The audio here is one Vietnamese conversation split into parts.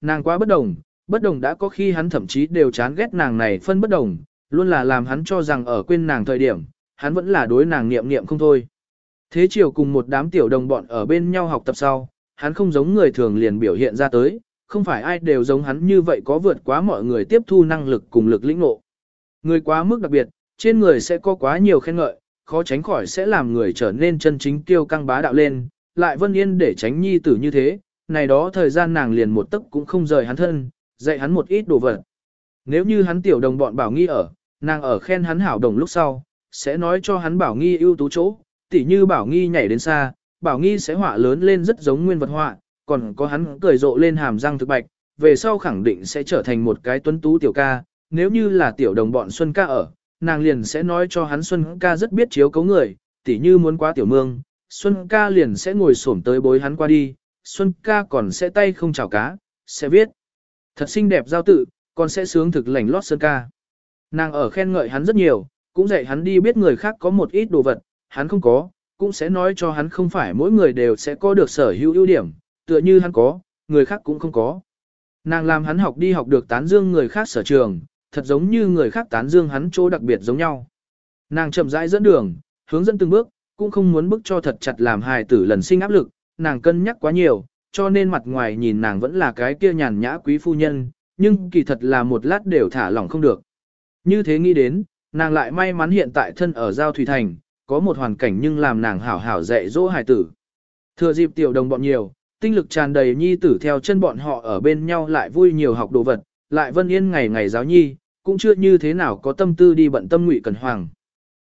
nàng quá bất đồng, bất đồng đã có khi hắn thậm chí đều chán ghét nàng này phân bất đồng, luôn là làm hắn cho rằng ở quên nàng thời điểm, hắn vẫn là đối nàng niệm niệm không thôi. Thế chiều cùng một đám tiểu đồng bọn ở bên nhau học tập sau, hắn không giống người thường liền biểu hiện ra tới, không phải ai đều giống hắn như vậy có vượt quá mọi người tiếp thu năng lực cùng lực lĩnh ngộ. Người quá mức đặc biệt, trên người sẽ có quá nhiều khen ngợi, khó tránh khỏi sẽ làm người trở nên chân chính tiêu căng bá đạo lên, lại vân yên để tránh nhi tử như thế, này đó thời gian nàng liền một tấc cũng không rời hắn thân, dạy hắn một ít đồ vật. Nếu như hắn tiểu đồng bọn bảo nghi ở, nàng ở khen hắn hảo đồng lúc sau, sẽ nói cho hắn bảo nghi ưu tú chỗ, tỉ như bảo nghi nhảy đến xa, bảo nghi sẽ họa lớn lên rất giống nguyên vật họa, còn có hắn cười rộ lên hàm răng thực bạch, về sau khẳng định sẽ trở thành một cái tuấn tú tiểu ca, nếu như là tiểu đồng bọn Xuân ca ở, nàng liền sẽ nói cho hắn Xuân ca rất biết chiếu cấu người, tỉ như muốn quá tiểu mương, Xuân ca liền sẽ ngồi xổm tới bối hắn qua đi, Xuân ca còn sẽ tay không chào cá, sẽ viết. Thật xinh đẹp giao tự, còn sẽ sướng thực lành lót Xuân ca. Nàng ở khen ngợi hắn rất nhiều, cũng dạy hắn đi biết người khác có một ít đồ vật, hắn không có, cũng sẽ nói cho hắn không phải mỗi người đều sẽ có được sở hữu ưu điểm, tựa như hắn có, người khác cũng không có. Nàng làm hắn học đi học được tán dương người khác sở trường, thật giống như người khác tán dương hắn chỗ đặc biệt giống nhau. Nàng chậm rãi dẫn đường, hướng dẫn từng bước, cũng không muốn bức cho thật chặt làm hài tử lần sinh áp lực, nàng cân nhắc quá nhiều, cho nên mặt ngoài nhìn nàng vẫn là cái kia nhàn nhã quý phu nhân, nhưng kỳ thật là một lát đều thả lỏng không được. Như thế nghĩ đến, nàng lại may mắn hiện tại thân ở Giao Thủy Thành, có một hoàn cảnh nhưng làm nàng hảo hảo dạy dỗ hài tử. Thừa dịp tiểu đồng bọn nhiều, tinh lực tràn đầy nhi tử theo chân bọn họ ở bên nhau lại vui nhiều học đồ vật, lại vân yên ngày ngày giáo nhi, cũng chưa như thế nào có tâm tư đi bận tâm Ngụy Cẩn Hoàng.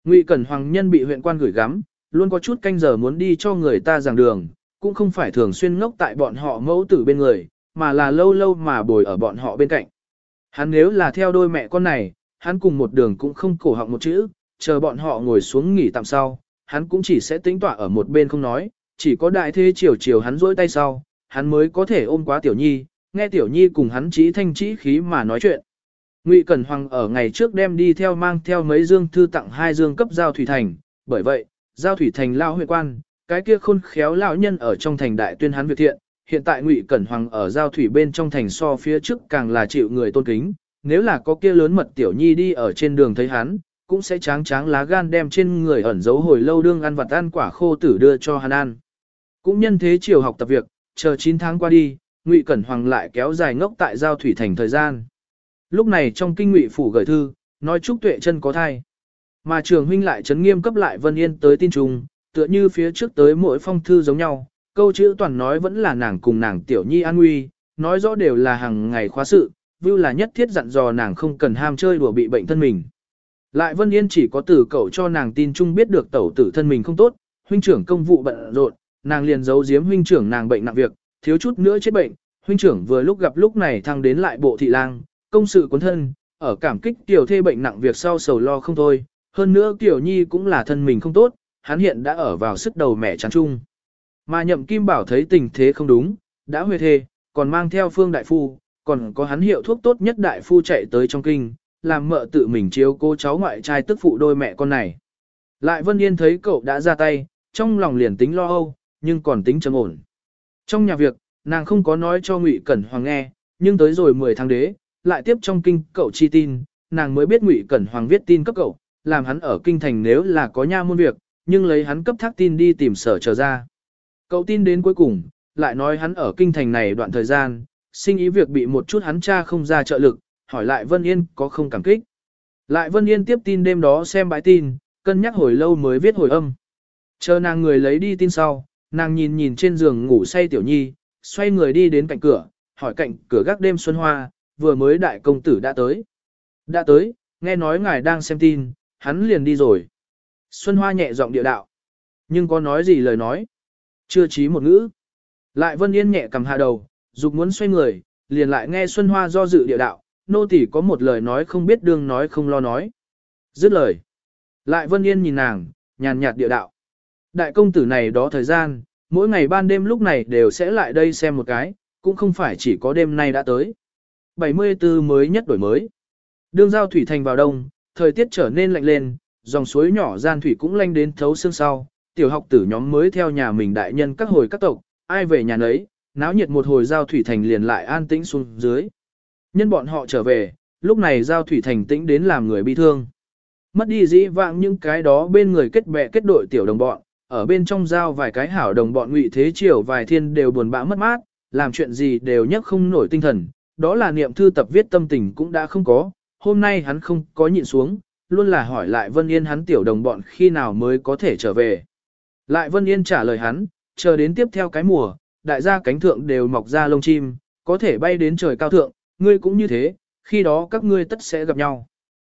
Ngụy Cẩn Hoàng nhân bị huyện quan gửi gắm, luôn có chút canh giờ muốn đi cho người ta giảng đường, cũng không phải thường xuyên ngốc tại bọn họ mẫu tử bên người, mà là lâu lâu mà bồi ở bọn họ bên cạnh. Hắn nếu là theo đôi mẹ con này, hắn cùng một đường cũng không cổ họng một chữ, chờ bọn họ ngồi xuống nghỉ tạm sau, hắn cũng chỉ sẽ tính tọa ở một bên không nói, chỉ có đại thế chiều chiều hắn rỗi tay sau, hắn mới có thể ôm quá tiểu nhi, nghe tiểu nhi cùng hắn trí thanh trí khí mà nói chuyện. Ngụy Cẩn Hoàng ở ngày trước đem đi theo mang theo mấy dương thư tặng hai dương cấp giao thủy thành, bởi vậy, giao thủy thành lao huyện quan, cái kia khôn khéo lão nhân ở trong thành đại tuyên hắn việc thiện, hiện tại Ngụy Cẩn Hoàng ở giao thủy bên trong thành so phía trước càng là chịu người tôn kính, nếu là có kia lớn mật tiểu nhi đi ở trên đường thấy hắn, cũng sẽ tráng tráng lá gan đem trên người ẩn giấu hồi lâu đương ăn vặt ăn quả khô tử đưa cho hắn ăn. Cũng nhân thế chiều học tập việc, chờ 9 tháng qua đi, Ngụy Cẩn Hoàng lại kéo dài ngốc tại giao thủy thành thời gian. Lúc này trong kinh Ngụy phủ gửi thư, nói Trúc Tuệ chân có thai. Mà trường huynh lại chấn nghiêm cấp lại Vân Yên tới tin trùng, tựa như phía trước tới mỗi phong thư giống nhau, câu chữ toàn nói vẫn là nàng cùng nàng tiểu nhi an nguy, nói rõ đều là hàng ngày khóa sự, view là nhất thiết dặn dò nàng không cần ham chơi đùa bị bệnh thân mình. Lại Vân Yên chỉ có từ cậu cho nàng tin chung biết được tẩu tử thân mình không tốt, huynh trưởng công vụ bận rộn, nàng liền giấu giếm huynh trưởng nàng bệnh nặng việc, thiếu chút nữa chết bệnh, huynh trưởng vừa lúc gặp lúc này thăng đến lại bộ thị lang, công sự cuốn thân, ở cảm kích tiểu thê bệnh nặng việc sau sầu lo không thôi, hơn nữa tiểu nhi cũng là thân mình không tốt, hắn hiện đã ở vào sức đầu mẹ chán chung. Mà nhậm kim bảo thấy tình thế không đúng, đã huê thê, còn mang theo phương đại phu, còn có hắn hiệu thuốc tốt nhất đại phu chạy tới trong kinh, làm mợ tự mình chiếu cô cháu ngoại trai tức phụ đôi mẹ con này. Lại Vân Yên thấy cậu đã ra tay, trong lòng liền tính lo âu, nhưng còn tính trầm ổn. Trong nhà việc, nàng không có nói cho Ngụy Cẩn Hoàng nghe, nhưng tới rồi 10 tháng đế, lại tiếp trong kinh cậu chi tin, nàng mới biết Ngụy Cẩn Hoàng viết tin cấp cậu, làm hắn ở kinh thành nếu là có nha môn việc, nhưng lấy hắn cấp thác tin đi tìm sở trở ra. Cậu tin đến cuối cùng, lại nói hắn ở kinh thành này đoạn thời gian, sinh ý việc bị một chút hắn cha không ra trợ lực, hỏi lại Vân Yên có không cảm kích. Lại Vân Yên tiếp tin đêm đó xem bãi tin, cân nhắc hồi lâu mới viết hồi âm. Chờ nàng người lấy đi tin sau, nàng nhìn nhìn trên giường ngủ say tiểu nhi, xoay người đi đến cạnh cửa, hỏi cạnh cửa gác đêm xuân hoa, vừa mới đại công tử đã tới. Đã tới, nghe nói ngài đang xem tin, hắn liền đi rồi. Xuân hoa nhẹ giọng địa đạo. Nhưng có nói gì lời nói? Chưa chí một ngữ. Lại Vân Yên nhẹ cầm hạ đầu, dục muốn xoay người, liền lại nghe Xuân Hoa do dự địa đạo, nô tỳ có một lời nói không biết đương nói không lo nói. Dứt lời. Lại Vân Yên nhìn nàng, nhàn nhạt địa đạo. Đại công tử này đó thời gian, mỗi ngày ban đêm lúc này đều sẽ lại đây xem một cái, cũng không phải chỉ có đêm nay đã tới. 74 mới nhất đổi mới. Đương giao thủy thành vào đông, thời tiết trở nên lạnh lên, dòng suối nhỏ gian thủy cũng lanh đến thấu xương sau, tiểu học tử nhóm mới theo nhà mình đại nhân các hồi các tộc, ai về nhà nấy, náo nhiệt một hồi giao thủy thành liền lại an tĩnh xuống dưới. Nhân bọn họ trở về, lúc này giao thủy thành tĩnh đến làm người bi thương. Mất đi dĩ vãng những cái đó bên người kết bè kết đội tiểu đồng bọn, ở bên trong giao vài cái hảo đồng bọn ngụy thế triều vài thiên đều buồn bã mất mát, làm chuyện gì đều nhấc không nổi tinh thần, đó là niệm thư tập viết tâm tình cũng đã không có, hôm nay hắn không có nhịn xuống, luôn là hỏi lại Vân Yên hắn tiểu đồng bọn khi nào mới có thể trở về. Lại Vân Yên trả lời hắn, chờ đến tiếp theo cái mùa, đại gia cánh thượng đều mọc ra lông chim, có thể bay đến trời cao thượng, ngươi cũng như thế, khi đó các ngươi tất sẽ gặp nhau.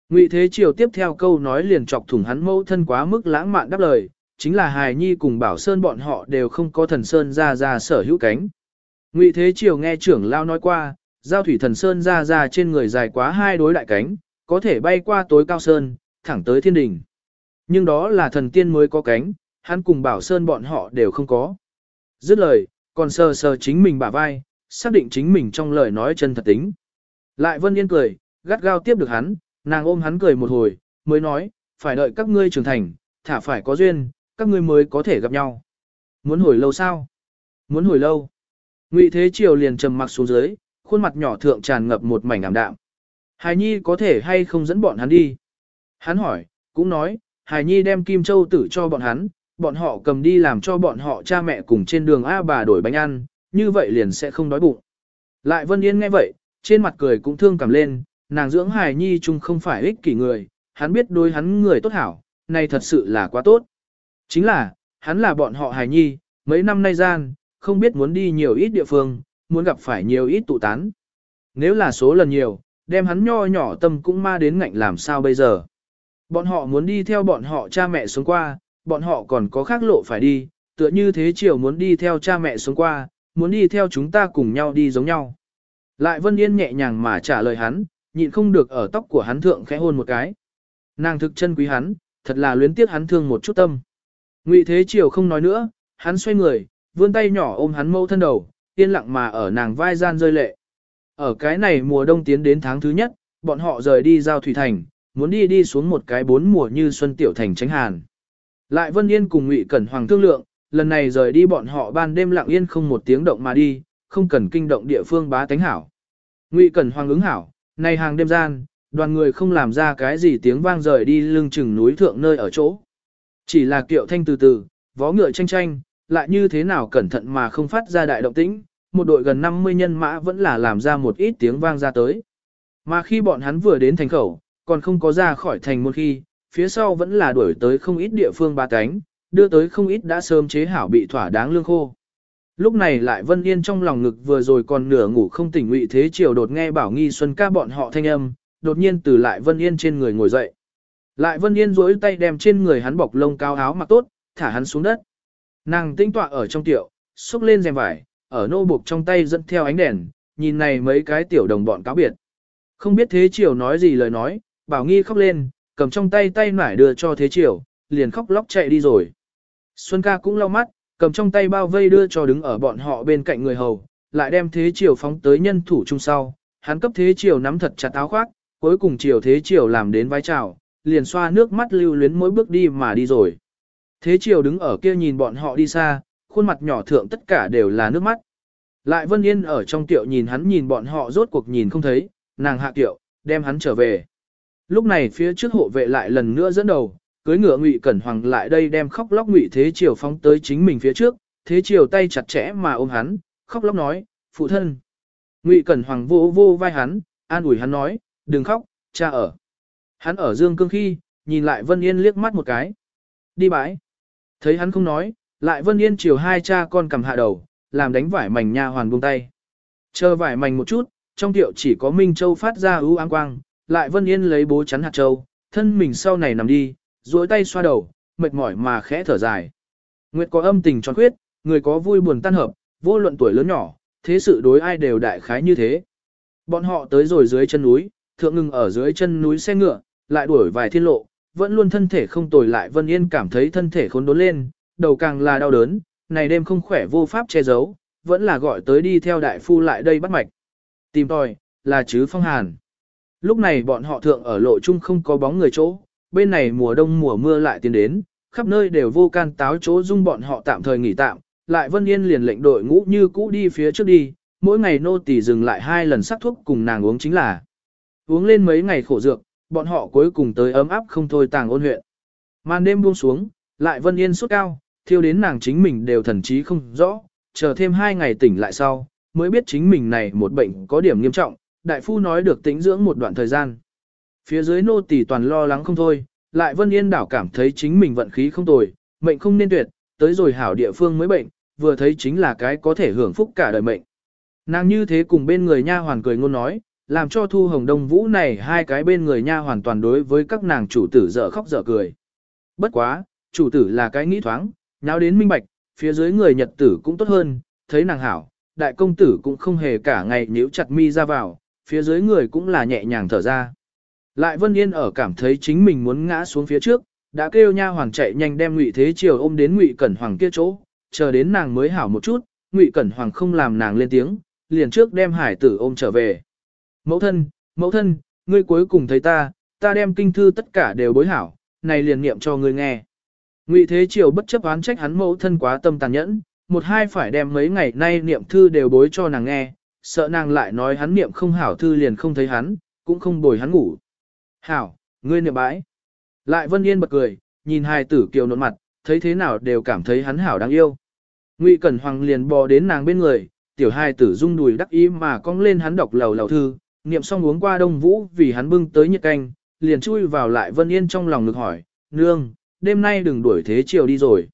Ngụy Thế Triều tiếp theo câu nói liền chọc thủng hắn mẫu thân quá mức lãng mạn đáp lời, chính là Hài Nhi cùng Bảo Sơn bọn họ đều không có thần Sơn ra ra sở hữu cánh. Ngụy Thế Triều nghe trưởng lao nói qua, giao thủy thần Sơn ra ra trên người dài quá hai đối đại cánh, có thể bay qua tối cao Sơn, thẳng tới thiên đình Nhưng đó là thần tiên mới có cánh, hắn cùng Bảo Sơn bọn họ đều không có. Dứt lời, còn sờ sờ chính mình bả vai, xác định chính mình trong lời nói chân thật tính. Lại Vân Yên cười, gắt gao tiếp được hắn, nàng ôm hắn cười một hồi, mới nói, phải đợi các ngươi trưởng thành, thả phải có duyên, các ngươi mới có thể gặp nhau. Muốn hồi lâu sao? Muốn hồi lâu. Ngụy Thế Triều liền trầm mặc xuống dưới, khuôn mặt nhỏ thượng tràn ngập một mảnh ảm đạm. Hải Nhi có thể hay không dẫn bọn hắn đi? Hắn hỏi, cũng nói, Hải Nhi đem Kim Châu tử cho bọn hắn, bọn họ cầm đi làm cho bọn họ cha mẹ cùng trên đường A bà đổi bánh ăn, như vậy liền sẽ không đói bụng. Lại Vân Yên nghe vậy, trên mặt cười cũng thương cảm lên, nàng dưỡng Hải Nhi chung không phải ích kỷ người, hắn biết đối hắn người tốt hảo, này thật sự là quá tốt. Chính là, hắn là bọn họ Hải Nhi, mấy năm nay gian, không biết muốn đi nhiều ít địa phương, muốn gặp phải nhiều ít tụ tán. Nếu là số lần nhiều, đem hắn nho nhỏ tâm cũng ma đến ngạnh làm sao bây giờ. Bọn họ muốn đi theo bọn họ cha mẹ xuống qua, bọn họ còn có khác lộ phải đi, tựa như thế chiều muốn đi theo cha mẹ xuống qua, muốn đi theo chúng ta cùng nhau đi giống nhau. Lại Vân Yên nhẹ nhàng mà trả lời hắn, nhịn không được ở tóc của hắn thượng khẽ hôn một cái. Nàng thực chân quý hắn, thật là luyến tiếc hắn thương một chút tâm. Ngụy Thế Triều không nói nữa, hắn xoay người, vươn tay nhỏ ôm hắn mâu thân đầu, yên lặng mà ở nàng vai gian rơi lệ. Ở cái này mùa đông tiến đến tháng thứ nhất, bọn họ rời đi giao thủy thành, muốn đi đi xuống một cái bốn mùa như xuân tiểu thành tránh hàn. Lại Vân Yên cùng Ngụy Cẩn Hoàng thương lượng, lần này rời đi bọn họ ban đêm lặng yên không một tiếng động mà đi, không cần kinh động địa phương bá tánh hảo. Ngụy Cẩn Hoàng ứng hảo, này hàng đêm gian, đoàn người không làm ra cái gì tiếng vang rời đi lưng chừng núi thượng nơi ở chỗ. Chỉ là kiệu thanh từ từ, vó ngựa tranh tranh, lại như thế nào cẩn thận mà không phát ra đại động tĩnh, một đội gần 50 nhân mã vẫn là làm ra một ít tiếng vang ra tới. Mà khi bọn hắn vừa đến thành khẩu, còn không có ra khỏi thành một khi, phía sau vẫn là đuổi tới không ít địa phương ba cánh, đưa tới không ít đã sớm chế hảo bị thỏa đáng lương khô. Lúc này lại Vân Yên trong lòng ngực vừa rồi còn nửa ngủ không tỉnh ngụy thế chiều đột nghe bảo nghi xuân ca bọn họ thanh âm, đột nhiên từ lại Vân Yên trên người ngồi dậy. Lại Vân Yên duỗi tay đem trên người hắn bọc lông cao áo mặc tốt, thả hắn xuống đất. Nàng tinh tọa ở trong tiệu, xúc lên rèm vải, ở nô buộc trong tay dẫn theo ánh đèn, nhìn này mấy cái tiểu đồng bọn cáo biệt. Không biết thế Triều nói gì lời nói, bảo nghi khóc lên, cầm trong tay tay nải đưa cho thế Triều, liền khóc lóc chạy đi rồi. Xuân ca cũng lau mắt, cầm trong tay bao vây đưa cho đứng ở bọn họ bên cạnh người hầu, lại đem thế Triều phóng tới nhân thủ chung sau, hắn cấp thế Triều nắm thật chặt áo khoác, cuối cùng Triều thế Triều làm đến vai trào, liền xoa nước mắt lưu luyến mỗi bước đi mà đi rồi. Thế Triều đứng ở kia nhìn bọn họ đi xa, khuôn mặt nhỏ thượng tất cả đều là nước mắt. Lại Vân Yên ở trong tiệu nhìn hắn nhìn bọn họ rốt cuộc nhìn không thấy, nàng hạ tiệu, đem hắn trở về. Lúc này phía trước hộ vệ lại lần nữa dẫn đầu, cưới ngựa Ngụy Cẩn Hoàng lại đây đem khóc lóc Ngụy Thế Triều phóng tới chính mình phía trước, Thế Triều tay chặt chẽ mà ôm hắn, khóc lóc nói, phụ thân. Ngụy Cẩn Hoàng vô vô vai hắn, an ủi hắn nói, đừng khóc, cha ở. Hắn ở dương cương khi, nhìn lại Vân Yên liếc mắt một cái. Đi bãi. Thấy hắn không nói, lại Vân Yên chiều hai cha con cầm hạ đầu, làm đánh vải mảnh nha hoàn buông tay. Chờ vải mảnh một chút, trong tiệu chỉ có Minh Châu phát ra ưu áng quang, lại Vân Yên lấy bố chắn hạt châu, thân mình sau này nằm đi, duỗi tay xoa đầu, mệt mỏi mà khẽ thở dài. Nguyệt có âm tình tròn khuyết, người có vui buồn tan hợp, vô luận tuổi lớn nhỏ, thế sự đối ai đều đại khái như thế. Bọn họ tới rồi dưới chân núi, thượng ngừng ở dưới chân núi xe ngựa, lại đuổi vài thiên lộ, vẫn luôn thân thể không tồi lại Vân Yên cảm thấy thân thể khốn đốn lên, đầu càng là đau đớn, này đêm không khỏe vô pháp che giấu, vẫn là gọi tới đi theo đại phu lại đây bắt mạch. Tìm tòi, là chứ phong hàn. Lúc này bọn họ thượng ở lộ chung không có bóng người chỗ, bên này mùa đông mùa mưa lại tiến đến, khắp nơi đều vô can táo chỗ dung bọn họ tạm thời nghỉ tạm, lại Vân Yên liền lệnh đội ngũ như cũ đi phía trước đi, mỗi ngày nô tỳ dừng lại hai lần sắc thuốc cùng nàng uống chính là. Uống lên mấy ngày khổ dược, bọn họ cuối cùng tới ấm áp không thôi tàng ôn huyện. Màn đêm buông xuống, lại Vân Yên sốt cao, thiêu đến nàng chính mình đều thần trí không rõ, chờ thêm hai ngày tỉnh lại sau, mới biết chính mình này một bệnh có điểm nghiêm trọng, đại phu nói được tĩnh dưỡng một đoạn thời gian. Phía dưới nô tỳ toàn lo lắng không thôi, lại Vân Yên đảo cảm thấy chính mình vận khí không tồi, mệnh không nên tuyệt, tới rồi hảo địa phương mới bệnh, vừa thấy chính là cái có thể hưởng phúc cả đời mệnh. Nàng như thế cùng bên người nha hoàn cười ngôn nói, làm cho Thu Hồng Đông Vũ này hai cái bên người nha hoàn toàn đối với các nàng chủ tử dở khóc dở cười. Bất quá, chủ tử là cái nghĩ thoáng, nháo đến minh bạch, phía dưới người Nhật tử cũng tốt hơn, thấy nàng hảo, đại công tử cũng không hề cả ngày nhíu chặt mi ra vào, phía dưới người cũng là nhẹ nhàng thở ra. Lại Vân Yên ở cảm thấy chính mình muốn ngã xuống phía trước, đã kêu nha hoàng chạy nhanh đem Ngụy Thế Triều ôm đến Ngụy Cẩn Hoàng kia chỗ, chờ đến nàng mới hảo một chút, Ngụy Cẩn Hoàng không làm nàng lên tiếng, liền trước đem hải tử ôm trở về. Mẫu thân, mẫu thân, ngươi cuối cùng thấy ta, ta đem kinh thư tất cả đều bối hảo, này liền niệm cho ngươi nghe. Ngụy Thế Triều bất chấp oán trách hắn mẫu thân quá tâm tàn nhẫn, một hai phải đem mấy ngày nay niệm thư đều bối cho nàng nghe, sợ nàng lại nói hắn niệm không hảo thư liền không thấy hắn, cũng không bồi hắn ngủ. Hảo, ngươi niệm bãi. Lại Vân Yên bật cười, nhìn hai tử kiều nộn mặt, thấy thế nào đều cảm thấy hắn hảo đáng yêu. Ngụy Cẩn Hoàng liền bò đến nàng bên người, tiểu hai tử rung đùi đắc ý mà cong lên hắn đọc lầu lầu thư, niệm xong uống qua đông vũ vì hắn bưng tới nhiệt canh, liền chui vào lại Vân Yên trong lòng ngực hỏi, nương, đêm nay đừng đuổi thế chiều đi rồi.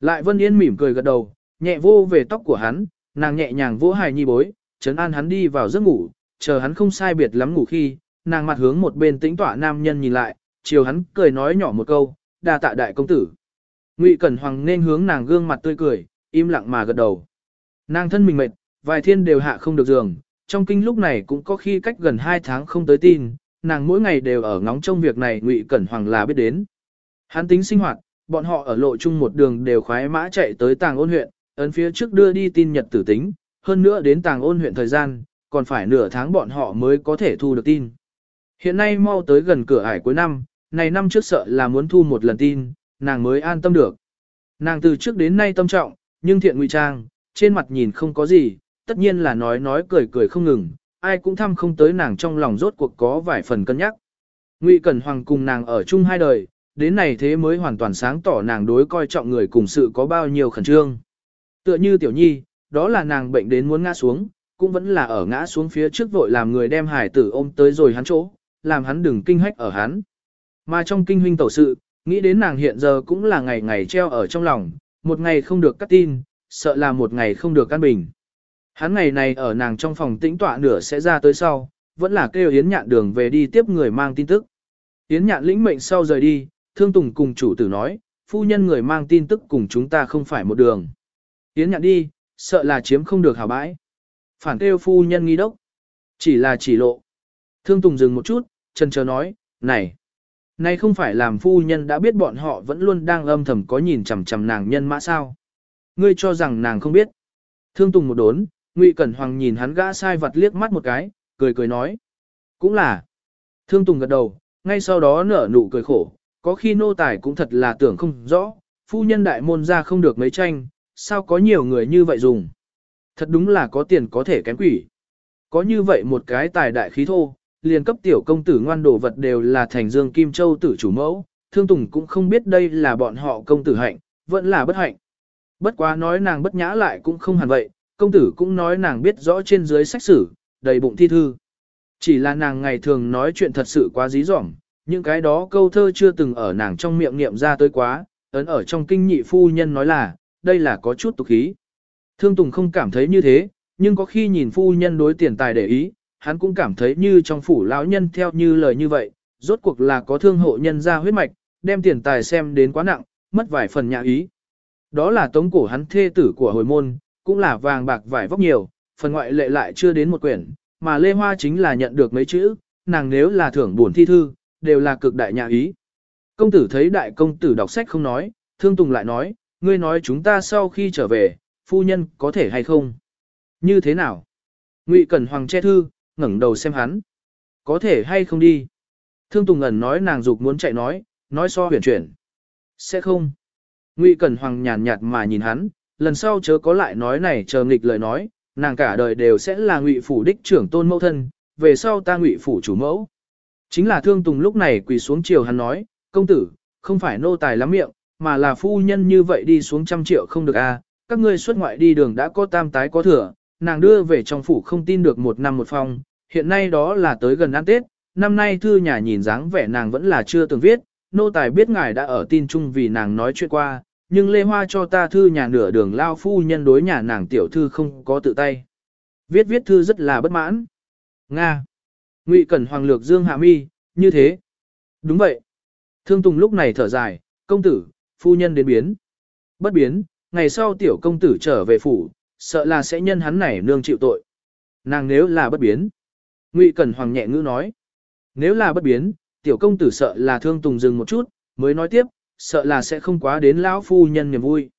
Lại Vân Yên mỉm cười gật đầu, nhẹ vô về tóc của hắn, nàng nhẹ nhàng vỗ hài nhi bối, chấn an hắn đi vào giấc ngủ, chờ hắn không sai biệt lắm ngủ khi, nàng mặt hướng một bên tĩnh tỏa nam nhân nhìn lại, chiều hắn cười nói nhỏ một câu, đa tạ đại công tử. Ngụy Cẩn Hoàng nên hướng nàng gương mặt tươi cười, im lặng mà gật đầu. Nàng thân mình mệt, vài thiên đều hạ không được giường, trong kinh lúc này cũng có khi cách gần hai tháng không tới tin, nàng mỗi ngày đều ở ngóng trong việc này Ngụy Cẩn Hoàng là biết đến. Hắn tính sinh hoạt, bọn họ ở lộ chung một đường đều khoái mã chạy tới tàng ôn huyện, ấn phía trước đưa đi tin nhật tử tính, hơn nữa đến tàng ôn huyện thời gian, còn phải nửa tháng bọn họ mới có thể thu được tin. Hiện nay mau tới gần cửa ải cuối năm, này năm trước sợ là muốn thu một lần tin, nàng mới an tâm được. Nàng từ trước đến nay tâm trọng, nhưng thiện ngụy trang, trên mặt nhìn không có gì, tất nhiên là nói nói cười cười không ngừng, ai cũng thăm không tới nàng trong lòng rốt cuộc có vài phần cân nhắc. Ngụy Cẩn Hoàng cùng nàng ở chung hai đời, đến này thế mới hoàn toàn sáng tỏ nàng đối coi trọng người cùng sự có bao nhiêu khẩn trương. Tựa như tiểu nhi, đó là nàng bệnh đến muốn ngã xuống, cũng vẫn là ở ngã xuống phía trước vội làm người đem hải tử ôm tới rồi hắn chỗ, làm hắn đừng kinh hách ở hắn. Mà trong kinh huynh tẩu sự, nghĩ đến nàng hiện giờ cũng là ngày ngày treo ở trong lòng, một ngày không được cắt tin, sợ là một ngày không được căn bình. Hắn ngày này ở nàng trong phòng tĩnh tọa nửa sẽ ra tới sau, vẫn là kêu Yến Nhạn đường về đi tiếp người mang tin tức. Yến Nhạn lĩnh mệnh sau rời đi, Thương Tùng cùng chủ tử nói, phu nhân người mang tin tức cùng chúng ta không phải một đường. Yến Nhạn đi, sợ là chiếm không được hào bãi. Phản kêu phu nhân nghi đốc. Chỉ là chỉ lộ. Thương Tùng dừng một chút, chân chờ nói, này. Này không phải làm phu nhân đã biết bọn họ vẫn luôn đang âm thầm có nhìn chằm chằm nàng nhân mã sao. Ngươi cho rằng nàng không biết. Thương Tùng một đốn, Ngụy Cẩn Hoàng nhìn hắn gã sai vật liếc mắt một cái, cười cười nói. Cũng là. Thương Tùng gật đầu, ngay sau đó nở nụ cười khổ, có khi nô tài cũng thật là tưởng không rõ, phu nhân đại môn ra không được mấy tranh, sao có nhiều người như vậy dùng. Thật đúng là có tiền có thể kém quỷ. Có như vậy một cái tài đại khí thô, liền cấp tiểu công tử ngoan đồ vật đều là thành dương kim châu tử chủ mẫu, thương tùng cũng không biết đây là bọn họ công tử hạnh, vẫn là bất hạnh. Bất quá nói nàng bất nhã lại cũng không hẳn vậy, công tử cũng nói nàng biết rõ trên dưới sách sử, đầy bụng thi thư. Chỉ là nàng ngày thường nói chuyện thật sự quá dí dỏm, những cái đó câu thơ chưa từng ở nàng trong miệng niệm ra tới quá, ấn ở trong kinh nhị phu nhân nói là, đây là có chút tục khí. Thương Tùng không cảm thấy như thế, nhưng có khi nhìn phu nhân đối tiền tài để ý, hắn cũng cảm thấy như trong phủ lão nhân theo như lời như vậy, rốt cuộc là có thương hộ nhân ra huyết mạch, đem tiền tài xem đến quá nặng, mất vài phần nhà ý. Đó là tống cổ hắn thê tử của hồi môn, cũng là vàng bạc vải vóc nhiều, phần ngoại lệ lại chưa đến một quyển, mà Lê Hoa chính là nhận được mấy chữ, nàng nếu là thưởng buồn thi thư, đều là cực đại nhà ý. Công tử thấy đại công tử đọc sách không nói, thương tùng lại nói, ngươi nói chúng ta sau khi trở về, phu nhân có thể hay không? Như thế nào? Ngụy Cẩn Hoàng che thư, ngẩng đầu xem hắn. Có thể hay không đi? Thương Tùng ẩn nói nàng dục muốn chạy nói, nói so huyền chuyển. Sẽ không. Ngụy Cẩn Hoàng nhàn nhạt mà nhìn hắn, lần sau chớ có lại nói này chờ nghịch lời nói, nàng cả đời đều sẽ là ngụy phủ đích trưởng tôn mẫu thân, về sau ta ngụy phủ chủ mẫu. Chính là thương tùng lúc này quỳ xuống chiều hắn nói, công tử, không phải nô tài lắm miệng, mà là phu nhân như vậy đi xuống trăm triệu không được a. các ngươi xuất ngoại đi đường đã có tam tái có thừa, nàng đưa về trong phủ không tin được một năm một phong, hiện nay đó là tới gần ăn Tết, năm nay thư nhà nhìn dáng vẻ nàng vẫn là chưa từng viết, nô tài biết ngài đã ở tin chung vì nàng nói chuyện qua, nhưng Lê Hoa cho ta thư nhà nửa đường lao phu nhân đối nhà nàng tiểu thư không có tự tay. Viết viết thư rất là bất mãn. Nga. Ngụy Cẩn Hoàng Lược Dương Hạ Mi, như thế. Đúng vậy. Thương Tùng lúc này thở dài, công tử, phu nhân đến biến. Bất biến, ngày sau tiểu công tử trở về phủ, sợ là sẽ nhân hắn này nương chịu tội. Nàng nếu là bất biến. Ngụy Cẩn Hoàng nhẹ ngữ nói. Nếu là bất biến, tiểu công tử sợ là thương Tùng dừng một chút, mới nói tiếp, sợ là sẽ không quá đến lão phu nhân niềm vui.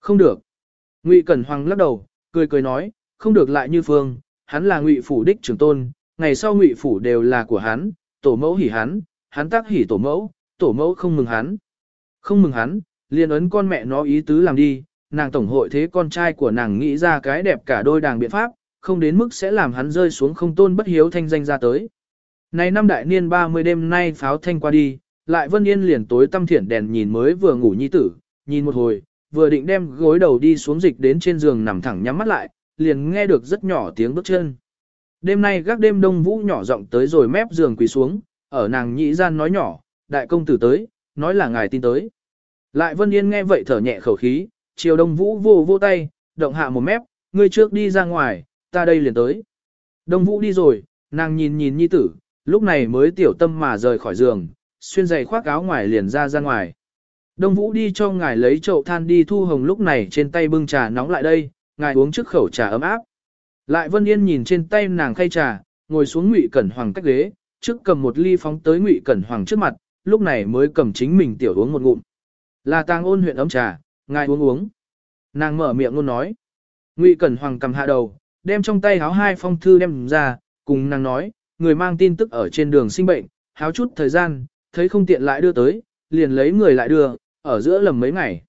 Không được. Ngụy Cẩn Hoàng lắc đầu, cười cười nói, không được lại như phương, hắn là Ngụy phủ đích trưởng tôn, ngày sau Ngụy phủ đều là của hắn, tổ mẫu hỉ hắn, hắn tác hỉ tổ mẫu, tổ mẫu không mừng hắn. Không mừng hắn, liền ấn con mẹ nó ý tứ làm đi, nàng tổng hội thế con trai của nàng nghĩ ra cái đẹp cả đôi đàng biện pháp, không đến mức sẽ làm hắn rơi xuống không tôn bất hiếu thanh danh ra tới. Này năm đại niên 30 đêm nay pháo thanh qua đi, lại Vân Yên liền tối tâm thiển đèn nhìn mới vừa ngủ nhi tử, nhìn một hồi, vừa định đem gối đầu đi xuống dịch đến trên giường nằm thẳng nhắm mắt lại, liền nghe được rất nhỏ tiếng bước chân. Đêm nay gác đêm đông vũ nhỏ giọng tới rồi mép giường quỳ xuống, ở nàng nhị gian nói nhỏ, đại công tử tới, nói là ngài tin tới. Lại Vân Yên nghe vậy thở nhẹ khẩu khí, chiều đông vũ vô vô tay, động hạ một mép, ngươi trước đi ra ngoài, ta đây liền tới. Đông vũ đi rồi, nàng nhìn nhìn nhi tử, lúc này mới tiểu tâm mà rời khỏi giường, xuyên giày khoác áo ngoài liền ra ra ngoài. Đông Vũ đi cho ngài lấy chậu than đi thu hồng lúc này trên tay bưng trà nóng lại đây, ngài uống trước khẩu trà ấm áp. Lại Vân Yên nhìn trên tay nàng khay trà, ngồi xuống Ngụy Cẩn Hoàng cách ghế, trước cầm một ly phóng tới Ngụy Cẩn Hoàng trước mặt, lúc này mới cầm chính mình tiểu uống một ngụm. Là tang ôn huyện ấm trà, ngài uống uống. Nàng mở miệng luôn nói. Ngụy Cẩn Hoàng cầm hạ đầu, đem trong tay háo hai phong thư đem ra, cùng nàng nói, người mang tin tức ở trên đường sinh bệnh, háo chút thời gian, thấy không tiện lại đưa tới, liền lấy người lại đưa, ở giữa lầm mấy ngày.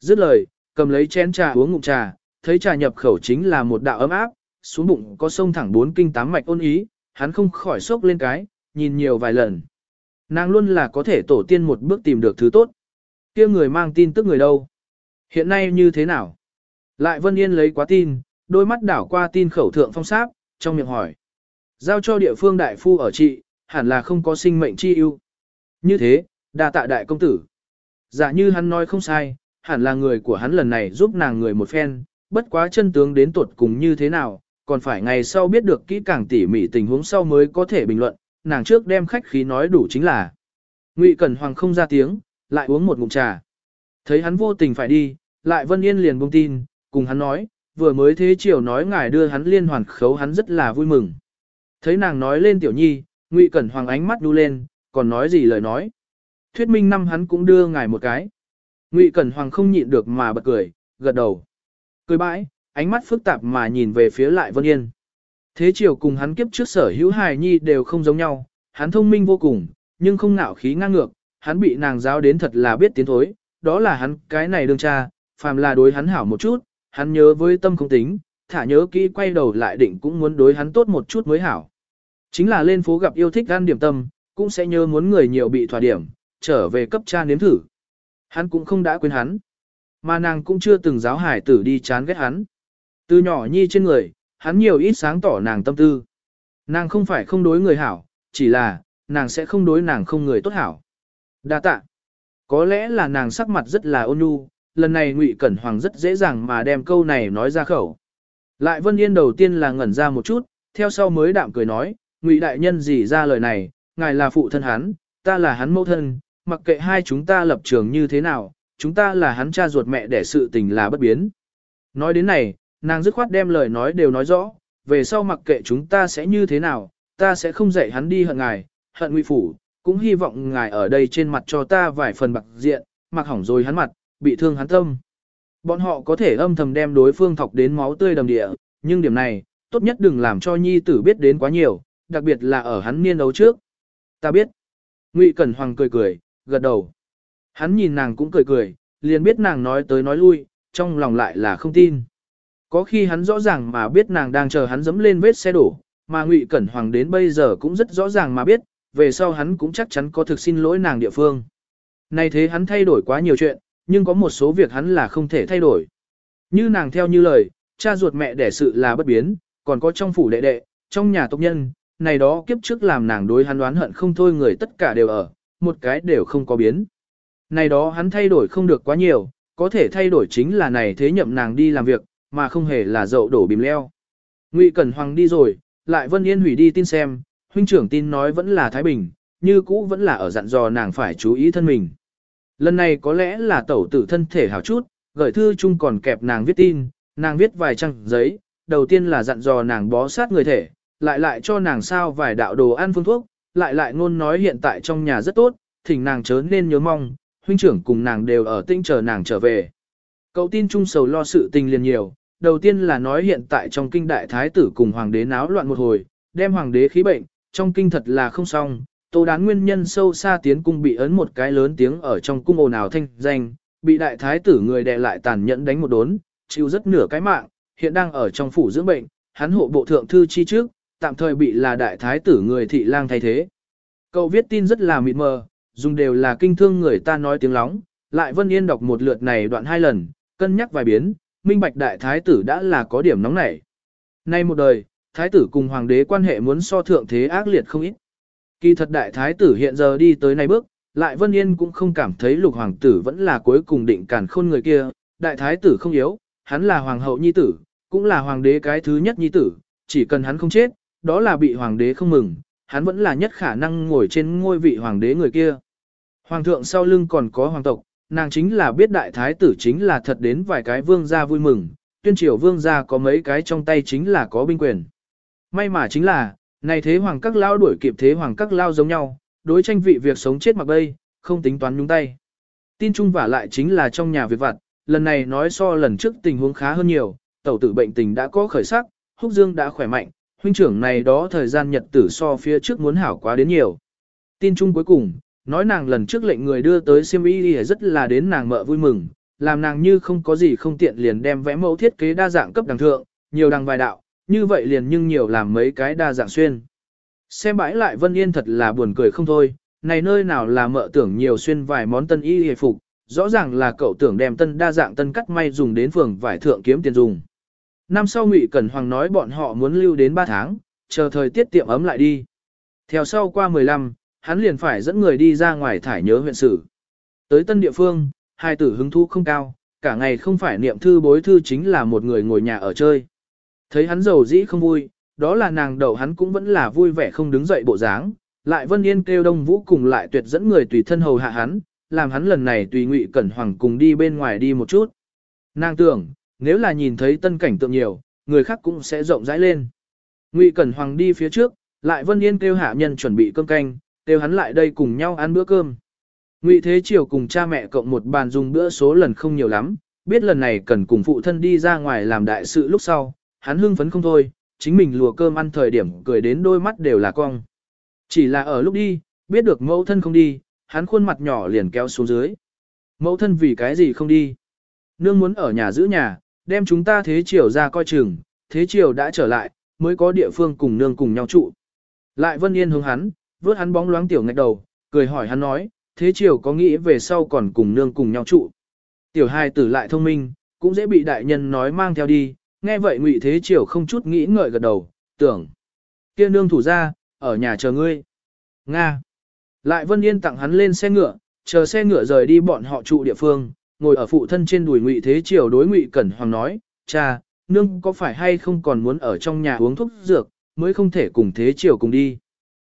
Dứt lời, cầm lấy chén trà uống ngụm trà, thấy trà nhập khẩu chính là một đạo ấm áp, xuống bụng có sông thẳng bốn kinh tám mạch ôn ý, hắn không khỏi sốc lên cái, nhìn nhiều vài lần. Nàng luôn là có thể tổ tiên một bước tìm được thứ tốt. kia người mang tin tức người đâu? Hiện nay như thế nào? Lại Vân Yên lấy quá tin, đôi mắt đảo qua tin khẩu thượng phong sáp, trong miệng hỏi. Giao cho địa phương đại phu ở trị, hẳn là không có sinh mệnh chi ưu. Như thế, đa tạ đại công tử. Dạ như hắn nói không sai, hẳn là người của hắn lần này giúp nàng người một phen, bất quá chân tướng đến tuột cùng như thế nào, còn phải ngày sau biết được kỹ càng tỉ mỉ tình huống sau mới có thể bình luận, nàng trước đem khách khí nói đủ chính là. Ngụy Cẩn Hoàng không ra tiếng, lại uống một ngụm trà. Thấy hắn vô tình phải đi, lại Vân Yên liền buông tin, cùng hắn nói, vừa mới thế chiều nói ngài đưa hắn liên hoàn khấu hắn rất là vui mừng. Thấy nàng nói lên tiểu nhi, Ngụy Cẩn Hoàng ánh mắt đu lên, còn nói gì lời nói. Thuyết minh năm hắn cũng đưa ngài một cái. Ngụy Cẩn Hoàng không nhịn được mà bật cười, gật đầu. Cười bãi, ánh mắt phức tạp mà nhìn về phía lại Vân Yên. Thế chiều cùng hắn kiếp trước sở hữu hài nhi đều không giống nhau, hắn thông minh vô cùng, nhưng không nạo khí ngang ngược, hắn bị nàng giáo đến thật là biết tiến thối, đó là hắn cái này đương cha, phàm là đối hắn hảo một chút, hắn nhớ với tâm không tính, thả nhớ kỹ quay đầu lại định cũng muốn đối hắn tốt một chút mới hảo. Chính là lên phố gặp yêu thích ăn điểm tâm, cũng sẽ nhớ muốn người nhiều bị thỏa điểm, trở về cấp cha nếm thử. Hắn cũng không đã quên hắn. Mà nàng cũng chưa từng giáo hải tử đi chán ghét hắn. Từ nhỏ nhi trên người, hắn nhiều ít sáng tỏ nàng tâm tư. Nàng không phải không đối người hảo, chỉ là, nàng sẽ không đối nàng không người tốt hảo. Đa tạ. Có lẽ là nàng sắc mặt rất là ôn nhu, lần này Ngụy Cẩn Hoàng rất dễ dàng mà đem câu này nói ra khẩu. Lại Vân Yên đầu tiên là ngẩn ra một chút, theo sau mới đạm cười nói, Ngụy đại nhân gì ra lời này, ngài là phụ thân hắn, ta là hắn mẫu thân, mặc kệ hai chúng ta lập trường như thế nào, chúng ta là hắn cha ruột mẹ để sự tình là bất biến. Nói đến này, nàng dứt khoát đem lời nói đều nói rõ, về sau mặc kệ chúng ta sẽ như thế nào, ta sẽ không dạy hắn đi hận ngài, hận Ngụy phủ, cũng hy vọng ngài ở đây trên mặt cho ta vài phần bạc diện, mặc hỏng rồi hắn mặt, bị thương hắn tâm. Bọn họ có thể âm thầm đem đối phương thọc đến máu tươi đầm địa, nhưng điểm này, tốt nhất đừng làm cho nhi tử biết đến quá nhiều, đặc biệt là ở hắn niên đấu trước. Ta biết. Ngụy Cẩn Hoàng cười cười, gật đầu. Hắn nhìn nàng cũng cười cười, liền biết nàng nói tới nói lui, trong lòng lại là không tin. Có khi hắn rõ ràng mà biết nàng đang chờ hắn dẫm lên vết xe đổ, mà Ngụy Cẩn Hoàng đến bây giờ cũng rất rõ ràng mà biết, về sau hắn cũng chắc chắn có thực xin lỗi nàng địa phương. nay thế hắn thay đổi quá nhiều chuyện, nhưng có một số việc hắn là không thể thay đổi. Như nàng theo như lời, cha ruột mẹ đẻ sự là bất biến, còn có trong phủ đệ đệ, trong nhà tộc nhân, này đó kiếp trước làm nàng đối hắn đoán hận không thôi người tất cả đều ở, một cái đều không có biến. Này đó hắn thay đổi không được quá nhiều, có thể thay đổi chính là này thế nhậm nàng đi làm việc, mà không hề là dậu đổ bìm leo. Ngụy Cẩn Hoàng đi rồi, lại Vân Yên hủy đi tin xem, huynh trưởng tin nói vẫn là Thái Bình, như cũ vẫn là ở dặn dò nàng phải chú ý thân mình. Lần này có lẽ là tẩu tử thân thể hảo chút, gửi thư chung còn kẹp nàng viết tin, nàng viết vài trang giấy, đầu tiên là dặn dò nàng bó sát người thể, lại lại cho nàng sao vài đạo đồ ăn phương thuốc, lại lại ngôn nói hiện tại trong nhà rất tốt, thỉnh nàng chớ nên nhớ mong, huynh trưởng cùng nàng đều ở tinh chờ nàng trở về. Cậu tin trung sầu lo sự tình liền nhiều, đầu tiên là nói hiện tại trong kinh đại thái tử cùng hoàng đế náo loạn một hồi, đem hoàng đế khí bệnh, trong kinh thật là không xong, tô đán nguyên nhân sâu xa tiến cung bị ấn một cái lớn tiếng ở trong cung ồn ào thanh danh, bị đại thái tử người đè lại tàn nhẫn đánh một đốn, chịu rất nửa cái mạng, hiện đang ở trong phủ dưỡng bệnh, hắn hộ bộ thượng thư chi trước, tạm thời bị là đại thái tử người thị lang thay thế. Cậu viết tin rất là mịt mờ, dùng đều là kinh thương người ta nói tiếng lóng, lại Vân Yên đọc một lượt này đoạn hai lần, cân nhắc vài biến, minh bạch đại thái tử đã là có điểm nóng nảy. Nay một đời, thái tử cùng hoàng đế quan hệ muốn so thượng thế ác liệt không ít. Kỳ thật đại thái tử hiện giờ đi tới này bước, lại Vân Yên cũng không cảm thấy lục hoàng tử vẫn là cuối cùng định cản khôn người kia, đại thái tử không yếu, hắn là hoàng hậu nhi tử, cũng là hoàng đế cái thứ nhất nhi tử, chỉ cần hắn không chết, đó là bị hoàng đế không mừng, hắn vẫn là nhất khả năng ngồi trên ngôi vị hoàng đế người kia. Hoàng thượng sau lưng còn có hoàng tộc, nàng chính là biết đại thái tử chính là thật đến vài cái vương gia vui mừng, tuyên triều vương gia có mấy cái trong tay chính là có binh quyền. May mà chính là, này thế hoàng các lao đuổi kịp thế hoàng các lao giống nhau, đối tranh vị việc sống chết mặc bay, không tính toán nhúng tay. Tin chung vả lại chính là trong nhà việc vặt, lần này nói so lần trước tình huống khá hơn nhiều, tẩu tử bệnh tình đã có khởi sắc, húc dương đã khỏe mạnh, huynh trưởng này đó thời gian nhật tử so phía trước muốn hảo quá đến nhiều. Tin chung cuối cùng, nói nàng lần trước lệnh người đưa tới siêm y rất là đến nàng mợ vui mừng, làm nàng như không có gì không tiện liền đem vẽ mẫu thiết kế đa dạng cấp đằng thượng, nhiều đằng vài đạo, như vậy liền nhưng nhiều làm mấy cái đa dạng xuyên. Xem bãi lại Vân Yên thật là buồn cười không thôi, này nơi nào là mợ tưởng nhiều xuyên vài món tân y hề phục, rõ ràng là cậu tưởng đem tân đa dạng tân cắt may dùng đến phường vải thượng kiếm tiền dùng. Năm sau Ngụy Cẩn Hoàng nói bọn họ muốn lưu đến 3 tháng, chờ thời tiết tiệm ấm lại đi. Theo sau qua 15, hắn liền phải dẫn người đi ra ngoài thải nhớ huyện sử. Tới tân địa phương, hai tử hứng thú không cao, cả ngày không phải niệm thư bối thư chính là một người ngồi nhà ở chơi. Thấy hắn giàu dĩ không vui, đó là nàng đầu hắn cũng vẫn là vui vẻ không đứng dậy bộ dáng, lại Vân Yên kêu Đông Vũ cùng lại tuyệt dẫn người tùy thân hầu hạ hắn, làm hắn lần này tùy Ngụy Cẩn Hoàng cùng đi bên ngoài đi một chút. Nàng tưởng, nếu là nhìn thấy tân cảnh tượng nhiều, người khác cũng sẽ rộng rãi lên. Ngụy Cẩn Hoàng đi phía trước, lại Vân Yên kêu hạ nhân chuẩn bị cơm canh, kêu hắn lại đây cùng nhau ăn bữa cơm. Ngụy Thế Triều cùng cha mẹ cộng một bàn dùng bữa số lần không nhiều lắm, biết lần này cần cùng phụ thân đi ra ngoài làm đại sự lúc sau, hắn hưng phấn không thôi, chính mình lùa cơm ăn thời điểm cười đến đôi mắt đều là cong. Chỉ là ở lúc đi, biết được mẫu thân không đi, hắn khuôn mặt nhỏ liền kéo xuống dưới. Mẫu thân vì cái gì không đi? Nương muốn ở nhà giữ nhà, đem chúng ta thế triều ra coi chừng, thế triều đã trở lại, mới có địa phương cùng nương cùng nhau trụ. Lại Vân Yên hướng hắn, vớt hắn bóng loáng tiểu ngạch đầu, cười hỏi hắn nói, thế triều có nghĩ về sau còn cùng nương cùng nhau trụ. Tiểu hai tử lại thông minh, cũng dễ bị đại nhân nói mang theo đi, nghe vậy ngụy thế triều không chút nghĩ ngợi gật đầu, tưởng. kia nương thủ ra, ở nhà chờ ngươi. Nga. Lại Vân Yên tặng hắn lên xe ngựa, chờ xe ngựa rời đi bọn họ trụ địa phương, ngồi ở phụ thân trên đùi ngụy thế triều đối ngụy cẩn hoàng nói, cha, nương có phải hay không còn muốn ở trong nhà uống thuốc dược, mới không thể cùng thế triều cùng đi.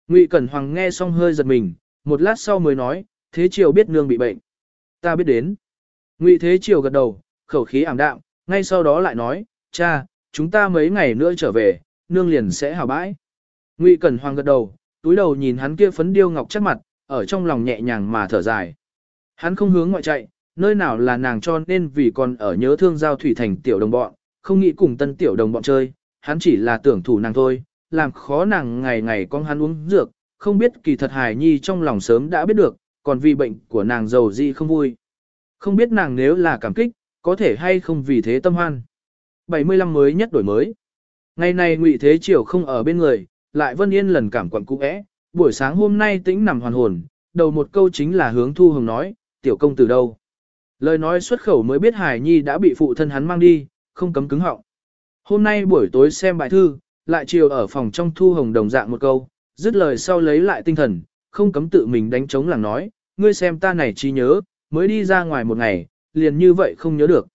Ngụy cẩn hoàng nghe xong hơi giật mình, một lát sau mới nói, thế triều biết nương bị bệnh. Ta biết đến. Ngụy thế triều gật đầu, khẩu khí ảm đạm, ngay sau đó lại nói, cha, chúng ta mấy ngày nữa trở về, nương liền sẽ hào bãi. Ngụy cẩn hoàng gật đầu, túi đầu nhìn hắn kia phấn điêu ngọc chắc mặt, ở trong lòng nhẹ nhàng mà thở dài. Hắn không hướng ngoại chạy, nơi nào là nàng cho nên vì còn ở nhớ thương giao thủy thành tiểu đồng bọn, không nghĩ cùng tân tiểu đồng bọn chơi, hắn chỉ là tưởng thủ nàng thôi, làm khó nàng ngày ngày con hắn uống dược, không biết kỳ thật hài nhi trong lòng sớm đã biết được, còn vì bệnh của nàng giàu gì không vui. Không biết nàng nếu là cảm kích, có thể hay không vì thế tâm hoan. 75 mới nhất đổi mới. Ngày này Ngụy Thế Triều không ở bên người, lại Vân Yên lần cảm quặn cũ é, buổi sáng hôm nay tĩnh nằm hoàn hồn, đầu một câu chính là hướng Thu Hồng nói, tiểu công từ đâu. Lời nói xuất khẩu mới biết Hải Nhi đã bị phụ thân hắn mang đi, không cấm cứng họng. Hôm nay buổi tối xem bài thư, lại chiều ở phòng trong Thu Hồng đồng dạng một câu, dứt lời sau lấy lại tinh thần, không cấm tự mình đánh trống làng nói, ngươi xem ta này trí nhớ, mới đi ra ngoài một ngày, liền như vậy không nhớ được.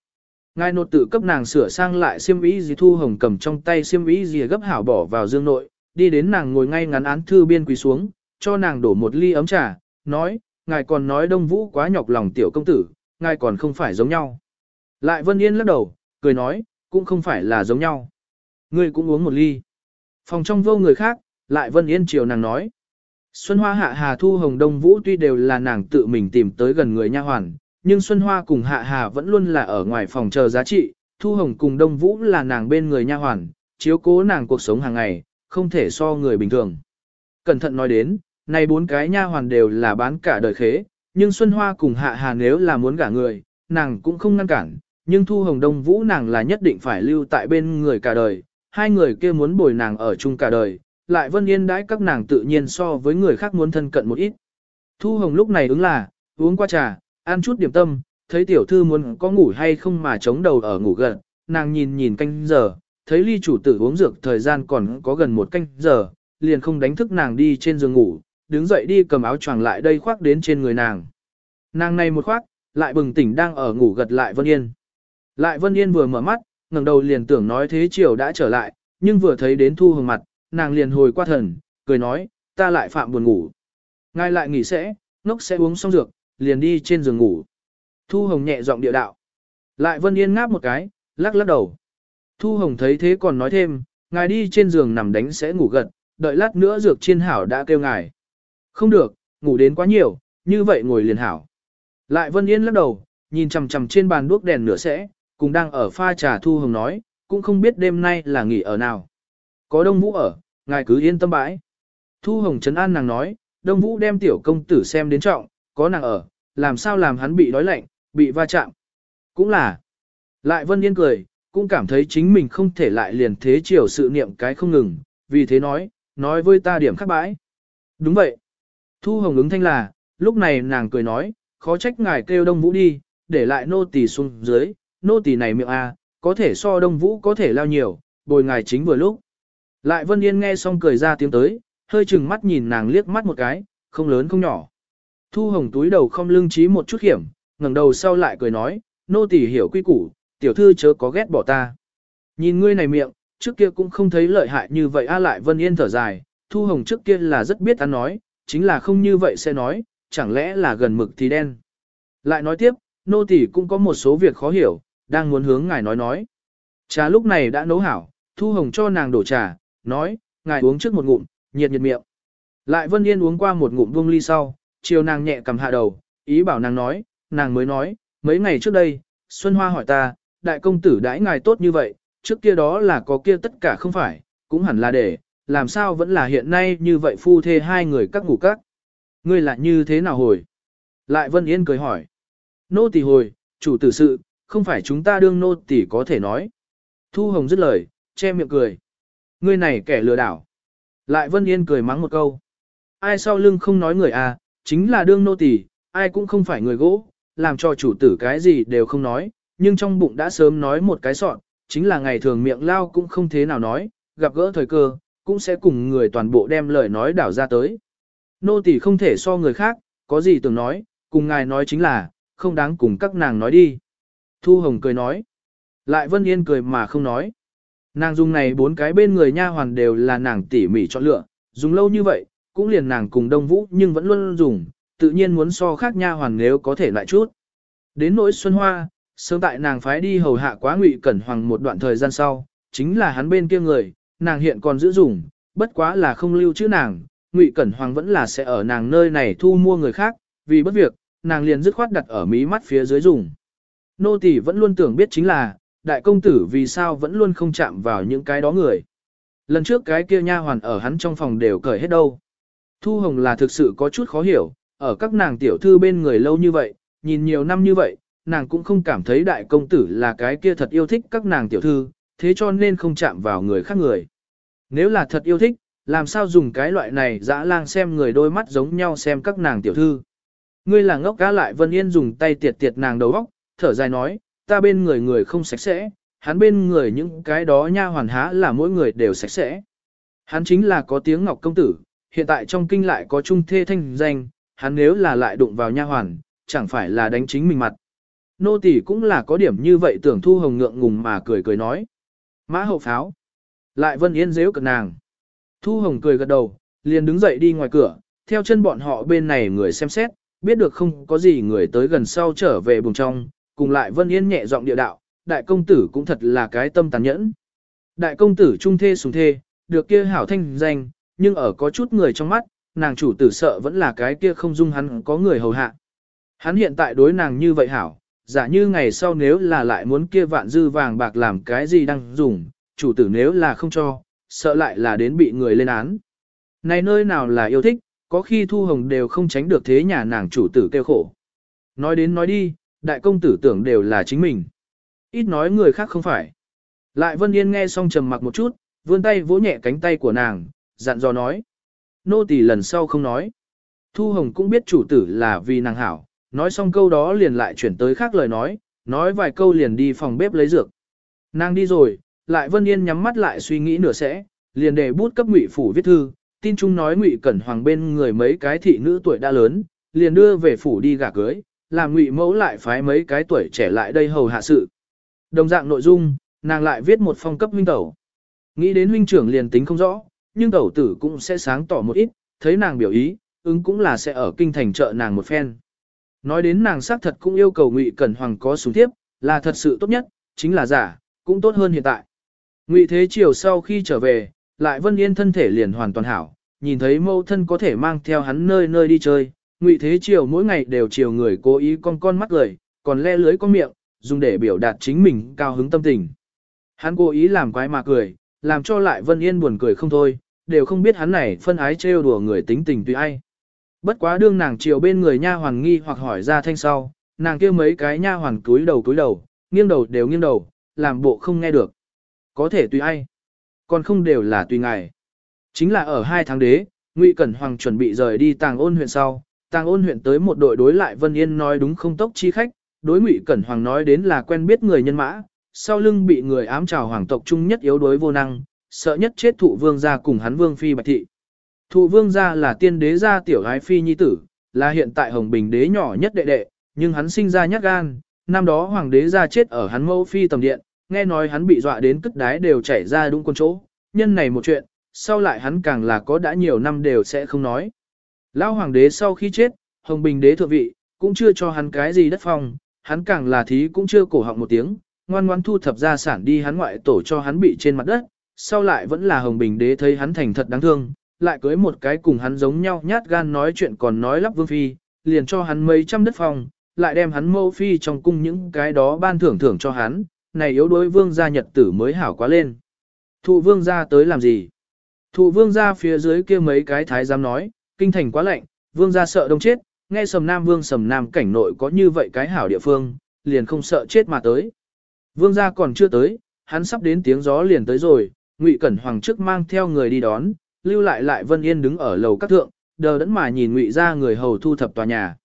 Ngài nột tự cấp nàng sửa sang lại xiêm ý gì thu hồng cầm trong tay xiêm ý gì gấp hảo bỏ vào dương nội, đi đến nàng ngồi ngay ngắn án thư biên quỳ xuống, cho nàng đổ một ly ấm trà, nói, ngài còn nói đông vũ quá nhọc lòng tiểu công tử, ngài còn không phải giống nhau. Lại Vân Yên lắc đầu, cười nói, cũng không phải là giống nhau. Ngươi cũng uống một ly. Phòng trong vô người khác, lại Vân Yên chiều nàng nói. Xuân Hoa Hạ Hà Thu Hồng Đông Vũ tuy đều là nàng tự mình tìm tới gần người nha hoàn, nhưng Xuân Hoa cùng Hạ Hà vẫn luôn là ở ngoài phòng chờ giá trị, Thu Hồng cùng Đông Vũ là nàng bên người nha hoàn, chiếu cố nàng cuộc sống hàng ngày, không thể so người bình thường. Cẩn thận nói đến, này bốn cái nha hoàn đều là bán cả đời khế, nhưng Xuân Hoa cùng Hạ Hà nếu là muốn gả người, nàng cũng không ngăn cản, nhưng Thu Hồng Đông Vũ nàng là nhất định phải lưu tại bên người cả đời, hai người kia muốn bồi nàng ở chung cả đời, lại Vân Yên đãi các nàng tự nhiên so với người khác muốn thân cận một ít. Thu Hồng lúc này ứng là, uống qua trà, ăn chút điểm tâm, thấy tiểu thư muốn có ngủ hay không mà chống đầu ở ngủ gần, nàng nhìn nhìn canh giờ, thấy ly chủ tử uống dược thời gian còn có gần một canh giờ, liền không đánh thức nàng đi trên giường ngủ, đứng dậy đi cầm áo choàng lại đây khoác đến trên người nàng. Nàng này một khoác, lại bừng tỉnh đang ở ngủ gật lại Vân Yên. Lại Vân Yên vừa mở mắt, ngẩng đầu liền tưởng nói thế chiều đã trở lại, nhưng vừa thấy đến Thu Hồng mặt, nàng liền hồi qua thần, cười nói, ta lại phạm buồn ngủ. Ngài lại nghỉ sẽ, ngốc sẽ uống xong dược, liền đi trên giường ngủ. Thu Hồng nhẹ giọng địa đạo. Lại Vân Yên ngáp một cái, lắc lắc đầu. Thu Hồng thấy thế còn nói thêm, ngài đi trên giường nằm đánh sẽ ngủ gật, đợi lát nữa dược chiên hảo đã kêu ngài. Không được, ngủ đến quá nhiều, như vậy ngồi liền hảo. Lại Vân Yên lắc đầu, nhìn chằm chằm trên bàn đuốc đèn nửa sẽ, cùng đang ở pha trà Thu Hồng nói, cũng không biết đêm nay là nghỉ ở nào. Có Đông Vũ ở, ngài cứ yên tâm bãi. Thu Hồng Trấn An nàng nói, Đông Vũ đem tiểu công tử xem đến trọng, có nàng ở, làm sao làm hắn bị đói lạnh, bị va chạm. Cũng là. Lại Vân Yên cười, cũng cảm thấy chính mình không thể lại liền thế chiều sự niệm cái không ngừng, vì thế nói, nói với ta điểm khác bãi. Đúng vậy. Thu Hồng ứng thanh là, lúc này nàng cười nói, khó trách ngài kêu Đông Vũ đi, để lại nô tỳ xuống dưới, nô tỳ này miệng a, có thể so Đông Vũ có thể lao nhiều, bồi ngài chính vừa lúc. Lại Vân Yên nghe xong cười ra tiếng tới, hơi chừng mắt nhìn nàng liếc mắt một cái, không lớn không nhỏ. Thu Hồng túi đầu không lưng trí một chút hiểm, ngẩng đầu sau lại cười nói, nô tỳ hiểu quy củ, tiểu thư chớ có ghét bỏ ta. Nhìn ngươi này miệng, trước kia cũng không thấy lợi hại như vậy a lại Vân Yên thở dài, Thu Hồng trước kia là rất biết ăn nói, chính là không như vậy sẽ nói, chẳng lẽ là gần mực thì đen. Lại nói tiếp, nô tỳ cũng có một số việc khó hiểu, đang muốn hướng ngài nói nói. Trà lúc này đã nấu hảo, Thu Hồng cho nàng đổ trà, nói, ngài uống trước một ngụm, nhiệt nhiệt miệng. Lại Vân Yên uống qua một ngụm vuông ly sau, chiều nàng nhẹ cầm hạ đầu, ý bảo nàng nói, nàng mới nói, mấy ngày trước đây, Xuân Hoa hỏi ta, đại công tử đãi ngài tốt như vậy, trước kia đó là có kia tất cả không phải, cũng hẳn là để, làm sao vẫn là hiện nay như vậy phu thê hai người các ngủ các. Ngươi lại như thế nào hồi? Lại Vân Yên cười hỏi. Nô tỳ hồi, chủ tử sự, không phải chúng ta đương nô tỳ có thể nói. Thu Hồng dứt lời, che miệng cười. Ngươi này kẻ lừa đảo. Lại Vân Yên cười mắng một câu. Ai sau lưng không nói người à, chính là đương nô tỳ, ai cũng không phải người gỗ, làm cho chủ tử cái gì đều không nói, nhưng trong bụng đã sớm nói một cái sọn, chính là ngày thường miệng lao cũng không thế nào nói, gặp gỡ thời cơ, cũng sẽ cùng người toàn bộ đem lời nói đảo ra tới. Nô tỳ không thể so người khác, có gì tưởng nói, cùng ngài nói chính là, không đáng cùng các nàng nói đi. Thu Hồng cười nói. Lại Vân Yên cười mà không nói. Nàng dùng này bốn cái bên người nha hoàn đều là nàng tỉ mỉ chọn lựa, dùng lâu như vậy, cũng liền nàng cùng Đông Vũ nhưng vẫn luôn dùng, tự nhiên muốn so khác nha hoàn nếu có thể lại chút. Đến nỗi Xuân Hoa, sớm tại nàng phái đi hầu hạ quá ngụy cẩn hoàng một đoạn thời gian sau, chính là hắn bên kia người, nàng hiện còn giữ dùng, bất quá là không lưu chữ nàng, ngụy cẩn hoàng vẫn là sẽ ở nàng nơi này thu mua người khác, vì bất việc, nàng liền dứt khoát đặt ở mí mắt phía dưới dùng. Nô tỳ vẫn luôn tưởng biết chính là, đại công tử vì sao vẫn luôn không chạm vào những cái đó người. Lần trước cái kia nha hoàn ở hắn trong phòng đều cởi hết đâu. Thu Hồng là thực sự có chút khó hiểu, ở các nàng tiểu thư bên người lâu như vậy, nhìn nhiều năm như vậy, nàng cũng không cảm thấy đại công tử là cái kia thật yêu thích các nàng tiểu thư, thế cho nên không chạm vào người khác người. Nếu là thật yêu thích, làm sao dùng cái loại này dã lang xem người đôi mắt giống nhau xem các nàng tiểu thư. Ngươi là ngốc cá lại Vân Yên dùng tay tiệt tiệt nàng đầu óc, thở dài nói, ta bên người người không sạch sẽ, hắn bên người những cái đó nha hoàn há là mỗi người đều sạch sẽ. Hắn chính là có tiếng ngọc công tử, hiện tại trong kinh lại có trung thê thanh danh, hắn nếu là lại đụng vào nha hoàn, chẳng phải là đánh chính mình mặt. Nô tỳ cũng là có điểm như vậy tưởng thu hồng ngượng ngùng mà cười cười nói. Mã hậu pháo. Lại Vân Yên dễu cật nàng. Thu hồng cười gật đầu, liền đứng dậy đi ngoài cửa, theo chân bọn họ bên này người xem xét, biết được không có gì người tới gần sau trở về buồng trong, cùng lại Vân Yên nhẹ giọng địa đạo, đại công tử cũng thật là cái tâm tàn nhẫn. Đại công tử trung thê sùng thê, được kia hảo thanh danh, nhưng ở có chút người trong mắt, nàng chủ tử sợ vẫn là cái kia không dung hắn có người hầu hạ. Hắn hiện tại đối nàng như vậy hảo, giả như ngày sau nếu là lại muốn kia vạn dư vàng bạc làm cái gì đang dùng, chủ tử nếu là không cho, sợ lại là đến bị người lên án. Này nơi nào là yêu thích, có khi thu hồng đều không tránh được thế nhà nàng chủ tử kêu khổ. Nói đến nói đi, đại công tử tưởng đều là chính mình. Ít nói người khác không phải. Lại Vân Yên nghe xong trầm mặc một chút, vươn tay vỗ nhẹ cánh tay của nàng, dặn dò nói. Nô tỳ lần sau không nói. Thu Hồng cũng biết chủ tử là vì nàng hảo, nói xong câu đó liền lại chuyển tới khác lời nói, nói vài câu liền đi phòng bếp lấy dược. Nàng đi rồi, lại Vân Yên nhắm mắt lại suy nghĩ nửa sẽ, liền để bút cấp ngụy phủ viết thư, tin chung nói ngụy cẩn hoàng bên người mấy cái thị nữ tuổi đã lớn, liền đưa về phủ đi gả cưới, làm ngụy mẫu lại phái mấy cái tuổi trẻ lại đây hầu hạ sự. Đồng dạng nội dung, nàng lại viết một phong cấp huynh tẩu. Nghĩ đến huynh trưởng liền tính không rõ, nhưng tẩu tử cũng sẽ sáng tỏ một ít, thấy nàng biểu ý, ứng cũng là sẽ ở kinh thành trợ nàng một phen. Nói đến nàng xác thật cũng yêu cầu Ngụy Cẩn Hoàng có súng tiếp, là thật sự tốt nhất, chính là giả, cũng tốt hơn hiện tại. Ngụy Thế Triều sau khi trở về, lại Vân Yên thân thể liền hoàn toàn hảo, nhìn thấy mâu thân có thể mang theo hắn nơi nơi đi chơi. Ngụy Thế Triều mỗi ngày đều chiều người cố ý con con mắt cười, còn le lưới con miệng, dùng để biểu đạt chính mình cao hứng tâm tình. Hắn cố ý làm quái mà cười, làm cho lại Vân Yên buồn cười không thôi, đều không biết hắn này phân ái trêu đùa người tính tình tùy ai. Bất quá đương nàng chiều bên người nha hoàn nghi hoặc hỏi ra thanh sau, nàng kêu mấy cái nha hoàn cúi đầu cúi đầu, nghiêng đầu đều nghiêng đầu, làm bộ không nghe được. Có thể tùy ai, còn không đều là tùy ngài. Chính là ở hai tháng đế, Ngụy Cẩn Hoàng chuẩn bị rời đi Tàng Ôn huyện sau, Tàng Ôn huyện tới một đội đối lại Vân Yên nói đúng không tốc chi khách, đối Ngụy Cẩn Hoàng nói đến là quen biết người nhân mã, sau lưng bị người ám trào hoàng tộc trung nhất yếu đối vô năng, sợ nhất chết thụ vương gia cùng hắn vương phi bạch thị. Thụ vương gia là tiên đế gia tiểu gái phi nhi tử, là hiện tại hồng bình đế nhỏ nhất đệ đệ, nhưng hắn sinh ra nhát gan, năm đó hoàng đế gia chết ở hắn mẫu phi tầm điện, nghe nói hắn bị dọa đến cất đái đều chảy ra đúng con chỗ, nhân này một chuyện, sau lại hắn càng là có đã nhiều năm đều sẽ không nói. Lão hoàng đế sau khi chết, hồng bình đế thượng vị, cũng chưa cho hắn cái gì đất phong, hắn càng là thí cũng chưa cổ họng một tiếng, ngoan ngoan thu thập gia sản đi hắn ngoại tổ cho hắn bị trên mặt đất, sau lại vẫn là Hồng Bình đế thấy hắn thành thật đáng thương, lại cưới một cái cùng hắn giống nhau nhát gan nói chuyện còn nói lắp vương phi, liền cho hắn mấy trăm đất phong, lại đem hắn mâu phi trong cung những cái đó ban thưởng thưởng cho hắn, này yếu đối vương gia nhật tử mới hảo quá lên. Thụ vương gia tới làm gì? Thụ vương gia phía dưới kia mấy cái thái giám nói, kinh thành quá lạnh, vương gia sợ đông chết, nghe sầm nam vương sầm nam cảnh nội có như vậy cái hảo địa phương, liền không sợ chết mà tới. Vương gia còn chưa tới, hắn sắp đến tiếng gió liền tới rồi, Ngụy Cẩn Hoàng trước mang theo người đi đón, lưu lại lại Vân Yên đứng ở lầu các thượng, đờ đẫn mà nhìn Ngụy gia người hầu thu thập tòa nhà.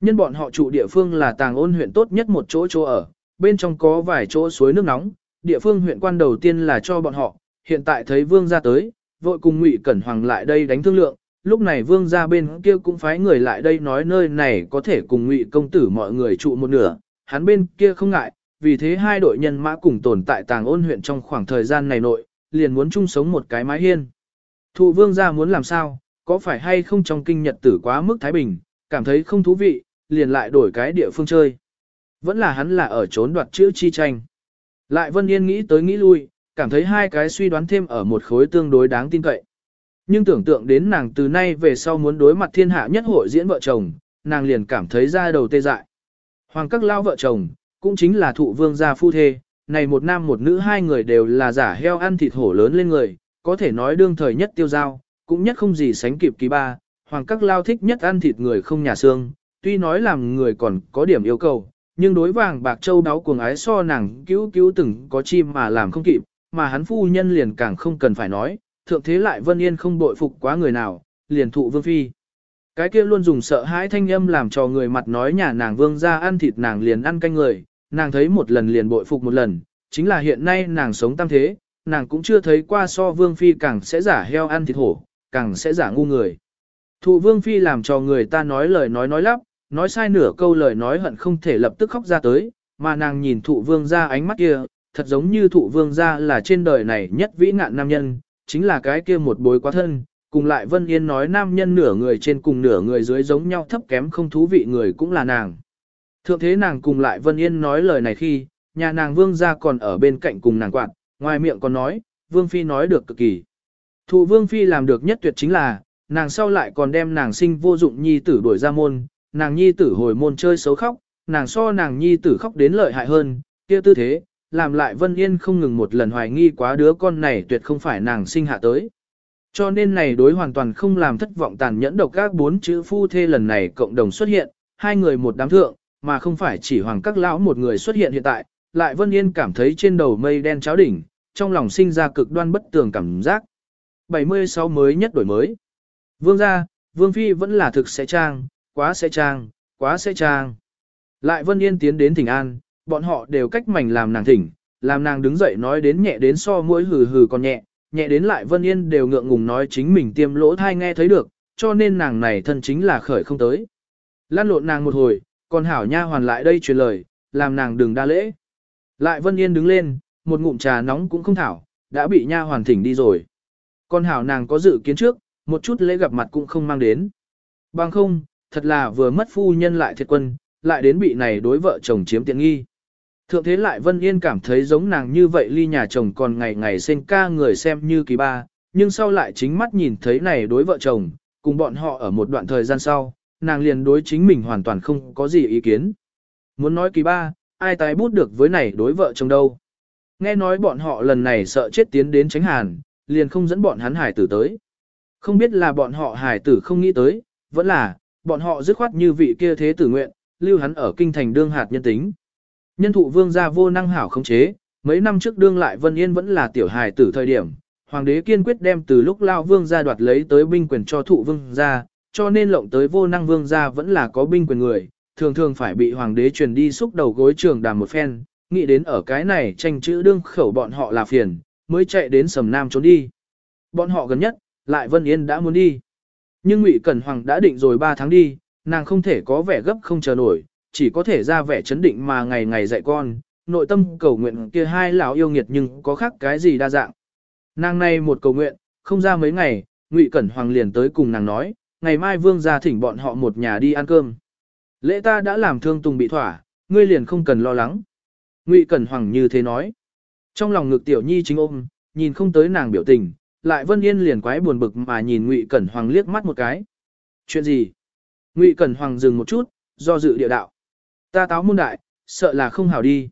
Nhân bọn họ trụ địa phương là Tàng Ôn huyện tốt nhất một chỗ chỗ ở, bên trong có vài chỗ suối nước nóng, địa phương huyện quan đầu tiên là cho bọn họ, hiện tại thấy Vương gia tới, vội cùng Ngụy Cẩn Hoàng lại đây đánh thương lượng, lúc này Vương gia bên kia cũng phái người lại đây nói nơi này có thể cùng Ngụy công tử mọi người trụ một nửa, hắn bên kia không ngại, vì thế hai đội nhân mã cùng tồn tại Tàng Ôn huyện trong khoảng thời gian này nội, liền muốn chung sống một cái mái hiên. Thụ vương gia muốn làm sao, có phải hay không trong kinh nhật tử quá mức Thái Bình, cảm thấy không thú vị, liền lại đổi cái địa phương chơi. Vẫn là hắn là ở trốn đoạt chữ chi tranh. Lại Vân Yên nghĩ tới nghĩ lui, cảm thấy hai cái suy đoán thêm ở một khối tương đối đáng tin cậy. Nhưng tưởng tượng đến nàng từ nay về sau muốn đối mặt thiên hạ nhất hội diễn vợ chồng, nàng liền cảm thấy ra đầu tê dại. Hoàng các lao vợ chồng, cũng chính là thụ vương gia phu thê, này một nam một nữ hai người đều là giả heo ăn thịt hổ lớn lên người, có thể nói đương thời nhất tiêu giao, cũng nhất không gì sánh kịp kỳ ba, hoàng các lao thích nhất ăn thịt người không nhà xương, tuy nói làm người còn có điểm yêu cầu, Nhưng đối vàng bạc châu đáo cuồng ái so nàng cứu cứu từng có chim mà làm không kịp, mà hắn phu nhân liền càng không cần phải nói, thượng thế lại Vân Yên không bội phục quá người nào, liền thụ vương phi. Cái kia luôn dùng sợ hãi thanh âm làm cho người mặt nói nhà nàng vương ra ăn thịt nàng liền ăn canh người, nàng thấy một lần liền bội phục một lần, chính là hiện nay nàng sống tam thế, nàng cũng chưa thấy qua so vương phi càng sẽ giả heo ăn thịt hổ, càng sẽ giả ngu người. Thụ vương phi làm cho người ta nói lời nói nói lắp, nói sai nửa câu lời nói hận không thể lập tức khóc ra tới, mà nàng nhìn thụ vương ra ánh mắt kia, thật giống như thụ vương ra là trên đời này nhất vĩ nạn nam nhân, chính là cái kia một bối quá thân, cùng lại Vân Yên nói nam nhân nửa người trên cùng nửa người dưới giống nhau thấp kém không thú vị người cũng là nàng. Thượng thế nàng cùng lại Vân Yên nói lời này khi, nhà nàng vương gia còn ở bên cạnh cùng nàng quạt, ngoài miệng còn nói, vương phi nói được cực kỳ. Thụ vương phi làm được nhất tuyệt chính là, nàng sau lại còn đem nàng sinh vô dụng nhi tử đuổi ra môn, nàng nhi tử hồi môn chơi xấu khóc, nàng so nàng nhi tử khóc đến lợi hại hơn, kia tư thế, làm lại Vân Yên không ngừng một lần hoài nghi quá đứa con này tuyệt không phải nàng sinh hạ tới. Cho nên này đối hoàn toàn không làm thất vọng tàn nhẫn độc các bốn chữ phu thê lần này cộng đồng xuất hiện, hai người một đám thượng, mà không phải chỉ hoàng các lão một người xuất hiện hiện tại, lại Vân Yên cảm thấy trên đầu mây đen cháo đỉnh, trong lòng sinh ra cực đoan bất tường cảm giác. 76 mới nhất đổi mới. Vương gia, Vương Phi vẫn là thực sẽ trang, quá sẽ trang, quá sẽ trang. Lại Vân Yên tiến đến thỉnh an, bọn họ đều cách mảnh làm nàng thỉnh, làm nàng đứng dậy nói đến nhẹ đến so mũi hừ hừ còn nhẹ, nhẹ đến lại Vân Yên đều ngượng ngùng nói chính mình tiêm lỗ thai nghe thấy được, cho nên nàng này thân chính là khởi không tới. Lan lộn nàng một hồi, còn hảo nha hoàn lại đây truyền lời, làm nàng đừng đa lễ. Lại Vân Yên đứng lên, một ngụm trà nóng cũng không thảo, đã bị nha hoàn thỉnh đi rồi. Còn hảo nàng có dự kiến trước, một chút lễ gặp mặt cũng không mang đến. Bằng không, thật là vừa mất phu nhân lại thiệt quân, lại đến bị này đối vợ chồng chiếm tiện nghi. Thượng thế lại Vân Yên cảm thấy giống nàng như vậy ly nhà chồng còn ngày ngày sinh ca người xem như kỳ ba, nhưng sau lại chính mắt nhìn thấy này đối vợ chồng, cùng bọn họ ở một đoạn thời gian sau, nàng liền đối chính mình hoàn toàn không có gì ý kiến. Muốn nói kỳ ba, ai tái bút được với này đối vợ chồng đâu. Nghe nói bọn họ lần này sợ chết tiến đến tránh hàn, liền không dẫn bọn hắn hải tử tới. Không biết là bọn họ hải tử không nghĩ tới, vẫn là, bọn họ dứt khoát như vị kia thế tử nguyện, lưu hắn ở kinh thành đương hạt nhân tính. Nhân thụ vương gia vô năng hảo khống chế, mấy năm trước đương lại Vân Yên vẫn là tiểu hài tử thời điểm, hoàng đế kiên quyết đem từ lúc lao vương gia đoạt lấy tới binh quyền cho thụ vương gia, cho nên lộng tới vô năng vương gia vẫn là có binh quyền người, thường thường phải bị hoàng đế truyền đi xúc đầu gối trường đàm một phen, nghĩ đến ở cái này tranh chữ đương khẩu bọn họ là phiền, mới chạy đến sầm nam trốn đi. Bọn họ gần nhất, lại Vân Yên đã muốn đi. Nhưng Ngụy Cẩn Hoàng đã định rồi 3 tháng đi, nàng không thể có vẻ gấp không chờ nổi, chỉ có thể ra vẻ chấn định mà ngày ngày dạy con, nội tâm cầu nguyện kia hai lão yêu nghiệt nhưng có khác cái gì đa dạng. Nàng này một cầu nguyện, không ra mấy ngày, Ngụy Cẩn Hoàng liền tới cùng nàng nói, ngày mai vương gia thỉnh bọn họ một nhà đi ăn cơm. Lễ ta đã làm thương tùng bị thỏa, ngươi liền không cần lo lắng. Ngụy Cẩn Hoàng như thế nói. Trong lòng ngực tiểu nhi chính ôm, nhìn không tới nàng biểu tình, lại Vân Yên liền quái buồn bực mà nhìn Ngụy Cẩn Hoàng liếc mắt một cái. Chuyện gì? Ngụy Cẩn Hoàng dừng một chút, do dự địa đạo. Ta táo môn đại, sợ là không hảo đi.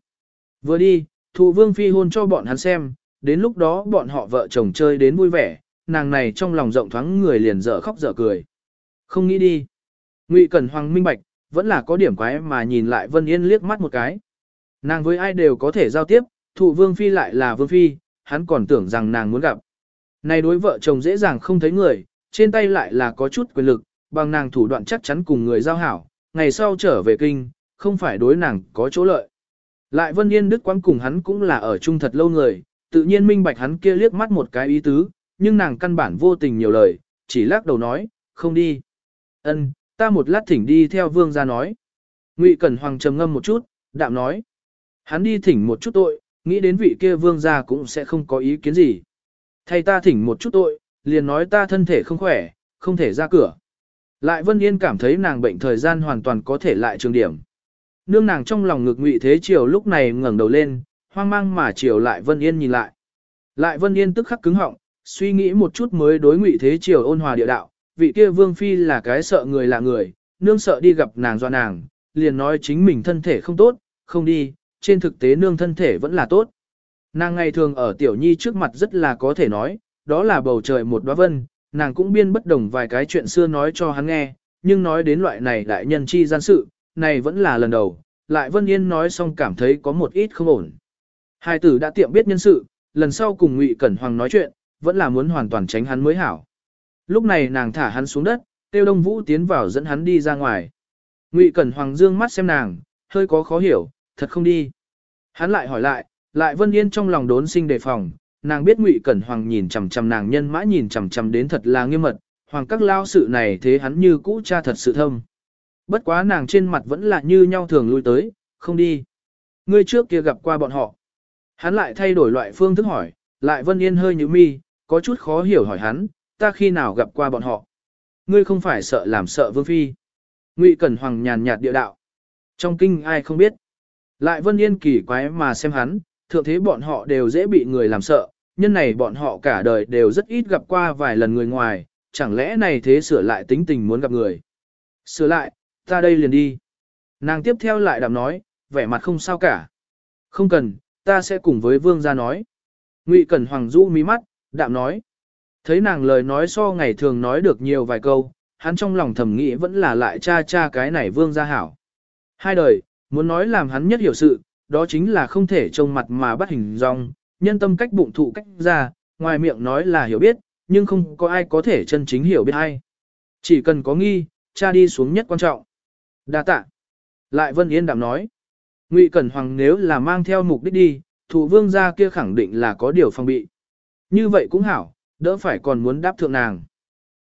Vừa đi, thụ vương phi hôn cho bọn hắn xem, đến lúc đó bọn họ vợ chồng chơi đến vui vẻ, nàng này trong lòng rộng thoáng người liền dở khóc dở cười. Không nghĩ đi. Ngụy Cẩn Hoàng minh bạch, vẫn là có điểm quái mà nhìn lại Vân Yên liếc mắt một cái. Nàng với ai đều có thể giao tiếp, thụ vương phi lại là vương phi, hắn còn tưởng rằng nàng muốn gặp. Này đối vợ chồng dễ dàng không thấy người, trên tay lại là có chút quyền lực, bằng nàng thủ đoạn chắc chắn cùng người giao hảo, ngày sau trở về kinh, không phải đối nàng có chỗ lợi. Lại Vân Yên Đức quang cùng hắn cũng là ở chung thật lâu người, tự nhiên minh bạch hắn kia liếc mắt một cái ý tứ, nhưng nàng căn bản vô tình nhiều lời, chỉ lắc đầu nói, không đi. Ân, ta một lát thỉnh đi theo vương gia nói. Ngụy Cẩn Hoàng trầm ngâm một chút, đạm nói. Hắn đi thỉnh một chút tội, nghĩ đến vị kia vương gia cũng sẽ không có ý kiến gì. Thay ta thỉnh một chút tội, liền nói ta thân thể không khỏe, không thể ra cửa. Lại Vân Yên cảm thấy nàng bệnh thời gian hoàn toàn có thể lại trường điểm. Nương nàng trong lòng ngực ngụy thế chiều lúc này ngẩng đầu lên, hoang mang mà chiều lại Vân Yên nhìn lại. Lại Vân Yên tức khắc cứng họng, suy nghĩ một chút mới đối ngụy thế chiều ôn hòa địa đạo, vị kia vương phi là cái sợ người là người, nương sợ đi gặp nàng do nàng, liền nói chính mình thân thể không tốt, không đi, trên thực tế nương thân thể vẫn là tốt. Nàng ngày thường ở tiểu nhi trước mặt rất là có thể nói, đó là bầu trời một đóa vân, nàng cũng biên bất đồng vài cái chuyện xưa nói cho hắn nghe, nhưng nói đến loại này đại nhân chi gian sự, này vẫn là lần đầu, lại Vân Yên nói xong cảm thấy có một ít không ổn. Hai tử đã tiệm biết nhân sự, lần sau cùng Ngụy Cẩn Hoàng nói chuyện, vẫn là muốn hoàn toàn tránh hắn mới hảo. Lúc này nàng thả hắn xuống đất, Tiêu Đông Vũ tiến vào dẫn hắn đi ra ngoài. Ngụy Cẩn Hoàng dương mắt xem nàng, hơi có khó hiểu, thật không đi. Hắn lại hỏi lại, lại Vân Yên trong lòng đốn sinh đề phòng, nàng biết Ngụy Cẩn Hoàng nhìn chằm chằm nàng nhân mã nhìn chằm chằm đến thật là nghiêm mật, hoàng các lao sự này thế hắn như cũ cha thật sự thâm. Bất quá nàng trên mặt vẫn là như nhau thường lui tới, không đi. Ngươi trước kia gặp qua bọn họ. Hắn lại thay đổi loại phương thức hỏi, lại Vân Yên hơi như mi, có chút khó hiểu hỏi hắn, ta khi nào gặp qua bọn họ. Ngươi không phải sợ làm sợ vương phi. Ngụy Cẩn Hoàng nhàn nhạt địa đạo. Trong kinh ai không biết. Lại Vân Yên kỳ quái mà xem hắn, thượng thế bọn họ đều dễ bị người làm sợ, nhân này bọn họ cả đời đều rất ít gặp qua vài lần người ngoài, chẳng lẽ này thế sửa lại tính tình muốn gặp người. Sửa lại, ta đây liền đi. Nàng tiếp theo lại đạm nói, vẻ mặt không sao cả. Không cần, ta sẽ cùng với vương gia nói. Ngụy Cẩn Hoàng rũ mí mắt, đạm nói. Thấy nàng lời nói so ngày thường nói được nhiều vài câu, hắn trong lòng thầm nghĩ vẫn là lại cha cha cái này vương gia hảo. Hai đời, muốn nói làm hắn nhất hiểu sự, đó chính là không thể trông mặt mà bắt hình dong, nhân tâm cách bụng thụ cách ra, ngoài miệng nói là hiểu biết, nhưng không có ai có thể chân chính hiểu biết hay. Chỉ cần có nghi, cha đi xuống nhất quan trọng. Đa tạ. Lại Vân Yên đạm nói. Ngụy Cẩn Hoàng nếu là mang theo mục đích đi, thủ vương gia kia khẳng định là có điều phòng bị. Như vậy cũng hảo, đỡ phải còn muốn đáp thượng nàng.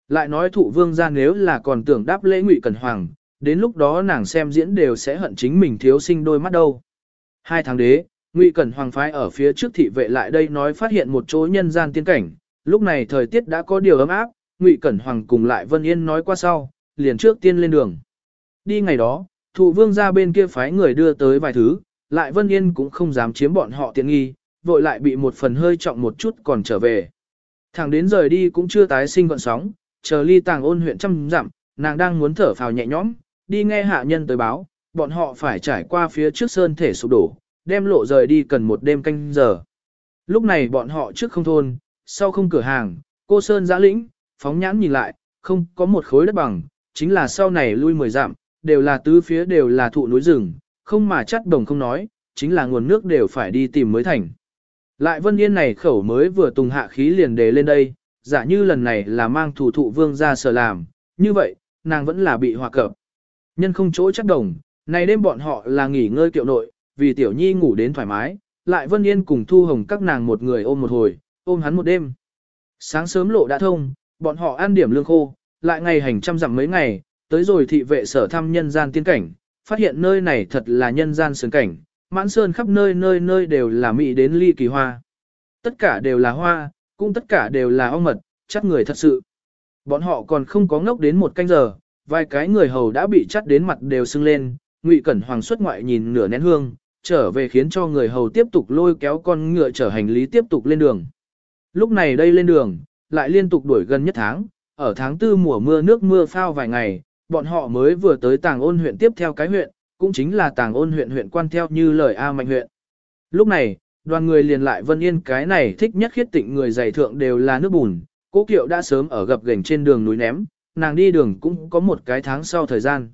Lại nói thụ vương gia nếu là còn tưởng đáp lễ Ngụy Cẩn Hoàng, đến lúc đó nàng xem diễn đều sẽ hận chính mình thiếu sinh đôi mắt đâu. Hai tháng đế, Ngụy Cẩn Hoàng phái ở phía trước thị vệ lại đây nói phát hiện một chỗ nhân gian tiên cảnh, lúc này thời tiết đã có điều ấm áp, Ngụy Cẩn Hoàng cùng lại Vân Yên nói qua sau, liền trước tiên lên đường. Đi ngày đó, thụ vương ra bên kia phái người đưa tới vài thứ, lại Vân Yên cũng không dám chiếm bọn họ tiện nghi, vội lại bị một phần hơi trọng một chút còn trở về. thằng đến rời đi cũng chưa tái sinh gọn sóng, chờ ly tàng ôn huyện trăm dặm, nàng đang muốn thở phào nhẹ nhõm, đi nghe hạ nhân tới báo, bọn họ phải trải qua phía trước sơn thể sụp đổ, đem lộ rời đi cần một đêm canh giờ. Lúc này bọn họ trước không thôn, sau không cửa hàng, cô sơn giã lĩnh, phóng nhãn nhìn lại, không có một khối đất bằng, chính là sau này lui mười dặm, đều là tứ phía đều là thụ núi rừng, không mà chắt đồng không nói, chính là nguồn nước đều phải đi tìm mới thành. Lại Vân Yên này khẩu mới vừa tùng hạ khí liền đề lên đây, giả như lần này là mang thủ thụ vương ra sở làm, như vậy, nàng vẫn là bị hòa cập. Nhân không chỗ chắc đồng, này đêm bọn họ là nghỉ ngơi kiệu nội, vì tiểu nhi ngủ đến thoải mái, lại Vân Yên cùng Thu Hồng các nàng một người ôm một hồi, ôm hắn một đêm. Sáng sớm lộ đã thông, bọn họ ăn điểm lương khô, lại ngày hành trăm dặm mấy ngày, tới rồi thị vệ sở thăm nhân gian tiên cảnh, phát hiện nơi này thật là nhân gian sướng cảnh, mãn sơn khắp nơi nơi nơi đều là mỹ đến ly kỳ hoa. Tất cả đều là hoa, cũng tất cả đều là ong mật, chắc người thật sự. Bọn họ còn không có ngốc đến một canh giờ, vài cái người hầu đã bị chắt đến mặt đều sưng lên, Ngụy Cẩn Hoàng xuất ngoại nhìn nửa nén hương, trở về khiến cho người hầu tiếp tục lôi kéo con ngựa chở hành lý tiếp tục lên đường. Lúc này đây lên đường, lại liên tục đuổi gần nhất tháng, ở tháng tư mùa mưa nước mưa phao vài ngày, bọn họ mới vừa tới tàng ôn huyện tiếp theo cái huyện, cũng chính là tàng ôn huyện huyện quan theo như lời A Mạnh huyện. Lúc này, đoàn người liền lại Vân Yên cái này thích nhất khiết tịnh người dày thượng đều là nước bùn, cố kiệu đã sớm ở gập gành trên đường núi ném, nàng đi đường cũng có một cái tháng sau thời gian.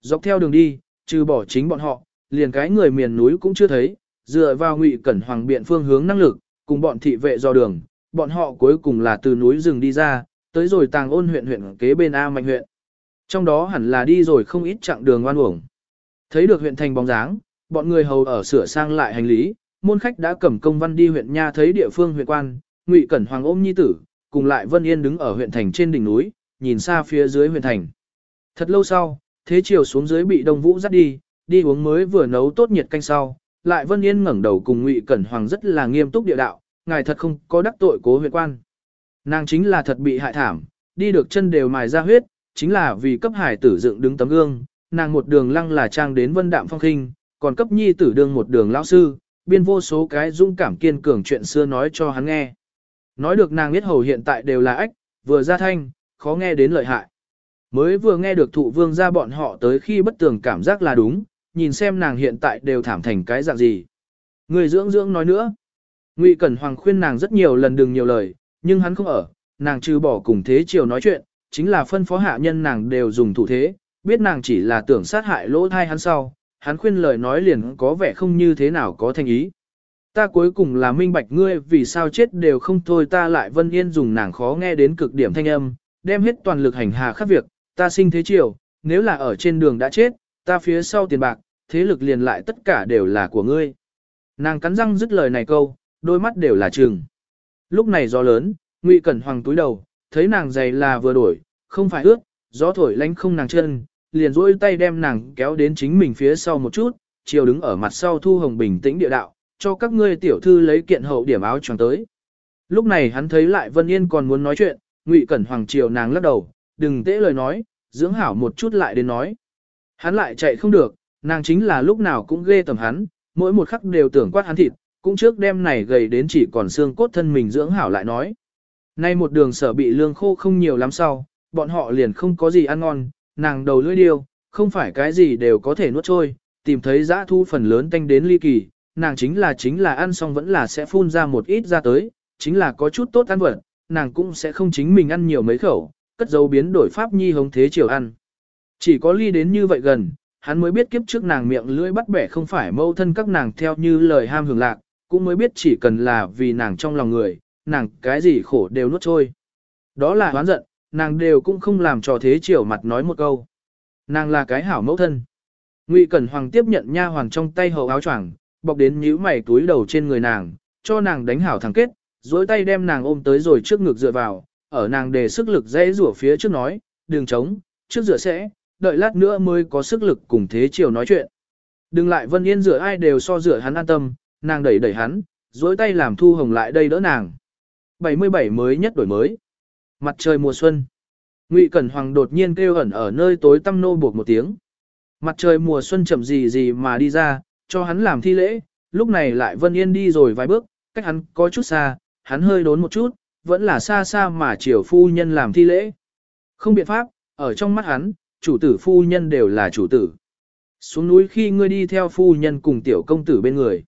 Dọc theo đường đi, trừ bỏ chính bọn họ, liền cái người miền núi cũng chưa thấy, dựa vào ngụy cẩn hoàng biện phương hướng năng lực, cùng bọn thị vệ do đường, bọn họ cuối cùng là từ núi rừng đi ra, tới rồi tàng ôn huyện huyện kế bên A Mạnh huyện. Trong đó hẳn là đi rồi không ít chặng đường oan uổng. Thấy được huyện thành bóng dáng, bọn người hầu ở sửa sang lại hành lý, môn khách đã cầm công văn đi huyện nha thấy địa phương huyện quan, Ngụy Cẩn Hoàng ôm nhi tử, cùng lại Vân Yên đứng ở huyện thành trên đỉnh núi, nhìn xa phía dưới huyện thành. Thật lâu sau, thế chiều xuống dưới bị Đông Vũ dắt đi, đi uống mới vừa nấu tốt nhiệt canh sau, lại Vân Yên ngẩng đầu cùng Ngụy Cẩn Hoàng rất là nghiêm túc địa đạo, ngài thật không có đắc tội cố huyện quan. Nàng chính là thật bị hại thảm, đi được chân đều mài ra huyết, chính là vì cấp hải tử dựng đứng tấm gương, nàng một đường lăng là trang đến vân đạm phong khinh, còn cấp nhi tử đương một đường lão sư, biên vô số cái dũng cảm kiên cường chuyện xưa nói cho hắn nghe. Nói được nàng biết hầu hiện tại đều là ách, vừa ra thanh, khó nghe đến lợi hại. Mới vừa nghe được thụ vương ra bọn họ tới khi bất tường cảm giác là đúng, nhìn xem nàng hiện tại đều thảm thành cái dạng gì. Người dưỡng dưỡng nói nữa. Ngụy Cẩn Hoàng khuyên nàng rất nhiều lần đừng nhiều lời, nhưng hắn không ở, nàng trừ bỏ cùng thế chiều nói chuyện, chính là phân phó hạ nhân nàng đều dùng thủ thế, biết nàng chỉ là tưởng sát hại lỗ thai hắn sau, hắn khuyên lời nói liền có vẻ không như thế nào có thành ý. Ta cuối cùng là minh bạch ngươi vì sao chết đều không thôi ta lại vân yên dùng nàng khó nghe đến cực điểm thanh âm, đem hết toàn lực hành hà khắc việc, ta sinh thế chiều, nếu là ở trên đường đã chết, ta phía sau tiền bạc, thế lực liền lại tất cả đều là của ngươi. Nàng cắn răng dứt lời này câu, đôi mắt đều là trừng. Lúc này gió lớn, Ngụy Cẩn Hoàng túi đầu, thấy nàng giày là vừa đổi, không phải ướt, gió thổi lánh không nàng chân, liền duỗi tay đem nàng kéo đến chính mình phía sau một chút, chiều đứng ở mặt sau Thu Hồng bình tĩnh địa đạo, cho các ngươi tiểu thư lấy kiện hậu điểm áo choàng tới. Lúc này hắn thấy lại Vân Yên còn muốn nói chuyện, Ngụy Cẩn Hoàng chiều nàng lắc đầu, đừng tễ lời nói, dưỡng hảo một chút lại đến nói. Hắn lại chạy không được, nàng chính là lúc nào cũng ghê tầm hắn, mỗi một khắc đều tưởng quát hắn thịt, cũng trước đêm này gầy đến chỉ còn xương cốt thân mình dưỡng hảo lại nói. Nay một đường sở bị lương khô không nhiều lắm sau, bọn họ liền không có gì ăn ngon, nàng đầu lưỡi điêu, không phải cái gì đều có thể nuốt trôi, tìm thấy dã thu phần lớn tanh đến ly kỳ, nàng chính là chính là ăn xong vẫn là sẽ phun ra một ít ra tới, chính là có chút tốt ăn vật, nàng cũng sẽ không chính mình ăn nhiều mấy khẩu, cất dấu biến đổi pháp nhi hống thế chiều ăn. Chỉ có ly đến như vậy gần, hắn mới biết kiếp trước nàng miệng lưỡi bắt bẻ không phải mâu thân các nàng theo như lời ham hưởng lạc, cũng mới biết chỉ cần là vì nàng trong lòng người, nàng cái gì khổ đều nuốt trôi. Đó là hoán giận, nàng đều cũng không làm cho thế chiều mặt nói một câu. Nàng là cái hảo mẫu thân. Ngụy Cẩn Hoàng tiếp nhận nha hoàng trong tay hậu áo choàng, bọc đến nhíu mày túi đầu trên người nàng, cho nàng đánh hảo thẳng kết, duỗi tay đem nàng ôm tới rồi trước ngực dựa vào, ở nàng để sức lực dễ rủa phía trước nói, đừng chống, trước rửa sẽ, đợi lát nữa mới có sức lực cùng thế chiều nói chuyện. Đừng lại Vân Yên rửa ai đều so rửa hắn an tâm, nàng đẩy đẩy hắn, duỗi tay làm Thu Hồng lại đây đỡ nàng. 77 mới nhất đổi mới. Mặt trời mùa xuân. Ngụy Cẩn Hoàng đột nhiên kêu ẩn ở nơi tối tăm nô buộc một tiếng. Mặt trời mùa xuân chậm gì gì mà đi ra, cho hắn làm thi lễ, lúc này lại Vân Yên đi rồi vài bước, cách hắn có chút xa, hắn hơi đốn một chút, vẫn là xa xa mà triều phu nhân làm thi lễ. Không biện pháp, ở trong mắt hắn, chủ tử phu nhân đều là chủ tử. Xuống núi khi ngươi đi theo phu nhân cùng tiểu công tử bên người.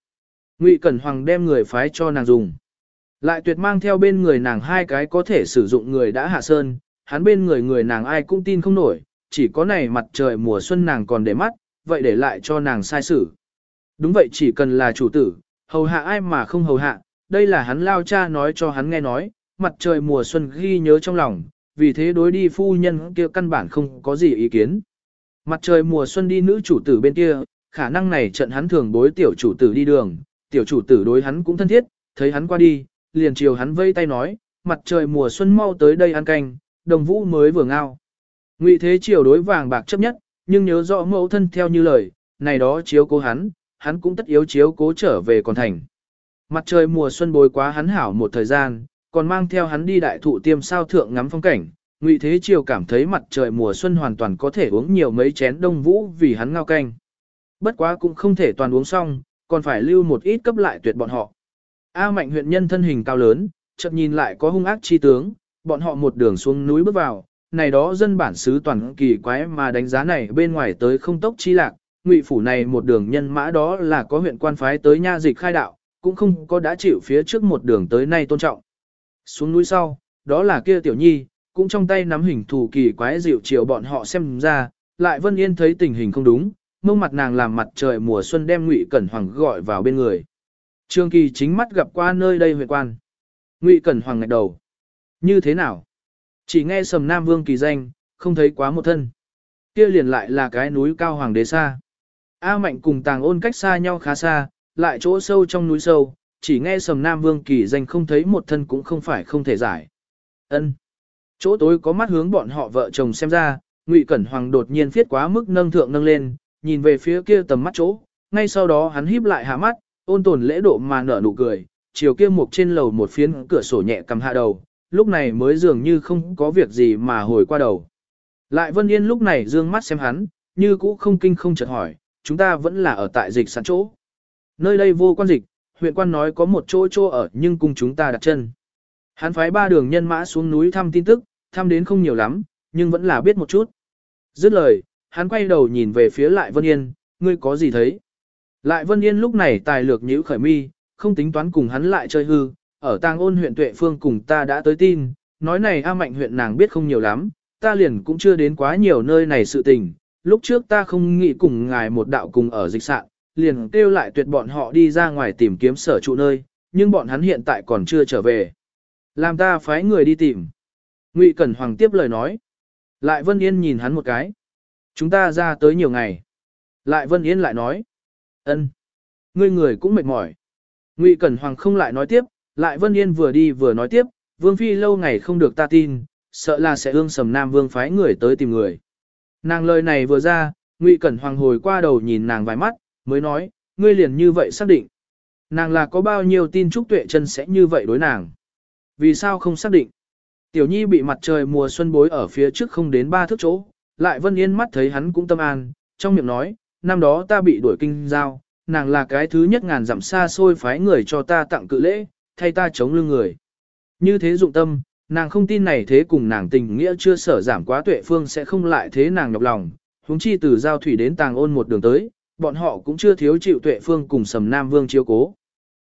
Ngụy Cẩn Hoàng đem người phái cho nàng dùng. Lại tuyệt mang theo bên người nàng hai cái có thể sử dụng người đã hạ sơn, hắn bên người người nàng ai cũng tin không nổi, chỉ có này mặt trời mùa xuân nàng còn để mắt, vậy để lại cho nàng sai xử. Đúng vậy chỉ cần là chủ tử, hầu hạ ai mà không hầu hạ, đây là hắn lao cha nói cho hắn nghe nói, mặt trời mùa xuân ghi nhớ trong lòng, vì thế đối đi phu nhân kia căn bản không có gì ý kiến. Mặt trời mùa xuân đi nữ chủ tử bên kia, khả năng này trận hắn thường đối tiểu chủ tử đi đường, tiểu chủ tử đối hắn cũng thân thiết, thấy hắn qua đi, liền chiều hắn vây tay nói, mặt trời mùa xuân mau tới đây ăn canh, đồng vũ mới vừa ngao. Ngụy thế chiều đối vàng bạc chấp nhất, nhưng nhớ rõ mẫu thân theo như lời, này đó chiếu cố hắn, hắn cũng tất yếu chiếu cố trở về còn thành. Mặt trời mùa xuân bồi quá hắn hảo một thời gian, còn mang theo hắn đi đại thụ tiêm sao thượng ngắm phong cảnh. Ngụy Thế Triều cảm thấy mặt trời mùa xuân hoàn toàn có thể uống nhiều mấy chén đông vũ vì hắn ngao canh. Bất quá cũng không thể toàn uống xong, còn phải lưu một ít cấp lại tuyệt bọn họ. A Mạnh huyện nhân thân hình cao lớn, chợt nhìn lại có hung ác chi tướng, bọn họ một đường xuống núi bước vào, này đó dân bản xứ toàn kỳ quái mà đánh giá này bên ngoài tới không tốc chi lạc, ngụy phủ này một đường nhân mã đó là có huyện quan phái tới nha dịch khai đạo, cũng không có đã chịu phía trước một đường tới nay tôn trọng. Xuống núi sau, đó là kia tiểu nhi, cũng trong tay nắm hình thù kỳ quái dịu chiều bọn họ xem ra, lại Vân Yên thấy tình hình không đúng, mông mặt nàng làm mặt trời mùa xuân đem Ngụy Cẩn Hoàng gọi vào bên người. Trương Kỳ chính mắt gặp qua nơi đây huyện quan. Ngụy Cẩn Hoàng ngạch đầu. Như thế nào? Chỉ nghe Sầm Nam Vương kỳ danh, không thấy quá một thân. Kia liền lại là cái núi cao hoàng đế xa. A Mạnh cùng Tàng Ôn cách xa nhau khá xa, lại chỗ sâu trong núi sâu, chỉ nghe Sầm Nam Vương kỳ danh không thấy một thân cũng không phải không thể giải. Ân. Chỗ tối có mắt hướng bọn họ vợ chồng xem ra, Ngụy Cẩn Hoàng đột nhiên phiết quá mức nâng thượng nâng lên, nhìn về phía kia tầm mắt chỗ, ngay sau đó hắn híp lại hạ mắt, ôn tồn lễ độ mà nở nụ cười, chiều kia mục trên lầu một phiến cửa sổ nhẹ cầm hạ đầu, lúc này mới dường như không có việc gì mà hồi qua đầu. Lại Vân Yên lúc này dương mắt xem hắn, như cũ không kinh không chợt hỏi, chúng ta vẫn là ở tại dịch sẵn chỗ. Nơi đây vô quan dịch, huyện quan nói có một chỗ chỗ ở nhưng cùng chúng ta đặt chân. Hắn phái ba đường nhân mã xuống núi thăm tin tức, thăm đến không nhiều lắm, nhưng vẫn là biết một chút. Dứt lời, hắn quay đầu nhìn về phía lại Vân Yên, ngươi có gì thấy? Lại Vân Yên lúc này tài lược nhíu khởi mi, không tính toán cùng hắn lại chơi hư, ở tang ôn huyện tuệ phương cùng ta đã tới tin, nói này A Mạnh huyện nàng biết không nhiều lắm, ta liền cũng chưa đến quá nhiều nơi này sự tình, lúc trước ta không nghĩ cùng ngài một đạo cùng ở dịch sạn, liền kêu lại tuyệt bọn họ đi ra ngoài tìm kiếm sở trụ nơi, nhưng bọn hắn hiện tại còn chưa trở về. Làm ta phái người đi tìm. Ngụy Cẩn Hoàng tiếp lời nói. Lại Vân Yên nhìn hắn một cái. Chúng ta ra tới nhiều ngày. Lại Vân Yên lại nói ân, Ngươi người cũng mệt mỏi. Ngụy Cẩn Hoàng không lại nói tiếp, lại Vân Yên vừa đi vừa nói tiếp, Vương Phi lâu ngày không được ta tin, sợ là sẽ ương sầm Nam Vương phái người tới tìm người. Nàng lời này vừa ra, Ngụy Cẩn Hoàng hồi qua đầu nhìn nàng vài mắt, mới nói, ngươi liền như vậy xác định. Nàng là có bao nhiêu tin Trúc Tuệ chân sẽ như vậy đối nàng. Vì sao không xác định? Tiểu Nhi bị mặt trời mùa xuân bối ở phía trước không đến ba thước chỗ, lại Vân Yên mắt thấy hắn cũng tâm an, trong miệng nói, năm đó ta bị đuổi kinh giao, nàng là cái thứ nhất ngàn dặm xa xôi phái người cho ta tặng cự lễ, thay ta chống lưng người. Như thế dụng tâm, nàng không tin này thế cùng nàng tình nghĩa chưa sở giảm quá tuệ phương sẽ không lại thế nàng nhọc lòng, huống chi từ giao thủy đến tàng ôn một đường tới, bọn họ cũng chưa thiếu chịu tuệ phương cùng sầm nam vương chiếu cố.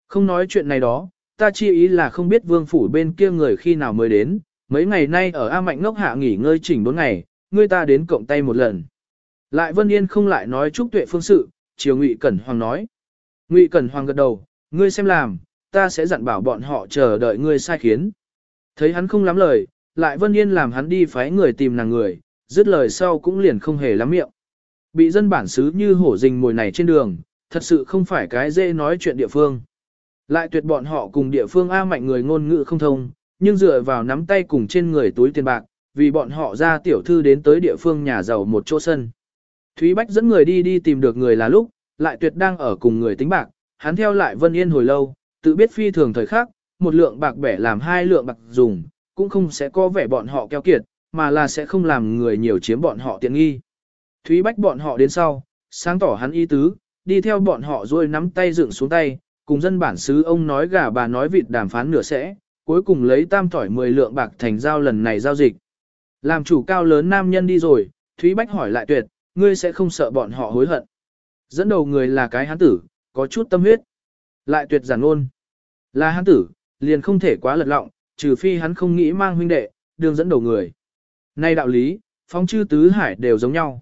Không nói chuyện này đó, ta chi ý là không biết vương phủ bên kia người khi nào mới đến, mấy ngày nay ở A Mạnh ngốc hạ nghỉ ngơi chỉnh bốn ngày, ngươi ta đến cộng tay một lần. Lại Vân Yên không lại nói chúc tuệ phương sự, chiều Ngụy Cẩn Hoàng nói. Ngụy Cẩn Hoàng gật đầu, ngươi xem làm, ta sẽ dặn bảo bọn họ chờ đợi ngươi sai khiến. Thấy hắn không lắm lời, lại Vân Yên làm hắn đi phái người tìm nàng người, dứt lời sau cũng liền không hề lắm miệng. Bị dân bản xứ như hổ rình mồi này trên đường, thật sự không phải cái dễ nói chuyện địa phương. Lại tuyệt bọn họ cùng địa phương A mạnh người ngôn ngữ không thông, nhưng dựa vào nắm tay cùng trên người túi tiền bạc, vì bọn họ ra tiểu thư đến tới địa phương nhà giàu một chỗ sân. Thúy Bách dẫn người đi đi tìm được người là lúc, lại tuyệt đang ở cùng người tính bạc, hắn theo lại Vân Yên hồi lâu, tự biết phi thường thời khắc, một lượng bạc bẻ làm hai lượng bạc dùng, cũng không sẽ có vẻ bọn họ keo kiệt, mà là sẽ không làm người nhiều chiếm bọn họ tiện nghi. Thúy Bách bọn họ đến sau, sáng tỏ hắn ý tứ, đi theo bọn họ rồi nắm tay dựng xuống tay, cùng dân bản xứ ông nói gà bà nói vịt đàm phán nửa sẽ, cuối cùng lấy tam tỏi 10 lượng bạc thành giao lần này giao dịch. Làm chủ cao lớn nam nhân đi rồi, Thúy Bách hỏi lại tuyệt, ngươi sẽ không sợ bọn họ hối hận. Dẫn đầu người là cái hán tử, có chút tâm huyết. Lại tuyệt giản ôn. Là hán tử, liền không thể quá lật lọng, trừ phi hắn không nghĩ mang huynh đệ, đường dẫn đầu người. Nay đạo lý, phóng chư tứ hải đều giống nhau.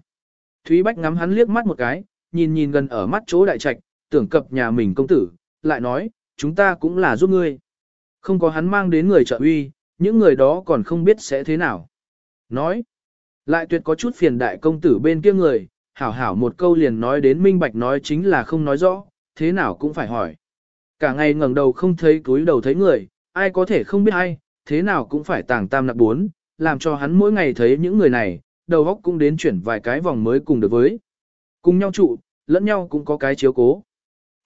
Thúy Bách ngắm hắn liếc mắt một cái, nhìn nhìn gần ở mắt chỗ đại trạch, tưởng cập nhà mình công tử, lại nói, chúng ta cũng là giúp ngươi. Không có hắn mang đến người trợ uy, những người đó còn không biết sẽ thế nào. Nói, lại tuyệt có chút phiền đại công tử bên kia người, hảo hảo một câu liền nói đến minh bạch nói chính là không nói rõ, thế nào cũng phải hỏi. Cả ngày ngẩng đầu không thấy túi đầu thấy người, ai có thể không biết ai, thế nào cũng phải tàng tam nạp bốn, làm cho hắn mỗi ngày thấy những người này, đầu óc cũng đến chuyển vài cái vòng mới cùng được với. Cùng nhau trụ, lẫn nhau cũng có cái chiếu cố.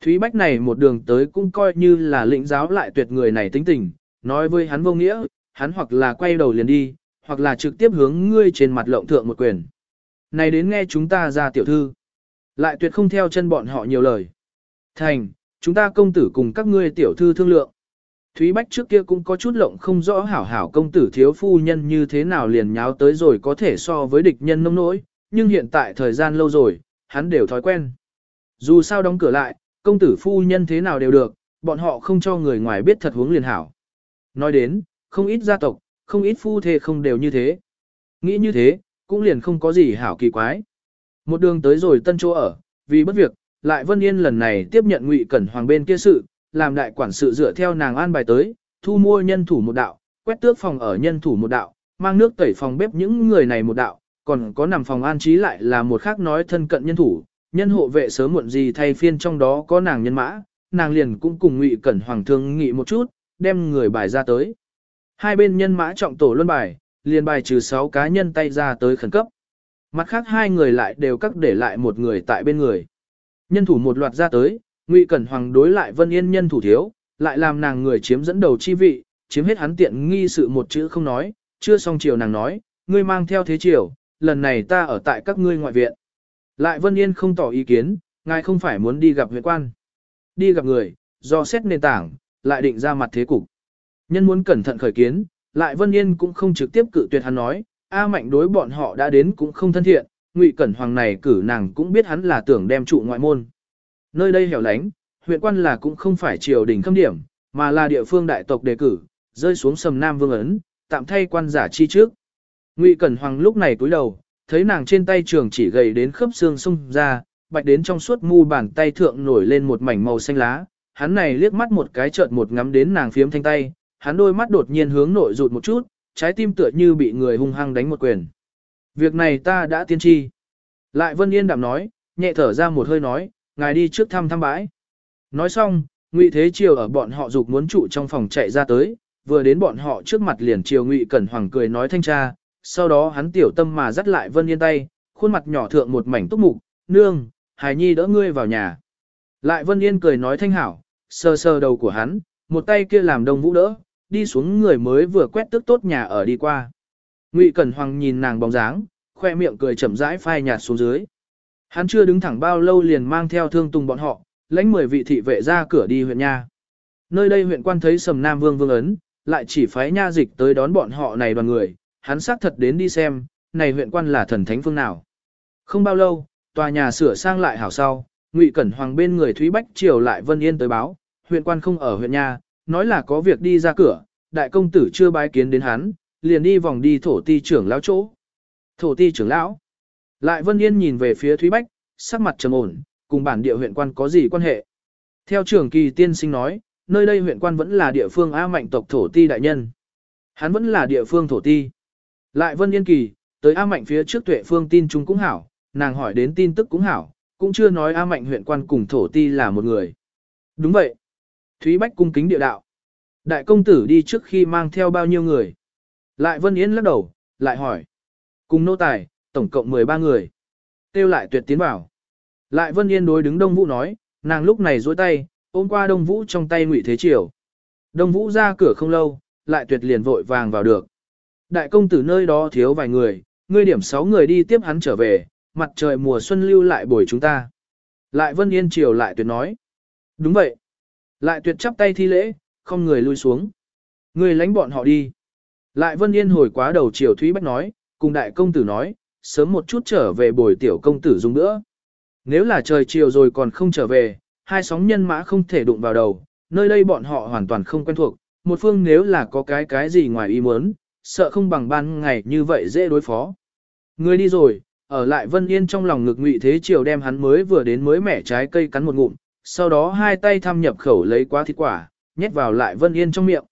Thúy Bách này một đường tới cũng coi như là lĩnh giáo lại tuyệt người này tính tình, nói với hắn vô nghĩa, hắn hoặc là quay đầu liền đi, hoặc là trực tiếp hướng ngươi trên mặt lộng thượng một quyền. Này đến nghe chúng ta ra tiểu thư. Lại tuyệt không theo chân bọn họ nhiều lời. Thành, chúng ta công tử cùng các ngươi tiểu thư thương lượng. Thúy Bách trước kia cũng có chút lộng không rõ hảo hảo công tử thiếu phu nhân như thế nào liền nháo tới rồi có thể so với địch nhân nông nỗi, nhưng hiện tại thời gian lâu rồi, hắn đều thói quen. Dù sao đóng cửa lại, công tử phu nhân thế nào đều được, bọn họ không cho người ngoài biết thật hướng liền hảo. Nói đến, không ít gia tộc, không ít phu thê không đều như thế. Nghĩ như thế, cũng liền không có gì hảo kỳ quái. Một đường tới rồi tân chỗ ở, vì bất việc, lại Vân Yên lần này tiếp nhận Ngụy Cẩn Hoàng bên kia sự, làm đại quản sự dựa theo nàng an bài tới, thu mua nhân thủ một đạo, quét tước phòng ở nhân thủ một đạo, mang nước tẩy phòng bếp những người này một đạo, còn có nằm phòng an trí lại là một khác nói thân cận nhân thủ, nhân hộ vệ sớm muộn gì thay phiên trong đó có nàng nhân mã, nàng liền cũng cùng Ngụy Cẩn Hoàng thương nghị một chút, đem người bài ra tới. Hai bên nhân mã trọng tổ luân bài, liền bài trừ 6 cá nhân tay ra tới khẩn cấp. Mặt khác hai người lại đều cắt để lại một người tại bên người. Nhân thủ một loạt ra tới, Ngụy Cẩn Hoàng đối lại Vân Yên nhân thủ thiếu, lại làm nàng người chiếm dẫn đầu chi vị, chiếm hết hắn tiện nghi sự một chữ không nói, chưa xong chiều nàng nói, ngươi mang theo thế chiều, lần này ta ở tại các ngươi ngoại viện. Lại Vân Yên không tỏ ý kiến, ngài không phải muốn đi gặp huyện quan. Đi gặp người, do xét nền tảng, lại định ra mặt thế cục. Nhân muốn cẩn thận khởi kiến, lại Vân Yên cũng không trực tiếp cự tuyệt hắn nói, A Mạnh đối bọn họ đã đến cũng không thân thiện, Ngụy Cẩn Hoàng này cử nàng cũng biết hắn là tưởng đem trụ ngoại môn. Nơi đây hẻo lánh, huyện quan là cũng không phải triều đình khâm điểm, mà là địa phương đại tộc đề cử, rơi xuống sầm Nam Vương ấn, tạm thay quan giả chi trước. Ngụy Cẩn Hoàng lúc này cúi đầu, thấy nàng trên tay trường chỉ gầy đến khớp xương sung ra, bạch đến trong suốt mu bàn tay thượng nổi lên một mảnh màu xanh lá, hắn này liếc mắt một cái chợt một ngắm đến nàng phiếm thanh tay, hắn đôi mắt đột nhiên hướng nội rụt một chút, trái tim tựa như bị người hung hăng đánh một quyền. Việc này ta đã tiên tri. Lại Vân Yên đạm nói, nhẹ thở ra một hơi nói, ngài đi trước thăm thăm bãi. Nói xong, Ngụy Thế Triều ở bọn họ dục muốn trụ trong phòng chạy ra tới, vừa đến bọn họ trước mặt liền Triều Ngụy Cẩn Hoàng cười nói thanh tra, sau đó hắn tiểu tâm mà dắt lại Vân Yên tay, khuôn mặt nhỏ thượng một mảnh túc mục, nương, hài nhi đỡ ngươi vào nhà. Lại Vân Yên cười nói thanh hảo, sờ sờ đầu của hắn, một tay kia làm đông vũ đỡ, đi xuống người mới vừa quét tức tốt nhà ở đi qua. Ngụy Cẩn Hoàng nhìn nàng bóng dáng, khoe miệng cười chậm rãi phai nhạt xuống dưới. Hắn chưa đứng thẳng bao lâu liền mang theo thương tùng bọn họ, lãnh 10 vị thị vệ ra cửa đi huyện nha. Nơi đây huyện quan thấy Sầm Nam Vương Vương ấn, lại chỉ phái nha dịch tới đón bọn họ này đoàn người, hắn xác thật đến đi xem, này huyện quan là thần thánh phương nào. Không bao lâu, tòa nhà sửa sang lại hảo sau, Ngụy Cẩn Hoàng bên người Thúy Bách triều lại Vân Yên tới báo, huyện quan không ở huyện nha, nói là có việc đi ra cửa, đại công tử chưa bái kiến đến hắn, liền đi vòng đi thổ ti trưởng lão chỗ. Thổ ti trưởng lão. Lại Vân Yên nhìn về phía Thúy Bách, sắc mặt trầm ổn, cùng bản địa huyện quan có gì quan hệ. Theo trưởng kỳ tiên sinh nói, nơi đây huyện quan vẫn là địa phương A mạnh tộc thổ ti đại nhân. Hắn vẫn là địa phương thổ ti. Lại Vân Yên kỳ, tới A mạnh phía trước tuệ phương tin chúng cũng hảo, nàng hỏi đến tin tức cũng hảo, cũng chưa nói A mạnh huyện quan cùng thổ ti là một người. Đúng vậy. Thúy Bách cung kính địa đạo. Đại công tử đi trước khi mang theo bao nhiêu người. Lại Vân Yến lắc đầu, lại hỏi. Cùng nô tài, tổng cộng 13 người. Tiêu lại tuyệt tiến vào. Lại Vân Yên đối đứng Đông Vũ nói, nàng lúc này dối tay, ôm qua Đông Vũ trong tay Ngụy Thế Triều. Đông Vũ ra cửa không lâu, lại tuyệt liền vội vàng vào được. Đại công tử nơi đó thiếu vài người, ngươi điểm 6 người đi tiếp hắn trở về, mặt trời mùa xuân lưu lại bồi chúng ta. Lại Vân Yên Triều lại tuyệt nói. Đúng vậy. Lại tuyệt chắp tay thi lễ, không người lui xuống. Người lánh bọn họ đi. Lại Vân Yên hồi quá đầu chiều Thúy Bách nói, cùng đại công tử nói, sớm một chút trở về bồi tiểu công tử dùng nữa. Nếu là trời chiều rồi còn không trở về, hai sóng nhân mã không thể đụng vào đầu, nơi đây bọn họ hoàn toàn không quen thuộc, một phương nếu là có cái cái gì ngoài ý muốn, sợ không bằng ban ngày như vậy dễ đối phó. Người đi rồi, ở lại Vân Yên trong lòng ngực ngụy thế chiều đem hắn mới vừa đến mới mẻ trái cây cắn một ngụm, sau đó hai tay thăm nhập khẩu lấy quá thịt quả, nhét vào lại Vân Yên trong miệng.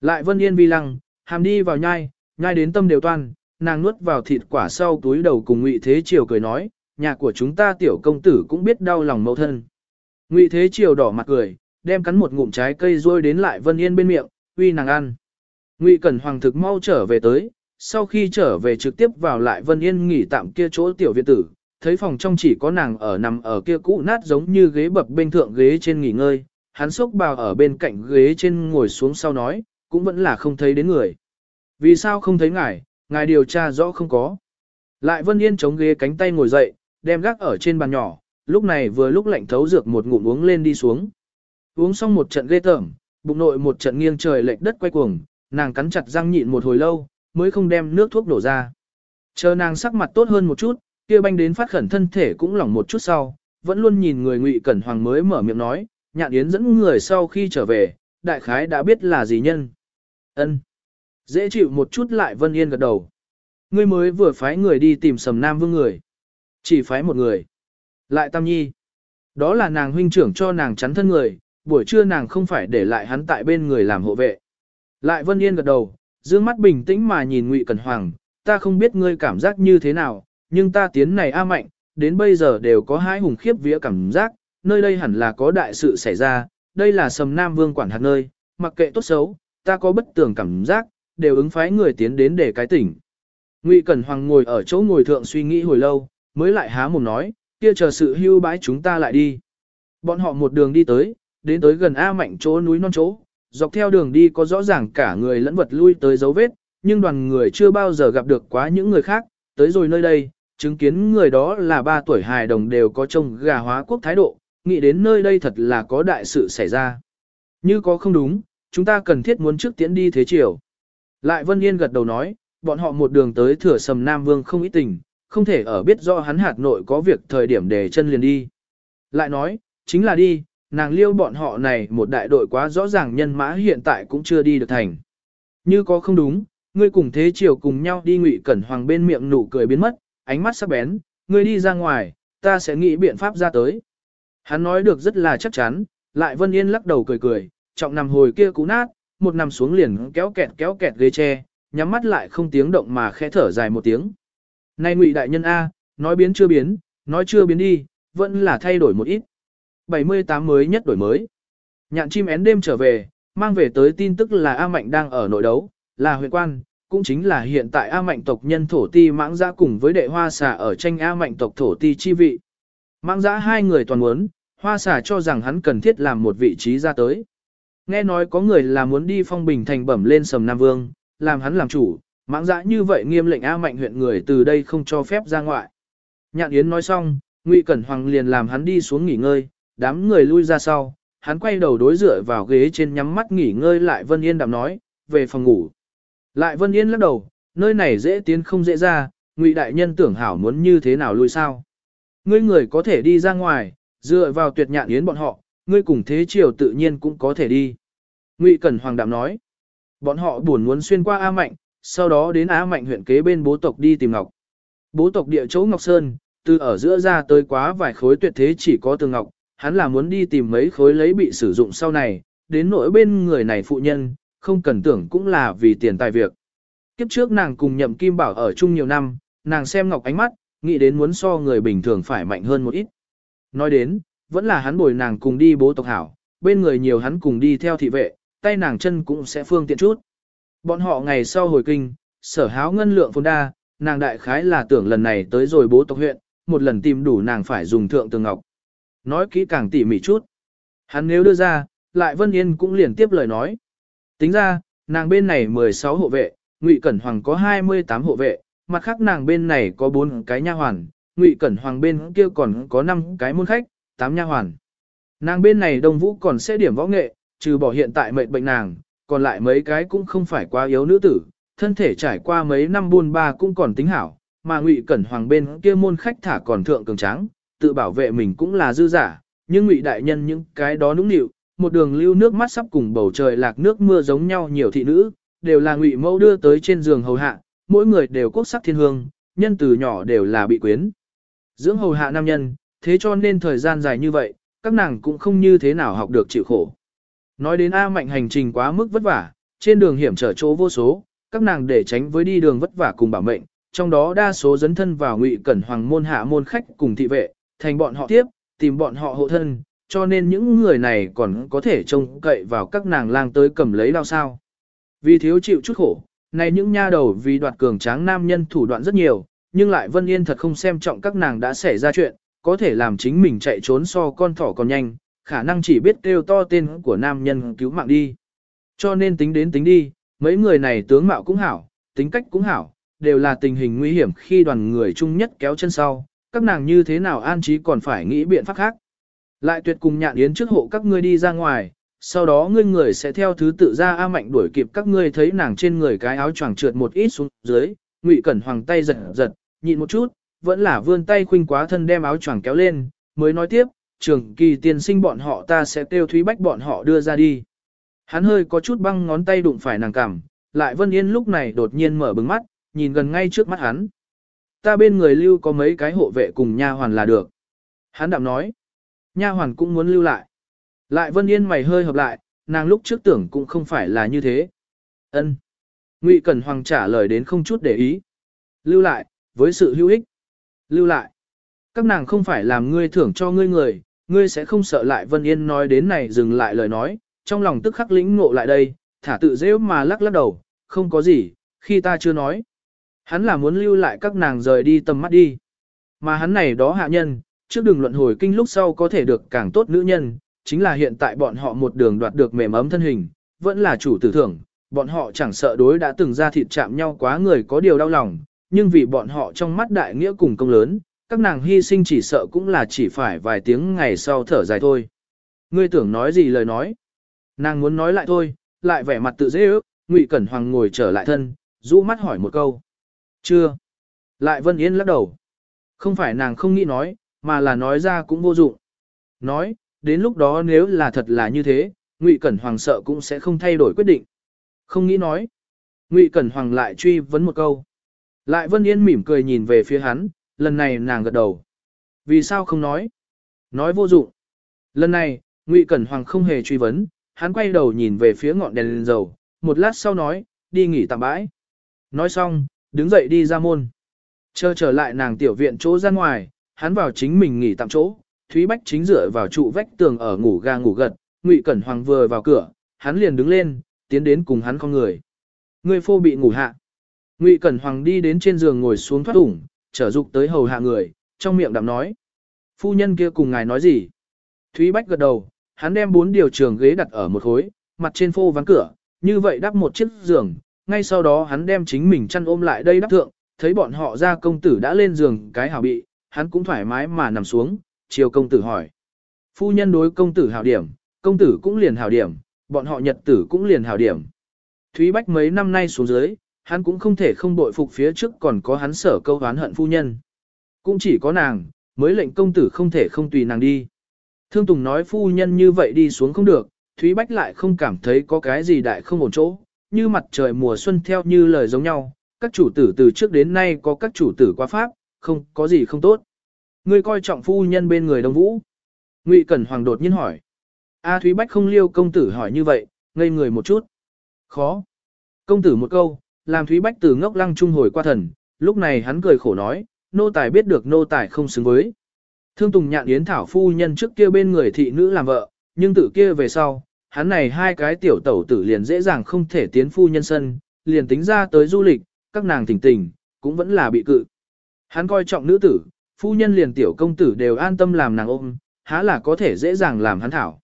Lại Vân Yên vi lăng, hàm đi vào nhai, nhai đến tâm đều toan, nàng nuốt vào thịt quả sau túi đầu cùng Ngụy Thế Triều cười nói, nhà của chúng ta tiểu công tử cũng biết đau lòng mẫu thân. Ngụy Thế Triều đỏ mặt cười, đem cắn một ngụm trái cây rôi đến lại Vân Yên bên miệng, uy nàng ăn. Ngụy Cẩn Hoàng thực mau trở về tới, sau khi trở về trực tiếp vào lại Vân Yên nghỉ tạm kia chỗ tiểu viện tử, thấy phòng trong chỉ có nàng ở nằm ở kia cũ nát giống như ghế bập bên thượng ghế trên nghỉ ngơi, hắn xốc bào ở bên cạnh ghế trên ngồi xuống sau nói, cũng vẫn là không thấy đến người. Vì sao không thấy ngài, ngài điều tra rõ không có. Lại Vân Yên chống ghế cánh tay ngồi dậy, đem gác ở trên bàn nhỏ, lúc này vừa lúc lạnh thấu dược một ngụm uống lên đi xuống. Uống xong một trận ghê tởm, bụng nội một trận nghiêng trời lệch đất quay cuồng, nàng cắn chặt răng nhịn một hồi lâu, mới không đem nước thuốc đổ ra. Chờ nàng sắc mặt tốt hơn một chút, kia banh đến phát khẩn thân thể cũng lỏng một chút sau, vẫn luôn nhìn người ngụy cẩn hoàng mới mở miệng nói, nhạn yến dẫn người sau khi trở về, đại khái đã biết là gì nhân. ân Dễ chịu một chút lại Vân Yên gật đầu. Ngươi mới vừa phái người đi tìm Sầm Nam Vương người. Chỉ phái một người. Lại Tam Nhi. Đó là nàng huynh trưởng cho nàng chắn thân người, buổi trưa nàng không phải để lại hắn tại bên người làm hộ vệ. Lại Vân Yên gật đầu, dương mắt bình tĩnh mà nhìn Ngụy Cẩn Hoàng, ta không biết ngươi cảm giác như thế nào, nhưng ta tiến này a mạnh, đến bây giờ đều có hai hùng khiếp vía cảm giác, nơi đây hẳn là có đại sự xảy ra, đây là Sầm Nam Vương quản hạt nơi, mặc kệ tốt xấu, ta có bất tường cảm giác, đều ứng phái người tiến đến để cái tỉnh. Ngụy Cẩn Hoàng ngồi ở chỗ ngồi thượng suy nghĩ hồi lâu, mới lại há mồm nói, kia chờ sự hưu bãi chúng ta lại đi. Bọn họ một đường đi tới, đến tới gần A Mạnh chỗ núi non chỗ, dọc theo đường đi có rõ ràng cả người lẫn vật lui tới dấu vết, nhưng đoàn người chưa bao giờ gặp được quá những người khác, tới rồi nơi đây, chứng kiến người đó là ba tuổi hài đồng đều có trông gà hóa quốc thái độ, nghĩ đến nơi đây thật là có đại sự xảy ra. Như có không đúng, chúng ta cần thiết muốn trước tiễn đi thế chiều. Lại Vân Yên gật đầu nói, bọn họ một đường tới thừa sầm Nam Vương không ít tình, không thể ở biết do hắn hạt nội có việc thời điểm để chân liền đi. Lại nói, chính là đi, nàng liêu bọn họ này một đại đội quá rõ ràng nhân mã hiện tại cũng chưa đi được thành. Như có không đúng, ngươi cùng thế chiều cùng nhau đi ngụy cẩn hoàng bên miệng nụ cười biến mất, ánh mắt sắc bén, ngươi đi ra ngoài, ta sẽ nghĩ biện pháp ra tới. Hắn nói được rất là chắc chắn, lại Vân Yên lắc đầu cười cười, trọng nằm hồi kia cú nát, một nằm xuống liền kéo kẹt kéo kẹt ghế tre, nhắm mắt lại không tiếng động mà khẽ thở dài một tiếng. Này ngụy đại nhân A, nói biến chưa biến, nói chưa biến đi, vẫn là thay đổi một ít. 78 mới nhất đổi mới. Nhạn chim én đêm trở về, mang về tới tin tức là A Mạnh đang ở nội đấu, là huyện quan, cũng chính là hiện tại A Mạnh tộc nhân thổ ti mãng giã cùng với đệ hoa xà ở tranh A Mạnh tộc thổ ti chi vị. Mãng giã hai người toàn muốn, hoa xà cho rằng hắn cần thiết làm một vị trí ra tới. Nghe nói có người là muốn đi phong bình thành bẩm lên sầm Nam Vương, làm hắn làm chủ, mãng giã như vậy nghiêm lệnh A Mạnh huyện người từ đây không cho phép ra ngoại. Nhạn Yến nói xong, Ngụy Cẩn Hoàng liền làm hắn đi xuống nghỉ ngơi, đám người lui ra sau, hắn quay đầu đối dựa vào ghế trên nhắm mắt nghỉ ngơi lại Vân Yên đạm nói, về phòng ngủ. Lại Vân Yên lắc đầu, nơi này dễ tiến không dễ ra, Ngụy đại nhân tưởng hảo muốn như thế nào lui sao? Ngươi người có thể đi ra ngoài, dựa vào tuyệt nhạn yến bọn họ, ngươi cùng thế triều tự nhiên cũng có thể đi. Ngụy Cẩn Hoàng đạm nói, bọn họ buồn muốn xuyên qua A Mạnh, sau đó đến A Mạnh huyện kế bên bố tộc đi tìm Ngọc. Bố tộc địa chỗ Ngọc Sơn, từ ở giữa ra tới quá vài khối tuyệt thế chỉ có tường Ngọc, hắn là muốn đi tìm mấy khối lấy bị sử dụng sau này, đến nỗi bên người này phụ nhân, không cần tưởng cũng là vì tiền tài việc. Kiếp trước nàng cùng nhậm kim bảo ở chung nhiều năm, nàng xem Ngọc ánh mắt, nghĩ đến muốn so người bình thường phải mạnh hơn một ít. Nói đến, vẫn là hắn bồi nàng cùng đi bố tộc hảo, bên người nhiều hắn cùng đi theo thị vệ, tay nàng chân cũng sẽ phương tiện chút. Bọn họ ngày sau hồi kinh, sở háo ngân lượng phồn đa, nàng đại khái là tưởng lần này tới rồi bố tộc huyện, một lần tìm đủ nàng phải dùng thượng tường ngọc. Nói kỹ càng tỉ mỉ chút. Hắn nếu đưa ra, lại Vân Yên cũng liền tiếp lời nói. Tính ra, nàng bên này 16 hộ vệ, Ngụy Cẩn Hoàng có 28 hộ vệ, mặt khác nàng bên này có 4 cái nha hoàn, Ngụy Cẩn Hoàng bên kia còn có 5 cái môn khách, 8 nha hoàn. Nàng bên này Đông Vũ còn sẽ điểm võ nghệ, trừ bỏ hiện tại mệnh bệnh nàng, còn lại mấy cái cũng không phải quá yếu nữ tử, thân thể trải qua mấy năm buôn ba cũng còn tính hảo, mà Ngụy Cẩn Hoàng bên kia môn khách thả còn thượng cường tráng, tự bảo vệ mình cũng là dư giả, nhưng Ngụy đại nhân những cái đó nũng nịu, một đường lưu nước mắt sắp cùng bầu trời lạc nước mưa giống nhau nhiều thị nữ, đều là Ngụy Mẫu đưa tới trên giường hầu hạ, mỗi người đều quốc sắc thiên hương, nhân từ nhỏ đều là bị quyến. Dưỡng hầu hạ nam nhân, thế cho nên thời gian dài như vậy, các nàng cũng không như thế nào học được chịu khổ. Nói đến A mạnh hành trình quá mức vất vả, trên đường hiểm trở chỗ vô số, các nàng để tránh với đi đường vất vả cùng bảo mệnh, trong đó đa số dấn thân vào ngụy cẩn hoàng môn hạ môn khách cùng thị vệ, thành bọn họ tiếp, tìm bọn họ hộ thân, cho nên những người này còn có thể trông cậy vào các nàng lang tới cầm lấy đao sao. Vì thiếu chịu chút khổ, này những nha đầu vì đoạt cường tráng nam nhân thủ đoạn rất nhiều, nhưng lại Vân Yên thật không xem trọng các nàng đã xảy ra chuyện, có thể làm chính mình chạy trốn so con thỏ còn nhanh, khả năng chỉ biết kêu to tên của nam nhân cứu mạng đi. Cho nên tính đến tính đi, mấy người này tướng mạo cũng hảo, tính cách cũng hảo, đều là tình hình nguy hiểm khi đoàn người chung nhất kéo chân sau, các nàng như thế nào an trí còn phải nghĩ biện pháp khác. Lại tuyệt cùng nhạn yến trước hộ các ngươi đi ra ngoài, sau đó ngươi người sẽ theo thứ tự ra A Mạnh đuổi kịp các ngươi thấy nàng trên người cái áo choàng trượt một ít xuống dưới, Ngụy Cẩn Hoàng tay giật giật, nhịn một chút, vẫn là vươn tay khuynh quá thân đem áo choàng kéo lên, mới nói tiếp, trường kỳ tiền sinh bọn họ ta sẽ tiêu thúy bách bọn họ đưa ra đi. Hắn hơi có chút băng ngón tay đụng phải nàng cằm, lại Vân Yên lúc này đột nhiên mở bừng mắt, nhìn gần ngay trước mắt hắn. Ta bên người lưu có mấy cái hộ vệ cùng nha hoàn là được. Hắn đạm nói, nha hoàn cũng muốn lưu lại. Lại Vân Yên mày hơi hợp lại, nàng lúc trước tưởng cũng không phải là như thế. Ân. Ngụy Cẩn Hoàng trả lời đến không chút để ý. Lưu lại, với sự hữu ích. Lưu lại. Các nàng không phải làm ngươi thưởng cho ngươi người, ngươi sẽ không sợ lại Vân Yên nói đến này dừng lại lời nói, trong lòng tức khắc lĩnh ngộ lại đây, thả tự dễ mà lắc lắc đầu, không có gì, khi ta chưa nói. Hắn là muốn lưu lại các nàng rời đi tầm mắt đi. Mà hắn này đó hạ nhân, trước đường luận hồi kinh lúc sau có thể được càng tốt nữ nhân, chính là hiện tại bọn họ một đường đoạt được mềm ấm thân hình, vẫn là chủ tử thưởng, bọn họ chẳng sợ đối đã từng ra thịt chạm nhau quá người có điều đau lòng, nhưng vì bọn họ trong mắt đại nghĩa cùng công lớn, các nàng hy sinh chỉ sợ cũng là chỉ phải vài tiếng ngày sau thở dài thôi. Ngươi tưởng nói gì lời nói? Nàng muốn nói lại thôi, lại vẻ mặt tự dễ ước, Ngụy Cẩn Hoàng ngồi trở lại thân, rũ mắt hỏi một câu. Chưa. Lại Vân Yên lắc đầu. Không phải nàng không nghĩ nói, mà là nói ra cũng vô dụng. Nói, đến lúc đó nếu là thật là như thế, Ngụy Cẩn Hoàng sợ cũng sẽ không thay đổi quyết định. Không nghĩ nói. Ngụy Cẩn Hoàng lại truy vấn một câu. Lại Vân Yên mỉm cười nhìn về phía hắn, lần này nàng gật đầu. Vì sao không nói? Nói vô dụng. Lần này, Ngụy Cẩn Hoàng không hề truy vấn, hắn quay đầu nhìn về phía ngọn đèn lên dầu, một lát sau nói, đi nghỉ tạm bãi. Nói xong, đứng dậy đi ra môn. Chờ trở lại nàng tiểu viện chỗ ra ngoài, hắn vào chính mình nghỉ tạm chỗ, Thúy Bách chính dựa vào trụ vách tường ở ngủ ga ngủ gật, Ngụy Cẩn Hoàng vừa vào cửa, hắn liền đứng lên, tiến đến cùng hắn con người. Người phô bị ngủ hạ. Ngụy Cẩn Hoàng đi đến trên giường ngồi xuống thoát ủng, trở dục tới hầu hạ người, trong miệng đạm nói. Phu nhân kia cùng ngài nói gì? Thúy Bách gật đầu, hắn đem bốn điều trường ghế đặt ở một khối, mặt trên phô ván cửa, như vậy đắp một chiếc giường, ngay sau đó hắn đem chính mình chăn ôm lại đây đắp thượng, thấy bọn họ ra công tử đã lên giường cái hảo bị, hắn cũng thoải mái mà nằm xuống, chiều công tử hỏi. Phu nhân đối công tử hảo điểm, công tử cũng liền hảo điểm, bọn họ nhật tử cũng liền hảo điểm. Thúy Bách mấy năm nay xuống dưới, hắn cũng không thể không bội phục phía trước còn có hắn sở câu hán hận phu nhân. Cũng chỉ có nàng, mới lệnh công tử không thể không tùy nàng đi. Thương Tùng nói phu nhân như vậy đi xuống không được, Thúy Bách lại không cảm thấy có cái gì đại không ổn chỗ, như mặt trời mùa xuân theo như lời giống nhau, các chủ tử từ trước đến nay có các chủ tử qua pháp, không có gì không tốt. Ngươi coi trọng phu nhân bên người Đông Vũ. Ngụy Cẩn Hoàng đột nhiên hỏi. A Thúy Bách không liêu công tử hỏi như vậy, ngây người một chút. Khó. Công tử một câu, làm Thúy Bách từ ngốc lăng trung hồi qua thần, lúc này hắn cười khổ nói, nô tài biết được nô tài không xứng với. Thương Tùng nhạn yến thảo phu nhân trước kia bên người thị nữ làm vợ, nhưng tử kia về sau, hắn này hai cái tiểu tẩu tử liền dễ dàng không thể tiến phu nhân sân, liền tính ra tới du lịch, các nàng tỉnh tỉnh, cũng vẫn là bị cự. Hắn coi trọng nữ tử, phu nhân liền tiểu công tử đều an tâm làm nàng ôm, há là có thể dễ dàng làm hắn thảo.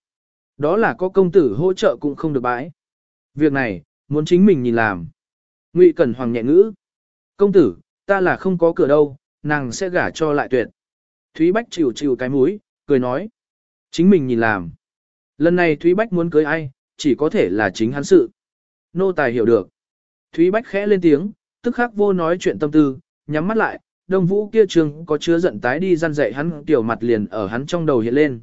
Đó là có công tử hỗ trợ cũng không được bãi. Việc này, muốn chính mình nhìn làm. Ngụy Cẩn Hoàng nhẹ ngữ. Công tử, ta là không có cửa đâu, nàng sẽ gả cho lại tuyệt. Thúy Bách chịu chịu cái mũi, cười nói. Chính mình nhìn làm. Lần này Thúy Bách muốn cưới ai, chỉ có thể là chính hắn sự. Nô tài hiểu được. Thúy Bách khẽ lên tiếng, tức khắc vô nói chuyện tâm tư, nhắm mắt lại, đông vũ kia trường có chứa giận tái đi gian dạy hắn tiểu mặt liền ở hắn trong đầu hiện lên.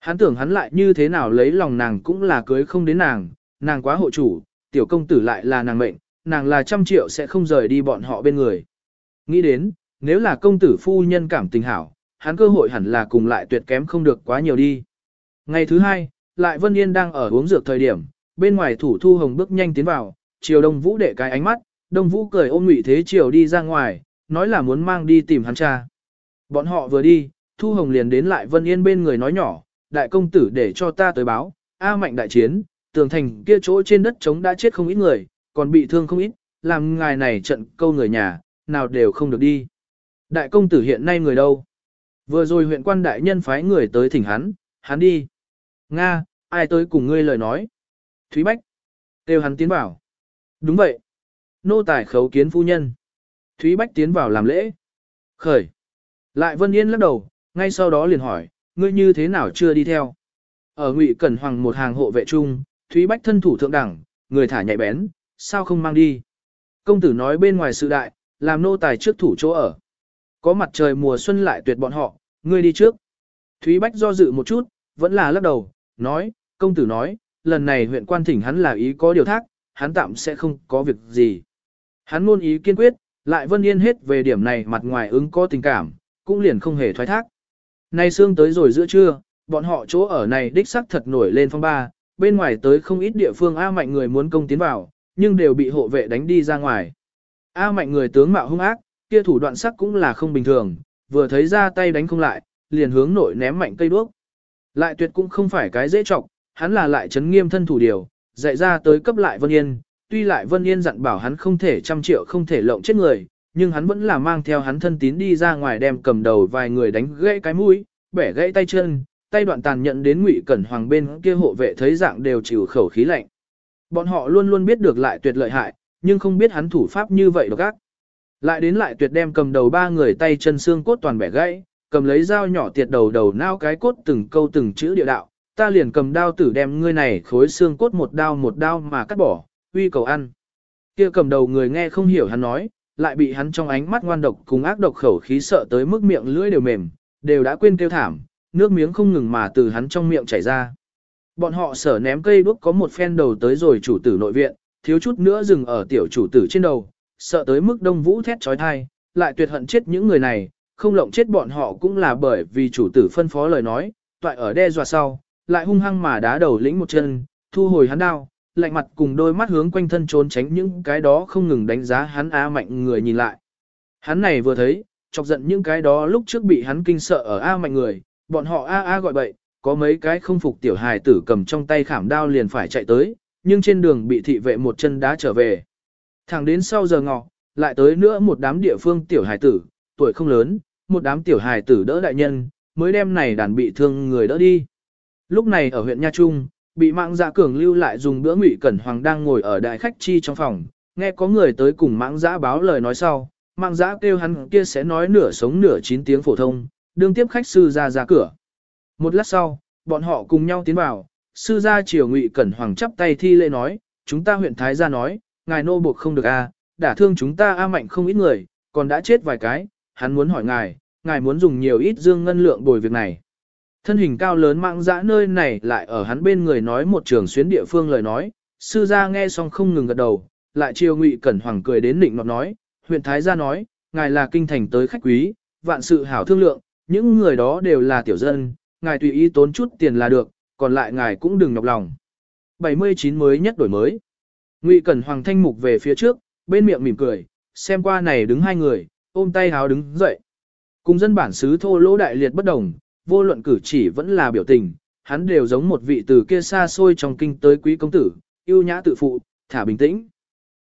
Hắn tưởng hắn lại như thế nào lấy lòng nàng cũng là cưới không đến nàng, nàng quá hộ chủ, tiểu công tử lại là nàng mệnh, nàng là trăm triệu sẽ không rời đi bọn họ bên người. Nghĩ đến, nếu là công tử phu nhân cảm tình hảo, hắn cơ hội hẳn là cùng lại tuyệt kém không được quá nhiều đi. Ngày thứ hai, lại Vân Yên đang ở uống dược thời điểm, bên ngoài thủ thu hồng bước nhanh tiến vào, chiều đông vũ để cái ánh mắt, đông vũ cười ôm ngụy thế chiều đi ra ngoài, nói là muốn mang đi tìm hắn cha. Bọn họ vừa đi, thu hồng liền đến lại Vân Yên bên người nói nhỏ, đại công tử để cho ta tới báo, A mạnh đại chiến, tường thành kia chỗ trên đất trống đã chết không ít người, còn bị thương không ít, làm ngài này trận câu người nhà, nào đều không được đi. Đại công tử hiện nay người đâu? Vừa rồi huyện quan đại nhân phái người tới thỉnh hắn, hắn đi. Nga, ai tới cùng ngươi lời nói? Thúy Bách. Têu hắn tiến bảo. Đúng vậy. Nô tài khấu kiến phu nhân. Thúy Bách tiến vào làm lễ. Khởi. Lại Vân Yên lắc đầu, ngay sau đó liền hỏi, ngươi như thế nào chưa đi theo? Ở Ngụy Cẩn Hoàng một hàng hộ vệ chung, Thúy Bách thân thủ thượng đẳng, người thả nhạy bén, sao không mang đi? Công tử nói bên ngoài sự đại, làm nô tài trước thủ chỗ ở. Có mặt trời mùa xuân lại tuyệt bọn họ, ngươi đi trước. Thúy Bách do dự một chút, vẫn là lắc đầu, nói, công tử nói, lần này huyện quan thỉnh hắn là ý có điều thác, hắn tạm sẽ không có việc gì. Hắn luôn ý kiên quyết, lại vân yên hết về điểm này mặt ngoài ứng có tình cảm, cũng liền không hề thoái thác. Nay xương tới rồi giữa trưa, bọn họ chỗ ở này đích sắc thật nổi lên phong ba, bên ngoài tới không ít địa phương A mạnh người muốn công tiến vào, nhưng đều bị hộ vệ đánh đi ra ngoài. A mạnh người tướng mạo hung ác, kia thủ đoạn sắc cũng là không bình thường, vừa thấy ra tay đánh không lại, liền hướng nội ném mạnh cây đuốc. Lại tuyệt cũng không phải cái dễ trọng, hắn là lại chấn nghiêm thân thủ điều, dạy ra tới cấp lại Vân Yên, tuy lại Vân Yên dặn bảo hắn không thể trăm triệu không thể lộng chết người, nhưng hắn vẫn là mang theo hắn thân tín đi ra ngoài đem cầm đầu vài người đánh gãy cái mũi, bẻ gãy tay chân, tay đoạn tàn nhận đến Ngụy Cẩn Hoàng bên kia hộ vệ thấy dạng đều chịu khẩu khí lạnh. Bọn họ luôn luôn biết được lại tuyệt lợi hại, nhưng không biết hắn thủ pháp như vậy độc ác. Lại đến lại tuyệt đem cầm đầu ba người tay chân xương cốt toàn bẻ gãy, cầm lấy dao nhỏ tiệt đầu đầu nao cái cốt từng câu từng chữ địa đạo, ta liền cầm đao tử đem ngươi này khối xương cốt một đao một đao mà cắt bỏ, uy cầu ăn. Kia cầm đầu người nghe không hiểu hắn nói, lại bị hắn trong ánh mắt ngoan độc cùng ác độc khẩu khí sợ tới mức miệng lưỡi đều mềm, đều đã quên kêu thảm, nước miếng không ngừng mà từ hắn trong miệng chảy ra. Bọn họ sở ném cây đuốc có một phen đầu tới rồi chủ tử nội viện, thiếu chút nữa dừng ở tiểu chủ tử trên đầu, sợ tới mức đông vũ thét trói thai, lại tuyệt hận chết những người này, không lộng chết bọn họ cũng là bởi vì chủ tử phân phó lời nói, toại ở đe dọa sau, lại hung hăng mà đá đầu lĩnh một chân, thu hồi hắn đao, lạnh mặt cùng đôi mắt hướng quanh thân trốn tránh những cái đó không ngừng đánh giá hắn A mạnh người nhìn lại. Hắn này vừa thấy, chọc giận những cái đó lúc trước bị hắn kinh sợ ở A mạnh người, bọn họ A A gọi bậy, có mấy cái không phục tiểu hài tử cầm trong tay khảm đao liền phải chạy tới, nhưng trên đường bị thị vệ một chân đá trở về. Thẳng đến sau giờ ngọ, lại tới nữa một đám địa phương tiểu hài tử, tuổi không lớn, một đám tiểu hài tử đỡ đại nhân, mới đem này đàn bị thương người đỡ đi. Lúc này ở huyện Nha Trung, bị mạng dạ cường lưu lại dùng bữa ngụy cẩn hoàng đang ngồi ở đại khách chi trong phòng, nghe có người tới cùng mạng giã báo lời nói sau, mạng giã kêu hắn kia sẽ nói nửa sống nửa chín tiếng phổ thông, đương tiếp khách sư ra ra cửa. Một lát sau, bọn họ cùng nhau tiến vào, sư gia triều ngụy cẩn hoàng chắp tay thi lễ nói, chúng ta huyện Thái gia nói, ngài nô buộc không được a, đả thương chúng ta a mạnh không ít người, còn đã chết vài cái, hắn muốn hỏi ngài, ngài muốn dùng nhiều ít dương ngân lượng bồi việc này. Thân hình cao lớn mạng dã nơi này lại ở hắn bên người nói một trường xuyến địa phương lời nói, sư gia nghe xong không ngừng gật đầu, lại chiều ngụy cẩn hoàng cười đến định nọt nói, huyện Thái gia nói, ngài là kinh thành tới khách quý, vạn sự hảo thương lượng, những người đó đều là tiểu dân, ngài tùy ý tốn chút tiền là được, còn lại ngài cũng đừng nhọc lòng. 79 mới nhất đổi mới. Ngụy Cẩn Hoàng thanh mục về phía trước, bên miệng mỉm cười, xem qua này đứng hai người, ôm tay háo đứng dậy. Cùng dân bản xứ thô lỗ đại liệt bất đồng, vô luận cử chỉ vẫn là biểu tình, hắn đều giống một vị từ kia xa xôi trong kinh tới quý công tử, yêu nhã tự phụ, thả bình tĩnh.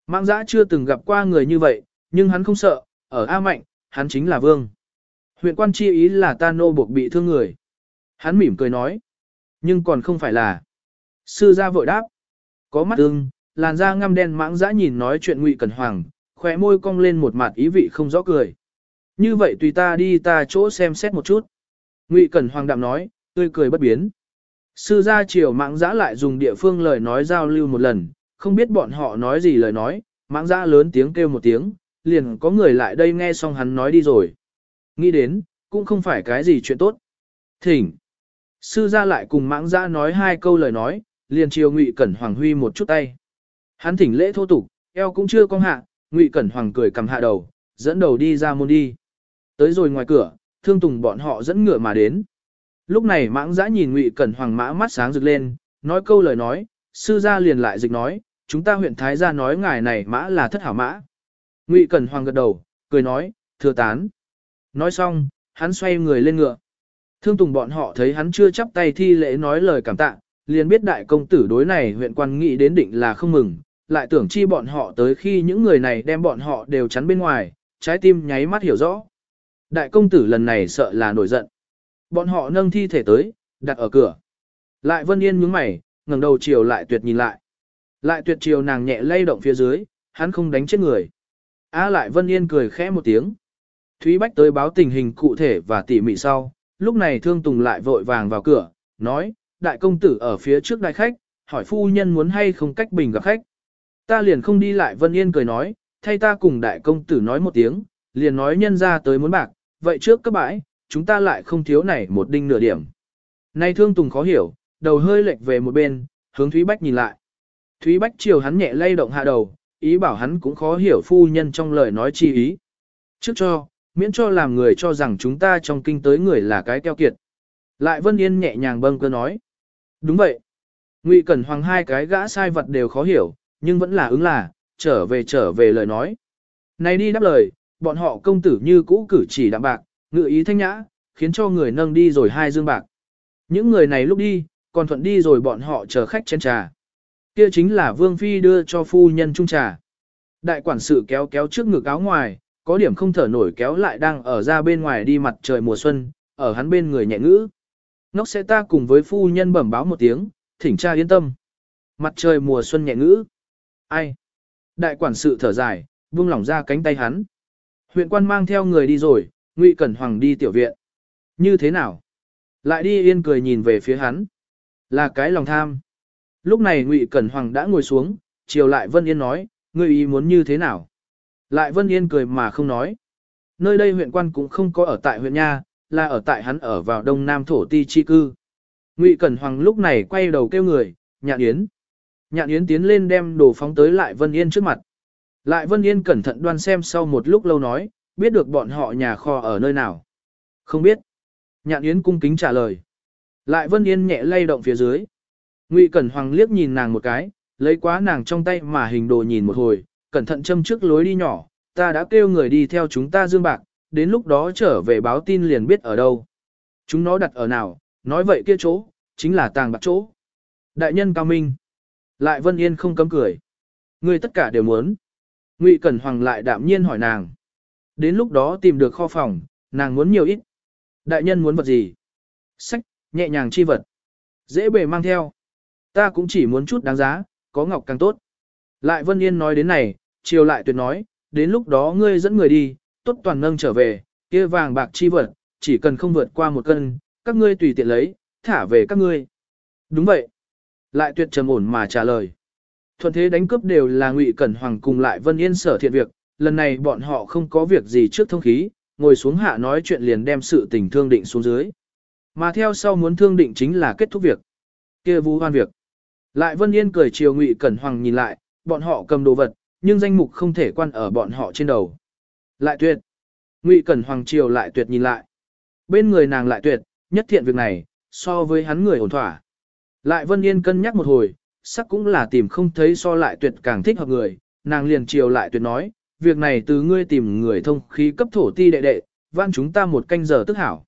Mạng giã chưa từng gặp qua người như vậy, nhưng hắn không sợ, ở A Mạnh, hắn chính là vương. Huyện quan chi ý là ta nô buộc bị thương người. Hắn mỉm cười nói. Nhưng còn không phải là. Sư gia vội đáp. Có mắt ưng, làn da ngăm đen mãng dã nhìn nói chuyện ngụy cẩn hoàng, khóe môi cong lên một mặt ý vị không rõ cười. Như vậy tùy ta đi ta chỗ xem xét một chút. Ngụy cẩn hoàng đạm nói, tươi cười bất biến. Sư gia triều mãng giã lại dùng địa phương lời nói giao lưu một lần, không biết bọn họ nói gì lời nói, mãng giã lớn tiếng kêu một tiếng, liền có người lại đây nghe xong hắn nói đi rồi. Nghĩ đến, cũng không phải cái gì chuyện tốt. Thỉnh. Sư gia lại cùng mãng giã nói hai câu lời nói, liền chiều Ngụy Cẩn Hoàng huy một chút tay. Hắn thỉnh lễ thô tục, eo cũng chưa cong hạ, Ngụy Cẩn Hoàng cười cầm hạ đầu, dẫn đầu đi ra môn đi. Tới rồi ngoài cửa, thương tùng bọn họ dẫn ngựa mà đến. Lúc này mãng Dã nhìn Ngụy Cẩn Hoàng mã mắt sáng rực lên, nói câu lời nói, sư gia liền lại dịch nói, chúng ta huyện Thái gia nói ngài này mã là thất hảo mã. Ngụy Cẩn Hoàng gật đầu, cười nói, thừa tán. Nói xong, hắn xoay người lên ngựa. Thương Tùng bọn họ thấy hắn chưa chắp tay thi lễ nói lời cảm tạ, liền biết đại công tử đối này huyện quan nghĩ đến định là không mừng, lại tưởng chi bọn họ tới khi những người này đem bọn họ đều chắn bên ngoài, trái tim nháy mắt hiểu rõ. Đại công tử lần này sợ là nổi giận. Bọn họ nâng thi thể tới, đặt ở cửa. Lại Vân Yên nhướng mày, ngẩng đầu chiều lại tuyệt nhìn lại. Lại tuyệt chiều nàng nhẹ lay động phía dưới, hắn không đánh chết người. A lại Vân Yên cười khẽ một tiếng. Thúy Bách tới báo tình hình cụ thể và tỉ mỉ sau, lúc này Thương Tùng lại vội vàng vào cửa, nói, đại công tử ở phía trước đại khách, hỏi phu nhân muốn hay không cách bình gặp khách. Ta liền không đi lại Vân Yên cười nói, thay ta cùng đại công tử nói một tiếng, liền nói nhân ra tới muốn bạc, vậy trước các bãi, chúng ta lại không thiếu này một đinh nửa điểm. Nay Thương Tùng khó hiểu, đầu hơi lệch về một bên, hướng Thúy Bách nhìn lại. Thúy Bách chiều hắn nhẹ lay động hạ đầu, ý bảo hắn cũng khó hiểu phu nhân trong lời nói chi ý. Trước cho, miễn cho làm người cho rằng chúng ta trong kinh tới người là cái keo kiệt. Lại Vân Yên nhẹ nhàng bâng cơ nói. Đúng vậy. Ngụy Cẩn Hoàng hai cái gã sai vật đều khó hiểu, nhưng vẫn là ứng là, trở về trở về lời nói. Này đi đáp lời, bọn họ công tử như cũ cử chỉ đạm bạc, ngự ý thanh nhã, khiến cho người nâng đi rồi hai dương bạc. Những người này lúc đi, còn thuận đi rồi bọn họ chờ khách chén trà. Kia chính là Vương Phi đưa cho phu nhân trung trà. Đại quản sự kéo kéo trước ngực áo ngoài, có điểm không thở nổi kéo lại đang ở ra bên ngoài đi mặt trời mùa xuân, ở hắn bên người nhẹ ngữ. Nóc sẽ ta cùng với phu nhân bẩm báo một tiếng, thỉnh cha yên tâm. Mặt trời mùa xuân nhẹ ngữ. Ai? Đại quản sự thở dài, buông lỏng ra cánh tay hắn. Huyện quan mang theo người đi rồi, Ngụy Cẩn Hoàng đi tiểu viện. Như thế nào? Lại đi yên cười nhìn về phía hắn. Là cái lòng tham. Lúc này Ngụy Cẩn Hoàng đã ngồi xuống, chiều lại Vân Yên nói, ngươi ý muốn như thế nào? Lại Vân Yên cười mà không nói. Nơi đây huyện quan cũng không có ở tại huyện Nha, là ở tại hắn ở vào đông nam thổ ti chi cư. Ngụy Cẩn Hoàng lúc này quay đầu kêu người, nhạn yến. Nhạn yến tiến lên đem đồ phóng tới lại Vân Yên trước mặt. Lại Vân Yên cẩn thận đoan xem sau một lúc lâu nói, biết được bọn họ nhà kho ở nơi nào. Không biết. Nhạn Yến cung kính trả lời. Lại Vân Yên nhẹ lay động phía dưới. Ngụy Cẩn Hoàng liếc nhìn nàng một cái, lấy quá nàng trong tay mà hình đồ nhìn một hồi, cẩn thận châm trước lối đi nhỏ, ta đã kêu người đi theo chúng ta dương bạc, đến lúc đó trở về báo tin liền biết ở đâu. Chúng nó đặt ở nào, nói vậy kia chỗ, chính là tàng bạc chỗ. Đại nhân cao minh. Lại Vân Yên không cấm cười. Ngươi tất cả đều muốn. Ngụy Cẩn Hoàng lại đạm nhiên hỏi nàng. Đến lúc đó tìm được kho phòng, nàng muốn nhiều ít. Đại nhân muốn vật gì? Sách, nhẹ nhàng chi vật. Dễ bề mang theo. Ta cũng chỉ muốn chút đáng giá, có ngọc càng tốt. Lại Vân Yên nói đến này, chiều lại tuyệt nói, đến lúc đó ngươi dẫn người đi, tốt toàn nâng trở về, kia vàng bạc chi vật, chỉ cần không vượt qua một cân, các ngươi tùy tiện lấy, thả về các ngươi. Đúng vậy. Lại tuyệt trầm ổn mà trả lời. Thuận thế đánh cướp đều là Ngụy Cẩn Hoàng cùng lại Vân Yên sở thiện việc, lần này bọn họ không có việc gì trước thông khí, ngồi xuống hạ nói chuyện liền đem sự tình thương định xuống dưới. Mà theo sau muốn thương định chính là kết thúc việc. kia vũ hoan việc. Lại Vân Yên cười chiều Ngụy Cẩn Hoàng nhìn lại, bọn họ cầm đồ vật, nhưng danh mục không thể quan ở bọn họ trên đầu. Lại tuyệt. Ngụy Cẩn Hoàng chiều lại tuyệt nhìn lại. Bên người nàng lại tuyệt, nhất thiện việc này, so với hắn người ổn thỏa. Lại Vân Yên cân nhắc một hồi, sắc cũng là tìm không thấy so lại tuyệt càng thích hợp người, nàng liền chiều lại tuyệt nói, việc này từ ngươi tìm người thông khí cấp thổ ti đệ đệ, van chúng ta một canh giờ tức hảo.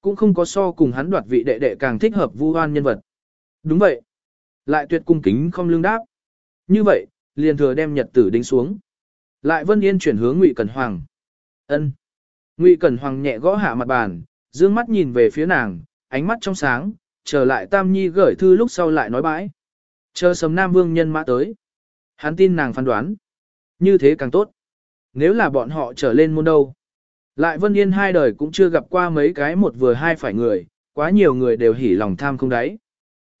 Cũng không có so cùng hắn đoạt vị đệ đệ càng thích hợp vu hoan nhân vật. Đúng vậy. Lại tuyệt cung kính không lương đáp. Như vậy, liền thừa đem nhật tử đính xuống. Lại Vân Yên chuyển hướng Ngụy Cẩn Hoàng. Ân. Ngụy Cẩn Hoàng nhẹ gõ hạ mặt bàn, dương mắt nhìn về phía nàng, ánh mắt trong sáng, trở lại Tam Nhi gửi thư lúc sau lại nói bãi. Chờ sầm Nam Vương nhân mã tới. Hắn tin nàng phán đoán. Như thế càng tốt. Nếu là bọn họ trở lên môn đâu. Lại Vân Yên hai đời cũng chưa gặp qua mấy cái một vừa hai phải người, quá nhiều người đều hỉ lòng tham không đáy.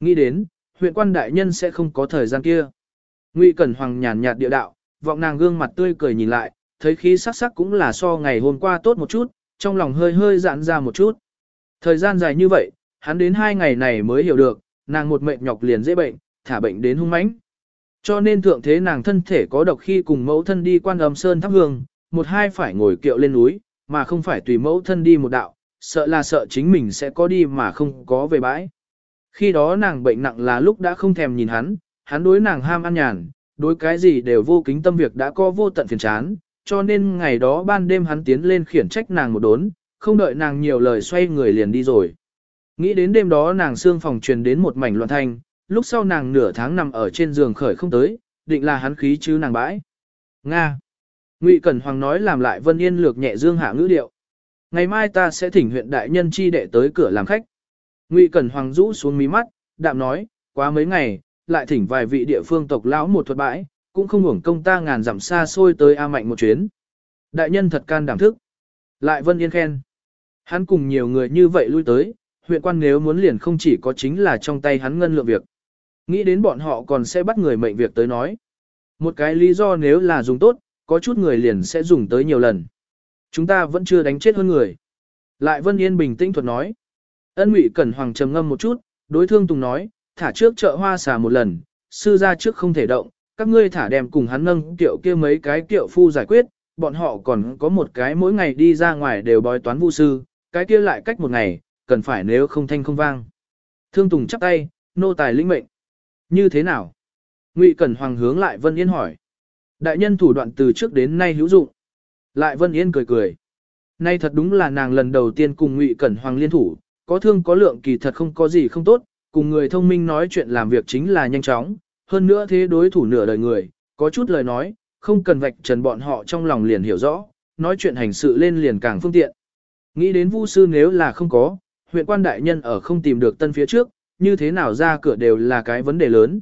Nghĩ đến, huyện quan đại nhân sẽ không có thời gian kia. Ngụy Cẩn Hoàng nhàn nhạt địa đạo, vọng nàng gương mặt tươi cười nhìn lại, thấy khí sắc sắc cũng là so ngày hôm qua tốt một chút, trong lòng hơi hơi giãn ra một chút. Thời gian dài như vậy, hắn đến hai ngày này mới hiểu được, nàng một mệnh nhọc liền dễ bệnh, thả bệnh đến hung mãnh. Cho nên thượng thế nàng thân thể có độc khi cùng mẫu thân đi quan âm sơn thắp hương, một hai phải ngồi kiệu lên núi, mà không phải tùy mẫu thân đi một đạo, sợ là sợ chính mình sẽ có đi mà không có về bãi. Khi đó nàng bệnh nặng là lúc đã không thèm nhìn hắn, hắn đối nàng ham ăn nhàn, đối cái gì đều vô kính tâm việc đã có vô tận phiền chán, cho nên ngày đó ban đêm hắn tiến lên khiển trách nàng một đốn, không đợi nàng nhiều lời xoay người liền đi rồi. Nghĩ đến đêm đó nàng xương phòng truyền đến một mảnh loạn thanh, lúc sau nàng nửa tháng nằm ở trên giường khởi không tới, định là hắn khí chứ nàng bãi. Nga. Ngụy Cẩn Hoàng nói làm lại Vân Yên lược nhẹ dương hạ ngữ điệu. Ngày mai ta sẽ thỉnh huyện đại nhân chi đệ tới cửa làm khách. Ngụy Cẩn Hoàng rũ xuống mí mắt, đạm nói, quá mấy ngày, lại thỉnh vài vị địa phương tộc lão một thuật bãi, cũng không hưởng công ta ngàn dặm xa xôi tới A Mạnh một chuyến. Đại nhân thật can đảm thức. Lại Vân Yên khen. Hắn cùng nhiều người như vậy lui tới, huyện quan nếu muốn liền không chỉ có chính là trong tay hắn ngân lượng việc. Nghĩ đến bọn họ còn sẽ bắt người mệnh việc tới nói. Một cái lý do nếu là dùng tốt, có chút người liền sẽ dùng tới nhiều lần. Chúng ta vẫn chưa đánh chết hơn người. Lại Vân Yên bình tĩnh thuật nói. Ân Ngụy Cẩn Hoàng trầm ngâm một chút, đối thương Tùng nói, thả trước chợ hoa xà một lần, sư ra trước không thể động, các ngươi thả đem cùng hắn nâng tiệu kia mấy cái tiệu phu giải quyết, bọn họ còn có một cái mỗi ngày đi ra ngoài đều bói toán vu sư, cái kia lại cách một ngày, cần phải nếu không thanh không vang. Thương Tùng chắp tay, nô tài lĩnh mệnh. Như thế nào? Ngụy Cẩn Hoàng hướng lại Vân Yên hỏi. Đại nhân thủ đoạn từ trước đến nay hữu dụng. Lại Vân Yên cười cười. Nay thật đúng là nàng lần đầu tiên cùng Ngụy Cẩn Hoàng liên thủ, có thương có lượng kỳ thật không có gì không tốt, cùng người thông minh nói chuyện làm việc chính là nhanh chóng, hơn nữa thế đối thủ nửa đời người, có chút lời nói, không cần vạch trần bọn họ trong lòng liền hiểu rõ, nói chuyện hành sự lên liền càng phương tiện. Nghĩ đến vu sư nếu là không có, huyện quan đại nhân ở không tìm được tân phía trước, như thế nào ra cửa đều là cái vấn đề lớn.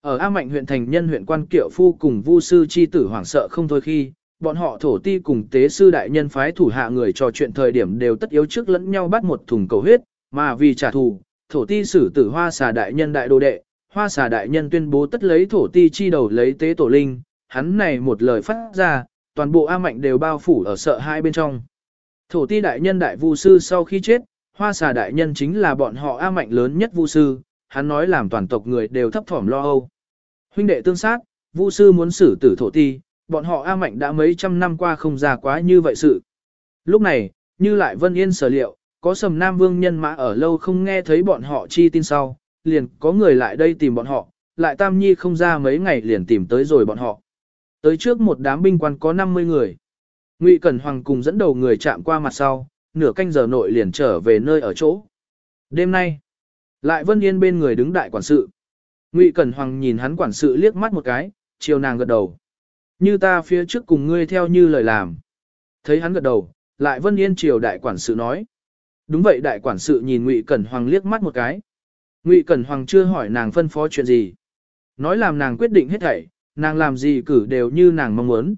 Ở A Mạnh huyện thành nhân huyện quan kiệu phu cùng vu sư chi tử hoảng sợ không thôi khi, bọn họ thổ ti cùng tế sư đại nhân phái thủ hạ người trò chuyện thời điểm đều tất yếu trước lẫn nhau bắt một thùng cầu huyết, mà vì trả thù, thổ ti xử tử hoa xà đại nhân đại đồ đệ, hoa xà đại nhân tuyên bố tất lấy thổ ti chi đầu lấy tế tổ linh, hắn này một lời phát ra, toàn bộ A Mạnh đều bao phủ ở sợ hai bên trong. Thổ ti đại nhân đại vu sư sau khi chết, hoa xà đại nhân chính là bọn họ A Mạnh lớn nhất vu sư, hắn nói làm toàn tộc người đều thấp thỏm lo âu. Huynh đệ tương sát, vu sư muốn xử tử thổ ti, bọn họ A Mạnh đã mấy trăm năm qua không ra quá như vậy sự. Lúc này, như lại Vân Yên sở liệu, có sầm Nam Vương nhân mã ở lâu không nghe thấy bọn họ chi tin sau, liền có người lại đây tìm bọn họ, lại Tam Nhi không ra mấy ngày liền tìm tới rồi bọn họ. Tới trước một đám binh quan có 50 người. Ngụy Cẩn Hoàng cùng dẫn đầu người chạm qua mặt sau, nửa canh giờ nội liền trở về nơi ở chỗ. Đêm nay, lại Vân Yên bên người đứng đại quản sự. Ngụy Cẩn Hoàng nhìn hắn quản sự liếc mắt một cái, chiều nàng gật đầu. Như ta phía trước cùng ngươi theo như lời làm. Thấy hắn gật đầu, lại Vân Yên chiều đại quản sự nói. Đúng vậy đại quản sự nhìn Ngụy Cẩn Hoàng liếc mắt một cái. Ngụy Cẩn Hoàng chưa hỏi nàng phân phó chuyện gì. Nói làm nàng quyết định hết thảy, nàng làm gì cử đều như nàng mong muốn.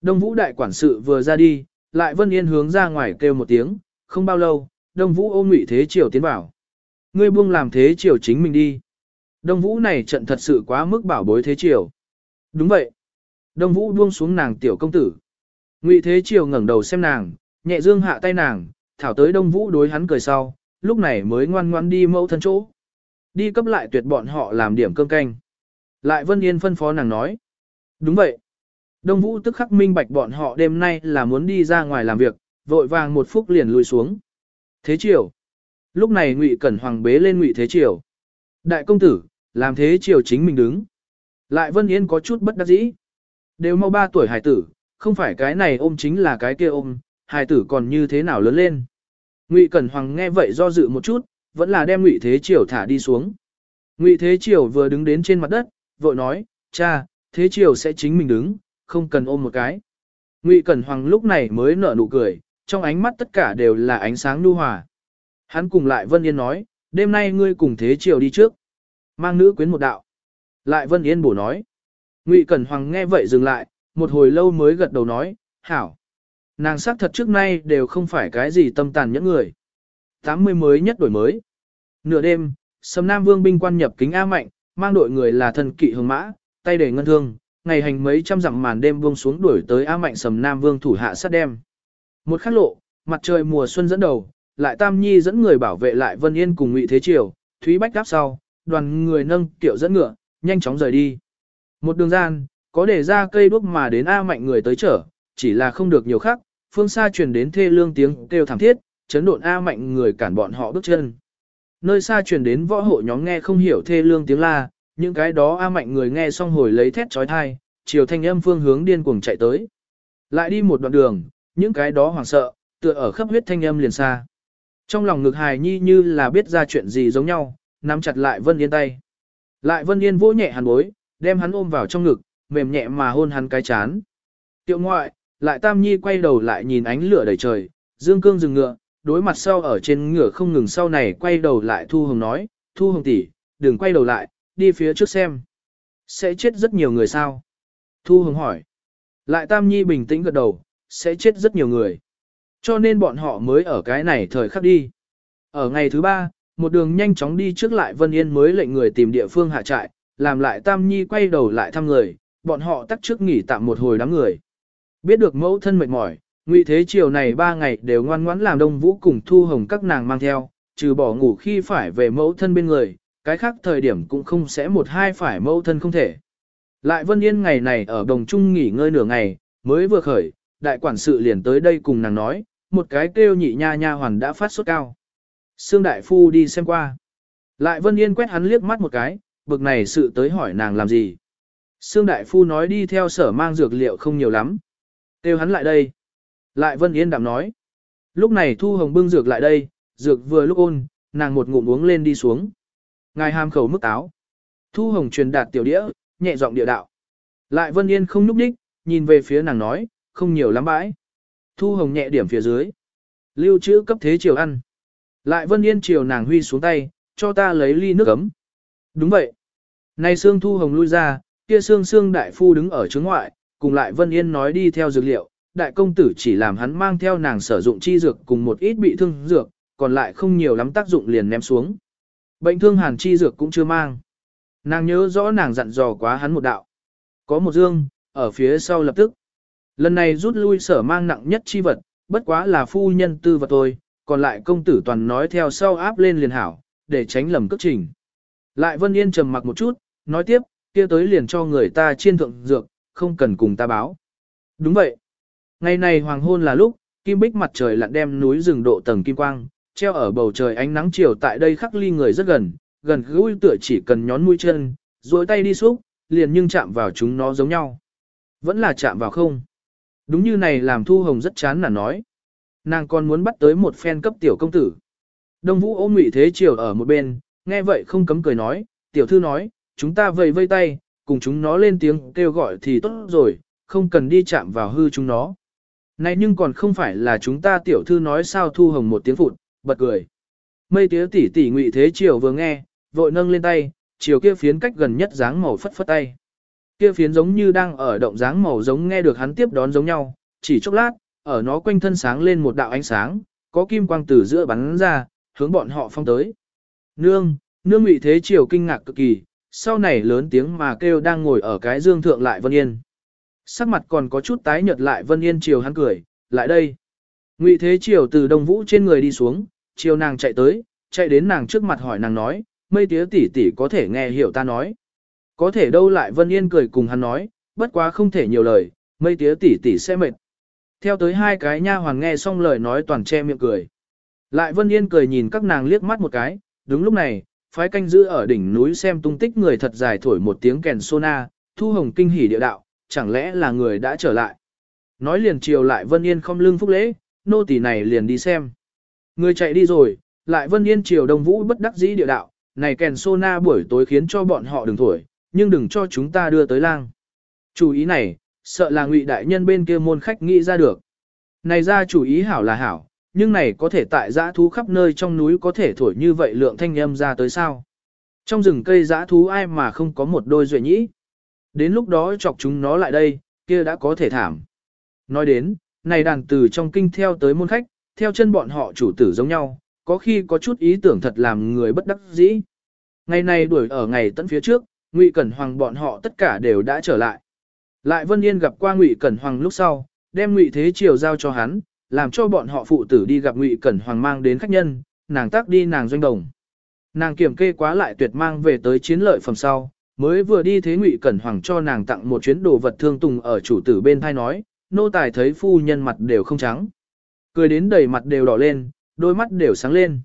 Đông Vũ đại quản sự vừa ra đi, lại Vân Yên hướng ra ngoài kêu một tiếng, không bao lâu, Đông Vũ ôm Ngụy Thế Triều tiến vào. Ngươi buông làm Thế Triều chính mình đi. Đông Vũ này trận thật sự quá mức bảo bối Thế Triều. Đúng vậy. Đông Vũ buông xuống nàng tiểu công tử. Ngụy Thế Triều ngẩng đầu xem nàng, nhẹ dương hạ tay nàng, thảo tới Đông Vũ đối hắn cười sau, lúc này mới ngoan ngoan đi mẫu thân chỗ. Đi cấp lại tuyệt bọn họ làm điểm cơm canh. Lại Vân Yên phân phó nàng nói. Đúng vậy. Đông Vũ tức khắc minh bạch bọn họ đêm nay là muốn đi ra ngoài làm việc, vội vàng một phút liền lùi xuống. Thế triều. Lúc này Ngụy Cẩn Hoàng bế lên Ngụy Thế triều. Đại công tử, làm thế triều chính mình đứng. Lại Vân Yên có chút bất đắc dĩ. Đều mau ba tuổi hải tử, không phải cái này ôm chính là cái kia ôm, hải tử còn như thế nào lớn lên. Ngụy Cẩn Hoàng nghe vậy do dự một chút, vẫn là đem Ngụy Thế Triều thả đi xuống. Ngụy Thế Triều vừa đứng đến trên mặt đất, vội nói, cha, Thế Triều sẽ chính mình đứng, không cần ôm một cái. Ngụy Cẩn Hoàng lúc này mới nở nụ cười, trong ánh mắt tất cả đều là ánh sáng nhu hòa. Hắn cùng lại Vân Yên nói, đêm nay ngươi cùng Thế Triều đi trước. Mang nữ quyến một đạo. Lại Vân Yên bổ nói. Ngụy Cẩn Hoàng nghe vậy dừng lại, một hồi lâu mới gật đầu nói, hảo. Nàng sắc thật trước nay đều không phải cái gì tâm tàn những người. 80 mới nhất đổi mới. Nửa đêm, Sầm Nam Vương binh quan nhập kính A Mạnh, mang đội người là thần kỵ hồng mã, tay để ngân thương, ngày hành mấy trăm dặm màn đêm buông xuống đuổi tới A Mạnh Sầm Nam Vương thủ hạ sát đem. Một khắc lộ, mặt trời mùa xuân dẫn đầu, lại Tam Nhi dẫn người bảo vệ lại Vân Yên cùng Ngụy Thế Triều, Thúy Bách đáp sau, đoàn người nâng tiểu dẫn ngựa, nhanh chóng rời đi. Một đường gian, có để ra cây đuốc mà đến A Mạnh người tới chở, chỉ là không được nhiều khác, phương xa truyền đến thê lương tiếng kêu thảm thiết, chấn độn A Mạnh người cản bọn họ bước chân. Nơi xa truyền đến võ hộ nhóm nghe không hiểu thê lương tiếng la, những cái đó A Mạnh người nghe xong hồi lấy thét trói thai, chiều thanh âm phương hướng điên cuồng chạy tới. Lại đi một đoạn đường, những cái đó hoảng sợ, tựa ở khắp huyết thanh âm liền xa. Trong lòng ngực hài nhi như là biết ra chuyện gì giống nhau, nắm chặt lại Vân Yên tay. Lại Vân Yên vỗ nhẹ hắn bối, đem hắn ôm vào trong ngực, mềm nhẹ mà hôn hắn cái chán. Tiệu ngoại, lại Tam Nhi quay đầu lại nhìn ánh lửa đầy trời, Dương Cương dừng ngựa, đối mặt sau ở trên ngựa không ngừng sau này quay đầu lại Thu Hồng nói, Thu Hồng tỷ, đừng quay đầu lại, đi phía trước xem. Sẽ chết rất nhiều người sao? Thu Hồng hỏi. Lại Tam Nhi bình tĩnh gật đầu, sẽ chết rất nhiều người. Cho nên bọn họ mới ở cái này thời khắc đi. Ở ngày thứ ba, một đường nhanh chóng đi trước lại Vân Yên mới lệnh người tìm địa phương hạ trại, làm lại Tam Nhi quay đầu lại thăm người, bọn họ tắt trước nghỉ tạm một hồi đám người. Biết được mẫu thân mệt mỏi, Ngụy Thế chiều này ba ngày đều ngoan ngoãn làm Đông Vũ cùng Thu Hồng các nàng mang theo, trừ bỏ ngủ khi phải về mẫu thân bên người, cái khác thời điểm cũng không sẽ một hai phải mâu thân không thể. Lại Vân Yên ngày này ở đồng trung nghỉ ngơi nửa ngày, mới vừa khởi, đại quản sự liền tới đây cùng nàng nói, một cái kêu nhị nha nha hoàn đã phát sốt cao. Sương Đại Phu đi xem qua. Lại Vân Yên quét hắn liếc mắt một cái, bực này sự tới hỏi nàng làm gì. Sương Đại Phu nói đi theo sở mang dược liệu không nhiều lắm. Kêu hắn lại đây. Lại Vân Yên đạm nói. Lúc này Thu Hồng bưng dược lại đây, dược vừa lúc ôn, nàng một ngụm uống lên đi xuống. Ngài hàm khẩu mức táo. Thu Hồng truyền đạt tiểu đĩa, nhẹ giọng địa đạo. Lại Vân Yên không núp đích, nhìn về phía nàng nói, không nhiều lắm bãi. Thu Hồng nhẹ điểm phía dưới. Lưu trữ cấp thế chiều ăn. Lại Vân Yên chiều nàng huy xuống tay, cho ta lấy ly nước ấm. Đúng vậy. Này Sương Thu Hồng lui ra, kia Sương Sương Đại Phu đứng ở trướng ngoại, cùng lại Vân Yên nói đi theo dược liệu. Đại công tử chỉ làm hắn mang theo nàng sử dụng chi dược cùng một ít bị thương dược, còn lại không nhiều lắm tác dụng liền ném xuống. Bệnh thương hàn chi dược cũng chưa mang. Nàng nhớ rõ nàng dặn dò quá hắn một đạo. Có một dương, ở phía sau lập tức. Lần này rút lui sở mang nặng nhất chi vật, bất quá là phu nhân tư vật thôi, còn lại công tử toàn nói theo sau áp lên liền hảo, để tránh lầm cất trình. Lại Vân Yên trầm mặc một chút, nói tiếp, kia tới liền cho người ta chiên thượng dược, không cần cùng ta báo. Đúng vậy. Ngày này hoàng hôn là lúc, kim bích mặt trời lặn đem núi rừng độ tầng kim quang, treo ở bầu trời ánh nắng chiều tại đây khắc ly người rất gần, gần gũi tựa chỉ cần nhón mũi chân, duỗi tay đi xúc, liền nhưng chạm vào chúng nó giống nhau. Vẫn là chạm vào không. Đúng như này làm Thu Hồng rất chán là nói. Nàng còn muốn bắt tới một phen cấp tiểu công tử. Đông Vũ ôm Ngụy Thế Triều ở một bên, nghe vậy không cấm cười nói, tiểu thư nói, chúng ta vây vây tay, cùng chúng nó lên tiếng kêu gọi thì tốt rồi, không cần đi chạm vào hư chúng nó. Này nhưng còn không phải là chúng ta tiểu thư nói sao Thu Hồng một tiếng phụt, bật cười. Mây tía tỷ tỷ Ngụy Thế Triều vừa nghe, vội nâng lên tay, chiều kia phiến cách gần nhất dáng màu phất phất tay. Kia phiến giống như đang ở động dáng màu giống nghe được hắn tiếp đón giống nhau, chỉ chốc lát, ở nó quanh thân sáng lên một đạo ánh sáng, có kim quang từ giữa bắn ra, hướng bọn họ phong tới. Nương, nương ngụy thế chiều kinh ngạc cực kỳ, sau này lớn tiếng mà kêu đang ngồi ở cái dương thượng lại Vân Yên. Sắc mặt còn có chút tái nhợt lại Vân Yên chiều hắn cười, lại đây. Ngụy thế chiều từ đông vũ trên người đi xuống, chiều nàng chạy tới, chạy đến nàng trước mặt hỏi nàng nói, mây tía tỷ tỷ có thể nghe hiểu ta nói. Có thể đâu lại Vân Yên cười cùng hắn nói, bất quá không thể nhiều lời, mây tía tỷ tỷ sẽ mệt. Theo tới hai cái nha hoàng nghe xong lời nói toàn che miệng cười. Lại Vân Yên cười nhìn các nàng liếc mắt một cái, đúng lúc này, phái canh giữ ở đỉnh núi xem tung tích người thật dài thổi một tiếng kèn sona, thu hồng kinh hỉ địa đạo, chẳng lẽ là người đã trở lại. Nói liền chiều lại Vân Yên không lưng phúc lễ, nô tỳ này liền đi xem. Người chạy đi rồi, lại Vân Yên chiều Đông Vũ bất đắc dĩ địa đạo, này kèn sona buổi tối khiến cho bọn họ đừng thổi, nhưng đừng cho chúng ta đưa tới lang. Chủ ý này, sợ là ngụy đại nhân bên kia môn khách nghĩ ra được. Này ra chủ ý hảo là hảo, nhưng này có thể tại giã thú khắp nơi trong núi có thể thổi như vậy lượng thanh âm ra tới sao. Trong rừng cây giã thú ai mà không có một đôi duệ nhĩ. Đến lúc đó chọc chúng nó lại đây, kia đã có thể thảm. Nói đến, này đàn từ trong kinh theo tới môn khách, theo chân bọn họ chủ tử giống nhau, có khi có chút ý tưởng thật làm người bất đắc dĩ. Ngày này đuổi ở ngày tận phía trước, Ngụy Cẩn Hoàng bọn họ tất cả đều đã trở lại. Lại Vân Yên gặp qua Ngụy Cẩn Hoàng lúc sau, đem Ngụy Thế Triều giao cho hắn, làm cho bọn họ phụ tử đi gặp Ngụy Cẩn Hoàng mang đến khách nhân, nàng tác đi nàng doanh đồng. Nàng kiểm kê quá lại tuyệt mang về tới chiến lợi phẩm sau, mới vừa đi thế Ngụy Cẩn Hoàng cho nàng tặng một chuyến đồ vật thương tùng ở chủ tử bên thai nói, nô tài thấy phu nhân mặt đều không trắng. Cười đến đầy mặt đều đỏ lên, đôi mắt đều sáng lên.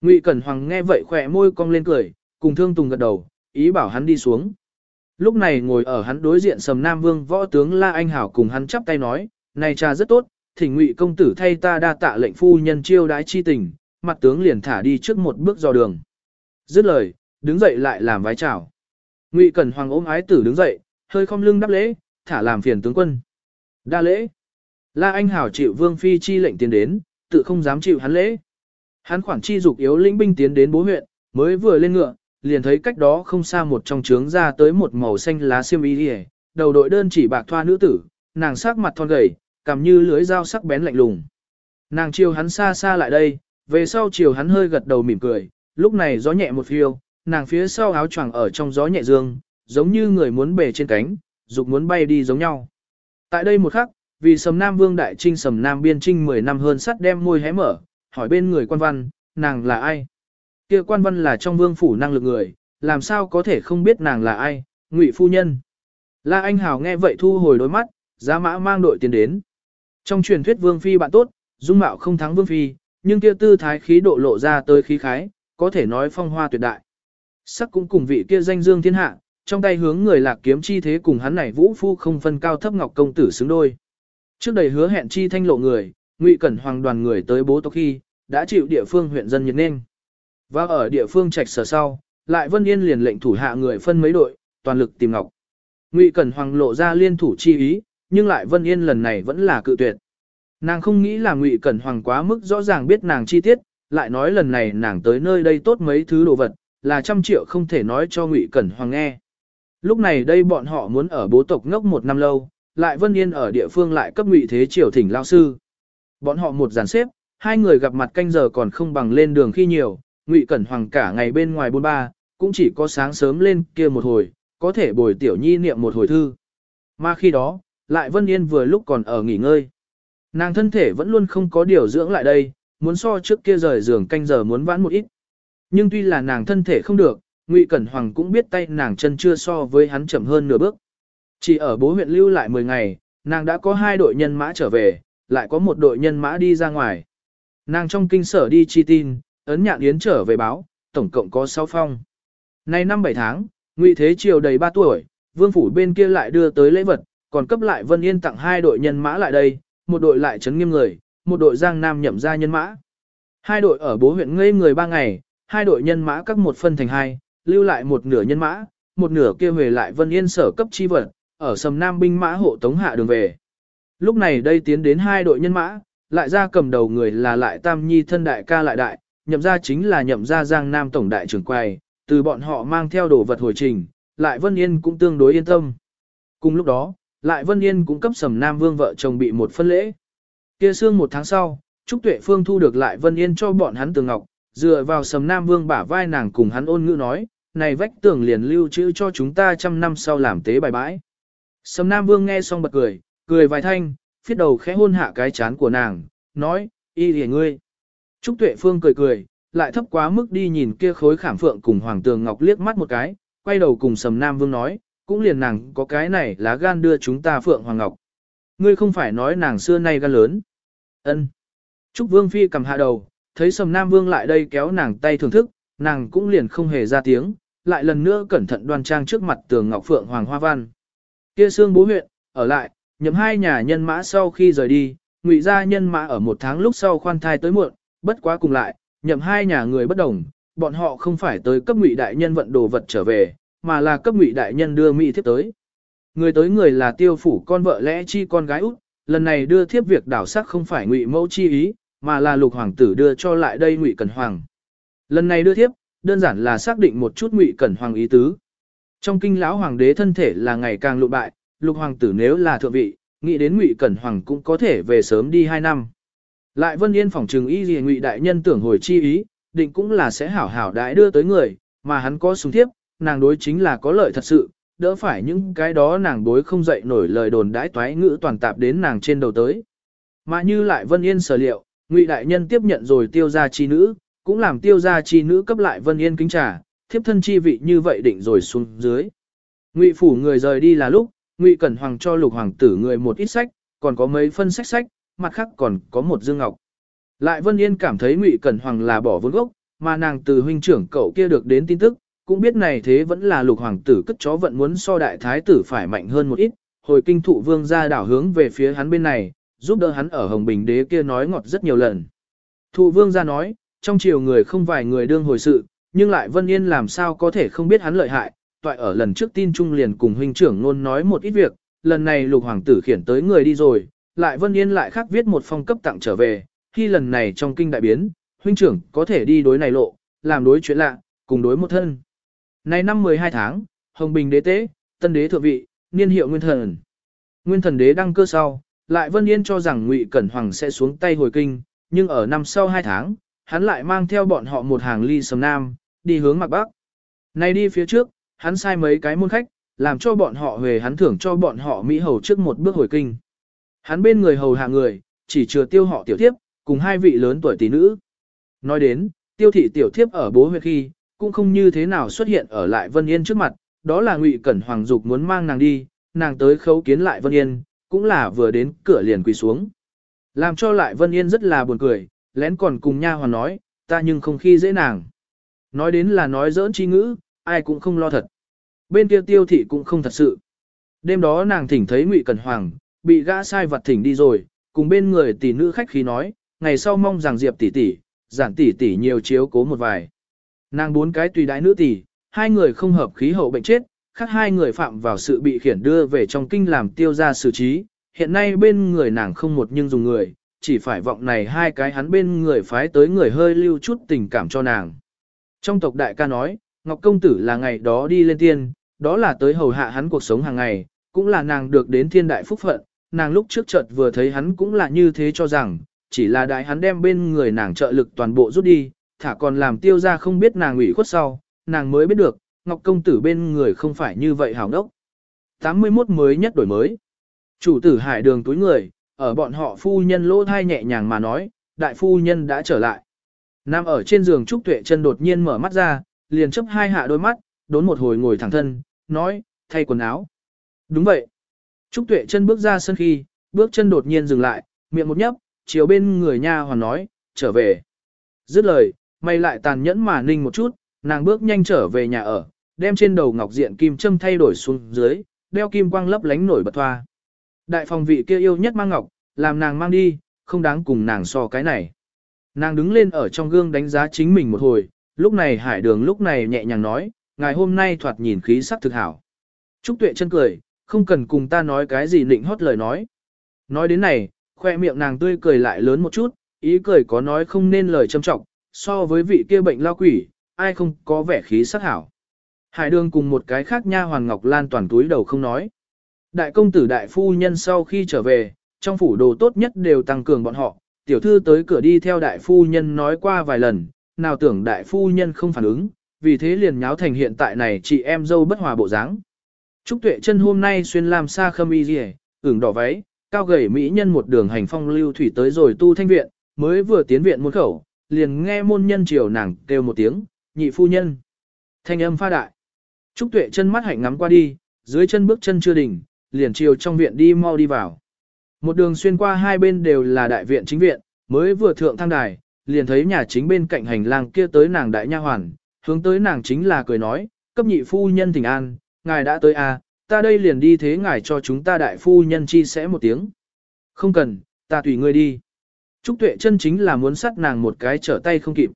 Ngụy Cẩn Hoàng nghe vậy khỏe môi cong lên cười, cùng thương tùng gật đầu, ý bảo hắn đi xuống. Lúc này ngồi ở hắn đối diện sầm Nam Vương võ tướng La Anh Hảo cùng hắn chắp tay nói, này trà rất tốt, thỉnh ngụy công tử thay ta đa tạ lệnh phu nhân chiêu đái chi tình, mặt tướng liền thả đi trước một bước dò đường. Dứt lời, đứng dậy lại làm vái chào. Ngụy Cẩn Hoàng ôm ái tử đứng dậy, hơi không lưng đáp lễ, thả làm phiền tướng quân. Đa lễ. La Anh Hảo chịu Vương Phi chi lệnh tiến đến, tự không dám chịu hắn lễ. Hắn khoảng chi dục yếu lĩnh binh tiến đến bố huyện, mới vừa lên ngựa, liền thấy cách đó không xa một trong trướng ra tới một màu xanh lá xiêm y đi đầu đội đơn chỉ bạc thoa nữ tử, nàng sắc mặt thon gầy, cầm như lưới dao sắc bén lạnh lùng. Nàng chiều hắn xa xa lại đây, về sau chiều hắn hơi gật đầu mỉm cười, lúc này gió nhẹ một phiêu, nàng phía sau áo choàng ở trong gió nhẹ dương, giống như người muốn bể trên cánh, dục muốn bay đi giống nhau. Tại đây một khắc, vì Sầm Nam Vương Đại Trinh Sầm Nam Biên Trinh 10 năm hơn sắt đem môi hé mở, hỏi bên người quan văn, nàng là ai? Kia quan văn là trong vương phủ năng lực người, làm sao có thể không biết nàng là ai, ngụy phu nhân. La Anh Hào nghe vậy thu hồi đôi mắt, giá mã mang đội tiền đến. Trong truyền thuyết vương phi bạn tốt, dung mạo không thắng vương phi, nhưng kia tư thái khí độ lộ ra tới khí khái, có thể nói phong hoa tuyệt đại. Sắc cũng cùng vị kia danh dương thiên hạ, trong tay hướng người lạc kiếm chi thế cùng hắn này vũ phu không phân cao thấp ngọc công tử xứng đôi. Trước đầy hứa hẹn chi thanh lộ người, ngụy cẩn hoàng đoàn người tới bố tộc khi, đã chịu địa phương huyện dân nhiệt nên. Và ở địa phương trạch sở sau, lại Vân Yên liền lệnh thủ hạ người phân mấy đội, toàn lực tìm Ngọc. Ngụy Cẩn Hoàng lộ ra liên thủ chi ý, nhưng lại Vân Yên lần này vẫn là cự tuyệt. Nàng không nghĩ là Ngụy Cẩn Hoàng quá mức rõ ràng biết nàng chi tiết, lại nói lần này nàng tới nơi đây tốt mấy thứ đồ vật, là trăm triệu không thể nói cho Ngụy Cẩn Hoàng nghe. Lúc này đây bọn họ muốn ở bố tộc ngốc một năm lâu, lại Vân Yên ở địa phương lại cấp Ngụy Thế Triều thỉnh lao sư. Bọn họ một dàn xếp, hai người gặp mặt canh giờ còn không bằng lên đường khi nhiều, Ngụy Cẩn Hoàng cả ngày bên ngoài bôn ba, cũng chỉ có sáng sớm lên kia một hồi, có thể bồi tiểu nhi niệm một hồi thư. Mà khi đó, lại Vân Yên vừa lúc còn ở nghỉ ngơi. Nàng thân thể vẫn luôn không có điều dưỡng lại đây, muốn so trước kia rời giường canh giờ muốn vãn một ít. Nhưng tuy là nàng thân thể không được, Ngụy Cẩn Hoàng cũng biết tay nàng chân chưa so với hắn chậm hơn nửa bước. Chỉ ở bố huyện lưu lại 10 ngày, nàng đã có hai đội nhân mã trở về, lại có một đội nhân mã đi ra ngoài. Nàng trong kinh sở đi chi tin, ấn nhạn yến trở về báo, tổng cộng có 6 phong. Nay năm 7 tháng, Ngụy Thế Triều đầy 3 tuổi, vương phủ bên kia lại đưa tới lễ vật, còn cấp lại Vân Yên tặng hai đội nhân mã lại đây, một đội lại trấn nghiêm người, một đội giang nam nhậm ra nhân mã. Hai đội ở bố huyện ngây người ba ngày, hai đội nhân mã các một phân thành hai, lưu lại một nửa nhân mã, một nửa kia về lại Vân Yên sở cấp chi vật, ở sầm nam binh mã hộ tống hạ đường về. Lúc này đây tiến đến hai đội nhân mã, lại ra cầm đầu người là lại tam nhi thân đại ca lại đại, nhậm ra chính là nhậm ra giang nam tổng đại trưởng quầy, từ bọn họ mang theo đồ vật hồi trình, lại Vân Yên cũng tương đối yên tâm. Cùng lúc đó, lại Vân Yên cũng cấp sầm nam vương vợ chồng bị một phân lễ. Kia xương một tháng sau, Trúc Tuệ Phương thu được lại Vân Yên cho bọn hắn tường ngọc, dựa vào sầm nam vương bả vai nàng cùng hắn ôn ngữ nói, này vách tường liền lưu trữ cho chúng ta trăm năm sau làm tế bài bãi. Sầm nam vương nghe xong bật cười, cười vài thanh, phiết đầu khẽ hôn hạ cái chán của nàng, nói, y hề ngươi. Trúc Tuệ Phương cười cười, lại thấp quá mức đi nhìn kia khối khảm phượng cùng Hoàng Tường Ngọc liếc mắt một cái, quay đầu cùng Sầm Nam Vương nói, cũng liền nàng có cái này lá gan đưa chúng ta Phượng Hoàng Ngọc. Ngươi không phải nói nàng xưa nay gan lớn. Ân. Trúc Vương Phi cầm hạ đầu, thấy Sầm Nam Vương lại đây kéo nàng tay thưởng thức, nàng cũng liền không hề ra tiếng, lại lần nữa cẩn thận đoan trang trước mặt tường Ngọc Phượng Hoàng Hoa Văn. Kia xương bố huyện, ở lại, nhậm hai nhà nhân mã sau khi rời đi, ngụy gia nhân mã ở một tháng lúc sau khoan thai tới muộn, bất quá cùng lại, nhậm hai nhà người bất đồng, bọn họ không phải tới cấp ngụy đại nhân vận đồ vật trở về, mà là cấp ngụy đại nhân đưa mỹ thiếp tới. Người tới người là tiêu phủ con vợ lẽ chi con gái út, lần này đưa thiếp việc đảo sắc không phải ngụy mẫu chi ý, mà là lục hoàng tử đưa cho lại đây ngụy cẩn hoàng. Lần này đưa thiếp, đơn giản là xác định một chút ngụy cẩn hoàng ý tứ. Trong kinh lão hoàng đế thân thể là ngày càng lụ bại, lục hoàng tử nếu là thượng vị, nghĩ đến ngụy cẩn hoàng cũng có thể về sớm đi hai năm. Lại Vân Yên phòng trừng y gì ngụy đại nhân tưởng hồi chi ý, định cũng là sẽ hảo hảo đại đưa tới người, mà hắn có súng thiếp, nàng đối chính là có lợi thật sự, đỡ phải những cái đó nàng đối không dậy nổi lời đồn đãi toái ngữ toàn tạp đến nàng trên đầu tới. Mà như lại Vân Yên sở liệu, ngụy đại nhân tiếp nhận rồi tiêu gia chi nữ, cũng làm tiêu gia chi nữ cấp lại Vân Yên kính trả, thiếp thân chi vị như vậy định rồi xuống dưới. Ngụy phủ người rời đi là lúc, Ngụy Cẩn Hoàng cho lục hoàng tử người một ít sách, còn có mấy phân sách sách, mặt khác còn có một dương ngọc. Lại Vân Yên cảm thấy Ngụy Cẩn Hoàng là bỏ vốn gốc, mà nàng từ huynh trưởng cậu kia được đến tin tức, cũng biết này thế vẫn là lục hoàng tử cất chó vận muốn so đại thái tử phải mạnh hơn một ít, hồi kinh thụ vương ra đảo hướng về phía hắn bên này, giúp đỡ hắn ở Hồng Bình đế kia nói ngọt rất nhiều lần. Thụ vương ra nói, trong triều người không vài người đương hồi sự, nhưng lại Vân Yên làm sao có thể không biết hắn lợi hại, toại ở lần trước tin trung liền cùng huynh trưởng luôn nói một ít việc, lần này lục hoàng tử khiển tới người đi rồi, lại Vân Yên lại khác viết một phong cấp tặng trở về, khi lần này trong kinh đại biến, huynh trưởng có thể đi đối này lộ, làm đối chuyện lạ, cùng đối một thân. Nay năm 12 tháng, Hồng Bình đế tế, tân đế thượng vị, niên hiệu nguyên thần. Nguyên thần đế đăng cơ sau, lại Vân Yên cho rằng Ngụy Cẩn Hoàng sẽ xuống tay hồi kinh, nhưng ở năm sau 2 tháng, hắn lại mang theo bọn họ một hàng ly sầm nam, đi hướng mặt bắc. Nay đi phía trước, hắn sai mấy cái môn khách, làm cho bọn họ về hắn thưởng cho bọn họ Mỹ hầu trước một bước hồi kinh. Hắn bên người hầu hạ người, chỉ chừa tiêu họ tiểu thiếp, cùng hai vị lớn tuổi tỷ nữ. Nói đến, tiêu thị tiểu thiếp ở bố huyệt khi, cũng không như thế nào xuất hiện ở lại Vân Yên trước mặt, đó là Ngụy Cẩn Hoàng Dục muốn mang nàng đi, nàng tới khấu kiến lại Vân Yên, cũng là vừa đến cửa liền quỳ xuống. Làm cho lại Vân Yên rất là buồn cười, lén còn cùng nha hoàn nói, ta nhưng không khi dễ nàng. Nói đến là nói giỡn chi ngữ, ai cũng không lo thật. Bên kia tiêu thị cũng không thật sự. Đêm đó nàng thỉnh thấy Ngụy Cẩn Hoàng, bị gã sai vật thỉnh đi rồi, cùng bên người tỷ nữ khách khí nói, ngày sau mong rằng Diệp tỷ tỷ, giản tỷ tỷ nhiều chiếu cố một vài. Nàng bốn cái tùy đái nữ tỷ, hai người không hợp khí hậu bệnh chết, khác hai người phạm vào sự bị khiển đưa về trong kinh làm tiêu ra xử trí, hiện nay bên người nàng không một nhưng dùng người, chỉ phải vọng này hai cái hắn bên người phái tới người hơi lưu chút tình cảm cho nàng. Trong tộc đại ca nói, Ngọc Công Tử là ngày đó đi lên tiên, đó là tới hầu hạ hắn cuộc sống hàng ngày, cũng là nàng được đến thiên đại phúc phận, nàng lúc trước chợt vừa thấy hắn cũng là như thế cho rằng, chỉ là đại hắn đem bên người nàng trợ lực toàn bộ rút đi, thả còn làm tiêu ra không biết nàng ủy khuất sau, nàng mới biết được, Ngọc Công Tử bên người không phải như vậy hảo đốc. 81 mới nhất đổi mới. Chủ tử hải đường túi người, ở bọn họ phu nhân lỗ thai nhẹ nhàng mà nói, đại phu nhân đã trở lại. Nam ở trên giường Trúc Tuệ chân đột nhiên mở mắt ra, liền chấp hai hạ đôi mắt, đốn một hồi ngồi thẳng thân, nói, thay quần áo. Đúng vậy. Trúc Tuệ chân bước ra sân khi, bước chân đột nhiên dừng lại, miệng một nhấp, chiều bên người nha hoàn nói, trở về. Dứt lời, may lại tàn nhẫn mà ninh một chút, nàng bước nhanh trở về nhà ở, đem trên đầu ngọc diện kim châm thay đổi xuống dưới, đeo kim quang lấp lánh nổi bật thoa. Đại phòng vị kia yêu nhất mang ngọc, làm nàng mang đi, không đáng cùng nàng so cái này. Nàng đứng lên ở trong gương đánh giá chính mình một hồi, lúc này hải đường lúc này nhẹ nhàng nói, ngày hôm nay thoạt nhìn khí sắc thực hảo. Trúc tuệ chân cười, không cần cùng ta nói cái gì định hót lời nói. Nói đến này, khoe miệng nàng tươi cười lại lớn một chút, ý cười có nói không nên lời châm trọng, so với vị kia bệnh lao quỷ, ai không có vẻ khí sắc hảo. Hải đường cùng một cái khác nha hoàng ngọc lan toàn túi đầu không nói. Đại công tử đại phu nhân sau khi trở về, trong phủ đồ tốt nhất đều tăng cường bọn họ, tiểu thư tới cửa đi theo đại phu nhân nói qua vài lần, nào tưởng đại phu nhân không phản ứng, vì thế liền nháo thành hiện tại này chị em dâu bất hòa bộ dáng. Trúc Tuệ chân hôm nay xuyên làm sa khâm y rìa, ửng đỏ váy, cao gầy mỹ nhân một đường hành phong lưu thủy tới rồi tu thanh viện, mới vừa tiến viện một khẩu, liền nghe môn nhân chiều nàng kêu một tiếng, nhị phu nhân. Thanh âm pha đại. Trúc Tuệ chân mắt hạnh ngắm qua đi, dưới chân bước chân chưa đỉnh, liền chiều trong viện đi mau đi vào. Một đường xuyên qua hai bên đều là đại viện chính viện, mới vừa thượng thang đài, liền thấy nhà chính bên cạnh hành lang kia tới nàng đại nha hoàn, hướng tới nàng chính là cười nói, cấp nhị phu nhân thỉnh an, ngài đã tới à, ta đây liền đi thế ngài cho chúng ta đại phu nhân chi sẽ một tiếng. Không cần, ta tùy ngươi đi. Trúc Tuệ chân chính là muốn sắt nàng một cái trở tay không kịp.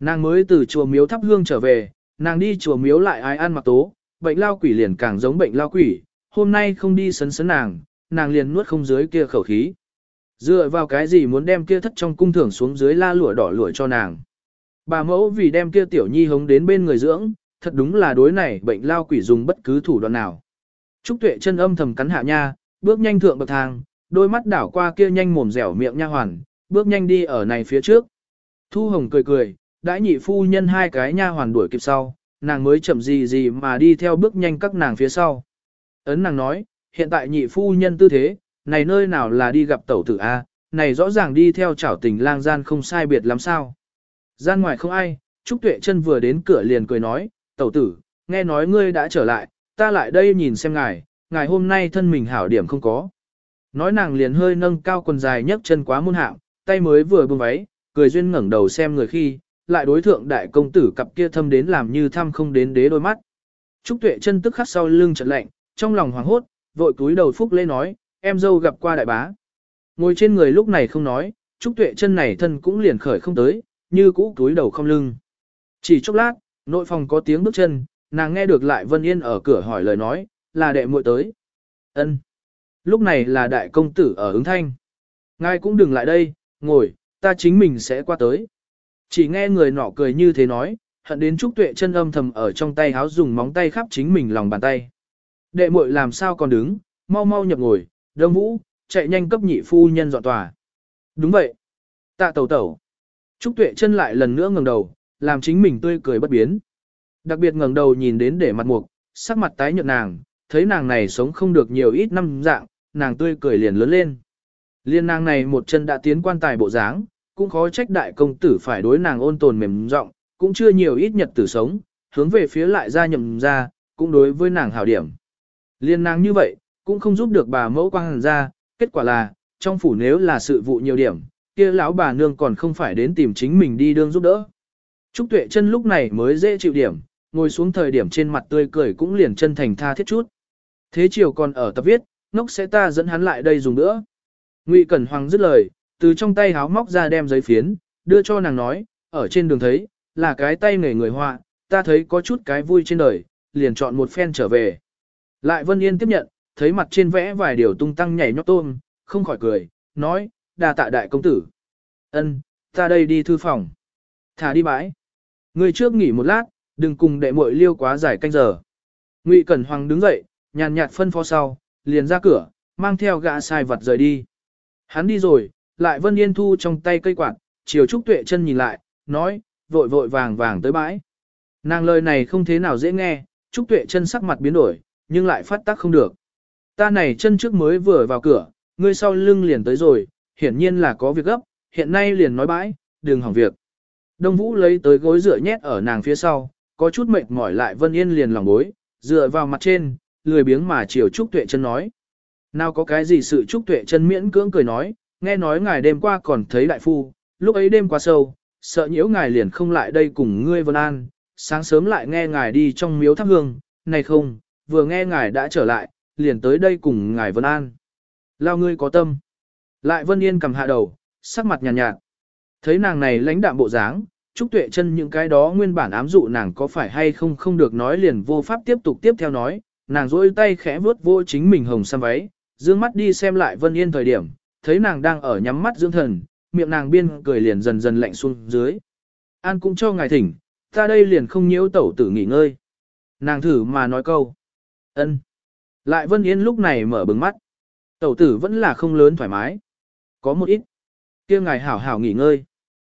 Nàng mới từ chùa miếu thắp hương trở về, nàng đi chùa miếu lại ai ăn mặc tố, bệnh lao quỷ liền càng giống bệnh lao quỷ, hôm nay không đi sấn sấn nàng, nàng liền nuốt không dưới kia khẩu khí. Dựa vào cái gì muốn đem kia thất trong cung thưởng xuống dưới la lụa đỏ lụa cho nàng. Bà mẫu vì đem kia tiểu nhi hống đến bên người dưỡng, thật đúng là đối này bệnh lao quỷ dùng bất cứ thủ đoạn nào. Trúc tuệ chân âm thầm cắn hạ nha, bước nhanh thượng bậc thang, đôi mắt đảo qua kia nhanh mồm dẻo miệng nha hoàn, bước nhanh đi ở này phía trước. Thu Hồng cười cười, đã nhị phu nhân hai cái nha hoàn đuổi kịp sau, nàng mới chậm gì gì mà đi theo bước nhanh các nàng phía sau. Ấn nàng nói, hiện tại nhị phu nhân tư thế, này nơi nào là đi gặp tẩu tử A, này rõ ràng đi theo chảo tình lang gian không sai biệt lắm sao. Gian ngoài không ai, Trúc Tuệ chân vừa đến cửa liền cười nói, tẩu tử, nghe nói ngươi đã trở lại, ta lại đây nhìn xem ngài, ngài hôm nay thân mình hảo điểm không có. Nói nàng liền hơi nâng cao quần dài nhấc chân quá muôn hạng, tay mới vừa buông váy, cười duyên ngẩng đầu xem người khi, lại đối thượng đại công tử cặp kia thâm đến làm như thăm không đến đế đôi mắt. Trúc Tuệ chân tức khắc sau lưng chợt lạnh, trong lòng hoảng hốt, vội cúi đầu phúc lễ nói, em dâu gặp qua đại bá. Ngồi trên người lúc này không nói, Trúc Tuệ chân này thân cũng liền khởi không tới, như cũ cúi đầu không lưng. Chỉ chốc lát, nội phòng có tiếng bước chân, nàng nghe được lại Vân Yên ở cửa hỏi lời nói, là đệ muội tới. Ân. Lúc này là đại công tử ở ứng thanh. Ngài cũng đừng lại đây, ngồi, ta chính mình sẽ qua tới. Chỉ nghe người nọ cười như thế nói, hận đến Trúc Tuệ chân âm thầm ở trong tay háo dùng móng tay khắp chính mình lòng bàn tay. Đệ muội làm sao còn đứng, mau mau nhập ngồi, đông vũ, chạy nhanh cấp nhị phu nhân dọn tòa. Đúng vậy. Tạ tẩu tẩu. Trúc Tuệ chân lại lần nữa ngẩng đầu, làm chính mình tươi cười bất biến. Đặc biệt ngẩng đầu nhìn đến để mặt mục, sắc mặt tái nhợt nàng, thấy nàng này sống không được nhiều ít năm dạng, nàng tươi cười liền lớn lên. Liên nàng này một chân đã tiến quan tài bộ dáng, cũng khó trách đại công tử phải đối nàng ôn tồn mềm giọng, cũng chưa nhiều ít nhật tử sống, hướng về phía lại ra nhậm ra, cũng đối với nàng hảo điểm. Liên nàng như vậy, cũng không giúp được bà mẫu quang hàn ra, kết quả là, trong phủ nếu là sự vụ nhiều điểm, kia lão bà nương còn không phải đến tìm chính mình đi đương giúp đỡ. Trúc Tuệ chân lúc này mới dễ chịu điểm, ngồi xuống thời điểm trên mặt tươi cười cũng liền chân thành tha thiết chút. Thế chiều còn ở tập viết, ngốc sẽ ta dẫn hắn lại đây dùng nữa. Ngụy Cẩn Hoàng dứt lời, từ trong tay háo móc ra đem giấy phiến, đưa cho nàng nói, ở trên đường thấy, là cái tay nghề người họa, ta thấy có chút cái vui trên đời, liền chọn một phen trở về. Lại Vân Yên tiếp nhận, thấy mặt trên vẽ vài điều tung tăng nhảy nhót tôm, không khỏi cười, nói, đà tạ đại công tử. ân ta đây đi thư phòng. Thả đi bãi. Người trước nghỉ một lát, đừng cùng đệ muội liêu quá dài canh giờ. Ngụy Cẩn Hoàng đứng dậy, nhàn nhạt phân phó sau, liền ra cửa, mang theo gã sai vật rời đi. Hắn đi rồi, lại Vân Yên thu trong tay cây quạt, chiều Trúc Tuệ chân nhìn lại, nói, vội vội vàng vàng tới bãi. Nàng lời này không thế nào dễ nghe, Trúc Tuệ chân sắc mặt biến đổi, nhưng lại phát tác không được. Ta này chân trước mới vừa vào cửa, ngươi sau lưng liền tới rồi, hiển nhiên là có việc gấp, hiện nay liền nói bãi, đừng hỏng việc. Đông Vũ lấy tới gối dựa nhét ở nàng phía sau, có chút mệt mỏi lại Vân Yên liền lòng bối, dựa vào mặt trên, lười biếng mà chiều Trúc Tuệ chân nói. Nào có cái gì sự trúc tuệ chân miễn cưỡng cười nói, nghe nói ngài đêm qua còn thấy đại phu, lúc ấy đêm qua sâu, sợ nhiễu ngài liền không lại đây cùng ngươi vân an, sáng sớm lại nghe ngài đi trong miếu thắp hương, này không, vừa nghe ngài đã trở lại, liền tới đây cùng ngài vân an. Lao ngươi có tâm. Lại vân yên cầm hạ đầu, sắc mặt nhàn nhạt, nhạt. Thấy nàng này lãnh đạm bộ dáng, Trúc Tuệ chân những cái đó nguyên bản ám dụ nàng có phải hay không không được nói liền vô pháp tiếp tục tiếp theo nói, nàng rôi tay khẽ vuốt vô chính mình hồng xăm váy, dương mắt đi xem lại Vân Yên thời điểm, thấy nàng đang ở nhắm mắt dưỡng thần, miệng nàng biên cười liền dần dần lạnh xuống dưới. An cũng cho ngài thỉnh, ta đây liền không nhiễu tẩu tử nghỉ ngơi. Nàng thử mà nói câu ân. Lại Vân Yên lúc này mở bừng mắt. Tẩu tử vẫn là không lớn thoải mái. Có một ít. kia ngài hảo hảo nghỉ ngơi.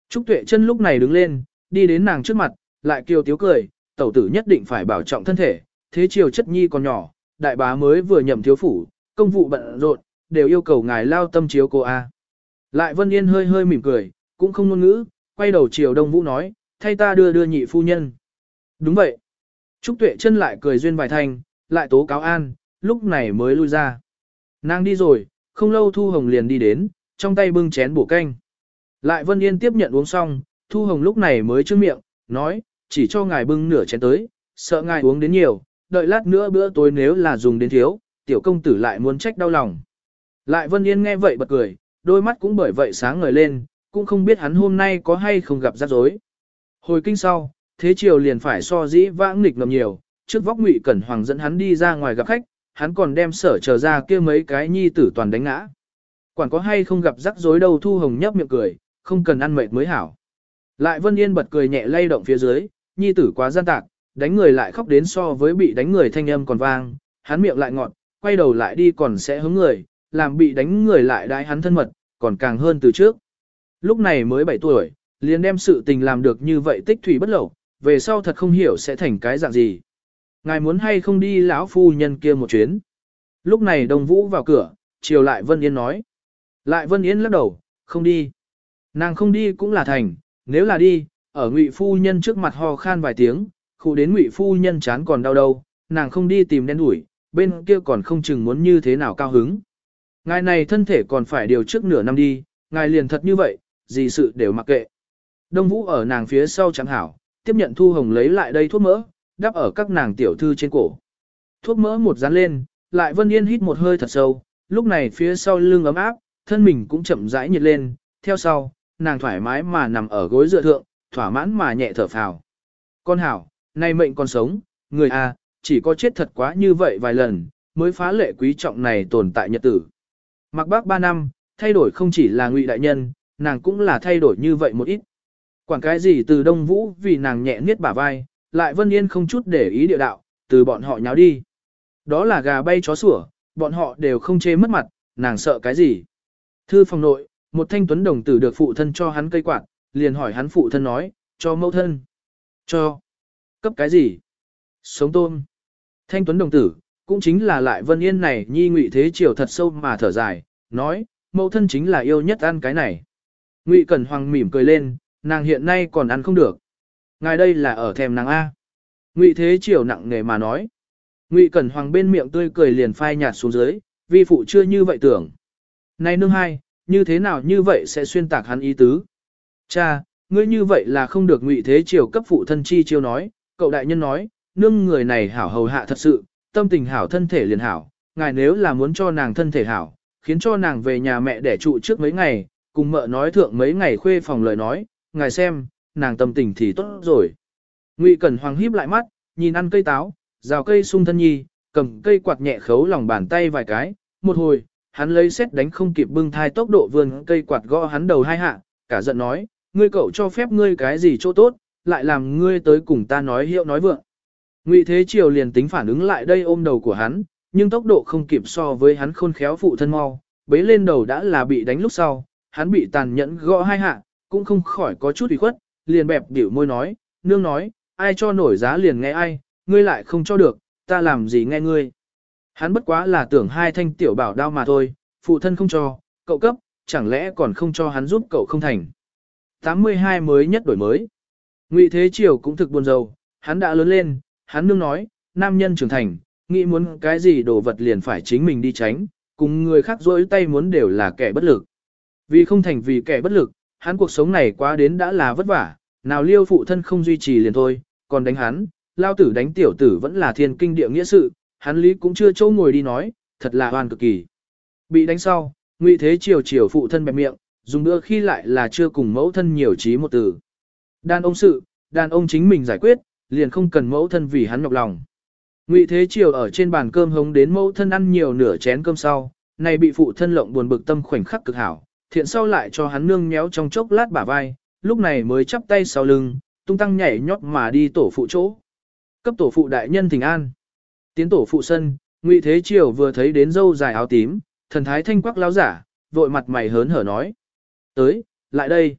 Trúc Tuệ chân lúc này đứng lên, đi đến nàng trước mặt, lại kêu tiếu cười, tẩu tử nhất định phải bảo trọng thân thể, thế chiều chất nhi còn nhỏ, đại bá mới vừa nhậm thiếu phủ, công vụ bận rộn, đều yêu cầu ngài lao tâm chiếu cô A. Lại Vân Yên hơi hơi mỉm cười, cũng không ngôn ngữ, quay đầu chiều Đông Vũ nói, thay ta đưa đưa nhị phu nhân. Đúng vậy. Trúc Tuệ chân lại cười duyên vài thành, lại tố cáo an, lúc này mới lui ra. Nàng đi rồi, không lâu Thu Hồng liền đi đến, trong tay bưng chén bổ canh. Lại Vân Yên tiếp nhận uống xong, Thu Hồng lúc này mới trương miệng, nói, chỉ cho ngài bưng nửa chén tới, sợ ngài uống đến nhiều, đợi lát nữa bữa tối nếu là dùng đến thiếu, tiểu công tử lại muốn trách đau lòng. Lại Vân Yên nghe vậy bật cười, đôi mắt cũng bởi vậy sáng ngời lên, cũng không biết hắn hôm nay có hay không gặp rắc rối. Hồi kinh sau, thế chiều liền phải so dĩ vãng nghịch ngầm nhiều, trước vóc ngụy cẩn hoàng dẫn hắn đi ra ngoài gặp khách, hắn còn đem sở chờ ra kia mấy cái nhi tử toàn đánh ngã. Quản có hay không gặp rắc rối đâu Thu Hồng nhấp miệng cười, không cần ăn mệt mới hảo. Lại Vân Yên bật cười nhẹ lay động phía dưới, nhi tử quá gian tạc, đánh người lại khóc đến so với bị đánh người thanh âm còn vang, hắn miệng lại ngọt, quay đầu lại đi còn sẽ hướng người, làm bị đánh người lại đái hắn thân mật, còn càng hơn từ trước. Lúc này mới 7 tuổi, liền đem sự tình làm được như vậy tích thủy bất lậu, về sau thật không hiểu sẽ thành cái dạng gì. Ngài muốn hay không đi lão phu nhân kia một chuyến. Lúc này đồng vũ vào cửa, chiều lại Vân Yên nói. Lại Vân Yên lắc đầu, không đi. Nàng không đi cũng là thành, nếu là đi, ở ngụy phu nhân trước mặt ho khan vài tiếng, khu đến ngụy phu nhân chán còn đau đâu, nàng không đi tìm đen đuổi, bên kia còn không chừng muốn như thế nào cao hứng. Ngài này thân thể còn phải điều trước nửa năm đi, ngài liền thật như vậy, gì sự đều mặc kệ. Đông Vũ ở nàng phía sau chẳng hảo, tiếp nhận Thu Hồng lấy lại đây thuốc mỡ, đắp ở các nàng tiểu thư trên cổ. Thuốc mỡ một dán lên, lại Vân Yên hít một hơi thật sâu, lúc này phía sau lưng ấm áp, thân mình cũng chậm rãi nhiệt lên, theo sau, nàng thoải mái mà nằm ở gối dựa thượng, thỏa mãn mà nhẹ thở phào. Con hảo, nay mệnh còn sống, người à, chỉ có chết thật quá như vậy vài lần, mới phá lệ quý trọng này tồn tại nhật tử. Mặc bác ba năm, thay đổi không chỉ là ngụy đại nhân, nàng cũng là thay đổi như vậy một ít. Quản cái gì từ Đông Vũ vì nàng nhẹ niết bả vai, lại Vân Yên không chút để ý địa đạo, từ bọn họ nháo đi. Đó là gà bay chó sủa, bọn họ đều không chê mất mặt, nàng sợ cái gì. Thư phòng nội, một thanh tuấn đồng tử được phụ thân cho hắn cây quạt, liền hỏi hắn phụ thân nói, cho mẫu thân. Cho. Cấp cái gì? Sống tôm. Thanh tuấn đồng tử, cũng chính là lại vân yên này nhi ngụy thế chiều thật sâu mà thở dài, nói, mẫu thân chính là yêu nhất ăn cái này. Ngụy Cẩn Hoàng mỉm cười lên, nàng hiện nay còn ăn không được. Ngài đây là ở thèm nàng A. Ngụy Thế Triều nặng nề mà nói. Ngụy Cẩn Hoàng bên miệng tươi cười liền phai nhạt xuống dưới, vi phụ chưa như vậy tưởng. Này nương hai, như thế nào như vậy sẽ xuyên tạc hắn ý tứ. Cha, ngươi như vậy là không được Ngụy Thế Triều cấp phụ thân chi chiêu nói, cậu đại nhân nói, nương người này hảo hầu hạ thật sự, tâm tình hảo thân thể liền hảo, ngài nếu là muốn cho nàng thân thể hảo, khiến cho nàng về nhà mẹ để trụ trước mấy ngày, cùng mợ nói thượng mấy ngày khuê phòng lời nói, ngài xem, nàng tâm tình thì tốt rồi. Ngụy Cẩn Hoàng híp lại mắt, nhìn ăn cây táo, rào cây sung thân nhi, cầm cây quạt nhẹ khấu lòng bàn tay vài cái, một hồi, hắn lấy xét đánh không kịp bưng thai tốc độ vươn cây quạt gõ hắn đầu hai hạ, cả giận nói, ngươi cậu cho phép ngươi cái gì chỗ tốt, lại làm ngươi tới cùng ta nói hiệu nói vượng. Ngụy Thế Triều liền tính phản ứng lại đây ôm đầu của hắn, nhưng tốc độ không kịp so với hắn khôn khéo phụ thân mau, bế lên đầu đã là bị đánh lúc sau, hắn bị tàn nhẫn gõ hai hạ, cũng không khỏi có chút ủy khuất, liền bẹp biểu môi nói, nương nói, ai cho nổi giá liền nghe ai, ngươi lại không cho được, ta làm gì nghe ngươi. Hắn bất quá là tưởng hai thanh tiểu bảo đao mà thôi, phụ thân không cho, cậu cấp, chẳng lẽ còn không cho hắn giúp cậu không thành. 82 mới nhất đổi mới. Ngụy Thế Triều cũng thực buồn rầu, hắn đã lớn lên, hắn nương nói, nam nhân trưởng thành, nghĩ muốn cái gì đồ vật liền phải chính mình đi tránh, cùng người khác dối tay muốn đều là kẻ bất lực. Vì không thành vì kẻ bất lực, hắn cuộc sống này quá đến đã là vất vả, nào liêu phụ thân không duy trì liền thôi, còn đánh hắn, lao tử đánh tiểu tử vẫn là thiên kinh địa nghĩa sự, hắn lý cũng chưa châu ngồi đi nói, thật là hoàn cực kỳ. Bị đánh sau, ngụy thế chiều chiều phụ thân bẹp miệng, dùng nữa khi lại là chưa cùng mẫu thân nhiều trí một từ. Đàn ông sự, đàn ông chính mình giải quyết, liền không cần mẫu thân vì hắn nhọc lòng. Ngụy Thế Triều ở trên bàn cơm hống đến mẫu thân ăn nhiều nửa chén cơm sau, này bị phụ thân lộng buồn bực tâm khoảnh khắc cực hảo, thiện sau lại cho hắn nương méo trong chốc lát bả vai, lúc này mới chắp tay sau lưng, tung tăng nhảy nhót mà đi tổ phụ chỗ. Cấp tổ phụ đại nhân thỉnh an. Tiến tổ phụ sân, Ngụy Thế Triều vừa thấy đến dâu dài áo tím, thần thái thanh quắc lão giả, vội mặt mày hớn hở nói: "Tới, lại đây."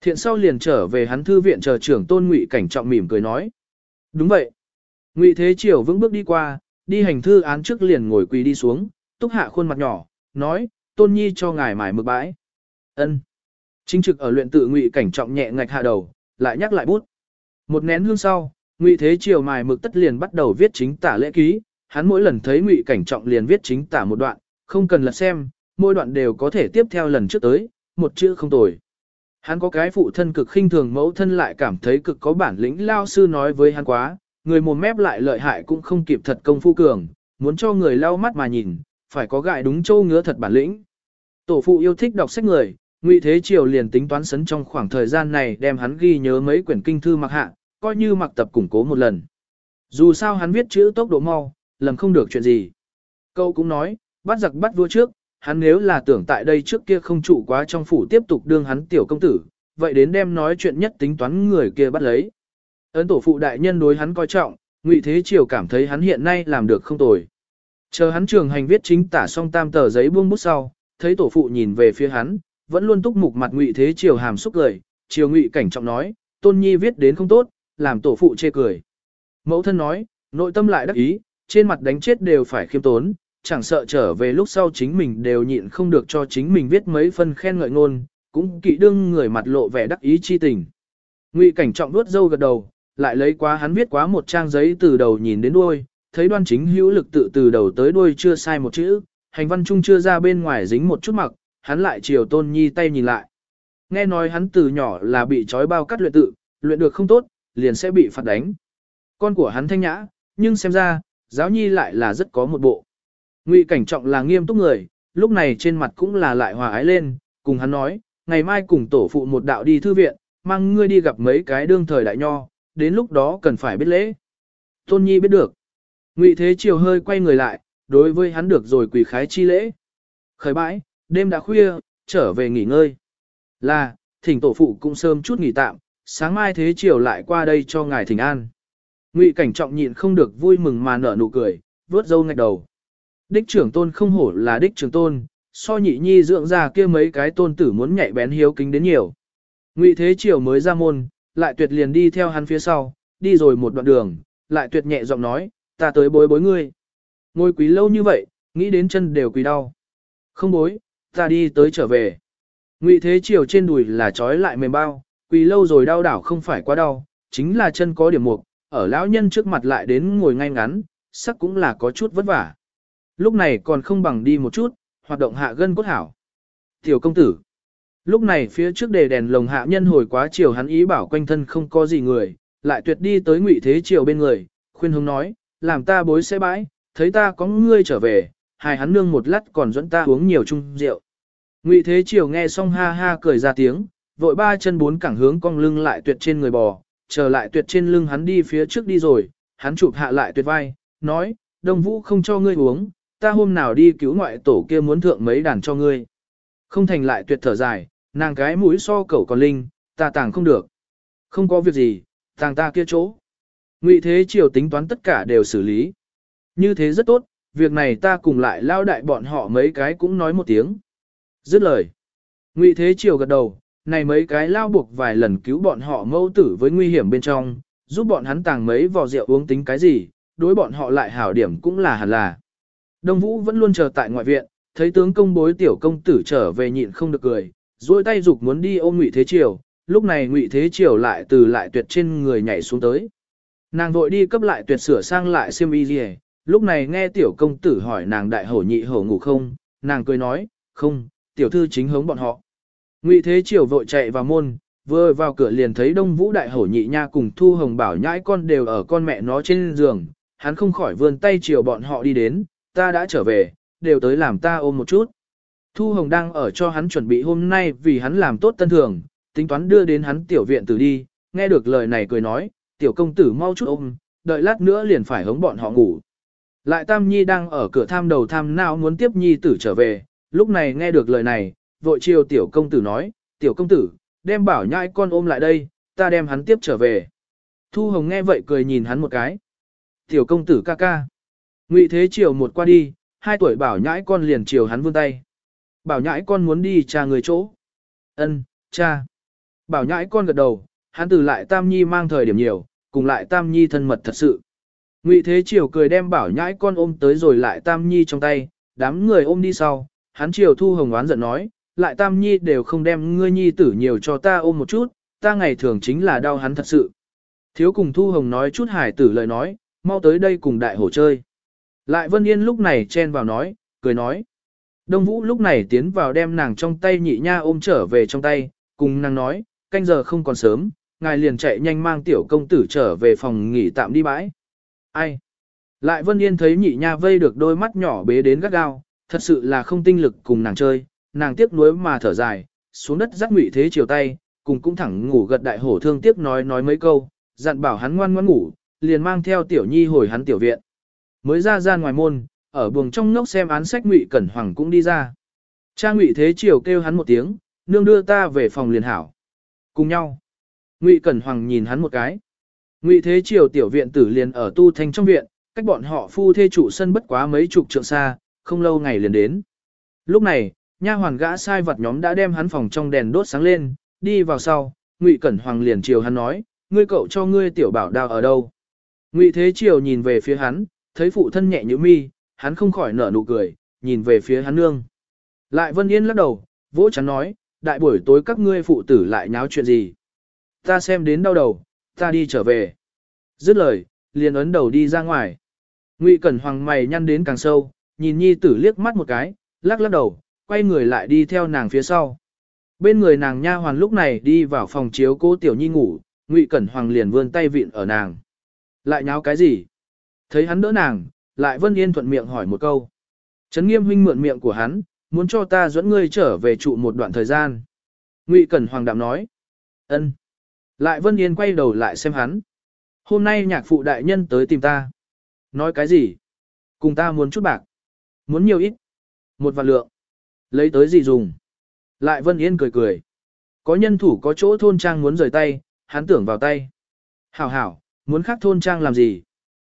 Thiện sau liền trở về hắn thư viện chờ trưởng tôn Ngụy cảnh trọng mỉm cười nói: "Đúng vậy." Ngụy Thế Triều vững bước đi qua, đi hành thư án trước liền ngồi quỳ đi xuống, túc hạ khuôn mặt nhỏ, nói: "Tôn nhi cho ngài mài mực bãi." Ân. Chính trực ở luyện tự Ngụy cảnh trọng nhẹ ngạch hạ đầu, lại nhắc lại bút. Một nén hương sau, Ngụy Thế Triều mài mực tất liền bắt đầu viết chính tả lễ ký, hắn mỗi lần thấy Ngụy cảnh trọng liền viết chính tả một đoạn, không cần lật xem, mỗi đoạn đều có thể tiếp theo lần trước tới, một chữ không tồi. Hắn có cái phụ thân cực khinh thường mẫu thân lại cảm thấy cực có bản lĩnh lao sư nói với hắn quá, người mồm mép lại lợi hại cũng không kịp thật công phu cường, muốn cho người lau mắt mà nhìn, phải có gại đúng châu ngứa thật bản lĩnh. Tổ phụ yêu thích đọc sách người, Ngụy Thế Triều liền tính toán sấn trong khoảng thời gian này đem hắn ghi nhớ mấy quyển kinh thư mặc hạ, coi như mặc tập củng cố một lần. Dù sao hắn viết chữ tốc độ mau, lầm không được chuyện gì. Câu cũng nói, bắt giặc bắt vua trước, hắn nếu là tưởng tại đây trước kia không trụ quá trong phủ tiếp tục đương hắn tiểu công tử, vậy đến đem nói chuyện nhất tính toán người kia bắt lấy. Ấn tổ phụ đại nhân đối hắn coi trọng, Ngụy Thế Triều cảm thấy hắn hiện nay làm được không tồi. Chờ hắn trường hành viết chính tả xong tam tờ giấy buông bút sau, thấy tổ phụ nhìn về phía hắn, vẫn luôn túc mục mặt Ngụy Thế Triều hàm xúc cười, Triều Ngụy cảnh trọng nói, Tôn Nhi viết đến không tốt, làm tổ phụ chê cười. Mẫu thân nói, nội tâm lại đắc ý, trên mặt đánh chết đều phải khiêm tốn, chẳng sợ trở về lúc sau chính mình đều nhịn không được cho chính mình viết mấy phân khen ngợi ngôn, cũng kỵ đương người mặt lộ vẻ đắc ý chi tình. Ngụy cảnh trọng vuốt dâu gật đầu, lại lấy quá hắn viết quá một trang giấy từ đầu nhìn đến đuôi, thấy đoan chính hữu lực tự từ đầu tới đuôi chưa sai một chữ, hành văn chung chưa ra bên ngoài dính một chút mặc, hắn lại chiều tôn nhi tay nhìn lại. Nghe nói hắn từ nhỏ là bị trói bao cắt luyện tự, luyện được không tốt, liền sẽ bị phạt đánh. Con của hắn thanh nhã, nhưng xem ra, giáo nhi lại là rất có một bộ. Ngụy cảnh trọng là nghiêm túc người, lúc này trên mặt cũng là lại hòa ái lên, cùng hắn nói, ngày mai cùng tổ phụ một đạo đi thư viện, mang ngươi đi gặp mấy cái đương thời đại nho, đến lúc đó cần phải biết lễ. Tôn Nhi biết được. Ngụy Thế chiều hơi quay người lại, đối với hắn được rồi quỳ khái chi lễ. Khởi bãi, đêm đã khuya, trở về nghỉ ngơi. Là, thỉnh tổ phụ cũng sớm chút nghỉ tạm, sáng mai Thế chiều lại qua đây cho ngài thỉnh an. Ngụy Cảnh Trọng nhịn không được vui mừng mà nở nụ cười, vớt dâu ngạch đầu. Đích trưởng tôn không hổ là đích trưởng tôn, so nhị nhi dưỡng ra kia mấy cái tôn tử muốn nhạy bén hiếu kính đến nhiều. Ngụy Thế chiều mới ra môn, lại tuyệt liền đi theo hắn phía sau, đi rồi một đoạn đường, lại tuyệt nhẹ giọng nói, ta tới bối bối ngươi. Ngồi quý lâu như vậy, nghĩ đến chân đều quý đau. Không bối, ta đi tới trở về. Ngụy Thế Triều trên đùi là trói lại mềm bao, quỳ lâu rồi đau đảo không phải quá đau, chính là chân có điểm mục, ở lão nhân trước mặt lại đến ngồi ngay ngắn, sắc cũng là có chút vất vả. Lúc này còn không bằng đi một chút, hoạt động hạ gân cốt hảo. Tiểu công tử. Lúc này phía trước đề đèn lồng hạ nhân hồi quá chiều hắn ý bảo quanh thân không có gì người, lại tuyệt đi tới ngụy thế triều bên người, khuyên hướng nói, làm ta bối xe bãi, thấy ta có ngươi trở về, hai hắn nương một lát còn dẫn ta uống nhiều chung rượu. Ngụy thế triều nghe xong ha ha cười ra tiếng, vội ba chân bốn cẳng hướng cong lưng lại tuyệt trên người bò, trở lại tuyệt trên lưng hắn đi phía trước đi rồi, hắn chụp hạ lại tuyệt vai, nói, đông vũ không cho ngươi uống, ta hôm nào đi cứu ngoại tổ kia muốn thượng mấy đàn cho ngươi. Không thành lại tuyệt thở dài, nàng cái mũi so cẩu còn linh, ta tàng không được. Không có việc gì, tàng ta kia chỗ. Ngụy thế triều tính toán tất cả đều xử lý. Như thế rất tốt, việc này ta cùng lại lao đại bọn họ mấy cái cũng nói một tiếng. Dứt lời. Ngụy thế triều gật đầu, này mấy cái lao buộc vài lần cứu bọn họ mâu tử với nguy hiểm bên trong, giúp bọn hắn tàng mấy vò rượu uống tính cái gì, đối bọn họ lại hảo điểm cũng là hẳn là. Đông Vũ vẫn luôn chờ tại ngoại viện, thấy tướng công bối tiểu công tử trở về nhịn không được cười, duỗi tay dục muốn đi ôm Ngụy Thế Triều, lúc này Ngụy Thế Triều lại từ lại tuyệt trên người nhảy xuống tới. Nàng vội đi cấp lại tuyệt sửa sang lại xiêm y liề, lúc này nghe tiểu công tử hỏi nàng đại hổ nhị hổ ngủ không, nàng cười nói, không, tiểu thư chính hống bọn họ. Ngụy Thế Triều vội chạy vào môn, vừa vào cửa liền thấy Đông Vũ Đại Hổ Nhị Nha cùng Thu Hồng Bảo nhãi con đều ở con mẹ nó trên giường, hắn không khỏi vươn tay chiều bọn họ đi đến, ta đã trở về, đều tới làm ta ôm một chút. Thu Hồng đang ở cho hắn chuẩn bị hôm nay vì hắn làm tốt tân thường, tính toán đưa đến hắn tiểu viện tử đi, nghe được lời này cười nói, tiểu công tử mau chút ôm, đợi lát nữa liền phải hống bọn họ ngủ. Lại Tam Nhi đang ở cửa tham đầu tham nào muốn tiếp Nhi tử trở về, lúc này nghe được lời này, vội chiều tiểu công tử nói, tiểu công tử, đem bảo nhãi con ôm lại đây, ta đem hắn tiếp trở về. Thu Hồng nghe vậy cười nhìn hắn một cái. Tiểu công tử ca ca. Ngụy Thế chiều một qua đi, hai tuổi bảo nhãi con liền chiều hắn vươn tay. Bảo nhãi con muốn đi cha người chỗ. Ân, cha. Bảo nhãi con gật đầu, hắn từ lại Tam Nhi mang thời điểm nhiều, cùng lại Tam Nhi thân mật thật sự. Ngụy Thế Triều cười đem bảo nhãi con ôm tới rồi lại Tam Nhi trong tay, đám người ôm đi sau, hắn Triều Thu Hồng oán giận nói, lại Tam Nhi đều không đem ngươi nhi tử nhiều cho ta ôm một chút, ta ngày thường chính là đau hắn thật sự. Thiếu cùng Thu Hồng nói chút hải tử lời nói, mau tới đây cùng đại hổ chơi. Lại Vân Yên lúc này chen vào nói, cười nói. Đông Vũ lúc này tiến vào đem nàng trong tay nhị nha ôm trở về trong tay, cùng nàng nói, canh giờ không còn sớm, ngài liền chạy nhanh mang tiểu công tử trở về phòng nghỉ tạm đi bãi. Ai? Lại Vân Yên thấy nhị nha vây được đôi mắt nhỏ bế đến gắt gao, thật sự là không tinh lực cùng nàng chơi, nàng tiếc nuối mà thở dài, xuống đất dắt ngụy thế chiều tay, cùng cũng thẳng ngủ gật đại hổ thương tiếc nói nói mấy câu, dặn bảo hắn ngoan ngoan ngủ, liền mang theo tiểu nhi hồi hắn tiểu viện. Mới ra ra ngoài môn, ở buồng trong ngốc xem án sách ngụy cẩn hoàng cũng đi ra. Cha ngụy thế chiều kêu hắn một tiếng, nương đưa ta về phòng liền hảo. Cùng nhau. Ngụy cẩn hoàng nhìn hắn một cái. Ngụy thế Triều tiểu viện tử liền ở tu thành trong viện, cách bọn họ phu thê chủ sân bất quá mấy chục trượng xa, không lâu ngày liền đến. Lúc này, nha hoàn gã sai vật nhóm đã đem hắn phòng trong đèn đốt sáng lên, đi vào sau, Ngụy Cẩn Hoàng liền chiều hắn nói, ngươi cậu cho ngươi tiểu bảo đao ở đâu? Ngụy Thế Triều nhìn về phía hắn, thấy phụ thân nhẹ như mi, hắn không khỏi nở nụ cười, nhìn về phía hắn nương. Lại Vân Yên lắc đầu, vỗ chắn nói, đại buổi tối các ngươi phụ tử lại nháo chuyện gì? Ta xem đến đau đầu, ta đi trở về. Dứt lời, liền ấn đầu đi ra ngoài. Ngụy Cẩn Hoàng mày nhăn đến càng sâu, nhìn nhi tử liếc mắt một cái, lắc lắc đầu, quay người lại đi theo nàng phía sau. Bên người nàng nha hoàn lúc này đi vào phòng chiếu cô tiểu nhi ngủ, Ngụy Cẩn Hoàng liền vươn tay vịn ở nàng. Lại nháo cái gì? Thấy hắn đỡ nàng, lại Vân Yên thuận miệng hỏi một câu. Trấn Nghiêm huynh mượn miệng của hắn, muốn cho ta dẫn ngươi trở về trụ một đoạn thời gian. Ngụy Cẩn Hoàng đạm nói. Ân. Lại Vân Yên quay đầu lại xem hắn. Hôm nay nhạc phụ đại nhân tới tìm ta. Nói cái gì? Cùng ta muốn chút bạc. Muốn nhiều ít. Một vạn lượng. Lấy tới gì dùng? Lại Vân Yên cười cười. Có nhân thủ có chỗ thôn trang muốn rời tay, hắn tưởng vào tay. Hảo hảo, muốn khác thôn trang làm gì?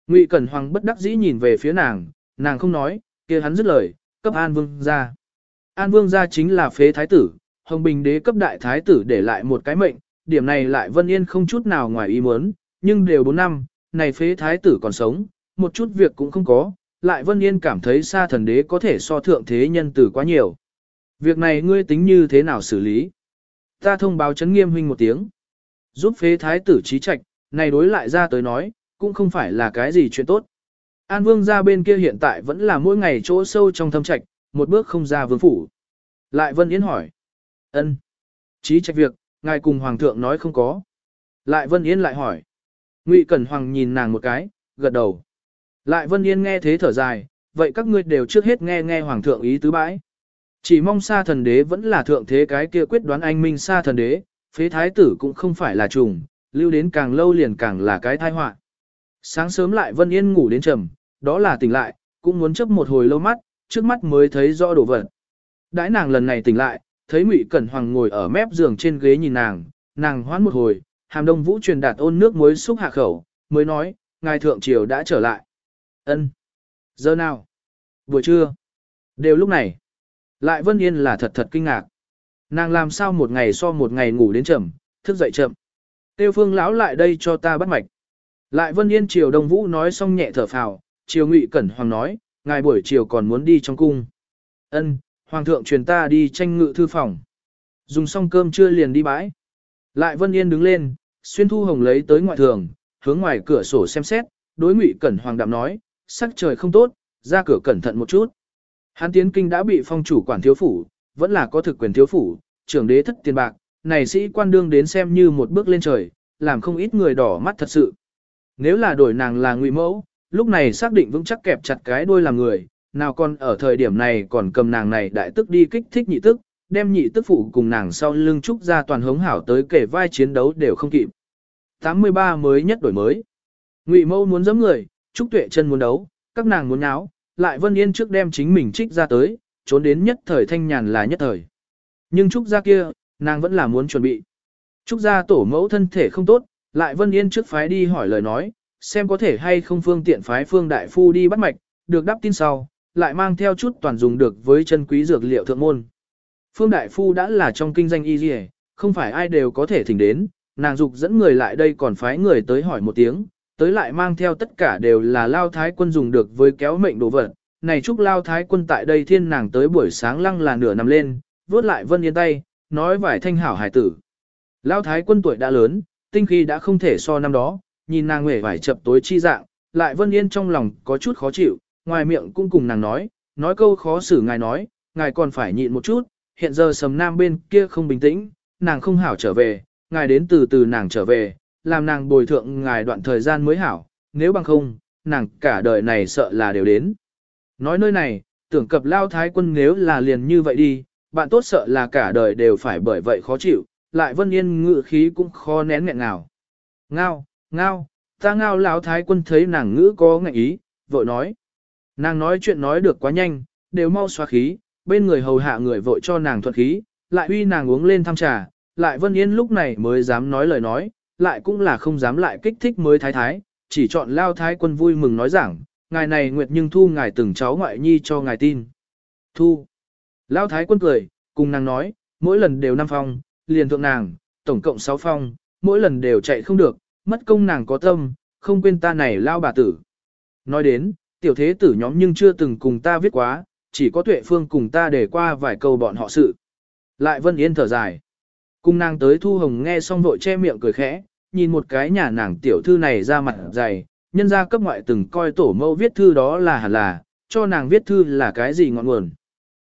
Ngụy Cẩn Hoàng bất đắc dĩ nhìn về phía nàng, nàng không nói, kia hắn dứt lời, cấp An Vương ra. An Vương ra chính là phế thái tử, Hồng Bình đế cấp đại thái tử để lại một cái mệnh, điểm này lại Vân Yên không chút nào ngoài ý muốn, nhưng đều 4 năm, này phế thái tử còn sống, một chút việc cũng không có, lại Vân Yên cảm thấy xa thần đế có thể so thượng thế nhân tử quá nhiều. Việc này ngươi tính như thế nào xử lý? Ta thông báo chấn nghiêm huynh một tiếng. Giúp phế thái tử trí trạch, này đối lại ra tới nói, cũng không phải là cái gì chuyện tốt. An vương ra bên kia hiện tại vẫn là mỗi ngày chỗ sâu trong thâm trạch, một bước không ra vương phủ. Lại Vân Yên hỏi. ân Trí trạch việc, ngài cùng hoàng thượng nói không có. Lại Vân yên lại hỏi. Ngụy Cẩn Hoàng nhìn nàng một cái, gật đầu. Lại Vân Yên nghe thế thở dài, vậy các ngươi đều trước hết nghe nghe hoàng thượng ý tứ bãi. Chỉ mong xa thần đế vẫn là thượng thế cái kia quyết đoán anh minh xa thần đế, phế thái tử cũng không phải là trùng, lưu đến càng lâu liền càng là cái tai họa. Sáng sớm lại Vân Yên ngủ đến trầm, đó là tỉnh lại, cũng muốn chấp một hồi lâu mắt, trước mắt mới thấy rõ đồ vật. Đãi nàng lần này tỉnh lại, thấy Ngụy Cẩn Hoàng ngồi ở mép giường trên ghế nhìn nàng, nàng hoán một hồi, Hàm Đông Vũ truyền đạt ôn nước muối xúc hạ khẩu, mới nói, ngài thượng triều đã trở lại. Ân. Giờ nào? Buổi trưa. Đều lúc này. Lại Vân Yên là thật thật kinh ngạc. Nàng làm sao một ngày so một ngày ngủ đến chậm, thức dậy chậm. Tiêu phương lão lại đây cho ta bắt mạch. Lại Vân Yên triều Đông Vũ nói xong nhẹ thở phào, triều Ngụy Cẩn Hoàng nói, ngài buổi chiều còn muốn đi trong cung. Ân, Hoàng thượng truyền ta đi tranh ngự thư phòng. Dùng xong cơm trưa liền đi bãi. Lại Vân Yên đứng lên, xuyên thu hồng lấy tới ngoại thường, hướng ngoài cửa sổ xem xét, đối Ngụy Cẩn Hoàng đạm nói, sắc trời không tốt, ra cửa cẩn thận một chút. Hán tiến kinh đã bị phong chủ quản thiếu phủ, vẫn là có thực quyền thiếu phủ, trưởng đế thất tiền bạc, này sĩ quan đương đến xem như một bước lên trời, làm không ít người đỏ mắt thật sự. Nếu là đổi nàng là ngụy mẫu, lúc này xác định vững chắc kẹp chặt cái đuôi làm người, nào còn ở thời điểm này còn cầm nàng này đại tức đi kích thích nhị tức, đem nhị tức phụ cùng nàng sau lưng trúc ra toàn hống hảo tới kể vai chiến đấu đều không kịp. 83 mới nhất đổi mới. Ngụy mâu muốn giẫm người, trúc tuệ chân muốn đấu, các nàng muốn nháo, lại vân yên trước đem chính mình trích ra tới, trốn đến nhất thời thanh nhàn là nhất thời. Nhưng trúc gia kia, nàng vẫn là muốn chuẩn bị. Trúc gia tổ mẫu thân thể không tốt, lại vân yên trước phái đi hỏi lời nói, xem có thể hay không phương tiện phái phương đại phu đi bắt mạch, được đáp tin sau, lại mang theo chút toàn dùng được với chân quý dược liệu thượng môn. Phương đại phu đã là trong kinh danh y dì không phải ai đều có thể thỉnh đến, nàng dục dẫn người lại đây còn phái người tới hỏi một tiếng, tới lại mang theo tất cả đều là lao thái quân dùng được với kéo mệnh đồ vật. Này chúc lao thái quân tại đây thiên nàng tới buổi sáng lăng là nửa nằm lên, vuốt lại vân yên tay, nói vài thanh hảo hải tử. Lao thái quân tuổi đã lớn, tinh khi đã không thể so năm đó, nhìn nàng nguệ vải chập tối chi dạng, lại vân yên trong lòng có chút khó chịu, ngoài miệng cũng cùng nàng nói, nói câu khó xử ngài nói, ngài còn phải nhịn một chút, hiện giờ sầm nam bên kia không bình tĩnh, nàng không hảo trở về, ngài đến từ từ nàng trở về, làm nàng bồi thượng ngài đoạn thời gian mới hảo, nếu bằng không, nàng cả đời này sợ là đều đến. Nói nơi này, tưởng cập lao thái quân nếu là liền như vậy đi, bạn tốt sợ là cả đời đều phải bởi vậy khó chịu, lại vân yên ngự khí cũng khó nén nghẹn nào. Ngao, ngao, ta ngao lão thái quân thấy nàng ngữ có ngạnh ý, vội nói. Nàng nói chuyện nói được quá nhanh, đều mau xóa khí, bên người hầu hạ người vội cho nàng thuận khí, lại uy nàng uống lên thăm trà, lại vân yên lúc này mới dám nói lời nói, lại cũng là không dám lại kích thích mới thái thái, chỉ chọn lao thái quân vui mừng nói rằng, ngài này nguyệt nhưng thu ngài từng cháu ngoại nhi cho ngài tin. Thu. Lao thái quân cười, cùng nàng nói, mỗi lần đều năm phong, liền thượng nàng, tổng cộng 6 phong, mỗi lần đều chạy không được, mất công nàng có tâm, không quên ta này lao bà tử. Nói đến, tiểu thế tử nhóm nhưng chưa từng cùng ta viết quá, chỉ có tuệ phương cùng ta để qua vài câu bọn họ sự. Lại Vân Yên thở dài. cung nàng tới Thu Hồng nghe xong vội che miệng cười khẽ, nhìn một cái nhà nàng tiểu thư này ra mặt dày, nhân ra cấp ngoại từng coi tổ mẫu viết thư đó là hẳn là, cho nàng viết thư là cái gì ngọn nguồn.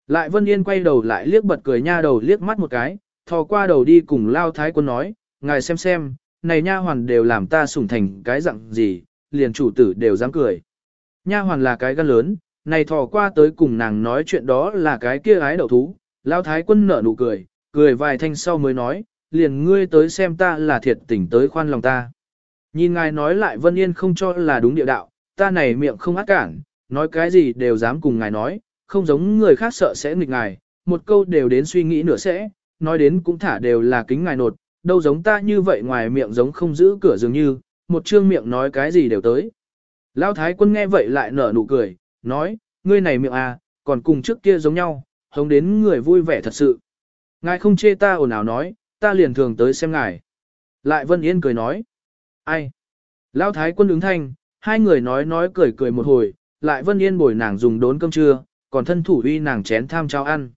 Lại Vân Yên quay đầu lại liếc bật cười nha đầu liếc mắt một cái, thò qua đầu đi cùng Lao Thái Quân nói, ngài xem xem, này nha hoàn đều làm ta sủng thành cái dạng gì, liền chủ tử đều dám cười. Nha hoàn là cái gan lớn, này thò qua tới cùng nàng nói chuyện đó là cái kia ái đậu thú, Lao Thái Quân nở nụ cười, cười vài thanh sau mới nói, liền ngươi tới xem ta là thiệt tình tới khoan lòng ta. Nhìn ngài nói lại Vân Yên không cho là đúng địa đạo, ta này miệng không ác cản, nói cái gì đều dám cùng ngài nói, không giống người khác sợ sẽ nghịch ngài, một câu đều đến suy nghĩ nửa sẽ, nói đến cũng thả đều là kính ngài nột, đâu giống ta như vậy ngoài miệng giống không giữ cửa dường như, một trương miệng nói cái gì đều tới. Lão thái quân nghe vậy lại nở nụ cười, nói, ngươi này miệng à, còn cùng trước kia giống nhau, hống đến người vui vẻ thật sự. Ngài không chê ta ồn ào nói, ta liền thường tới xem ngài. Lại Vân Yên cười nói, ai? Lão thái quân ứng thanh, hai người nói nói cười cười một hồi, lại Vân Yên bồi nàng dùng đốn cơm trưa, còn thân thủ uy nàng chén tham trao ăn.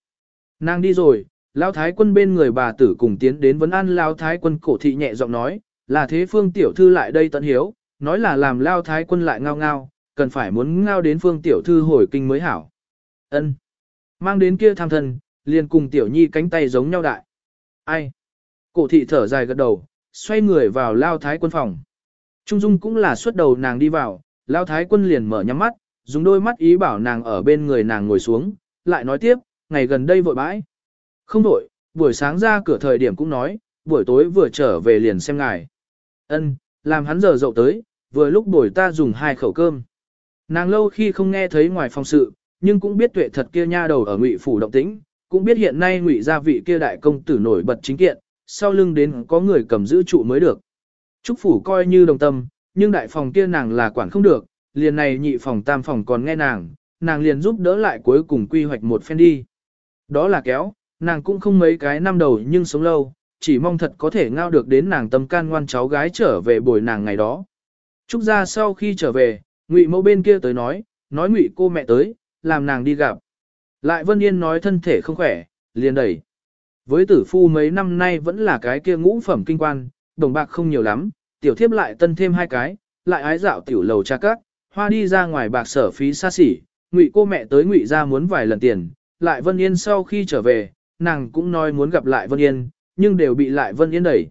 Nàng đi rồi, Lão thái quân bên người bà tử cùng tiến đến vấn an Lão thái quân cổ thị nhẹ giọng nói, là thế phương tiểu thư lại đây tận hiếu, nói là làm Lão thái quân lại ngao ngao, cần phải muốn ngao đến phương tiểu thư hồi kinh mới hảo. Ân, Mang đến kia tham thân, liền cùng tiểu nhi cánh tay giống nhau đại. Ai? Cổ thị thở dài gật đầu, xoay người vào Lão thái quân phòng. Trung dung cũng là suốt đầu nàng đi vào, Lão thái quân liền mở nhắm mắt, dùng đôi mắt ý bảo nàng ở bên người nàng ngồi xuống, lại nói tiếp, ngày gần đây vội bãi. Không vội, buổi sáng ra cửa thời điểm cũng nói, buổi tối vừa trở về liền xem ngài. Ân, làm hắn giờ dậu tới, vừa lúc bồi ta dùng hai khẩu cơm. Nàng lâu khi không nghe thấy ngoài phòng sự, nhưng cũng biết tuệ thật kia nha đầu ở ngụy phủ động tĩnh, cũng biết hiện nay ngụy gia vị kia đại công tử nổi bật chính kiện, sau lưng đến có người cầm giữ trụ mới được. Trúc phủ coi như đồng tâm, nhưng đại phòng kia nàng là quản không được, liền này nhị phòng tam phòng còn nghe nàng, nàng liền giúp đỡ lại cuối cùng quy hoạch một phen đi. Đó là kéo, nàng cũng không mấy cái năm đầu nhưng sống lâu, chỉ mong thật có thể ngao được đến nàng tâm can ngoan cháu gái trở về buổi nàng ngày đó. Trúc gia sau khi trở về, ngụy mẫu bên kia tới nói, nói ngụy cô mẹ tới, làm nàng đi gặp. Lại Vân Yên nói thân thể không khỏe, liền đẩy. Với tử phu mấy năm nay vẫn là cái kia ngũ phẩm kinh quan, đồng bạc không nhiều lắm, tiểu thiếp lại tân thêm hai cái, lại ái dạo tiểu lầu cha các, hoa đi ra ngoài bạc sở phí xa xỉ, Ngụy cô mẹ tới Ngụy ra muốn vài lần tiền, lại Vân Yên sau khi trở về, nàng cũng nói muốn gặp lại Vân Yên, nhưng đều bị lại Vân Yên đẩy.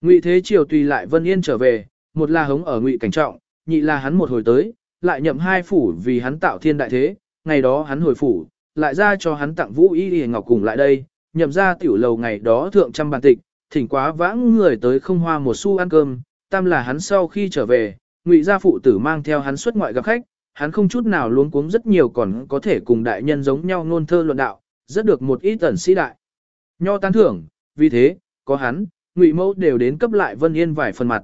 Ngụy Thế Triều tùy lại Vân Yên trở về, một là hống ở Ngụy Cảnh Trọng, nhị là hắn một hồi tới, lại nhậm hai phủ vì hắn tạo thiên đại thế, ngày đó hắn hồi phủ, lại ra cho hắn tặng vũ y y ngọc cùng lại đây, nhậm ra tiểu lầu ngày đó thượng trăm bàn tịch, thỉnh quá vãng người tới không hoa một xu ăn cơm, tam là hắn sau khi trở về, ngụy gia phụ tử mang theo hắn xuất ngoại gặp khách, hắn không chút nào luống cuống rất nhiều còn có thể cùng đại nhân giống nhau ngôn thơ luận đạo, rất được một ít tẩn sĩ đại. Nho tán thưởng, vì thế, có hắn, ngụy mẫu đều đến cấp lại Vân Yên vài phần mặt.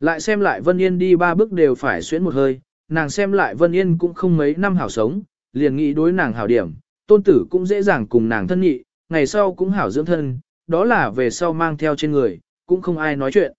Lại xem lại Vân Yên đi ba bước đều phải xuyến một hơi, nàng xem lại Vân Yên cũng không mấy năm hảo sống, liền nghĩ đối nàng hảo điểm, tôn tử cũng dễ dàng cùng nàng thân nhị, ngày sau cũng hảo dưỡng thân, đó là về sau mang theo trên người, cũng không ai nói chuyện.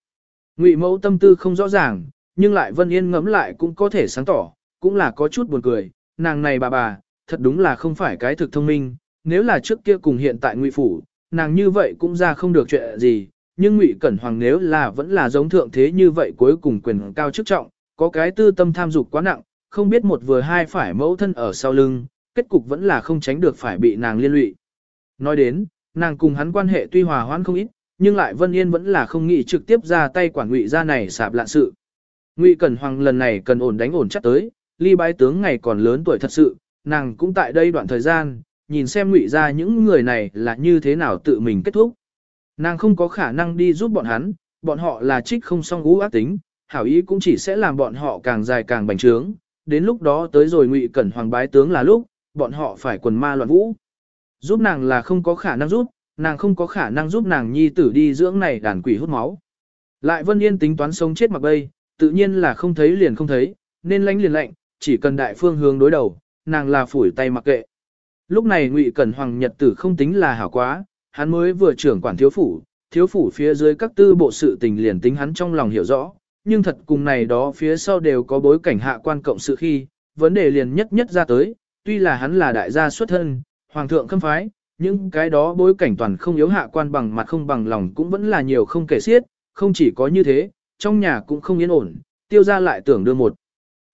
Ngụy mẫu tâm tư không rõ ràng, nhưng lại Vân Yên ngẫm lại cũng có thể sáng tỏ, cũng là có chút buồn cười, nàng này bà bà, thật đúng là không phải cái thực thông minh, nếu là trước kia cùng hiện tại Ngụy phủ, nàng như vậy cũng ra không được chuyện gì, nhưng Ngụy Cẩn Hoàng nếu là vẫn là giống thượng thế như vậy cuối cùng quyền cao chức trọng, có cái tư tâm tham dục quá nặng, không biết một vừa hai phải mẫu thân ở sau lưng, kết cục vẫn là không tránh được phải bị nàng liên lụy. Nói đến, nàng cùng hắn quan hệ tuy hòa hoãn không ít, nhưng lại Vân Yên vẫn là không nghĩ trực tiếp ra tay quản ngụy gia này sạp lạ sự. Ngụy Cẩn Hoàng lần này cần ổn đánh ổn chắc tới, ly bái tướng ngày còn lớn tuổi thật sự, nàng cũng tại đây đoạn thời gian, nhìn xem ngụy ra những người này là như thế nào tự mình kết thúc. Nàng không có khả năng đi giúp bọn hắn, bọn họ là trích không song ngũ ác tính, hảo ý cũng chỉ sẽ làm bọn họ càng dài càng bành trướng, đến lúc đó tới rồi ngụy cẩn hoàng bái tướng là lúc, bọn họ phải quần ma loạn vũ. Giúp nàng là không có khả năng giúp, nàng không có khả năng giúp nàng nhi tử đi dưỡng này đàn quỷ hút máu. Lại Vân Yên tính toán sống chết mặc bay, tự nhiên là không thấy liền không thấy, nên lánh liền lạnh, chỉ cần đại phương hướng đối đầu, nàng là phủi tay mặc kệ. Lúc này Ngụy Cẩn Hoàng Nhật tử không tính là hảo quá, hắn mới vừa trưởng quản thiếu phủ, thiếu phủ phía dưới các tư bộ sự tình liền tính hắn trong lòng hiểu rõ, nhưng thật cùng này đó phía sau đều có bối cảnh hạ quan cộng sự khi, vấn đề liền nhất nhất ra tới, tuy là hắn là đại gia xuất thân, hoàng thượng khâm phái, nhưng cái đó bối cảnh toàn không yếu hạ quan bằng mặt không bằng lòng cũng vẫn là nhiều không kể xiết, không chỉ có như thế, trong nhà cũng không yên ổn, tiêu ra lại tưởng đưa một.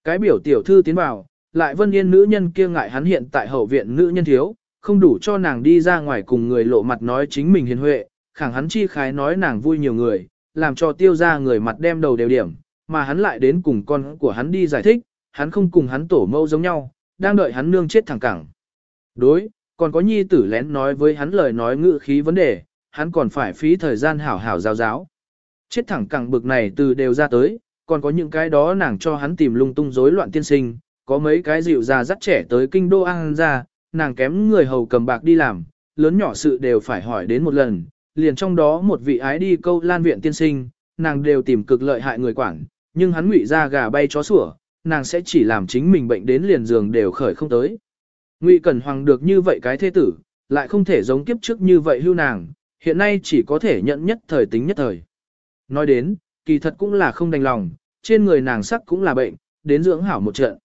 Cái biểu tiểu thư tiến vào, lại vân yên nữ nhân kia ngại hắn hiện tại hậu viện nữ nhân thiếu, không đủ cho nàng đi ra ngoài cùng người lộ mặt nói chính mình hiền huệ, khẳng hắn chi khái nói nàng vui nhiều người, làm cho tiêu ra người mặt đem đầu đều điểm, mà hắn lại đến cùng con của hắn đi giải thích, hắn không cùng hắn tổ mâu giống nhau, đang đợi hắn nương chết thẳng cẳng. Đối, còn có nhi tử lén nói với hắn lời nói ngữ khí vấn đề, hắn còn phải phí thời gian hảo hảo giáo giáo. Chết thẳng cẳng bực này từ đều ra tới, còn có những cái đó nàng cho hắn tìm lung tung rối loạn tiên sinh, có mấy cái dịu già dắt trẻ tới kinh đô an ra, nàng kém người hầu cầm bạc đi làm, lớn nhỏ sự đều phải hỏi đến một lần, liền trong đó một vị ái đi câu lan viện tiên sinh, nàng đều tìm cực lợi hại người quản, nhưng hắn ngụy ra gà bay chó sủa, nàng sẽ chỉ làm chính mình bệnh đến liền giường đều khởi không tới. Ngụy Cẩn Hoàng được như vậy cái thế tử, lại không thể giống kiếp trước như vậy hưu nàng, hiện nay chỉ có thể nhận nhất thời tính nhất thời. Nói đến, kỳ thật cũng là không đành lòng, trên người nàng sắc cũng là bệnh, đến dưỡng hảo một trận.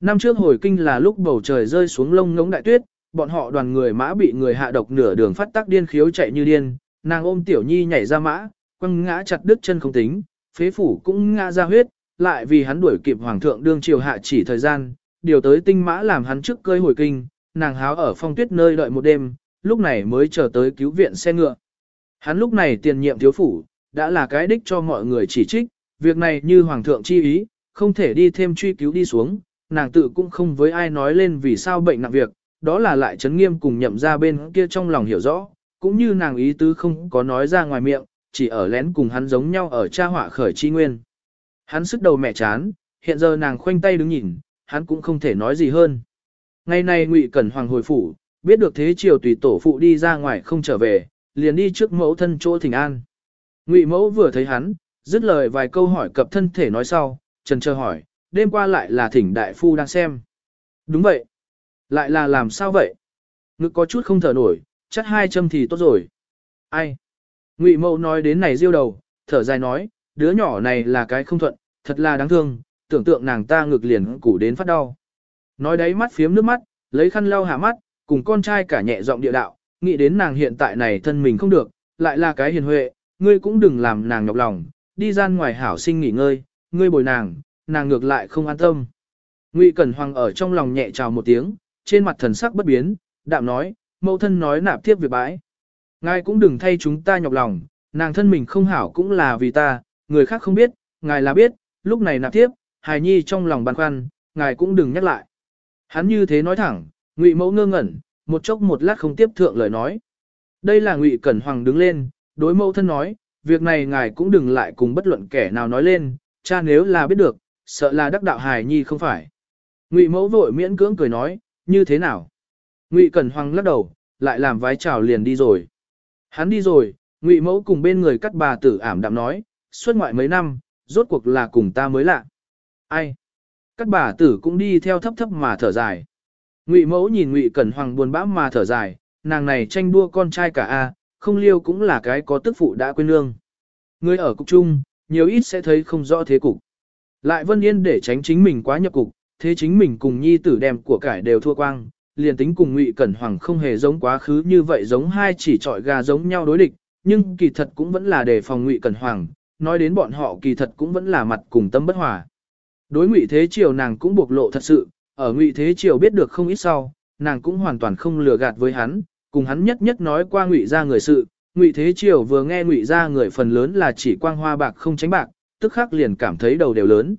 Năm trước hồi kinh là lúc bầu trời rơi xuống lông ngống đại tuyết, bọn họ đoàn người mã bị người hạ độc nửa đường phát tác điên khiếu chạy như điên, nàng ôm tiểu nhi nhảy ra mã, quăng ngã chặt đứt chân không tính, phế phủ cũng ngã ra huyết, lại vì hắn đuổi kịp hoàng thượng đương triều hạ chỉ thời gian, điều tới tinh mã làm hắn trước cơi hồi kinh, nàng háo ở phong tuyết nơi đợi một đêm, lúc này mới chờ tới cứu viện xe ngựa. Hắn lúc này tiền nhiệm thiếu phủ, đã là cái đích cho mọi người chỉ trích, việc này như hoàng thượng chi ý, không thể đi thêm truy cứu đi xuống, nàng tự cũng không với ai nói lên vì sao bệnh nặng việc, đó là lại chấn nghiêm cùng nhậm ra bên kia trong lòng hiểu rõ, cũng như nàng ý tứ không có nói ra ngoài miệng, chỉ ở lén cùng hắn giống nhau ở cha họa khởi chi nguyên. Hắn sức đầu mẹ chán, hiện giờ nàng khoanh tay đứng nhìn, hắn cũng không thể nói gì hơn. Ngày nay Ngụy Cẩn Hoàng hồi phủ, biết được thế triều tùy tổ phụ đi ra ngoài không trở về, liền đi trước mẫu thân chỗ thỉnh an. Ngụy mẫu vừa thấy hắn, dứt lời vài câu hỏi cập thân thể nói sau, trần chờ hỏi, đêm qua lại là thỉnh đại phu đang xem. Đúng vậy. Lại là làm sao vậy? Ngực có chút không thở nổi, chắc hai châm thì tốt rồi. Ai? Ngụy mẫu nói đến này riêu đầu, thở dài nói, đứa nhỏ này là cái không thuận, thật là đáng thương, tưởng tượng nàng ta ngực liền củ đến phát đau. Nói đấy mắt phiếm nước mắt, lấy khăn lau hạ mắt, cùng con trai cả nhẹ giọng địa đạo, nghĩ đến nàng hiện tại này thân mình không được, lại là cái hiền huệ, ngươi cũng đừng làm nàng nhọc lòng, đi ra ngoài hảo sinh nghỉ ngơi, ngươi bồi nàng, nàng ngược lại không an tâm. Ngụy Cẩn Hoàng ở trong lòng nhẹ chào một tiếng, trên mặt thần sắc bất biến, đạm nói, mẫu thân nói nạp tiếp việc bãi. Ngài cũng đừng thay chúng ta nhọc lòng, nàng thân mình không hảo cũng là vì ta, người khác không biết, ngài là biết, lúc này nạp tiếp, hài nhi trong lòng băn khoăn, ngài cũng đừng nhắc lại. Hắn như thế nói thẳng, Ngụy mẫu ngơ ngẩn, một chốc một lát không tiếp thượng lời nói. Đây là Ngụy Cẩn Hoàng đứng lên, đối mẫu thân nói, việc này ngài cũng đừng lại cùng bất luận kẻ nào nói lên, cha nếu là biết được, sợ là đắc đạo hài nhi không phải. Ngụy mẫu vội miễn cưỡng cười nói, như thế nào? Ngụy Cẩn Hoàng lắc đầu, lại làm vái chào liền đi rồi. Hắn đi rồi, Ngụy mẫu cùng bên người cắt bà tử ảm đạm nói, suốt ngoại mấy năm, rốt cuộc là cùng ta mới lạ. Ai? Cắt bà tử cũng đi theo thấp thấp mà thở dài. Ngụy mẫu nhìn Ngụy Cẩn Hoàng buồn bã mà thở dài, nàng này tranh đua con trai cả a, không liêu cũng là cái có tức phụ đã quên lương. Người ở cục chung, nhiều ít sẽ thấy không rõ thế cục. Lại Vân Yên để tránh chính mình quá nhập cục, thế chính mình cùng nhi tử đem của cải đều thua quang, liền tính cùng Ngụy Cẩn Hoàng không hề giống quá khứ như vậy giống hai chỉ trọi gà giống nhau đối địch, nhưng kỳ thật cũng vẫn là để phòng Ngụy Cẩn Hoàng, nói đến bọn họ kỳ thật cũng vẫn là mặt cùng tâm bất hòa. Đối Ngụy Thế Triều nàng cũng bộc lộ thật sự, ở Ngụy Thế Triều biết được không ít sau, nàng cũng hoàn toàn không lừa gạt với hắn, cùng hắn nhất nhất nói qua Ngụy ra người sự, Ngụy Thế Triều vừa nghe Ngụy ra người phần lớn là chỉ quang hoa bạc không tránh bạc, tức khắc liền cảm thấy đầu đều lớn.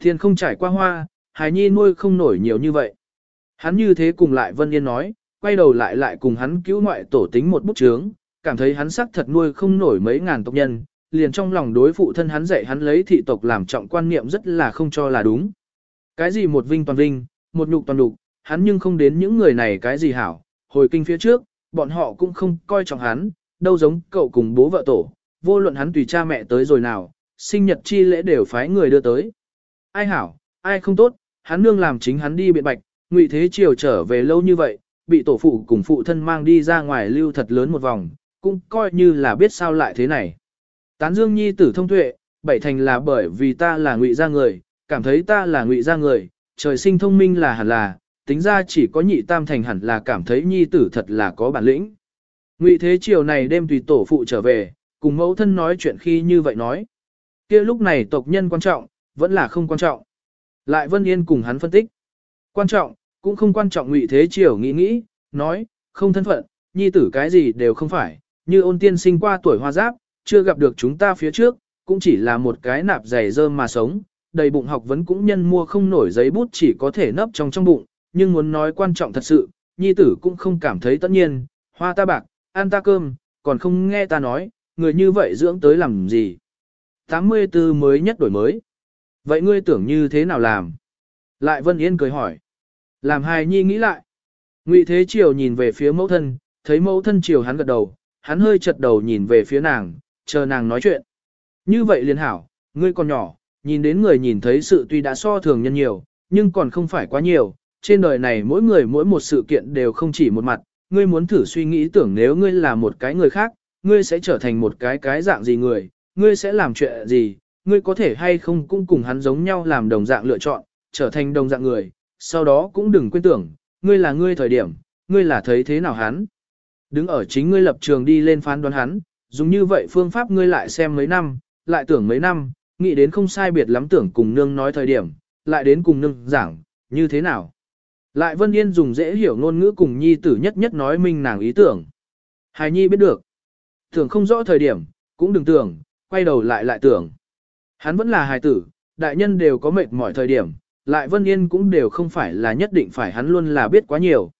Thiên không trải qua hoa, hài nhi nuôi không nổi nhiều như vậy. Hắn như thế cùng lại Vân Yên nói, quay đầu lại lại cùng hắn cứu ngoại tổ tính một bút chướng, cảm thấy hắn sắc thật nuôi không nổi mấy ngàn tộc nhân, liền trong lòng đối phụ thân hắn dạy hắn lấy thị tộc làm trọng quan niệm rất là không cho là đúng. Cái gì một vinh toàn vinh, một nhục toàn nhục, hắn nhưng không đến những người này cái gì hảo, hồi kinh phía trước, bọn họ cũng không coi trọng hắn, đâu giống cậu cùng bố vợ tổ, vô luận hắn tùy cha mẹ tới rồi nào, sinh nhật chi lễ đều phái người đưa tới. Ai hảo, ai không tốt, hắn nương làm chính hắn đi biện bạch, ngụy thế triều trở về lâu như vậy, bị tổ phụ cùng phụ thân mang đi ra ngoài lưu thật lớn một vòng, cũng coi như là biết sao lại thế này. Tán dương nhi tử thông tuệ, bảy thành là bởi vì ta là ngụy gia người, cảm thấy ta là ngụy gia người, trời sinh thông minh là hẳn là, tính ra chỉ có nhị tam thành hẳn là cảm thấy nhi tử thật là có bản lĩnh. Ngụy thế chiều này đêm tùy tổ phụ trở về, cùng mẫu thân nói chuyện khi như vậy nói kia lúc này tộc nhân quan trọng, vẫn là không quan trọng. Lại Vân Yên cùng hắn phân tích. Quan trọng, cũng không quan trọng ngụy thế chiều nghĩ nghĩ, nói, không thân phận, nhi tử cái gì đều không phải, như ôn tiên sinh qua tuổi hoa giáp, chưa gặp được chúng ta phía trước, cũng chỉ là một cái nạp dày rơm mà sống, đầy bụng học vấn cũng nhân mua không nổi giấy bút chỉ có thể nấp trong trong bụng, nhưng muốn nói quan trọng thật sự, nhi tử cũng không cảm thấy tất nhiên, hoa ta bạc, ăn ta cơm, còn không nghe ta nói, người như vậy dưỡng tới làm gì. 84 mới nhất đổi mới. Vậy ngươi tưởng như thế nào làm? Lại Vân Yên cười hỏi. Làm hài nhi nghĩ lại. Ngụy Thế Triều nhìn về phía mẫu thân, thấy mẫu thân Triều hắn gật đầu, hắn hơi chật đầu nhìn về phía nàng, chờ nàng nói chuyện. Như vậy liền hảo, ngươi còn nhỏ, nhìn đến người nhìn thấy sự tuy đã so thường nhân nhiều, nhưng còn không phải quá nhiều. Trên đời này mỗi người mỗi một sự kiện đều không chỉ một mặt, ngươi muốn thử suy nghĩ tưởng nếu ngươi là một cái người khác, ngươi sẽ trở thành một cái cái dạng gì người, ngươi sẽ làm chuyện gì, ngươi có thể hay không cũng cùng hắn giống nhau làm đồng dạng lựa chọn, trở thành đồng dạng người, sau đó cũng đừng quên tưởng, ngươi là ngươi thời điểm, ngươi là thấy thế nào hắn. Đứng ở chính ngươi lập trường đi lên phán đoán hắn, dùng như vậy phương pháp ngươi lại xem mấy năm, lại tưởng mấy năm, nghĩ đến không sai biệt lắm tưởng cùng nương nói thời điểm, lại đến cùng nương giảng, như thế nào. Lại Vân Yên dùng dễ hiểu ngôn ngữ cùng nhi tử nhất nhất nói minh nàng ý tưởng. Hài nhi biết được. Tưởng không rõ thời điểm, cũng đừng tưởng, quay đầu lại lại tưởng. Hắn vẫn là hài tử, đại nhân đều có mệt mỏi thời điểm, lại Vân Yên cũng đều không phải là nhất định phải hắn luôn là biết quá nhiều.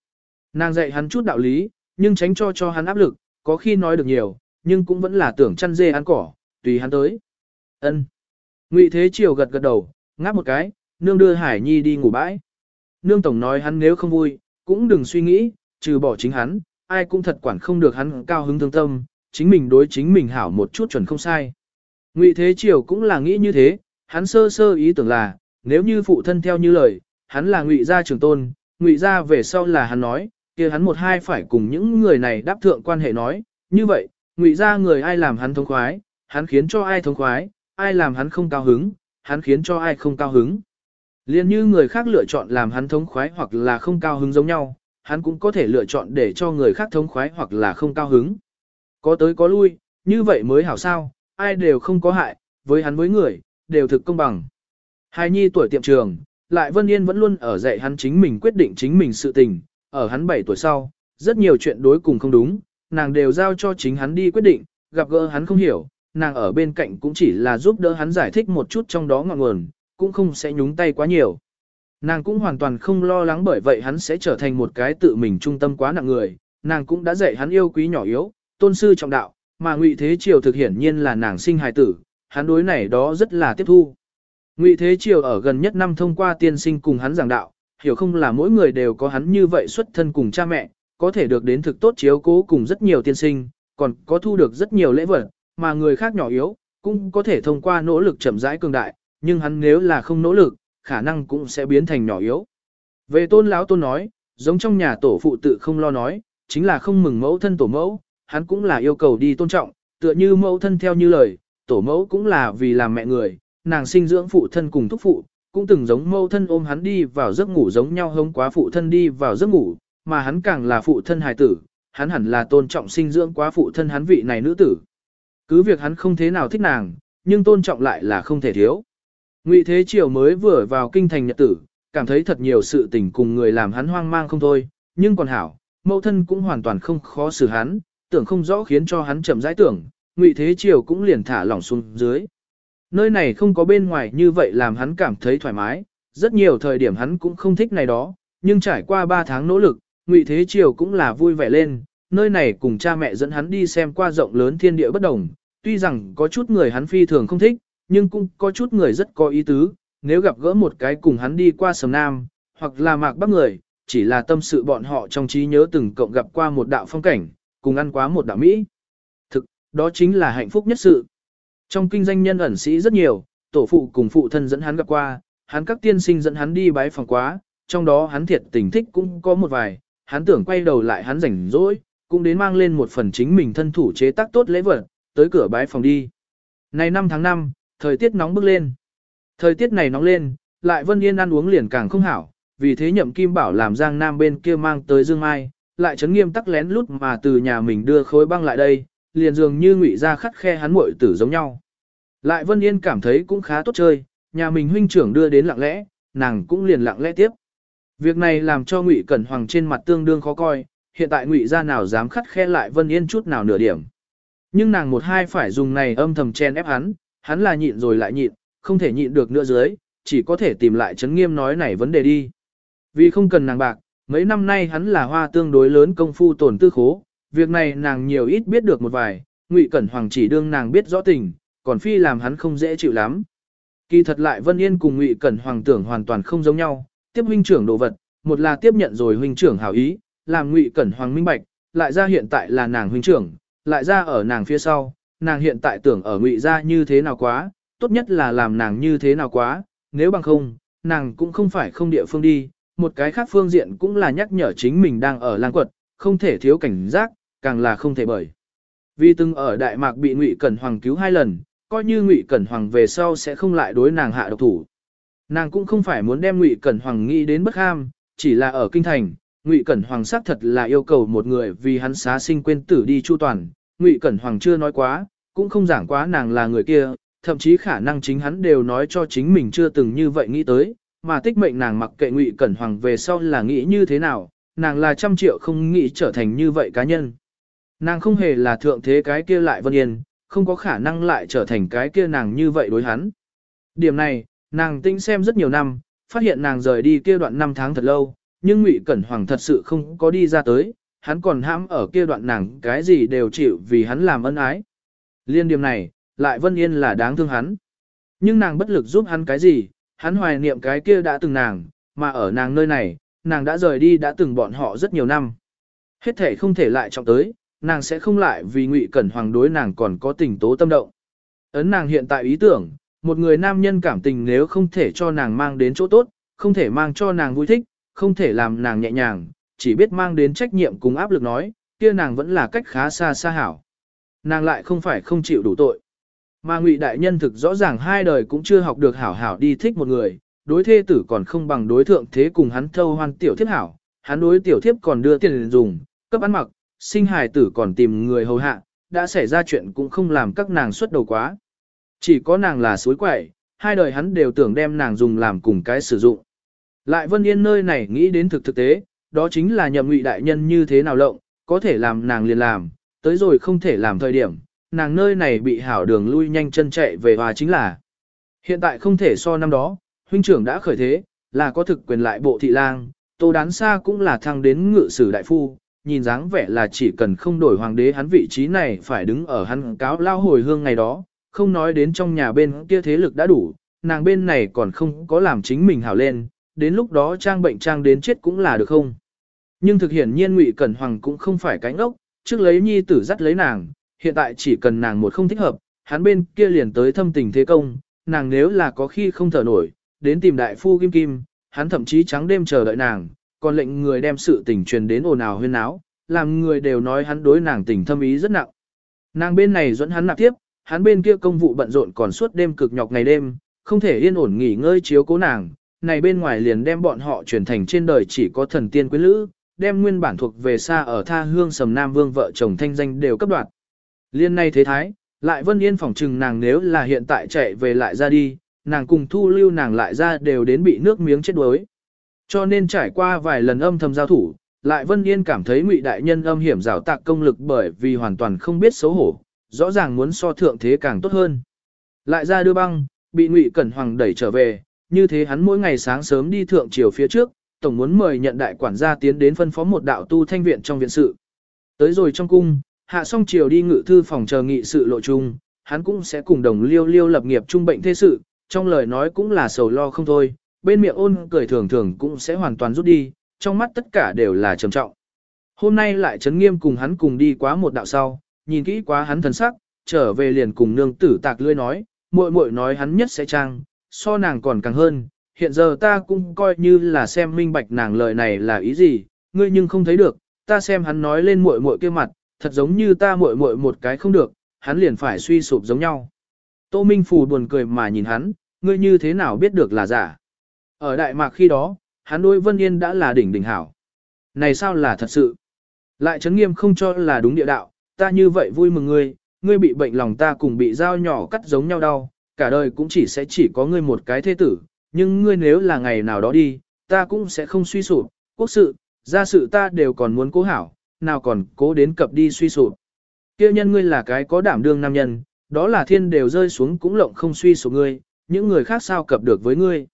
Nàng dạy hắn chút đạo lý, nhưng tránh cho cho hắn áp lực, có khi nói được nhiều, nhưng cũng vẫn là tưởng chăn dê ăn cỏ, tùy hắn tới. Ân. Ngụy Thế Triều gật gật đầu, ngáp một cái, nương đưa Hải Nhi đi ngủ bãi. Nương tổng nói hắn nếu không vui, cũng đừng suy nghĩ, trừ bỏ chính hắn, ai cũng thật quản không được hắn cao hứng thương tâm, chính mình đối chính mình hảo một chút chuẩn không sai. Ngụy Thế Triều cũng là nghĩ như thế, hắn sơ sơ ý tưởng là, nếu như phụ thân theo như lời, hắn là Ngụy gia trưởng tôn, Ngụy gia về sau là hắn nói, kia hắn một hai phải cùng những người này đáp thượng quan hệ nói, như vậy, Ngụy gia người ai làm hắn thống khoái, hắn khiến cho ai thống khoái, ai làm hắn không cao hứng, hắn khiến cho ai không cao hứng. Liên như người khác lựa chọn làm hắn thống khoái hoặc là không cao hứng giống nhau, hắn cũng có thể lựa chọn để cho người khác thống khoái hoặc là không cao hứng. Có tới có lui, như vậy mới hảo sao, ai đều không có hại, với hắn với người, đều thực công bằng. Hai nhi tuổi tiệm trường, lại Vân Yên vẫn luôn ở dạy hắn chính mình quyết định chính mình sự tình, ở hắn 7 tuổi sau, rất nhiều chuyện đối cùng không đúng, nàng đều giao cho chính hắn đi quyết định, gặp gỡ hắn không hiểu, nàng ở bên cạnh cũng chỉ là giúp đỡ hắn giải thích một chút trong đó ngọn nguồn, cũng không sẽ nhúng tay quá nhiều. Nàng cũng hoàn toàn không lo lắng bởi vậy hắn sẽ trở thành một cái tự mình trung tâm quá nặng người, nàng cũng đã dạy hắn yêu quý nhỏ yếu, tôn sư trọng đạo, mà Ngụy Thế Triều thực hiển nhiên là nàng sinh hài tử, hắn đối này đó rất là tiếp thu. Ngụy Thế Triều ở gần nhất năm thông qua tiên sinh cùng hắn giảng đạo, hiểu không là mỗi người đều có hắn như vậy xuất thân cùng cha mẹ, có thể được đến thực tốt chiếu cố cùng rất nhiều tiên sinh, còn có thu được rất nhiều lễ vật, mà người khác nhỏ yếu, cũng có thể thông qua nỗ lực chậm rãi cường đại, nhưng hắn nếu là không nỗ lực, khả năng cũng sẽ biến thành nhỏ yếu. Về tôn lão tôn nói, giống trong nhà tổ phụ tự không lo nói, chính là không mừng mẫu thân tổ mẫu, hắn cũng là yêu cầu đi tôn trọng, tựa như mẫu thân theo như lời, tổ mẫu cũng là vì làm mẹ người, nàng sinh dưỡng phụ thân cùng thúc phụ, cũng từng giống mẫu thân ôm hắn đi vào giấc ngủ giống nhau hống quá phụ thân đi vào giấc ngủ, mà hắn càng là phụ thân hài tử, hắn hẳn là tôn trọng sinh dưỡng quá phụ thân hắn vị này nữ tử. Cứ việc hắn không thế nào thích nàng, nhưng tôn trọng lại là không thể thiếu. Ngụy Thế Triều mới vừa vào kinh thành nhật tử, cảm thấy thật nhiều sự tình cùng người làm hắn hoang mang không thôi, nhưng còn hảo, mẫu thân cũng hoàn toàn không khó xử hắn, tưởng không rõ khiến cho hắn chậm rãi tưởng, Ngụy Thế Triều cũng liền thả lỏng xuống dưới. Nơi này không có bên ngoài như vậy làm hắn cảm thấy thoải mái, rất nhiều thời điểm hắn cũng không thích này đó, nhưng trải qua 3 tháng nỗ lực, Ngụy Thế Triều cũng là vui vẻ lên, nơi này cùng cha mẹ dẫn hắn đi xem qua rộng lớn thiên địa bất đồng, tuy rằng có chút người hắn phi thường không thích, nhưng cũng có chút người rất có ý tứ, nếu gặp gỡ một cái cùng hắn đi qua sầm nam, hoặc là mạc bắc người, chỉ là tâm sự bọn họ trong trí nhớ từng cộng gặp qua một đạo phong cảnh, cùng ăn quá một đạo Mỹ. Thực, đó chính là hạnh phúc nhất sự. Trong kinh doanh nhân ẩn sĩ rất nhiều, tổ phụ cùng phụ thân dẫn hắn gặp qua, hắn các tiên sinh dẫn hắn đi bái phòng quá, trong đó hắn thiệt tình thích cũng có một vài, hắn tưởng quay đầu lại hắn rảnh rỗi, cũng đến mang lên một phần chính mình thân thủ chế tác tốt lễ vật, tới cửa bái phòng đi. Này năm tháng 5, thời tiết nóng bức lên. Thời tiết này nóng lên, lại Vân Yên ăn uống liền càng không hảo, vì thế nhậm kim bảo làm Giang Nam bên kia mang tới Dương Mai, lại chấn nghiêm tắc lén lút mà từ nhà mình đưa khối băng lại đây, liền dường như ngụy ra khắt khe hắn muội tử giống nhau. Lại Vân Yên cảm thấy cũng khá tốt chơi, nhà mình huynh trưởng đưa đến lặng lẽ, nàng cũng liền lặng lẽ tiếp. Việc này làm cho Ngụy Cẩn Hoàng trên mặt tương đương khó coi, hiện tại Ngụy gia nào dám khắt khe lại Vân Yên chút nào nửa điểm. Nhưng nàng một hai phải dùng này âm thầm chen ép hắn, hắn là nhịn rồi lại nhịn, không thể nhịn được nữa dưới, chỉ có thể tìm lại chấn nghiêm nói này vấn đề đi. Vì không cần nàng bạc, mấy năm nay hắn là hoa tương đối lớn công phu tổn tư khố, việc này nàng nhiều ít biết được một vài, Ngụy Cẩn Hoàng chỉ đương nàng biết rõ tình, còn phi làm hắn không dễ chịu lắm. Kỳ thật lại Vân Yên cùng Ngụy Cẩn Hoàng tưởng hoàn toàn không giống nhau, tiếp huynh trưởng đồ vật, một là tiếp nhận rồi huynh trưởng hảo ý, làm Ngụy Cẩn Hoàng minh bạch, lại ra hiện tại là nàng huynh trưởng, lại ra ở nàng phía sau, nàng hiện tại tưởng ở Ngụy gia như thế nào quá, tốt nhất là làm nàng như thế nào quá, nếu bằng không, nàng cũng không phải không địa phương đi, một cái khác phương diện cũng là nhắc nhở chính mình đang ở lang quật, không thể thiếu cảnh giác, càng là không thể bởi. Vì từng ở Đại Mạc bị Ngụy Cẩn Hoàng cứu hai lần, coi như Ngụy Cẩn Hoàng về sau sẽ không lại đối nàng hạ độc thủ. Nàng cũng không phải muốn đem Ngụy Cẩn Hoàng nghĩ đến bất ham, chỉ là ở kinh thành, Ngụy Cẩn Hoàng xác thật là yêu cầu một người vì hắn xá sinh quên tử đi chu toàn. Ngụy Cẩn Hoàng chưa nói quá, cũng không giảng quá nàng là người kia, thậm chí khả năng chính hắn đều nói cho chính mình chưa từng như vậy nghĩ tới, mà tích mệnh nàng mặc kệ Ngụy Cẩn Hoàng về sau là nghĩ như thế nào, nàng là trăm triệu không nghĩ trở thành như vậy cá nhân. Nàng không hề là thượng thế cái kia lại vân yên, không có khả năng lại trở thành cái kia nàng như vậy đối hắn. Điểm này, nàng tinh xem rất nhiều năm, phát hiện nàng rời đi kia đoạn năm tháng thật lâu, nhưng Ngụy Cẩn Hoàng thật sự không có đi ra tới, hắn còn hãm ở kia đoạn nàng cái gì đều chịu vì hắn làm ân ái. Liên điểm này, lại Vân Yên là đáng thương hắn. Nhưng nàng bất lực giúp hắn cái gì, hắn hoài niệm cái kia đã từng nàng, mà ở nàng nơi này, nàng đã rời đi đã từng bọn họ rất nhiều năm. Hết thể không thể lại trọng tới, nàng sẽ không lại vì Ngụy Cẩn Hoàng đối nàng còn có tình tố tâm động. Ấn nàng hiện tại ý tưởng, một người nam nhân cảm tình nếu không thể cho nàng mang đến chỗ tốt, không thể mang cho nàng vui thích, không thể làm nàng nhẹ nhàng, chỉ biết mang đến trách nhiệm cùng áp lực nói, kia nàng vẫn là cách khá xa xa hảo. Nàng lại không phải không chịu đủ tội. Mà ngụy đại nhân thực rõ ràng hai đời cũng chưa học được hảo hảo đi thích một người, đối thê tử còn không bằng đối thượng thế cùng hắn thâu hoan tiểu thiếp hảo, hắn đối tiểu thiếp còn đưa tiền dùng, cấp ăn mặc, sinh hài tử còn tìm người hầu hạ, đã xảy ra chuyện cũng không làm các nàng xuất đầu quá. Chỉ có nàng là suối quậy, hai đời hắn đều tưởng đem nàng dùng làm cùng cái sử dụng. Lại Vân Yên nơi này nghĩ đến thực thực tế, đó chính là nhậm ngụy đại nhân như thế nào lộng, có thể làm nàng liền làm, tới rồi không thể làm thời điểm, nàng nơi này bị hảo đường lui nhanh chân chạy về hòa chính là. Hiện tại không thể so năm đó, huynh trưởng đã khởi thế, là có thực quyền lại bộ thị lang, tô đán xa cũng là thăng đến ngự sử đại phu, nhìn dáng vẻ là chỉ cần không đổi hoàng đế hắn vị trí này phải đứng ở hắn cáo lao hồi hương ngày đó, không nói đến trong nhà bên kia thế lực đã đủ, nàng bên này còn không có làm chính mình hảo lên, đến lúc đó trang bệnh trang đến chết cũng là được không. Nhưng thực hiện nhiên Ngụy Cẩn Hoàng cũng không phải cánh ốc, trước lấy nhi tử dắt lấy nàng, hiện tại chỉ cần nàng một không thích hợp, hắn bên kia liền tới thâm tình thế công, nàng nếu là có khi không thở nổi, đến tìm đại phu Kim Kim, hắn thậm chí trắng đêm chờ đợi nàng, còn lệnh người đem sự tình truyền đến ồn ào huyên náo, làm người đều nói hắn đối nàng tình thâm ý rất nặng. Nàng bên này dẫn hắn nạp tiếp, hắn bên kia công vụ bận rộn còn suốt đêm cực nhọc ngày đêm, không thể yên ổn nghỉ ngơi chiếu cố nàng, này bên ngoài liền đem bọn họ chuyển thành trên đời chỉ có thần tiên quyến lữ, đem nguyên bản thuộc về xa ở tha hương sầm nam vương vợ chồng thanh danh đều cấp đoạt. Liên này thế thái, lại vân yên phỏng trừng nàng nếu là hiện tại chạy về lại ra đi, nàng cùng thu lưu nàng lại ra đều đến bị nước miếng chết đuối. Cho nên trải qua vài lần âm thầm giao thủ, lại vân yên cảm thấy ngụy đại nhân âm hiểm rào tạc công lực bởi vì hoàn toàn không biết xấu hổ, rõ ràng muốn so thượng thế càng tốt hơn. Lại ra đưa băng, bị ngụy cẩn hoàng đẩy trở về, như thế hắn mỗi ngày sáng sớm đi thượng triều phía trước, tổng muốn mời nhận đại quản gia tiến đến phân phó một đạo tu thanh viện trong viện sự. Tới rồi trong cung, hạ xong chiều đi ngự thư phòng chờ nghị sự lộ chung, hắn cũng sẽ cùng đồng liêu liêu lập nghiệp trung bệnh thế sự, trong lời nói cũng là sầu lo không thôi, bên miệng ôn cười thường thường cũng sẽ hoàn toàn rút đi, trong mắt tất cả đều là trầm trọng. Hôm nay lại chấn nghiêm cùng hắn cùng đi quá một đạo sau, nhìn kỹ quá hắn thần sắc, trở về liền cùng nương tử tạc lươi nói, muội muội nói hắn nhất sẽ trang, so nàng còn càng hơn, hiện giờ ta cũng coi như là xem minh bạch nàng lời này là ý gì, ngươi nhưng không thấy được, ta xem hắn nói lên muội muội kia mặt, thật giống như ta muội muội một cái không được, hắn liền phải suy sụp giống nhau. Tô Minh Phù buồn cười mà nhìn hắn, ngươi như thế nào biết được là giả. Ở Đại Mạc khi đó, hắn đối Vân Yên đã là đỉnh đỉnh hảo. Này sao là thật sự? Lại chấn nghiêm không cho là đúng địa đạo, ta như vậy vui mừng ngươi, ngươi bị bệnh lòng ta cùng bị dao nhỏ cắt giống nhau đau, cả đời cũng chỉ sẽ chỉ có ngươi một cái thế tử, nhưng ngươi nếu là ngày nào đó đi, ta cũng sẽ không suy sụp, quốc sự, gia sự ta đều còn muốn cố hảo, nào còn cố đến cập đi suy sụp. Kêu nhân ngươi là cái có đảm đương nam nhân, đó là thiên đều rơi xuống cũng lộng không suy sụp ngươi, những người khác sao cập được với ngươi.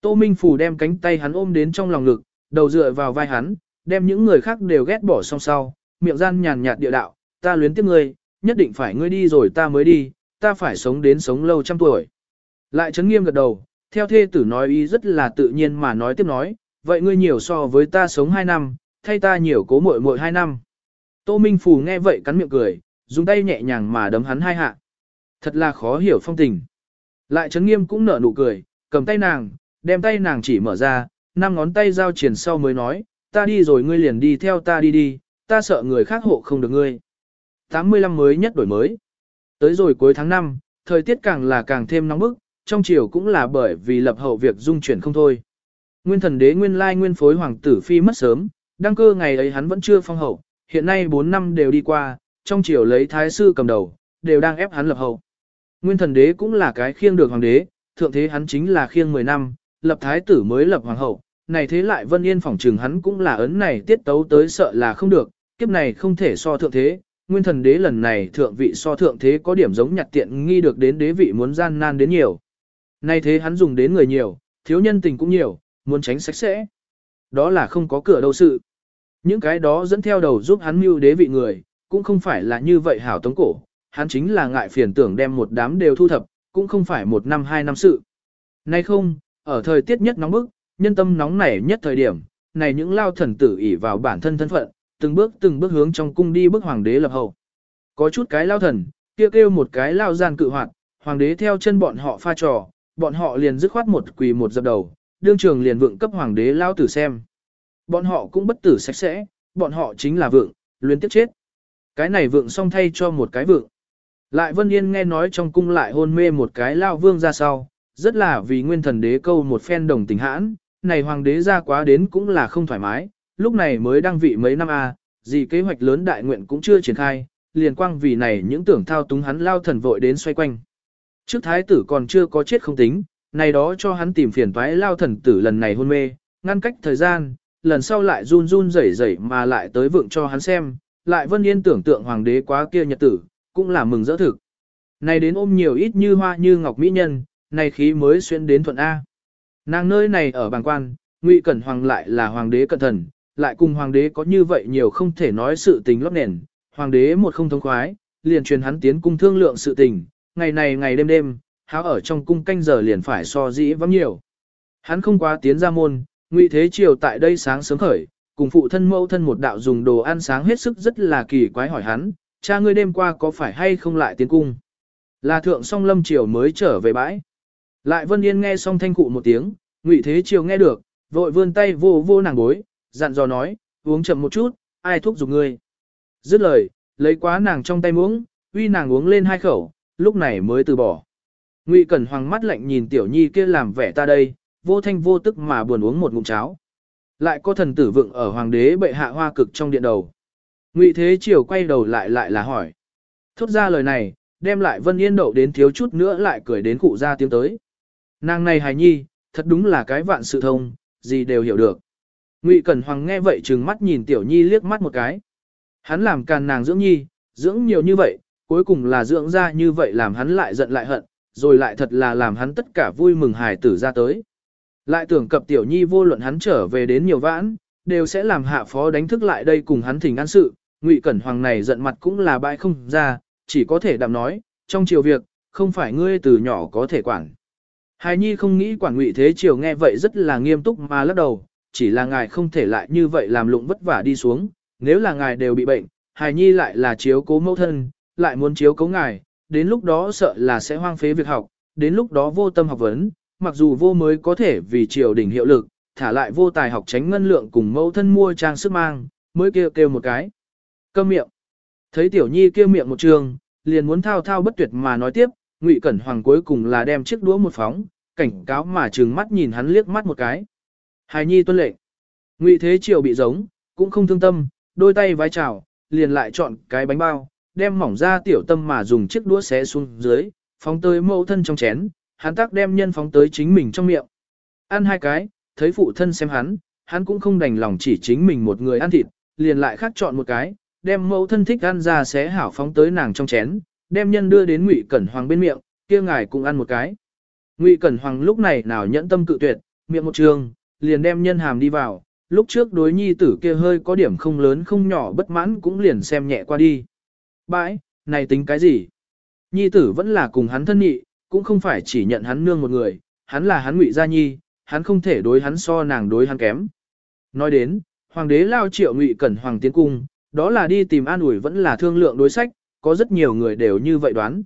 Tô Minh Phủ đem cánh tay hắn ôm đến trong lòng ngực, đầu dựa vào vai hắn, đem những người khác đều ghét bỏ song sau, miệng gian nhàn nhạt địa đạo, ta luyến tiếc ngươi, nhất định phải ngươi đi rồi ta mới đi, ta phải sống đến sống lâu trăm tuổi. Lại chấn nghiêm gật đầu, theo thê tử nói ý rất là tự nhiên mà nói tiếp nói, vậy ngươi nhiều so với ta sống hai năm, thay ta nhiều cố muội muội hai năm. Tô Minh Phù nghe vậy cắn miệng cười, dùng tay nhẹ nhàng mà đấm hắn hai hạ. Thật là khó hiểu phong tình. Lại chấn nghiêm cũng nở nụ cười, cầm tay nàng, đem tay nàng chỉ mở ra, năm ngón tay giao triển sau mới nói, ta đi rồi ngươi liền đi theo ta đi đi, ta sợ người khác hộ không được ngươi. 85 mới nhất đổi mới. Tới rồi cuối tháng 5, thời tiết càng là càng thêm nóng bức, trong chiều cũng là bởi vì lập hậu việc dung chuyển không thôi. Nguyên thần đế nguyên lai nguyên phối hoàng tử phi mất sớm, đăng cơ ngày ấy hắn vẫn chưa phong hậu, hiện nay 4 năm đều đi qua, trong triều lấy thái sư cầm đầu, đều đang ép hắn lập hậu. Nguyên thần đế cũng là cái khiêng được hoàng đế, thượng thế hắn chính là khiêng 10 năm, lập thái tử mới lập hoàng hậu, này thế lại vân yên phỏng trừng hắn cũng là ấn này tiết tấu tới sợ là không được, kiếp này không thể so thượng thế, nguyên thần đế lần này thượng vị so thượng thế có điểm giống nhặt tiện nghi được đến đế vị muốn gian nan đến nhiều. Nay thế hắn dùng đến người nhiều, thiếu nhân tình cũng nhiều, muốn tránh sạch sẽ. Đó là không có cửa đâu sự. Những cái đó dẫn theo đầu giúp hắn mưu đế vị người, cũng không phải là như vậy hảo tống cổ, hắn chính là ngại phiền tưởng đem một đám đều thu thập, cũng không phải một năm hai năm sự. Nay không, ở thời tiết nhất nóng bức, nhân tâm nóng nảy nhất thời điểm, này những lao thần tử ỷ vào bản thân thân phận, từng bước từng bước hướng trong cung đi bước hoàng đế lập hậu. Có chút cái lao thần, kia kêu, kêu một cái lao gian cự hoạt, hoàng đế theo chân bọn họ pha trò, bọn họ liền dứt khoát một quỳ một dập đầu, đương trường liền vượng cấp hoàng đế lao tử xem. Bọn họ cũng bất tử sạch sẽ, bọn họ chính là vượng, luyến tiếp chết. Cái này vượng xong thay cho một cái vượng. Lại Vân Yên nghe nói trong cung lại hôn mê một cái lao vương ra sau, rất là vì nguyên thần đế câu một phen đồng tình hãn, này hoàng đế ra quá đến cũng là không thoải mái, lúc này mới đăng vị mấy năm a, gì kế hoạch lớn đại nguyện cũng chưa triển khai, liền quang vì này những tưởng thao túng hắn lao thần vội đến xoay quanh. Trước thái tử còn chưa có chết không tính, này đó cho hắn tìm phiền toái lao thần tử lần này hôn mê, ngăn cách thời gian, lần sau lại run run rẩy rẩy mà lại tới vượng cho hắn xem, lại Vân Yên tưởng tượng hoàng đế quá kia nhật tử, cũng là mừng rỡ thực. Này đến ôm nhiều ít như hoa như ngọc mỹ nhân, này khí mới xuyên đến thuận A. Nàng nơi này ở bàng quan, Ngụy Cẩn Hoàng lại là hoàng đế cẩn thần, lại cùng hoàng đế có như vậy nhiều không thể nói sự tình lót nền, hoàng đế một không thông khoái, liền truyền hắn tiến cung thương lượng sự tình, ngày này ngày đêm đêm, háo ở trong cung canh giờ liền phải so dĩ vắng nhiều. Hắn không quá tiến ra môn, Ngụy Thế Triều tại đây sáng sớm khởi, cùng phụ thân mẫu thân một đạo dùng đồ ăn sáng hết sức rất là kỳ quái hỏi hắn, cha ngươi đêm qua có phải hay không lại tiến cung? Là thượng song lâm triều mới trở về bãi. Lại Vân Yên nghe xong thanh cụ một tiếng, Ngụy Thế Triều nghe được, vội vươn tay vô vô nàng bối, dặn dò nói, uống chậm một chút, ai thuốc dùng ngươi. Dứt lời, lấy quá nàng trong tay muỗng, uy nàng uống lên hai khẩu, lúc này mới từ bỏ. Ngụy Cẩn Hoàng mắt lạnh nhìn tiểu nhi kia làm vẻ ta đây, vô thanh vô tức mà buồn uống một ngụm cháo. Lại có thần tử vượng ở hoàng đế bệ hạ hoa cực trong điện đầu. Ngụy Thế Triều quay đầu lại lại là hỏi. Thốt ra lời này, đem lại Vân Yên đậu đến thiếu chút nữa lại cười đến cụ ra tiếng tới. Nàng này hài nhi, thật đúng là cái vạn sự thông, gì đều hiểu được. Ngụy Cẩn Hoàng nghe vậy trừng mắt nhìn tiểu nhi liếc mắt một cái. Hắn làm càn nàng dưỡng nhi, dưỡng nhiều như vậy, cuối cùng là dưỡng ra như vậy làm hắn lại giận lại hận, rồi lại thật là làm hắn tất cả vui mừng hài tử ra tới. Lại tưởng cập tiểu nhi vô luận hắn trở về đến nhiều vãn, đều sẽ làm hạ phó đánh thức lại đây cùng hắn thỉnh an sự, Ngụy Cẩn Hoàng này giận mặt cũng là bãi không ra, chỉ có thể đạm nói, trong chiều việc, không phải ngươi từ nhỏ có thể quản. Hài Nhi không nghĩ quản Ngụy Thế Triều nghe vậy rất là nghiêm túc mà lắc đầu, chỉ là ngài không thể lại như vậy làm lụng vất vả đi xuống, nếu là ngài đều bị bệnh, Hài Nhi lại là chiếu cố mẫu thân, lại muốn chiếu cố ngài, đến lúc đó sợ là sẽ hoang phế việc học, đến lúc đó vô tâm học vấn, mặc dù vô mới có thể vì triều đình hiệu lực, thả lại vô tài học tránh ngân lượng cùng mẫu thân mua trang sức mang, mới kêu kêu một cái. Câm miệng. Thấy tiểu nhi kêu miệng một trường, liền muốn thao thao bất tuyệt mà nói tiếp, Ngụy Cẩn Hoàng cuối cùng là đem chiếc đũa một phóng, cảnh cáo mà trừng mắt nhìn hắn liếc mắt một cái. Hài nhi tuân lệnh. Ngụy Thế Triều bị giống, cũng không thương tâm, đôi tay vái chào, liền lại chọn cái bánh bao, đem mỏng ra tiểu tâm mà dùng chiếc đũa xé xuống dưới, phóng tới mẫu thân trong chén, hắn tác đem nhân phóng tới chính mình trong miệng. Ăn hai cái, thấy phụ thân xem hắn, hắn cũng không đành lòng chỉ chính mình một người ăn thịt, liền lại khác chọn một cái, đem mẫu thân thích ăn ra xé hảo phóng tới nàng trong chén, đem nhân đưa đến Ngụy Cẩn Hoàng bên miệng, kia ngài cũng ăn một cái. Ngụy Cẩn Hoàng lúc này nào nhẫn tâm cự tuyệt, miệng một trường, liền đem nhân hàm đi vào, lúc trước đối nhi tử kia hơi có điểm không lớn không nhỏ bất mãn cũng liền xem nhẹ qua đi. Bãi, này tính cái gì? Nhi tử vẫn là cùng hắn thân nhị, cũng không phải chỉ nhận hắn nương một người, hắn là hắn ngụy gia nhi, hắn không thể đối hắn so nàng đối hắn kém. Nói đến, hoàng đế lao triệu ngụy cẩn hoàng tiến cung, đó là đi tìm an ủi vẫn là thương lượng đối sách, có rất nhiều người đều như vậy đoán.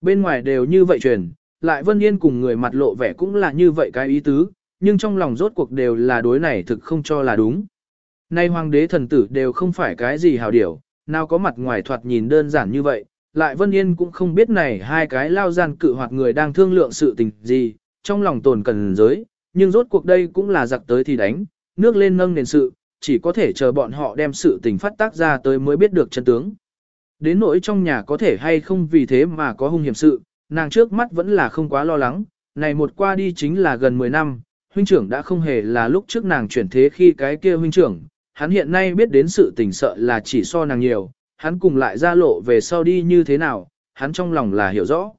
Bên ngoài đều như vậy truyền, lại Vân Yên cùng người mặt lộ vẻ cũng là như vậy cái ý tứ, nhưng trong lòng rốt cuộc đều là đối này thực không cho là đúng. Nay hoàng đế thần tử đều không phải cái gì hào điểu, nào có mặt ngoài thoạt nhìn đơn giản như vậy, lại Vân Yên cũng không biết này hai cái lao gian cự hoạt người đang thương lượng sự tình gì, trong lòng tồn cần giới, nhưng rốt cuộc đây cũng là giặc tới thì đánh, nước lên nâng nền sự, chỉ có thể chờ bọn họ đem sự tình phát tác ra tới mới biết được chân tướng. Đến nỗi trong nhà có thể hay không vì thế mà có hung hiểm sự, nàng trước mắt vẫn là không quá lo lắng, này một qua đi chính là gần 10 năm, huynh trưởng đã không hề là lúc trước nàng chuyển thế khi cái kia huynh trưởng, hắn hiện nay biết đến sự tình sợ là chỉ so nàng nhiều, hắn cùng lại ra lộ về sau đi như thế nào, hắn trong lòng là hiểu rõ.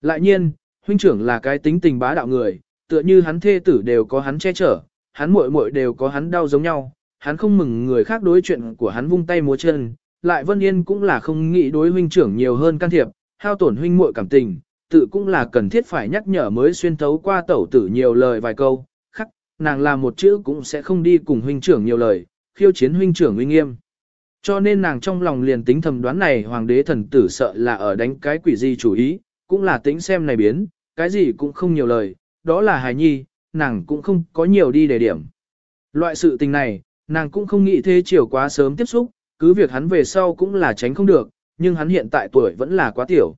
Lại nhiên, huynh trưởng là cái tính tình bá đạo người, tựa như hắn thê tử đều có hắn che chở, hắn muội muội đều có hắn đau giống nhau, hắn không mừng người khác đối chuyện của hắn vung tay múa chân, lại Vân Yên cũng là không nghĩ đối huynh trưởng nhiều hơn can thiệp, hao tổn huynh muội cảm tình, tự cũng là cần thiết phải nhắc nhở mới xuyên thấu qua tẩu tử nhiều lời vài câu, khắc, nàng làm một chữ cũng sẽ không đi cùng huynh trưởng nhiều lời, khiêu chiến huynh trưởng uy nghiêm. Cho nên nàng trong lòng liền tính thầm đoán này hoàng đế thần tử sợ là ở đánh cái quỷ gì chủ ý, cũng là tính xem này biến, cái gì cũng không nhiều lời, đó là hài nhi, nàng cũng không có nhiều đi đề điểm. Loại sự tình này, nàng cũng không nghĩ thế chiều quá sớm tiếp xúc, cứ việc hắn về sau cũng là tránh không được, nhưng hắn hiện tại tuổi vẫn là quá tiểu.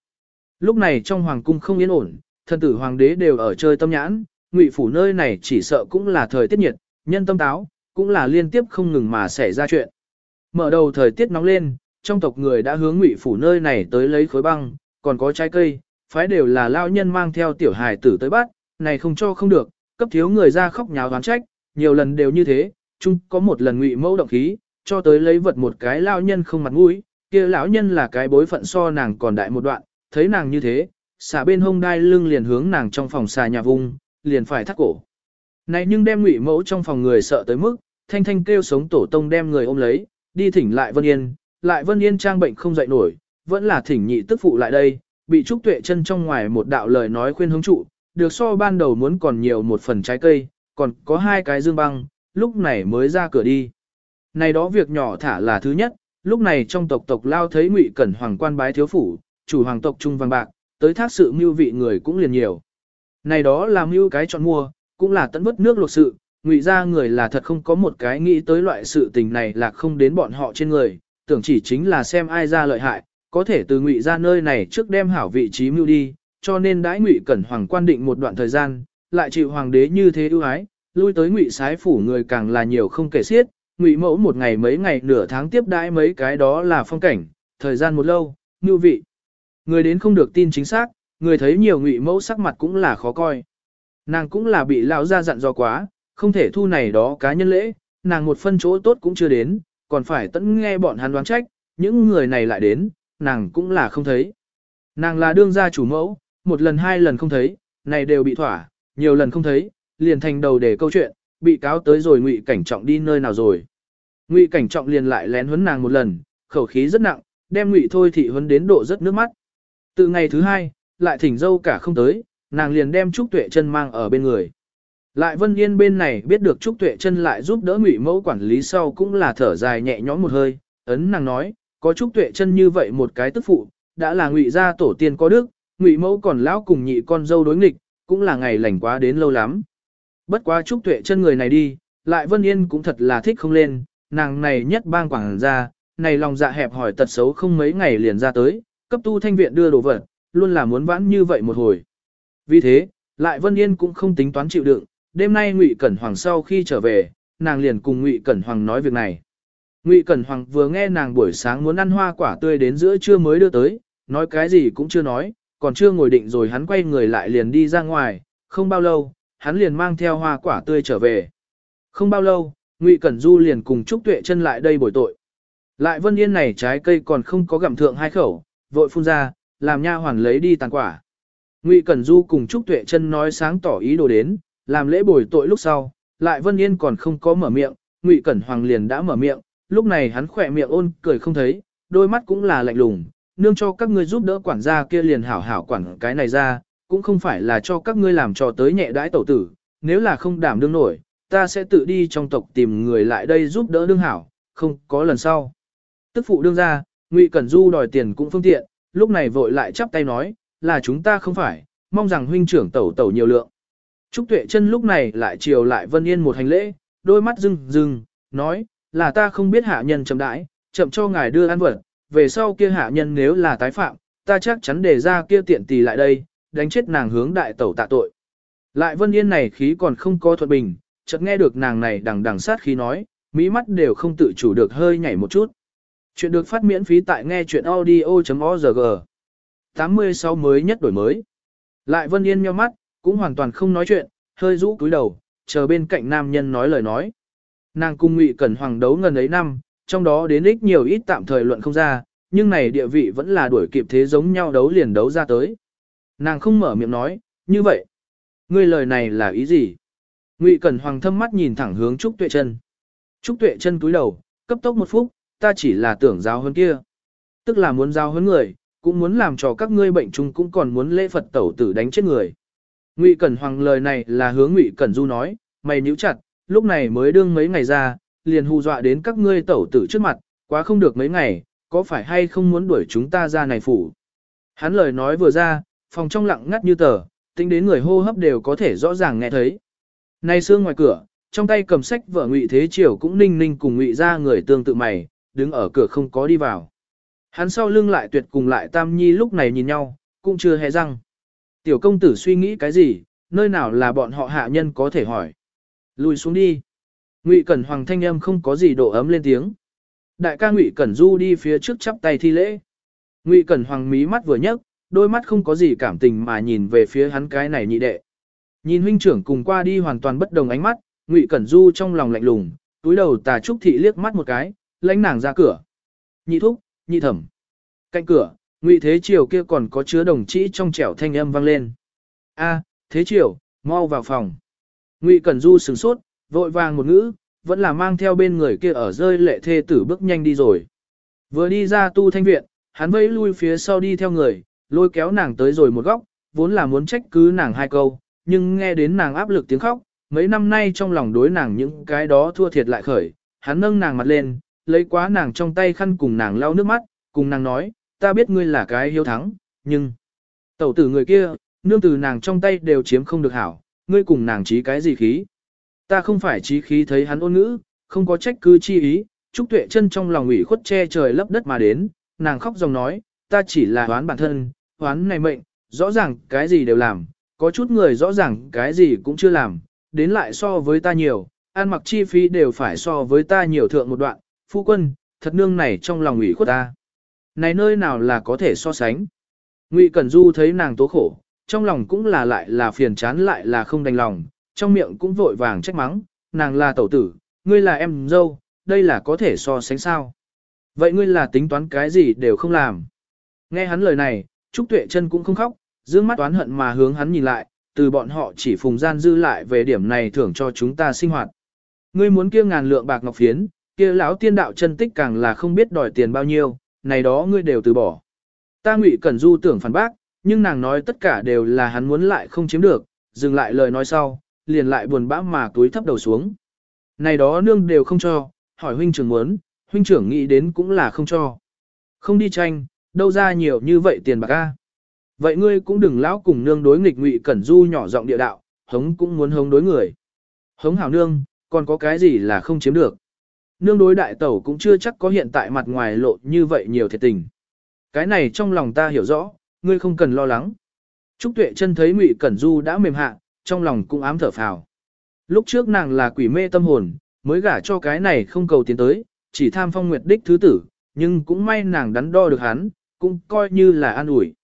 Lúc này trong hoàng cung không yên ổn, thần tử hoàng đế đều ở chơi tâm nhãn, ngụy phủ nơi này chỉ sợ cũng là thời tiết nhiệt, nhân tâm táo, cũng là liên tiếp không ngừng mà xảy ra chuyện. Mở đầu thời tiết nóng lên, trong tộc người đã hướng ngụy phủ nơi này tới lấy khối băng, còn có trái cây, phái đều là lao nhân mang theo tiểu hài tử tới bắt, này không cho không được, cấp thiếu người ra khóc nháo đoán trách, nhiều lần đều như thế, chung có một lần ngụy mẫu động khí, cho tới lấy vật một cái lao nhân không mặt mũi, kia lão nhân là cái bối phận so nàng còn đại một đoạn, thấy nàng như thế, xả bên hông đai lưng liền hướng nàng trong phòng xà nhà vùng, liền phải thắt cổ. Này nhưng đem ngụy mẫu trong phòng người sợ tới mức, thanh thanh kêu sống tổ tông đem người ôm lấy, đi thỉnh lại Vân Yên, lại Vân Yên trang bệnh không dậy nổi, vẫn là thỉnh nhị tức phụ lại đây, bị Trúc Tuệ chân trong ngoài một đạo lời nói khuyên hướng trụ, được so ban đầu muốn còn nhiều một phần trái cây, còn có hai cái dương băng, lúc này mới ra cửa đi. Này đó việc nhỏ thả là thứ nhất, lúc này trong tộc tộc lao thấy ngụy cẩn hoàng quan bái thiếu phủ, chủ hoàng tộc trung vàng bạc, tới thác sự mưu vị người cũng liền nhiều. Này đó là mưu cái chọn mua, cũng là tận vất nước lột sự, ngụy ra người là thật không có một cái nghĩ tới loại sự tình này là không đến bọn họ trên người, tưởng chỉ chính là xem ai ra lợi hại, có thể từ ngụy ra nơi này trước đem hảo vị trí mưu đi, cho nên đãi ngụy cẩn hoàng quan định một đoạn thời gian, lại chịu hoàng đế như thế ưu ái, lui tới ngụy sái phủ người càng là nhiều không kể xiết, ngụy mẫu một ngày mấy ngày nửa tháng tiếp đãi mấy cái đó là phong cảnh, thời gian một lâu, ngưu vị. Người đến không được tin chính xác, người thấy nhiều ngụy mẫu sắc mặt cũng là khó coi. Nàng cũng là bị lão ra dặn do quá, không thể thu này đó cá nhân lễ, nàng một phân chỗ tốt cũng chưa đến, còn phải tận nghe bọn hắn đoán trách, những người này lại đến, nàng cũng là không thấy. Nàng là đương gia chủ mẫu, một lần hai lần không thấy, này đều bị thỏa, nhiều lần không thấy, liền thành đầu để câu chuyện, bị cáo tới rồi ngụy cảnh trọng đi nơi nào rồi. Ngụy cảnh trọng liền lại lén huấn nàng một lần, khẩu khí rất nặng, đem ngụy thôi thị huấn đến độ rất nước mắt. Từ ngày thứ hai, lại thỉnh dâu cả không tới, nàng liền đem Trúc Tuệ chân mang ở bên người. Lại Vân Yên bên này biết được Trúc Tuệ chân lại giúp đỡ ngụy mẫu quản lý sau cũng là thở dài nhẹ nhõm một hơi, ấn nàng nói, có Trúc Tuệ chân như vậy một cái tức phụ, đã là ngụy gia tổ tiên có đức, ngụy mẫu còn lão cùng nhị con dâu đối nghịch, cũng là ngày lành quá đến lâu lắm. Bất quá Trúc Tuệ chân người này đi, lại Vân Yên cũng thật là thích không lên, nàng này nhất bang quảng ra, này lòng dạ hẹp hỏi tật xấu không mấy ngày liền ra tới, cấp tu thanh viện đưa đồ vật, luôn là muốn vãn như vậy một hồi. Vì thế, lại Vân Yên cũng không tính toán chịu đựng, đêm nay Ngụy Cẩn Hoàng sau khi trở về, nàng liền cùng Ngụy Cẩn Hoàng nói việc này. Ngụy Cẩn Hoàng vừa nghe nàng buổi sáng muốn ăn hoa quả tươi đến giữa trưa mới đưa tới, nói cái gì cũng chưa nói, còn chưa ngồi định rồi hắn quay người lại liền đi ra ngoài, không bao lâu, hắn liền mang theo hoa quả tươi trở về. Không bao lâu, Ngụy Cẩn Du liền cùng Trúc Tuệ chân lại đây bồi tội. Lại Vân Yên này trái cây còn không có gặm thượng hai khẩu, vội phun ra, làm nha hoàn lấy đi tàn quả. Ngụy Cẩn Du cùng Trúc Tuệ chân nói sáng tỏ ý đồ đến, làm lễ bồi tội lúc sau, lại Vân Yên còn không có mở miệng, Ngụy Cẩn Hoàng liền đã mở miệng, lúc này hắn khỏe miệng ôn cười không thấy, đôi mắt cũng là lạnh lùng, nương cho các ngươi giúp đỡ quản gia kia liền hảo hảo quản cái này ra, cũng không phải là cho các ngươi làm cho tới nhẹ đãi tẩu tử, nếu là không đảm đương nổi, ta sẽ tự đi trong tộc tìm người lại đây giúp đỡ đương hảo, không có lần sau. Tức phụ đương ra, Ngụy Cẩn Du đòi tiền cũng phương tiện, lúc này vội lại chắp tay nói, là chúng ta không phải, mong rằng huynh trưởng tẩu tẩu nhiều lượng. Trúc Tuệ chân lúc này lại chiều lại Vân Yên một hành lễ, đôi mắt rưng rưng, nói, là ta không biết hạ nhân chậm đãi, chậm cho ngài đưa ăn vật, về sau kia hạ nhân nếu là tái phạm, ta chắc chắn để ra kia tiện tì lại đây, đánh chết nàng hướng đại tẩu tạ tội. Lại Vân Yên này khí còn không có thuận bình, chợt nghe được nàng này đằng đằng sát khí nói, mỹ mắt đều không tự chủ được hơi nhảy một chút. Chuyện được phát miễn phí tại nghe chuyện audio.org. 86 mới nhất đổi mới. Lại Vân Yên nheo mắt, cũng hoàn toàn không nói chuyện, hơi rũ cúi đầu, chờ bên cạnh nam nhân nói lời nói. Nàng cung Ngụy Cẩn Hoàng đấu ngần ấy năm, trong đó đến ít nhiều ít tạm thời luận không ra, nhưng này địa vị vẫn là đuổi kịp thế giống nhau đấu liền đấu ra tới. Nàng không mở miệng nói, như vậy. Ngươi lời này là ý gì? Ngụy Cẩn Hoàng thâm mắt nhìn thẳng hướng Trúc Tuệ Chân. Trúc Tuệ Chân cúi đầu, cấp tốc một phút, ta chỉ là tưởng giáo hơn kia. Tức là muốn giáo hơn người, cũng muốn làm cho các ngươi bệnh chung cũng còn muốn lễ Phật tẩu tử đánh chết người. Ngụy Cẩn Hoàng lời này là hướng Ngụy Cẩn Du nói, mày nhíu chặt, lúc này mới đương mấy ngày ra, liền hù dọa đến các ngươi tẩu tử trước mặt, quá không được mấy ngày, có phải hay không muốn đuổi chúng ta ra này phủ. Hắn lời nói vừa ra, phòng trong lặng ngắt như tờ, tính đến người hô hấp đều có thể rõ ràng nghe thấy. Nay xương ngoài cửa, trong tay cầm sách vợ Ngụy Thế Triều cũng ninh ninh cùng Ngụy ra người tương tự mày, đứng ở cửa không có đi vào. Hắn sau lưng lại tuyệt cùng lại Tam Nhi lúc này nhìn nhau, cũng chưa hề răng. Tiểu công tử suy nghĩ cái gì, nơi nào là bọn họ hạ nhân có thể hỏi. Lùi xuống đi. Ngụy Cẩn Hoàng thanh âm không có gì độ ấm lên tiếng. Đại ca Ngụy Cẩn Du đi phía trước chắp tay thi lễ. Ngụy Cẩn Hoàng mí mắt vừa nhấc, đôi mắt không có gì cảm tình mà nhìn về phía hắn cái này nhị đệ. Nhìn huynh trưởng cùng qua đi hoàn toàn bất đồng ánh mắt, Ngụy Cẩn Du trong lòng lạnh lùng, túi đầu tà trúc thị liếc mắt một cái, lãnh nàng ra cửa. Nhị thúc, nhị thẩm. Cạnh cửa, Ngụy Thế Triều kia còn có chứa đồng chí trong trẻo thanh âm vang lên. A, Thế Triều, mau vào phòng. Ngụy Cẩn Du sửng sốt, vội vàng một ngữ, vẫn là mang theo bên người kia ở rơi lệ thê tử bước nhanh đi rồi. Vừa đi ra tu thanh viện, hắn vẫy lui phía sau đi theo người, lôi kéo nàng tới rồi một góc, vốn là muốn trách cứ nàng hai câu, nhưng nghe đến nàng áp lực tiếng khóc, mấy năm nay trong lòng đối nàng những cái đó thua thiệt lại khởi, hắn nâng nàng mặt lên, lấy quá nàng trong tay khăn cùng nàng lau nước mắt, cùng nàng nói, ta biết ngươi là cái hiếu thắng, nhưng, tẩu tử người kia, nương từ nàng trong tay đều chiếm không được hảo, ngươi cùng nàng trí cái gì khí. Ta không phải trí khí thấy hắn ôn ngữ, không có trách cứ chi ý, Trúc Tuệ chân trong lòng ủy khuất che trời lấp đất mà đến, nàng khóc dòng nói, ta chỉ là hoán bản thân, hoán này mệnh, rõ ràng cái gì đều làm, có chút người rõ ràng cái gì cũng chưa làm, đến lại so với ta nhiều, ăn mặc chi phí đều phải so với ta nhiều thượng một đoạn, phu quân, thật nương này trong lòng ủy khuất ta. Này nơi nào là có thể so sánh. Ngụy Cẩn Du thấy nàng tố khổ, trong lòng cũng là lại là phiền chán lại là không đành lòng, trong miệng cũng vội vàng trách mắng, nàng là tẩu tử, ngươi là em dâu, đây là có thể so sánh sao. Vậy ngươi là tính toán cái gì đều không làm. Nghe hắn lời này, Trúc Tuệ chân cũng không khóc, dương mắt toán hận mà hướng hắn nhìn lại, từ bọn họ chỉ phùng gian dư lại về điểm này thưởng cho chúng ta sinh hoạt. Ngươi muốn kia ngàn lượng bạc ngọc phiến, kia lão tiên đạo chân tích càng là không biết đòi tiền bao nhiêu, này đó ngươi đều từ bỏ. Ta ngụy cẩn du tưởng phản bác, nhưng nàng nói tất cả đều là hắn muốn lại không chiếm được, dừng lại lời nói sau, liền lại buồn bã mà túi thấp đầu xuống. Này đó nương đều không cho, hỏi huynh trưởng muốn, huynh trưởng nghĩ đến cũng là không cho. Không đi tranh, đâu ra nhiều như vậy tiền bạc a. Vậy ngươi cũng đừng lão cùng nương đối nghịch ngụy cẩn du nhỏ giọng địa đạo, hống cũng muốn hống đối người. Hống hảo nương, còn có cái gì là không chiếm được. Nương đối đại tẩu cũng chưa chắc có hiện tại mặt ngoài lộ như vậy nhiều thiệt tình. Cái này trong lòng ta hiểu rõ, ngươi không cần lo lắng. Trúc Tuệ chân thấy Ngụy Cẩn Du đã mềm hạ, trong lòng cũng ám thở phào. Lúc trước nàng là quỷ mê tâm hồn, mới gả cho cái này không cầu tiến tới, chỉ tham phong nguyệt đích thứ tử, nhưng cũng may nàng đắn đo được hắn, cũng coi như là an ủi.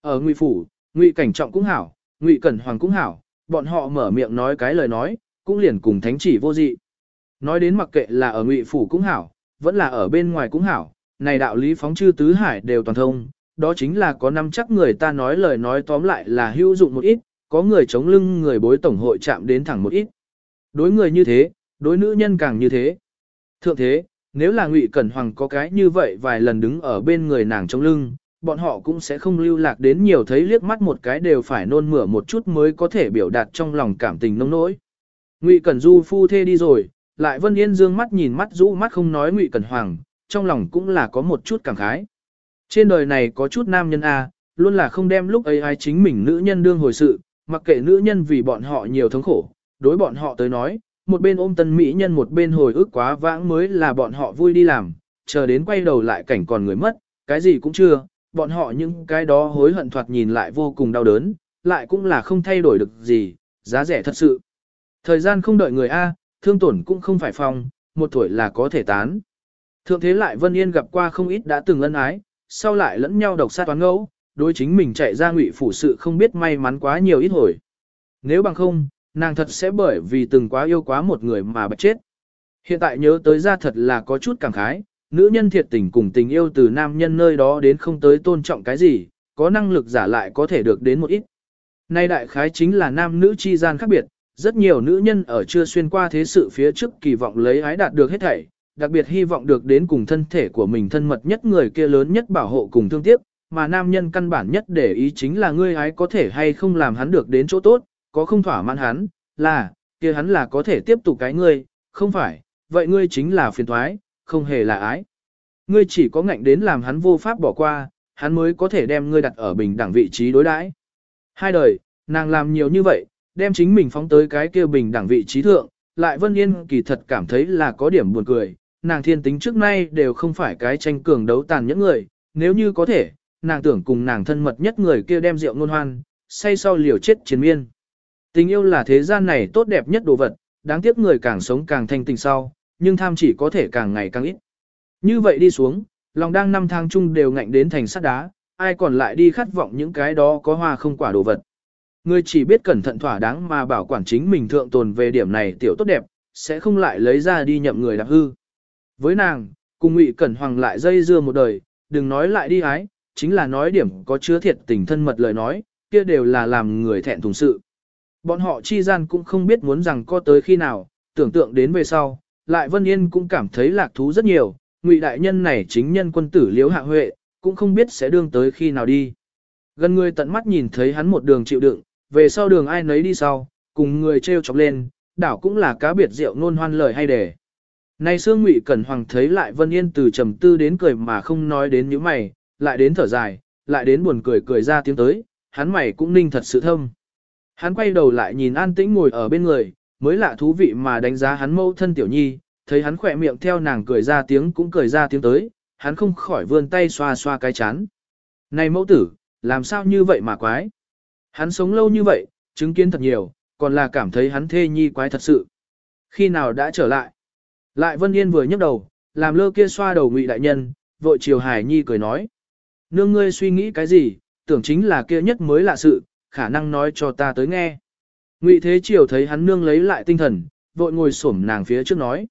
Ở Ngụy phủ, Ngụy Cảnh Trọng cũng hảo, Ngụy Cẩn Hoàng cũng hảo, bọn họ mở miệng nói cái lời nói, cũng liền cùng thánh chỉ vô dị. Nói đến mặc kệ là ở Ngụy phủ cũng hảo, vẫn là ở bên ngoài cũng hảo, này đạo lý phóng chư tứ hải đều toàn thông, đó chính là có năm chắc người ta nói lời nói tóm lại là hữu dụng một ít, có người chống lưng người bối tổng hội chạm đến thẳng một ít. Đối người như thế, đối nữ nhân càng như thế. Thượng thế, nếu là Ngụy Cẩn Hoàng có cái như vậy vài lần đứng ở bên người nàng chống lưng, bọn họ cũng sẽ không lưu lạc đến nhiều thấy liếc mắt một cái đều phải nôn mửa một chút mới có thể biểu đạt trong lòng cảm tình nông nỗi. Ngụy Cẩn Du phu thê đi rồi, lại Vân Yên dương mắt nhìn mắt rũ mắt không nói Ngụy Cẩn Hoàng, trong lòng cũng là có một chút cảm khái. Trên đời này có chút nam nhân A, luôn là không đem lúc ấy ai chính mình nữ nhân đương hồi sự, mặc kệ nữ nhân vì bọn họ nhiều thống khổ, đối bọn họ tới nói, một bên ôm tân mỹ nhân một bên hồi ức quá vãng mới là bọn họ vui đi làm, chờ đến quay đầu lại cảnh còn người mất, cái gì cũng chưa, bọn họ những cái đó hối hận thoạt nhìn lại vô cùng đau đớn, lại cũng là không thay đổi được gì, giá rẻ thật sự. Thời gian không đợi người A, thương tổn cũng không phải phòng, một tuổi là có thể tán. Thượng thế lại Vân Yên gặp qua không ít đã từng ân ái, sau lại lẫn nhau độc sát toán ngẫu, đối chính mình chạy ra ngụy phủ sự không biết may mắn quá nhiều ít hồi. Nếu bằng không, nàng thật sẽ bởi vì từng quá yêu quá một người mà bạch chết. Hiện tại nhớ tới ra thật là có chút cảm khái, nữ nhân thiệt tình cùng tình yêu từ nam nhân nơi đó đến không tới tôn trọng cái gì, có năng lực giả lại có thể được đến một ít. Nay đại khái chính là nam nữ chi gian khác biệt, rất nhiều nữ nhân ở chưa xuyên qua thế sự phía trước kỳ vọng lấy ái đạt được hết thảy, đặc biệt hy vọng được đến cùng thân thể của mình thân mật nhất người kia lớn nhất bảo hộ cùng thương tiếc, mà nam nhân căn bản nhất để ý chính là ngươi ái có thể hay không làm hắn được đến chỗ tốt, có không thỏa mãn hắn, là, kia hắn là có thể tiếp tục cái ngươi, không phải, vậy ngươi chính là phiền thoái, không hề là ái. Ngươi chỉ có ngạnh đến làm hắn vô pháp bỏ qua, hắn mới có thể đem ngươi đặt ở bình đẳng vị trí đối đãi. Hai đời, nàng làm nhiều như vậy, đem chính mình phóng tới cái kia bình đẳng vị trí thượng, lại Vân Yên kỳ thật cảm thấy là có điểm buồn cười, nàng thiên tính trước nay đều không phải cái tranh cường đấu tàn những người, nếu như có thể, nàng tưởng cùng nàng thân mật nhất người kia đem rượu ngôn hoan, say sau liều chết chiến miên. Tình yêu là thế gian này tốt đẹp nhất đồ vật, đáng tiếc người càng sống càng thanh tình sau, nhưng tham chỉ có thể càng ngày càng ít. Như vậy đi xuống, lòng đang năm tháng chung đều ngạnh đến thành sắt đá, ai còn lại đi khát vọng những cái đó có hoa không quả đồ vật ngươi chỉ biết cẩn thận thỏa đáng mà bảo quản chính mình thượng tồn về điểm này tiểu tốt đẹp, sẽ không lại lấy ra đi nhậm người đạp hư. Với nàng, cùng Ngụy Cẩn Hoàng lại dây dưa một đời, đừng nói lại đi ái, chính là nói điểm có chứa thiệt tình thân mật lời nói, kia đều là làm người thẹn thùng sự. Bọn họ chi gian cũng không biết muốn rằng có tới khi nào, tưởng tượng đến về sau, lại Vân Yên cũng cảm thấy lạc thú rất nhiều, Ngụy đại nhân này chính nhân quân tử Liễu Hạ Huệ, cũng không biết sẽ đương tới khi nào đi. Gần người tận mắt nhìn thấy hắn một đường chịu đựng, về sau đường ai nấy đi sau, cùng người treo chọc lên, đảo cũng là cá biệt rượu nôn hoan lời hay để. Này Sương Ngụy Cẩn Hoàng thấy lại Vân Yên từ trầm tư đến cười mà không nói đến những mày, lại đến thở dài, lại đến buồn cười cười ra tiếng tới, hắn mày cũng ninh thật sự thâm. Hắn quay đầu lại nhìn an tĩnh ngồi ở bên người, mới lạ thú vị mà đánh giá hắn mâu thân tiểu nhi, thấy hắn khỏe miệng theo nàng cười ra tiếng cũng cười ra tiếng tới, hắn không khỏi vươn tay xoa xoa cái chán. Này mẫu tử, làm sao như vậy mà quái? Hắn sống lâu như vậy, chứng kiến thật nhiều, còn là cảm thấy hắn thê nhi quái thật sự. Khi nào đã trở lại? Lại Vân Yên vừa nhấc đầu, làm lơ kia xoa đầu ngụy đại nhân, vội chiều Hải Nhi cười nói. Nương ngươi suy nghĩ cái gì, tưởng chính là kia nhất mới lạ sự, khả năng nói cho ta tới nghe. Ngụy Thế Triều thấy hắn nương lấy lại tinh thần, vội ngồi xổm nàng phía trước nói.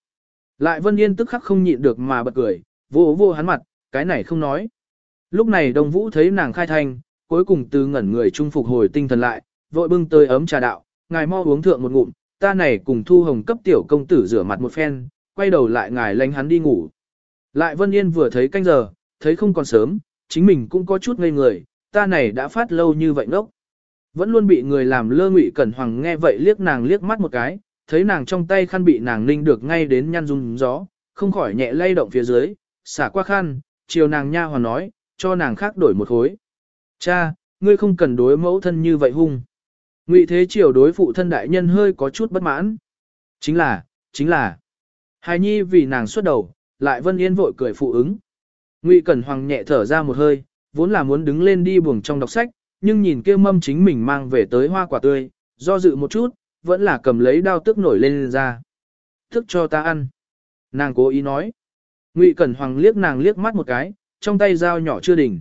Lại Vân Yên tức khắc không nhịn được mà bật cười, vô vô hắn mặt, cái này không nói. Lúc này Đông Vũ thấy nàng khai thanh, cuối cùng từ ngẩn người trung phục hồi tinh thần lại, vội bưng tới ấm trà đạo, ngài mo uống thượng một ngụm, ta này cùng Thu Hồng cấp tiểu công tử rửa mặt một phen, quay đầu lại ngài lánh hắn đi ngủ. Lại Vân Yên vừa thấy canh giờ, thấy không còn sớm, chính mình cũng có chút ngây người, ta này đã phát lâu như vậy ngốc. Vẫn luôn bị người làm lơ ngụy cẩn hoàng nghe vậy liếc nàng liếc mắt một cái, thấy nàng trong tay khăn bị nàng ninh được ngay đến nhăn rung gió, không khỏi nhẹ lay động phía dưới, xả qua khăn, chiều nàng nha hoàn nói, cho nàng khác đổi một khối. Cha, ngươi không cần đối mẫu thân như vậy hung. Ngụy thế triều đối phụ thân đại nhân hơi có chút bất mãn. Chính là, chính là. Hài nhi vì nàng xuất đầu, lại vân yên vội cười phụ ứng. Ngụy Cẩn Hoàng nhẹ thở ra một hơi, vốn là muốn đứng lên đi buồng trong đọc sách, nhưng nhìn kia mâm chính mình mang về tới hoa quả tươi, do dự một chút, vẫn là cầm lấy đao tức nổi lên, lên ra. Thức cho ta ăn. Nàng cố ý nói. Ngụy Cẩn Hoàng liếc nàng liếc mắt một cái, trong tay dao nhỏ chưa đỉnh.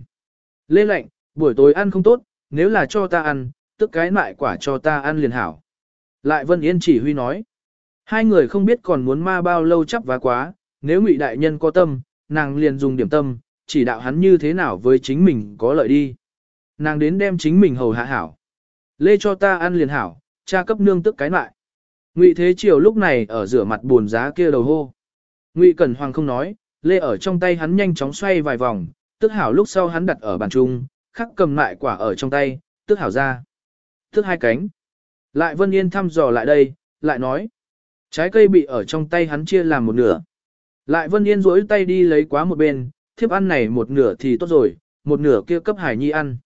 Lê lạnh, buổi tối ăn không tốt, nếu là cho ta ăn, tức cái mại quả cho ta ăn liền hảo. Lại Vân Yên chỉ huy nói. Hai người không biết còn muốn ma bao lâu chấp vá quá, nếu Ngụy Đại Nhân có tâm, nàng liền dùng điểm tâm, chỉ đạo hắn như thế nào với chính mình có lợi đi. Nàng đến đem chính mình hầu hạ hảo. Lê cho ta ăn liền hảo, cha cấp nương tức cái lại. Ngụy Thế Triều lúc này ở rửa mặt buồn giá kia đầu hô. Ngụy Cẩn Hoàng không nói, Lê ở trong tay hắn nhanh chóng xoay vài vòng, tức hảo lúc sau hắn đặt ở bàn trung, khắc cầm lại quả ở trong tay, tức hảo ra. Tức hai cánh. Lại Vân Yên thăm dò lại đây, lại nói. Trái cây bị ở trong tay hắn chia làm một nửa. Lại Vân Yên rỗi tay đi lấy quá một bên, thiếp ăn này một nửa thì tốt rồi, một nửa kia cấp Hải Nhi ăn.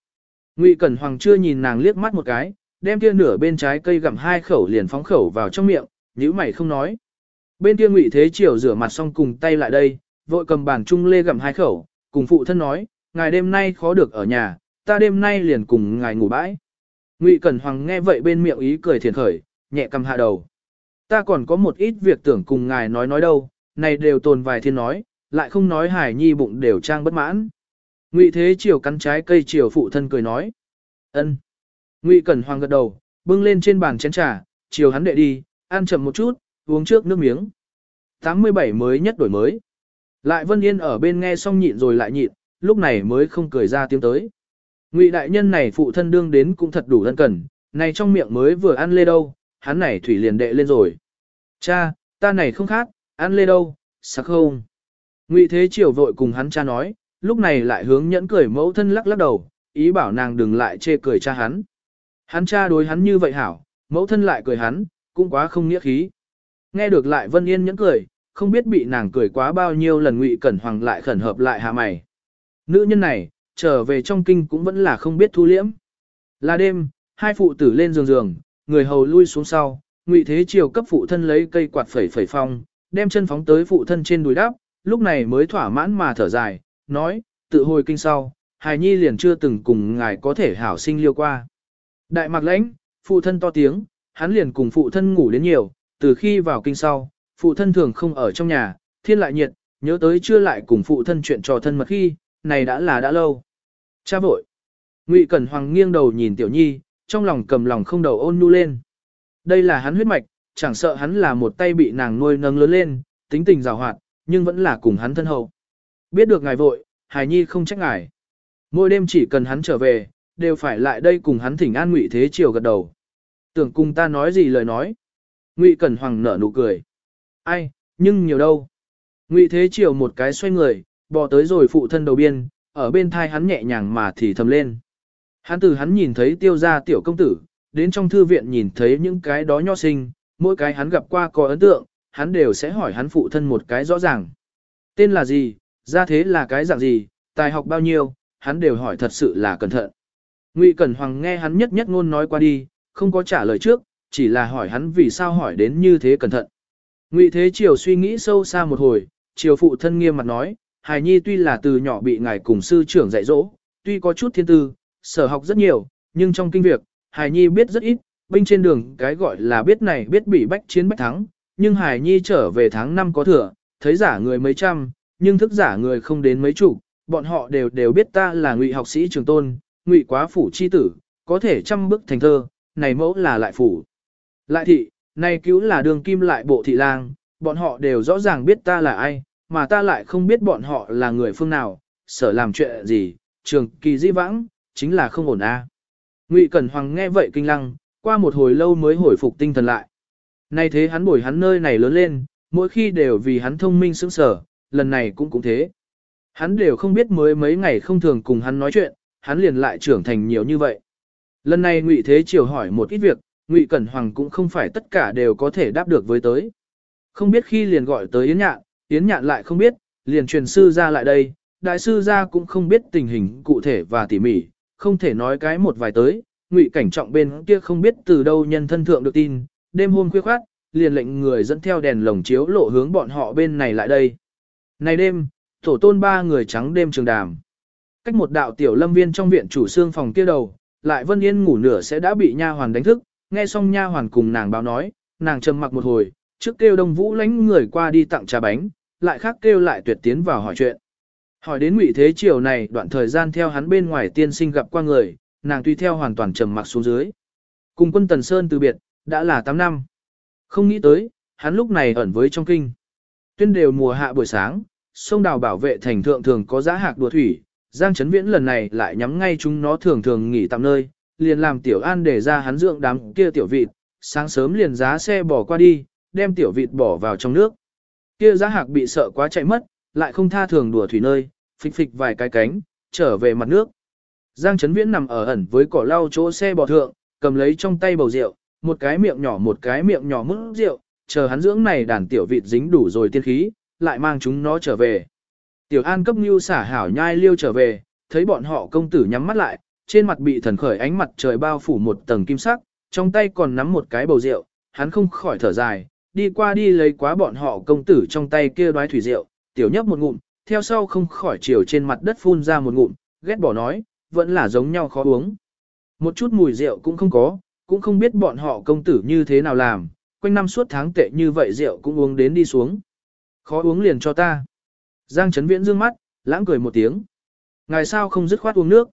Ngụy Cẩn Hoàng chưa nhìn nàng liếc mắt một cái, đem kia nửa bên trái cây gặm hai khẩu liền phóng khẩu vào trong miệng, nhíu mày không nói. Bên kia Ngụy Thế Triều rửa mặt xong cùng tay lại đây, vội cầm bàn chung lê gặm hai khẩu, cùng phụ thân nói, ngài đêm nay khó được ở nhà, ta đêm nay liền cùng ngài ngủ bãi. Ngụy Cẩn Hoàng nghe vậy bên miệng ý cười thiền khởi, nhẹ cầm hạ đầu. Ta còn có một ít việc tưởng cùng ngài nói nói đâu, này đều tồn vài thiên nói, lại không nói hải nhi bụng đều trang bất mãn. Ngụy Thế Triều cắn trái cây triều phụ thân cười nói. ân. Ngụy Cẩn Hoàng gật đầu, bưng lên trên bàn chén trà, chiều hắn đệ đi, ăn chậm một chút, uống trước nước miếng. 87 mới nhất đổi mới. Lại Vân Yên ở bên nghe xong nhịn rồi lại nhịn, lúc này mới không cười ra tiếng tới. Ngụy đại nhân này phụ thân đương đến cũng thật đủ thân cần, này trong miệng mới vừa ăn lê đâu, hắn này thủy liền đệ lên rồi. Cha, ta này không khác, ăn lê đâu, sắc không. Ngụy Thế Triều vội cùng hắn cha nói, lúc này lại hướng nhẫn cười mẫu thân lắc lắc đầu, ý bảo nàng đừng lại chê cười cha hắn. Hắn cha đối hắn như vậy hảo, mẫu thân lại cười hắn, cũng quá không nghĩa khí. Nghe được lại Vân Yên nhẫn cười, không biết bị nàng cười quá bao nhiêu lần Ngụy Cẩn Hoàng lại khẩn hợp lại hạ mày. Nữ nhân này, trở về trong kinh cũng vẫn là không biết thu liễm. Là đêm, hai phụ tử lên giường giường, người hầu lui xuống sau, Ngụy Thế chiều cấp phụ thân lấy cây quạt phẩy phẩy phong, đem chân phóng tới phụ thân trên đùi đáp. lúc này mới thỏa mãn mà thở dài, nói, tự hồi kinh sau, hài nhi liền chưa từng cùng ngài có thể hảo sinh liêu qua. Đại mặc lãnh, phụ thân to tiếng, hắn liền cùng phụ thân ngủ đến nhiều, từ khi vào kinh sau, phụ thân thường không ở trong nhà, thiên lại nhiệt, nhớ tới chưa lại cùng phụ thân chuyện trò thân mật khi, này đã là đã lâu. Cha vội. Ngụy Cẩn Hoàng nghiêng đầu nhìn Tiểu Nhi, trong lòng cầm lòng không đầu ôn nhu lên. Đây là hắn huyết mạch, chẳng sợ hắn là một tay bị nàng nuôi nâng lớn lên, tính tình rào hoạt, nhưng vẫn là cùng hắn thân hậu. Biết được ngài vội, Hải nhi không trách ngài. Mỗi đêm chỉ cần hắn trở về, đều phải lại đây cùng hắn thỉnh an ngụy thế Triều gật đầu. Tưởng cùng ta nói gì lời nói. Ngụy Cẩn Hoàng nở nụ cười. Ai, nhưng nhiều đâu. Ngụy Thế Triều một cái xoay người, bò tới rồi phụ thân đầu biên, ở bên thai hắn nhẹ nhàng mà thì thầm lên. Hắn từ hắn nhìn thấy tiêu gia tiểu công tử, đến trong thư viện nhìn thấy những cái đó nho sinh, mỗi cái hắn gặp qua có ấn tượng, hắn đều sẽ hỏi hắn phụ thân một cái rõ ràng. Tên là gì, ra thế là cái dạng gì, tài học bao nhiêu, hắn đều hỏi thật sự là cẩn thận. Ngụy Cẩn Hoàng nghe hắn nhất nhất ngôn nói qua đi, không có trả lời trước, chỉ là hỏi hắn vì sao hỏi đến như thế cẩn thận. Ngụy Thế Triều suy nghĩ sâu xa một hồi, Triều phụ thân nghiêm mặt nói, Hải Nhi tuy là từ nhỏ bị ngài cùng sư trưởng dạy dỗ, tuy có chút thiên tư, sở học rất nhiều, nhưng trong kinh việc, Hải Nhi biết rất ít, binh trên đường cái gọi là biết này biết bị bách chiến bách thắng, nhưng Hải Nhi trở về tháng năm có thừa, thấy giả người mấy trăm, nhưng thức giả người không đến mấy chục, bọn họ đều đều biết ta là ngụy học sĩ trường tôn, ngụy quá phủ chi tử, có thể trăm bức thành thơ, này mẫu là lại phủ. Lại thị, này cứu là đường kim lại bộ thị lang, bọn họ đều rõ ràng biết ta là ai, mà ta lại không biết bọn họ là người phương nào, sở làm chuyện gì, trường kỳ di vãng, chính là không ổn a. Ngụy Cẩn Hoàng nghe vậy kinh lăng, qua một hồi lâu mới hồi phục tinh thần lại. Nay thế hắn bồi hắn nơi này lớn lên, mỗi khi đều vì hắn thông minh sững sở, lần này cũng cũng thế. Hắn đều không biết mới mấy ngày không thường cùng hắn nói chuyện, hắn liền lại trưởng thành nhiều như vậy. Lần này Ngụy Thế Triều hỏi một ít việc, Ngụy Cẩn Hoàng cũng không phải tất cả đều có thể đáp được với tới. Không biết khi liền gọi tới Yến Nhạn, Yến Nhạn lại không biết, liền truyền sư ra lại đây, đại sư ra cũng không biết tình hình cụ thể và tỉ mỉ, không thể nói cái một vài tới, Ngụy Cảnh Trọng bên kia không biết từ đâu nhân thân thượng được tin, đêm hôm khuya khoát, liền lệnh người dẫn theo đèn lồng chiếu lộ hướng bọn họ bên này lại đây. Này đêm, tổ tôn ba người trắng đêm trường đàm. Cách một đạo tiểu lâm viên trong viện chủ xương phòng kia đầu, lại Vân Yên ngủ nửa sẽ đã bị nha hoàn đánh thức, nghe xong nha hoàn cùng nàng báo nói, nàng trầm mặc một hồi, trước kêu Đông Vũ lãnh người qua đi tặng trà bánh, lại khác kêu lại tuyệt tiến vào hỏi chuyện. Hỏi đến Ngụy Thế Triều này, đoạn thời gian theo hắn bên ngoài tiên sinh gặp qua người, nàng tùy theo hoàn toàn trầm mặc xuống dưới. Cùng quân Tần Sơn từ biệt, đã là 8 năm. Không nghĩ tới, hắn lúc này ẩn với trong kinh. Tuyên đều mùa hạ buổi sáng, sông đào bảo vệ thành thượng thường có giá hạc đùa thủy, Giang Trấn Viễn lần này lại nhắm ngay chúng nó thường thường nghỉ tạm nơi, liền làm tiểu an để ra hắn dưỡng đám kia tiểu vịt, sáng sớm liền giá xe bỏ qua đi, đem tiểu vịt bỏ vào trong nước. Kia giá hạc bị sợ quá chạy mất, lại không tha thường đùa thủy nơi, phịch phịch vài cái cánh, trở về mặt nước. Giang Trấn Viễn nằm ở ẩn với cỏ lau chỗ xe bò thượng, cầm lấy trong tay bầu rượu, một cái miệng nhỏ một cái miệng nhỏ mứt rượu, chờ hắn dưỡng này đàn tiểu vịt dính đủ rồi tiên khí, lại mang chúng nó trở về. Tiểu An cấp Nưu xả hảo nhai liêu trở về, thấy bọn họ công tử nhắm mắt lại, trên mặt bị thần khởi ánh mặt trời bao phủ một tầng kim sắc, trong tay còn nắm một cái bầu rượu, hắn không khỏi thở dài, đi qua đi lấy quá bọn họ công tử trong tay kia đoái thủy rượu, tiểu nhấp một ngụm, theo sau không khỏi chiều trên mặt đất phun ra một ngụm, ghét bỏ nói, vẫn là giống nhau khó uống. Một chút mùi rượu cũng không có, cũng không biết bọn họ công tử như thế nào làm, quanh năm suốt tháng tệ như vậy rượu cũng uống đến đi xuống. Khó uống liền cho ta. Giang Trấn Viễn dương mắt, lãng cười một tiếng. Ngài sao không dứt khoát uống nước?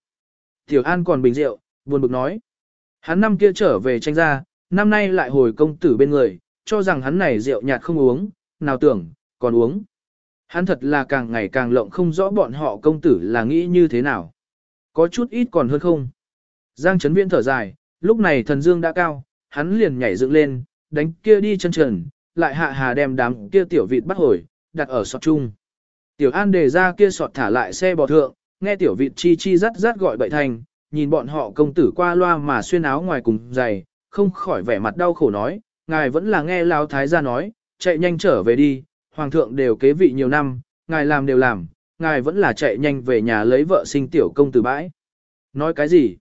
Tiểu An còn bình rượu, buồn bực nói. Hắn năm kia trở về tranh ra, năm nay lại hồi công tử bên người, cho rằng hắn này rượu nhạt không uống, nào tưởng, còn uống. Hắn thật là càng ngày càng lộng không rõ bọn họ công tử là nghĩ như thế nào. Có chút ít còn hơn không. Giang Trấn Viễn thở dài, lúc này thần dương đã cao, hắn liền nhảy dựng lên, đánh kia đi chân trần, lại hạ hà đem đám kia tiểu vịt bắt hồi, đặt ở sọt chung. Tiểu An đề ra kia sọt thả lại xe bò thượng, nghe tiểu vịt chi chi rắt rắt gọi bậy thành, nhìn bọn họ công tử qua loa mà xuyên áo ngoài cùng giày, không khỏi vẻ mặt đau khổ nói, ngài vẫn là nghe Lão Thái gia nói, chạy nhanh trở về đi, hoàng thượng đều kế vị nhiều năm, ngài làm đều làm, ngài vẫn là chạy nhanh về nhà lấy vợ sinh tiểu công tử bãi. Nói cái gì?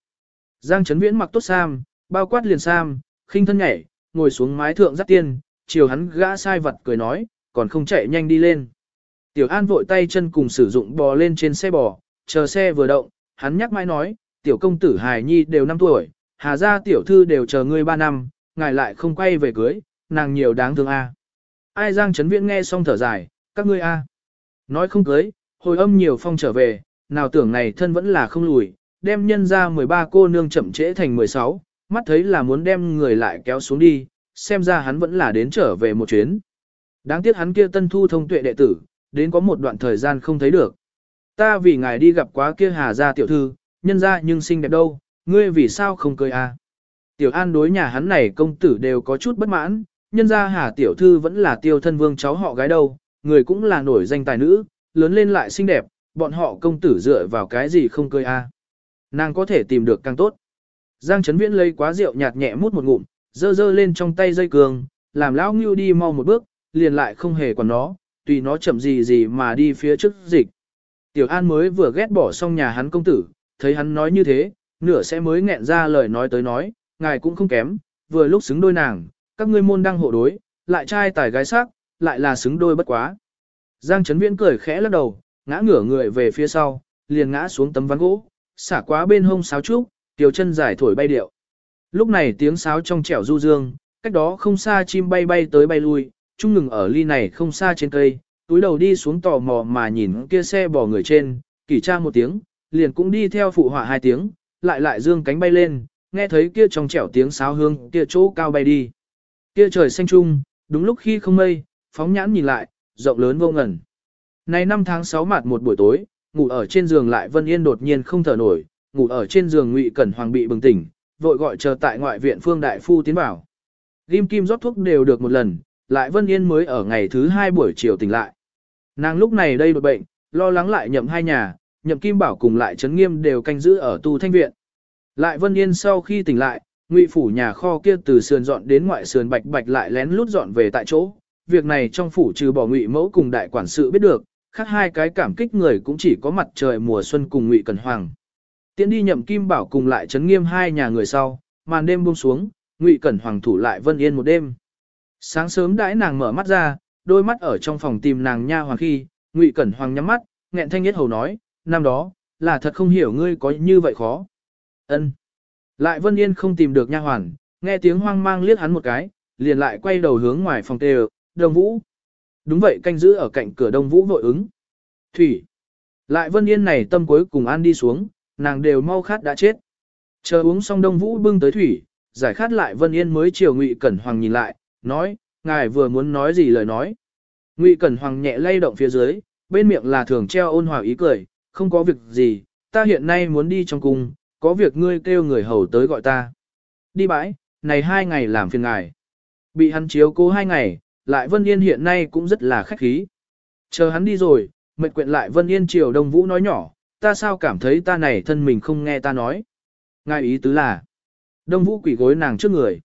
Giang Trấn Viễn mặc tốt sam, bao quát liền sam, khinh thân nhảy, ngồi xuống mái thượng dắt tiên, chiều hắn gã sai vật cười nói, còn không chạy nhanh đi lên. Tiểu An vội tay chân cùng sử dụng bò lên trên xe bò, chờ xe vừa động, hắn nhắc mãi nói, tiểu công tử Hải Nhi đều 5 tuổi, hà gia tiểu thư đều chờ ngươi 3 năm, ngài lại không quay về cưới, nàng nhiều đáng thương a. Ai Giang Trấn Viễn nghe xong thở dài, các ngươi a. Nói không cưới, hồi âm nhiều phong trở về, nào tưởng này thân vẫn là không lùi, đem nhân ra 13 cô nương chậm trễ thành 16, mắt thấy là muốn đem người lại kéo xuống đi, xem ra hắn vẫn là đến trở về một chuyến. Đáng tiếc hắn kia tân thu thông tuệ đệ tử, đến có một đoạn thời gian không thấy được. Ta vì ngài đi gặp quá kia hà gia tiểu thư, nhân ra nhưng xinh đẹp đâu, ngươi vì sao không cười? À? Tiểu An đối nhà hắn này công tử đều có chút bất mãn, nhân ra hà tiểu thư vẫn là tiêu thân vương cháu họ gái đâu, người cũng là nổi danh tài nữ, lớn lên lại xinh đẹp, bọn họ công tử dựa vào cái gì không cười a? À? Nàng có thể tìm được càng tốt. Giang Trấn Viễn lấy quá rượu nhạt nhẹ mút một ngụm, dơ dơ lên trong tay dây cường, làm lão ngưu đi mau một bước, liền lại không hề còn nó, tùy nó chậm gì gì mà đi phía trước dịch. Tiểu An mới vừa ghét bỏ xong nhà hắn công tử, thấy hắn nói như thế, nửa sẽ mới nghẹn ra lời nói tới nói, ngài cũng không kém, vừa lúc xứng đôi nàng, các ngươi môn đang hộ đối, lại trai tài gái sắc, lại là xứng đôi bất quá. Giang Trấn Viễn cười khẽ lắc đầu, ngã ngửa người về phía sau, liền ngã xuống tấm ván gỗ, xả quá bên hông sáo trúc, tiểu chân dài thổi bay điệu. Lúc này tiếng sáo trong trẻo du dương, cách đó không xa chim bay bay tới bay lui, chung ngừng ở ly này không xa trên cây, túi đầu đi xuống tò mò mà nhìn kia xe bò người trên, kỳ tra một tiếng, liền cũng đi theo phụ họa hai tiếng, lại lại dương cánh bay lên, nghe thấy kia trong trẻo tiếng sáo hương, kia chỗ cao bay đi. Kia trời xanh trung, đúng lúc khi không mây, phóng nhãn nhìn lại, rộng lớn vô ngần. Này năm tháng 6 mặt một buổi tối, ngủ ở trên giường lại Vân Yên đột nhiên không thở nổi, ngủ ở trên giường Ngụy Cẩn Hoàng bị bừng tỉnh, vội gọi chờ tại ngoại viện Phương đại phu tiến vào. kim kim rót thuốc đều được một lần, lại Vân Yên mới ở ngày thứ hai buổi chiều tỉnh lại. Nàng lúc này đây đột bệnh, lo lắng lại nhậm hai nhà, nhậm kim bảo cùng lại trấn nghiêm đều canh giữ ở tu thanh viện. Lại Vân Yên sau khi tỉnh lại, ngụy phủ nhà kho kia từ sườn dọn đến ngoại sườn bạch bạch lại lén lút dọn về tại chỗ. Việc này trong phủ trừ bỏ ngụy mẫu cùng đại quản sự biết được, khác hai cái cảm kích người cũng chỉ có mặt trời mùa xuân cùng ngụy cần hoàng. Tiến đi nhậm kim bảo cùng lại trấn nghiêm hai nhà người sau, màn đêm buông xuống, ngụy cẩn hoàng thủ lại Vân Yên một đêm. Sáng sớm đãi nàng mở mắt ra, đôi mắt ở trong phòng tìm nàng nha hoàng khi, Ngụy Cẩn Hoàng nhắm mắt, nghẹn thanh nhất hầu nói, năm đó, là thật không hiểu ngươi có như vậy khó. Ân. Lại Vân Yên không tìm được nha hoàn, nghe tiếng hoang mang liếc hắn một cái, liền lại quay đầu hướng ngoài phòng tê Đông Vũ. Đúng vậy canh giữ ở cạnh cửa Đông Vũ vội ứng. Thủy. Lại Vân Yên này tâm cuối cùng ăn đi xuống, nàng đều mau khát đã chết. Chờ uống xong Đông Vũ bưng tới thủy, giải khát lại Vân Yên mới chiều Ngụy Cẩn Hoàng nhìn lại, nói, ngài vừa muốn nói gì lời nói. Ngụy Cẩn Hoàng nhẹ lay động phía dưới, bên miệng là thường treo ôn hòa ý cười, không có việc gì, ta hiện nay muốn đi trong cung, có việc ngươi kêu người hầu tới gọi ta. Đi bãi, này hai ngày làm phiền ngài. Bị hắn chiếu cố hai ngày, lại Vân Yên hiện nay cũng rất là khách khí. Chờ hắn đi rồi, mệnh quyện lại Vân Yên chiều Đông Vũ nói nhỏ, ta sao cảm thấy ta này thân mình không nghe ta nói. Ngài ý tứ là, Đông Vũ quỷ gối nàng trước người.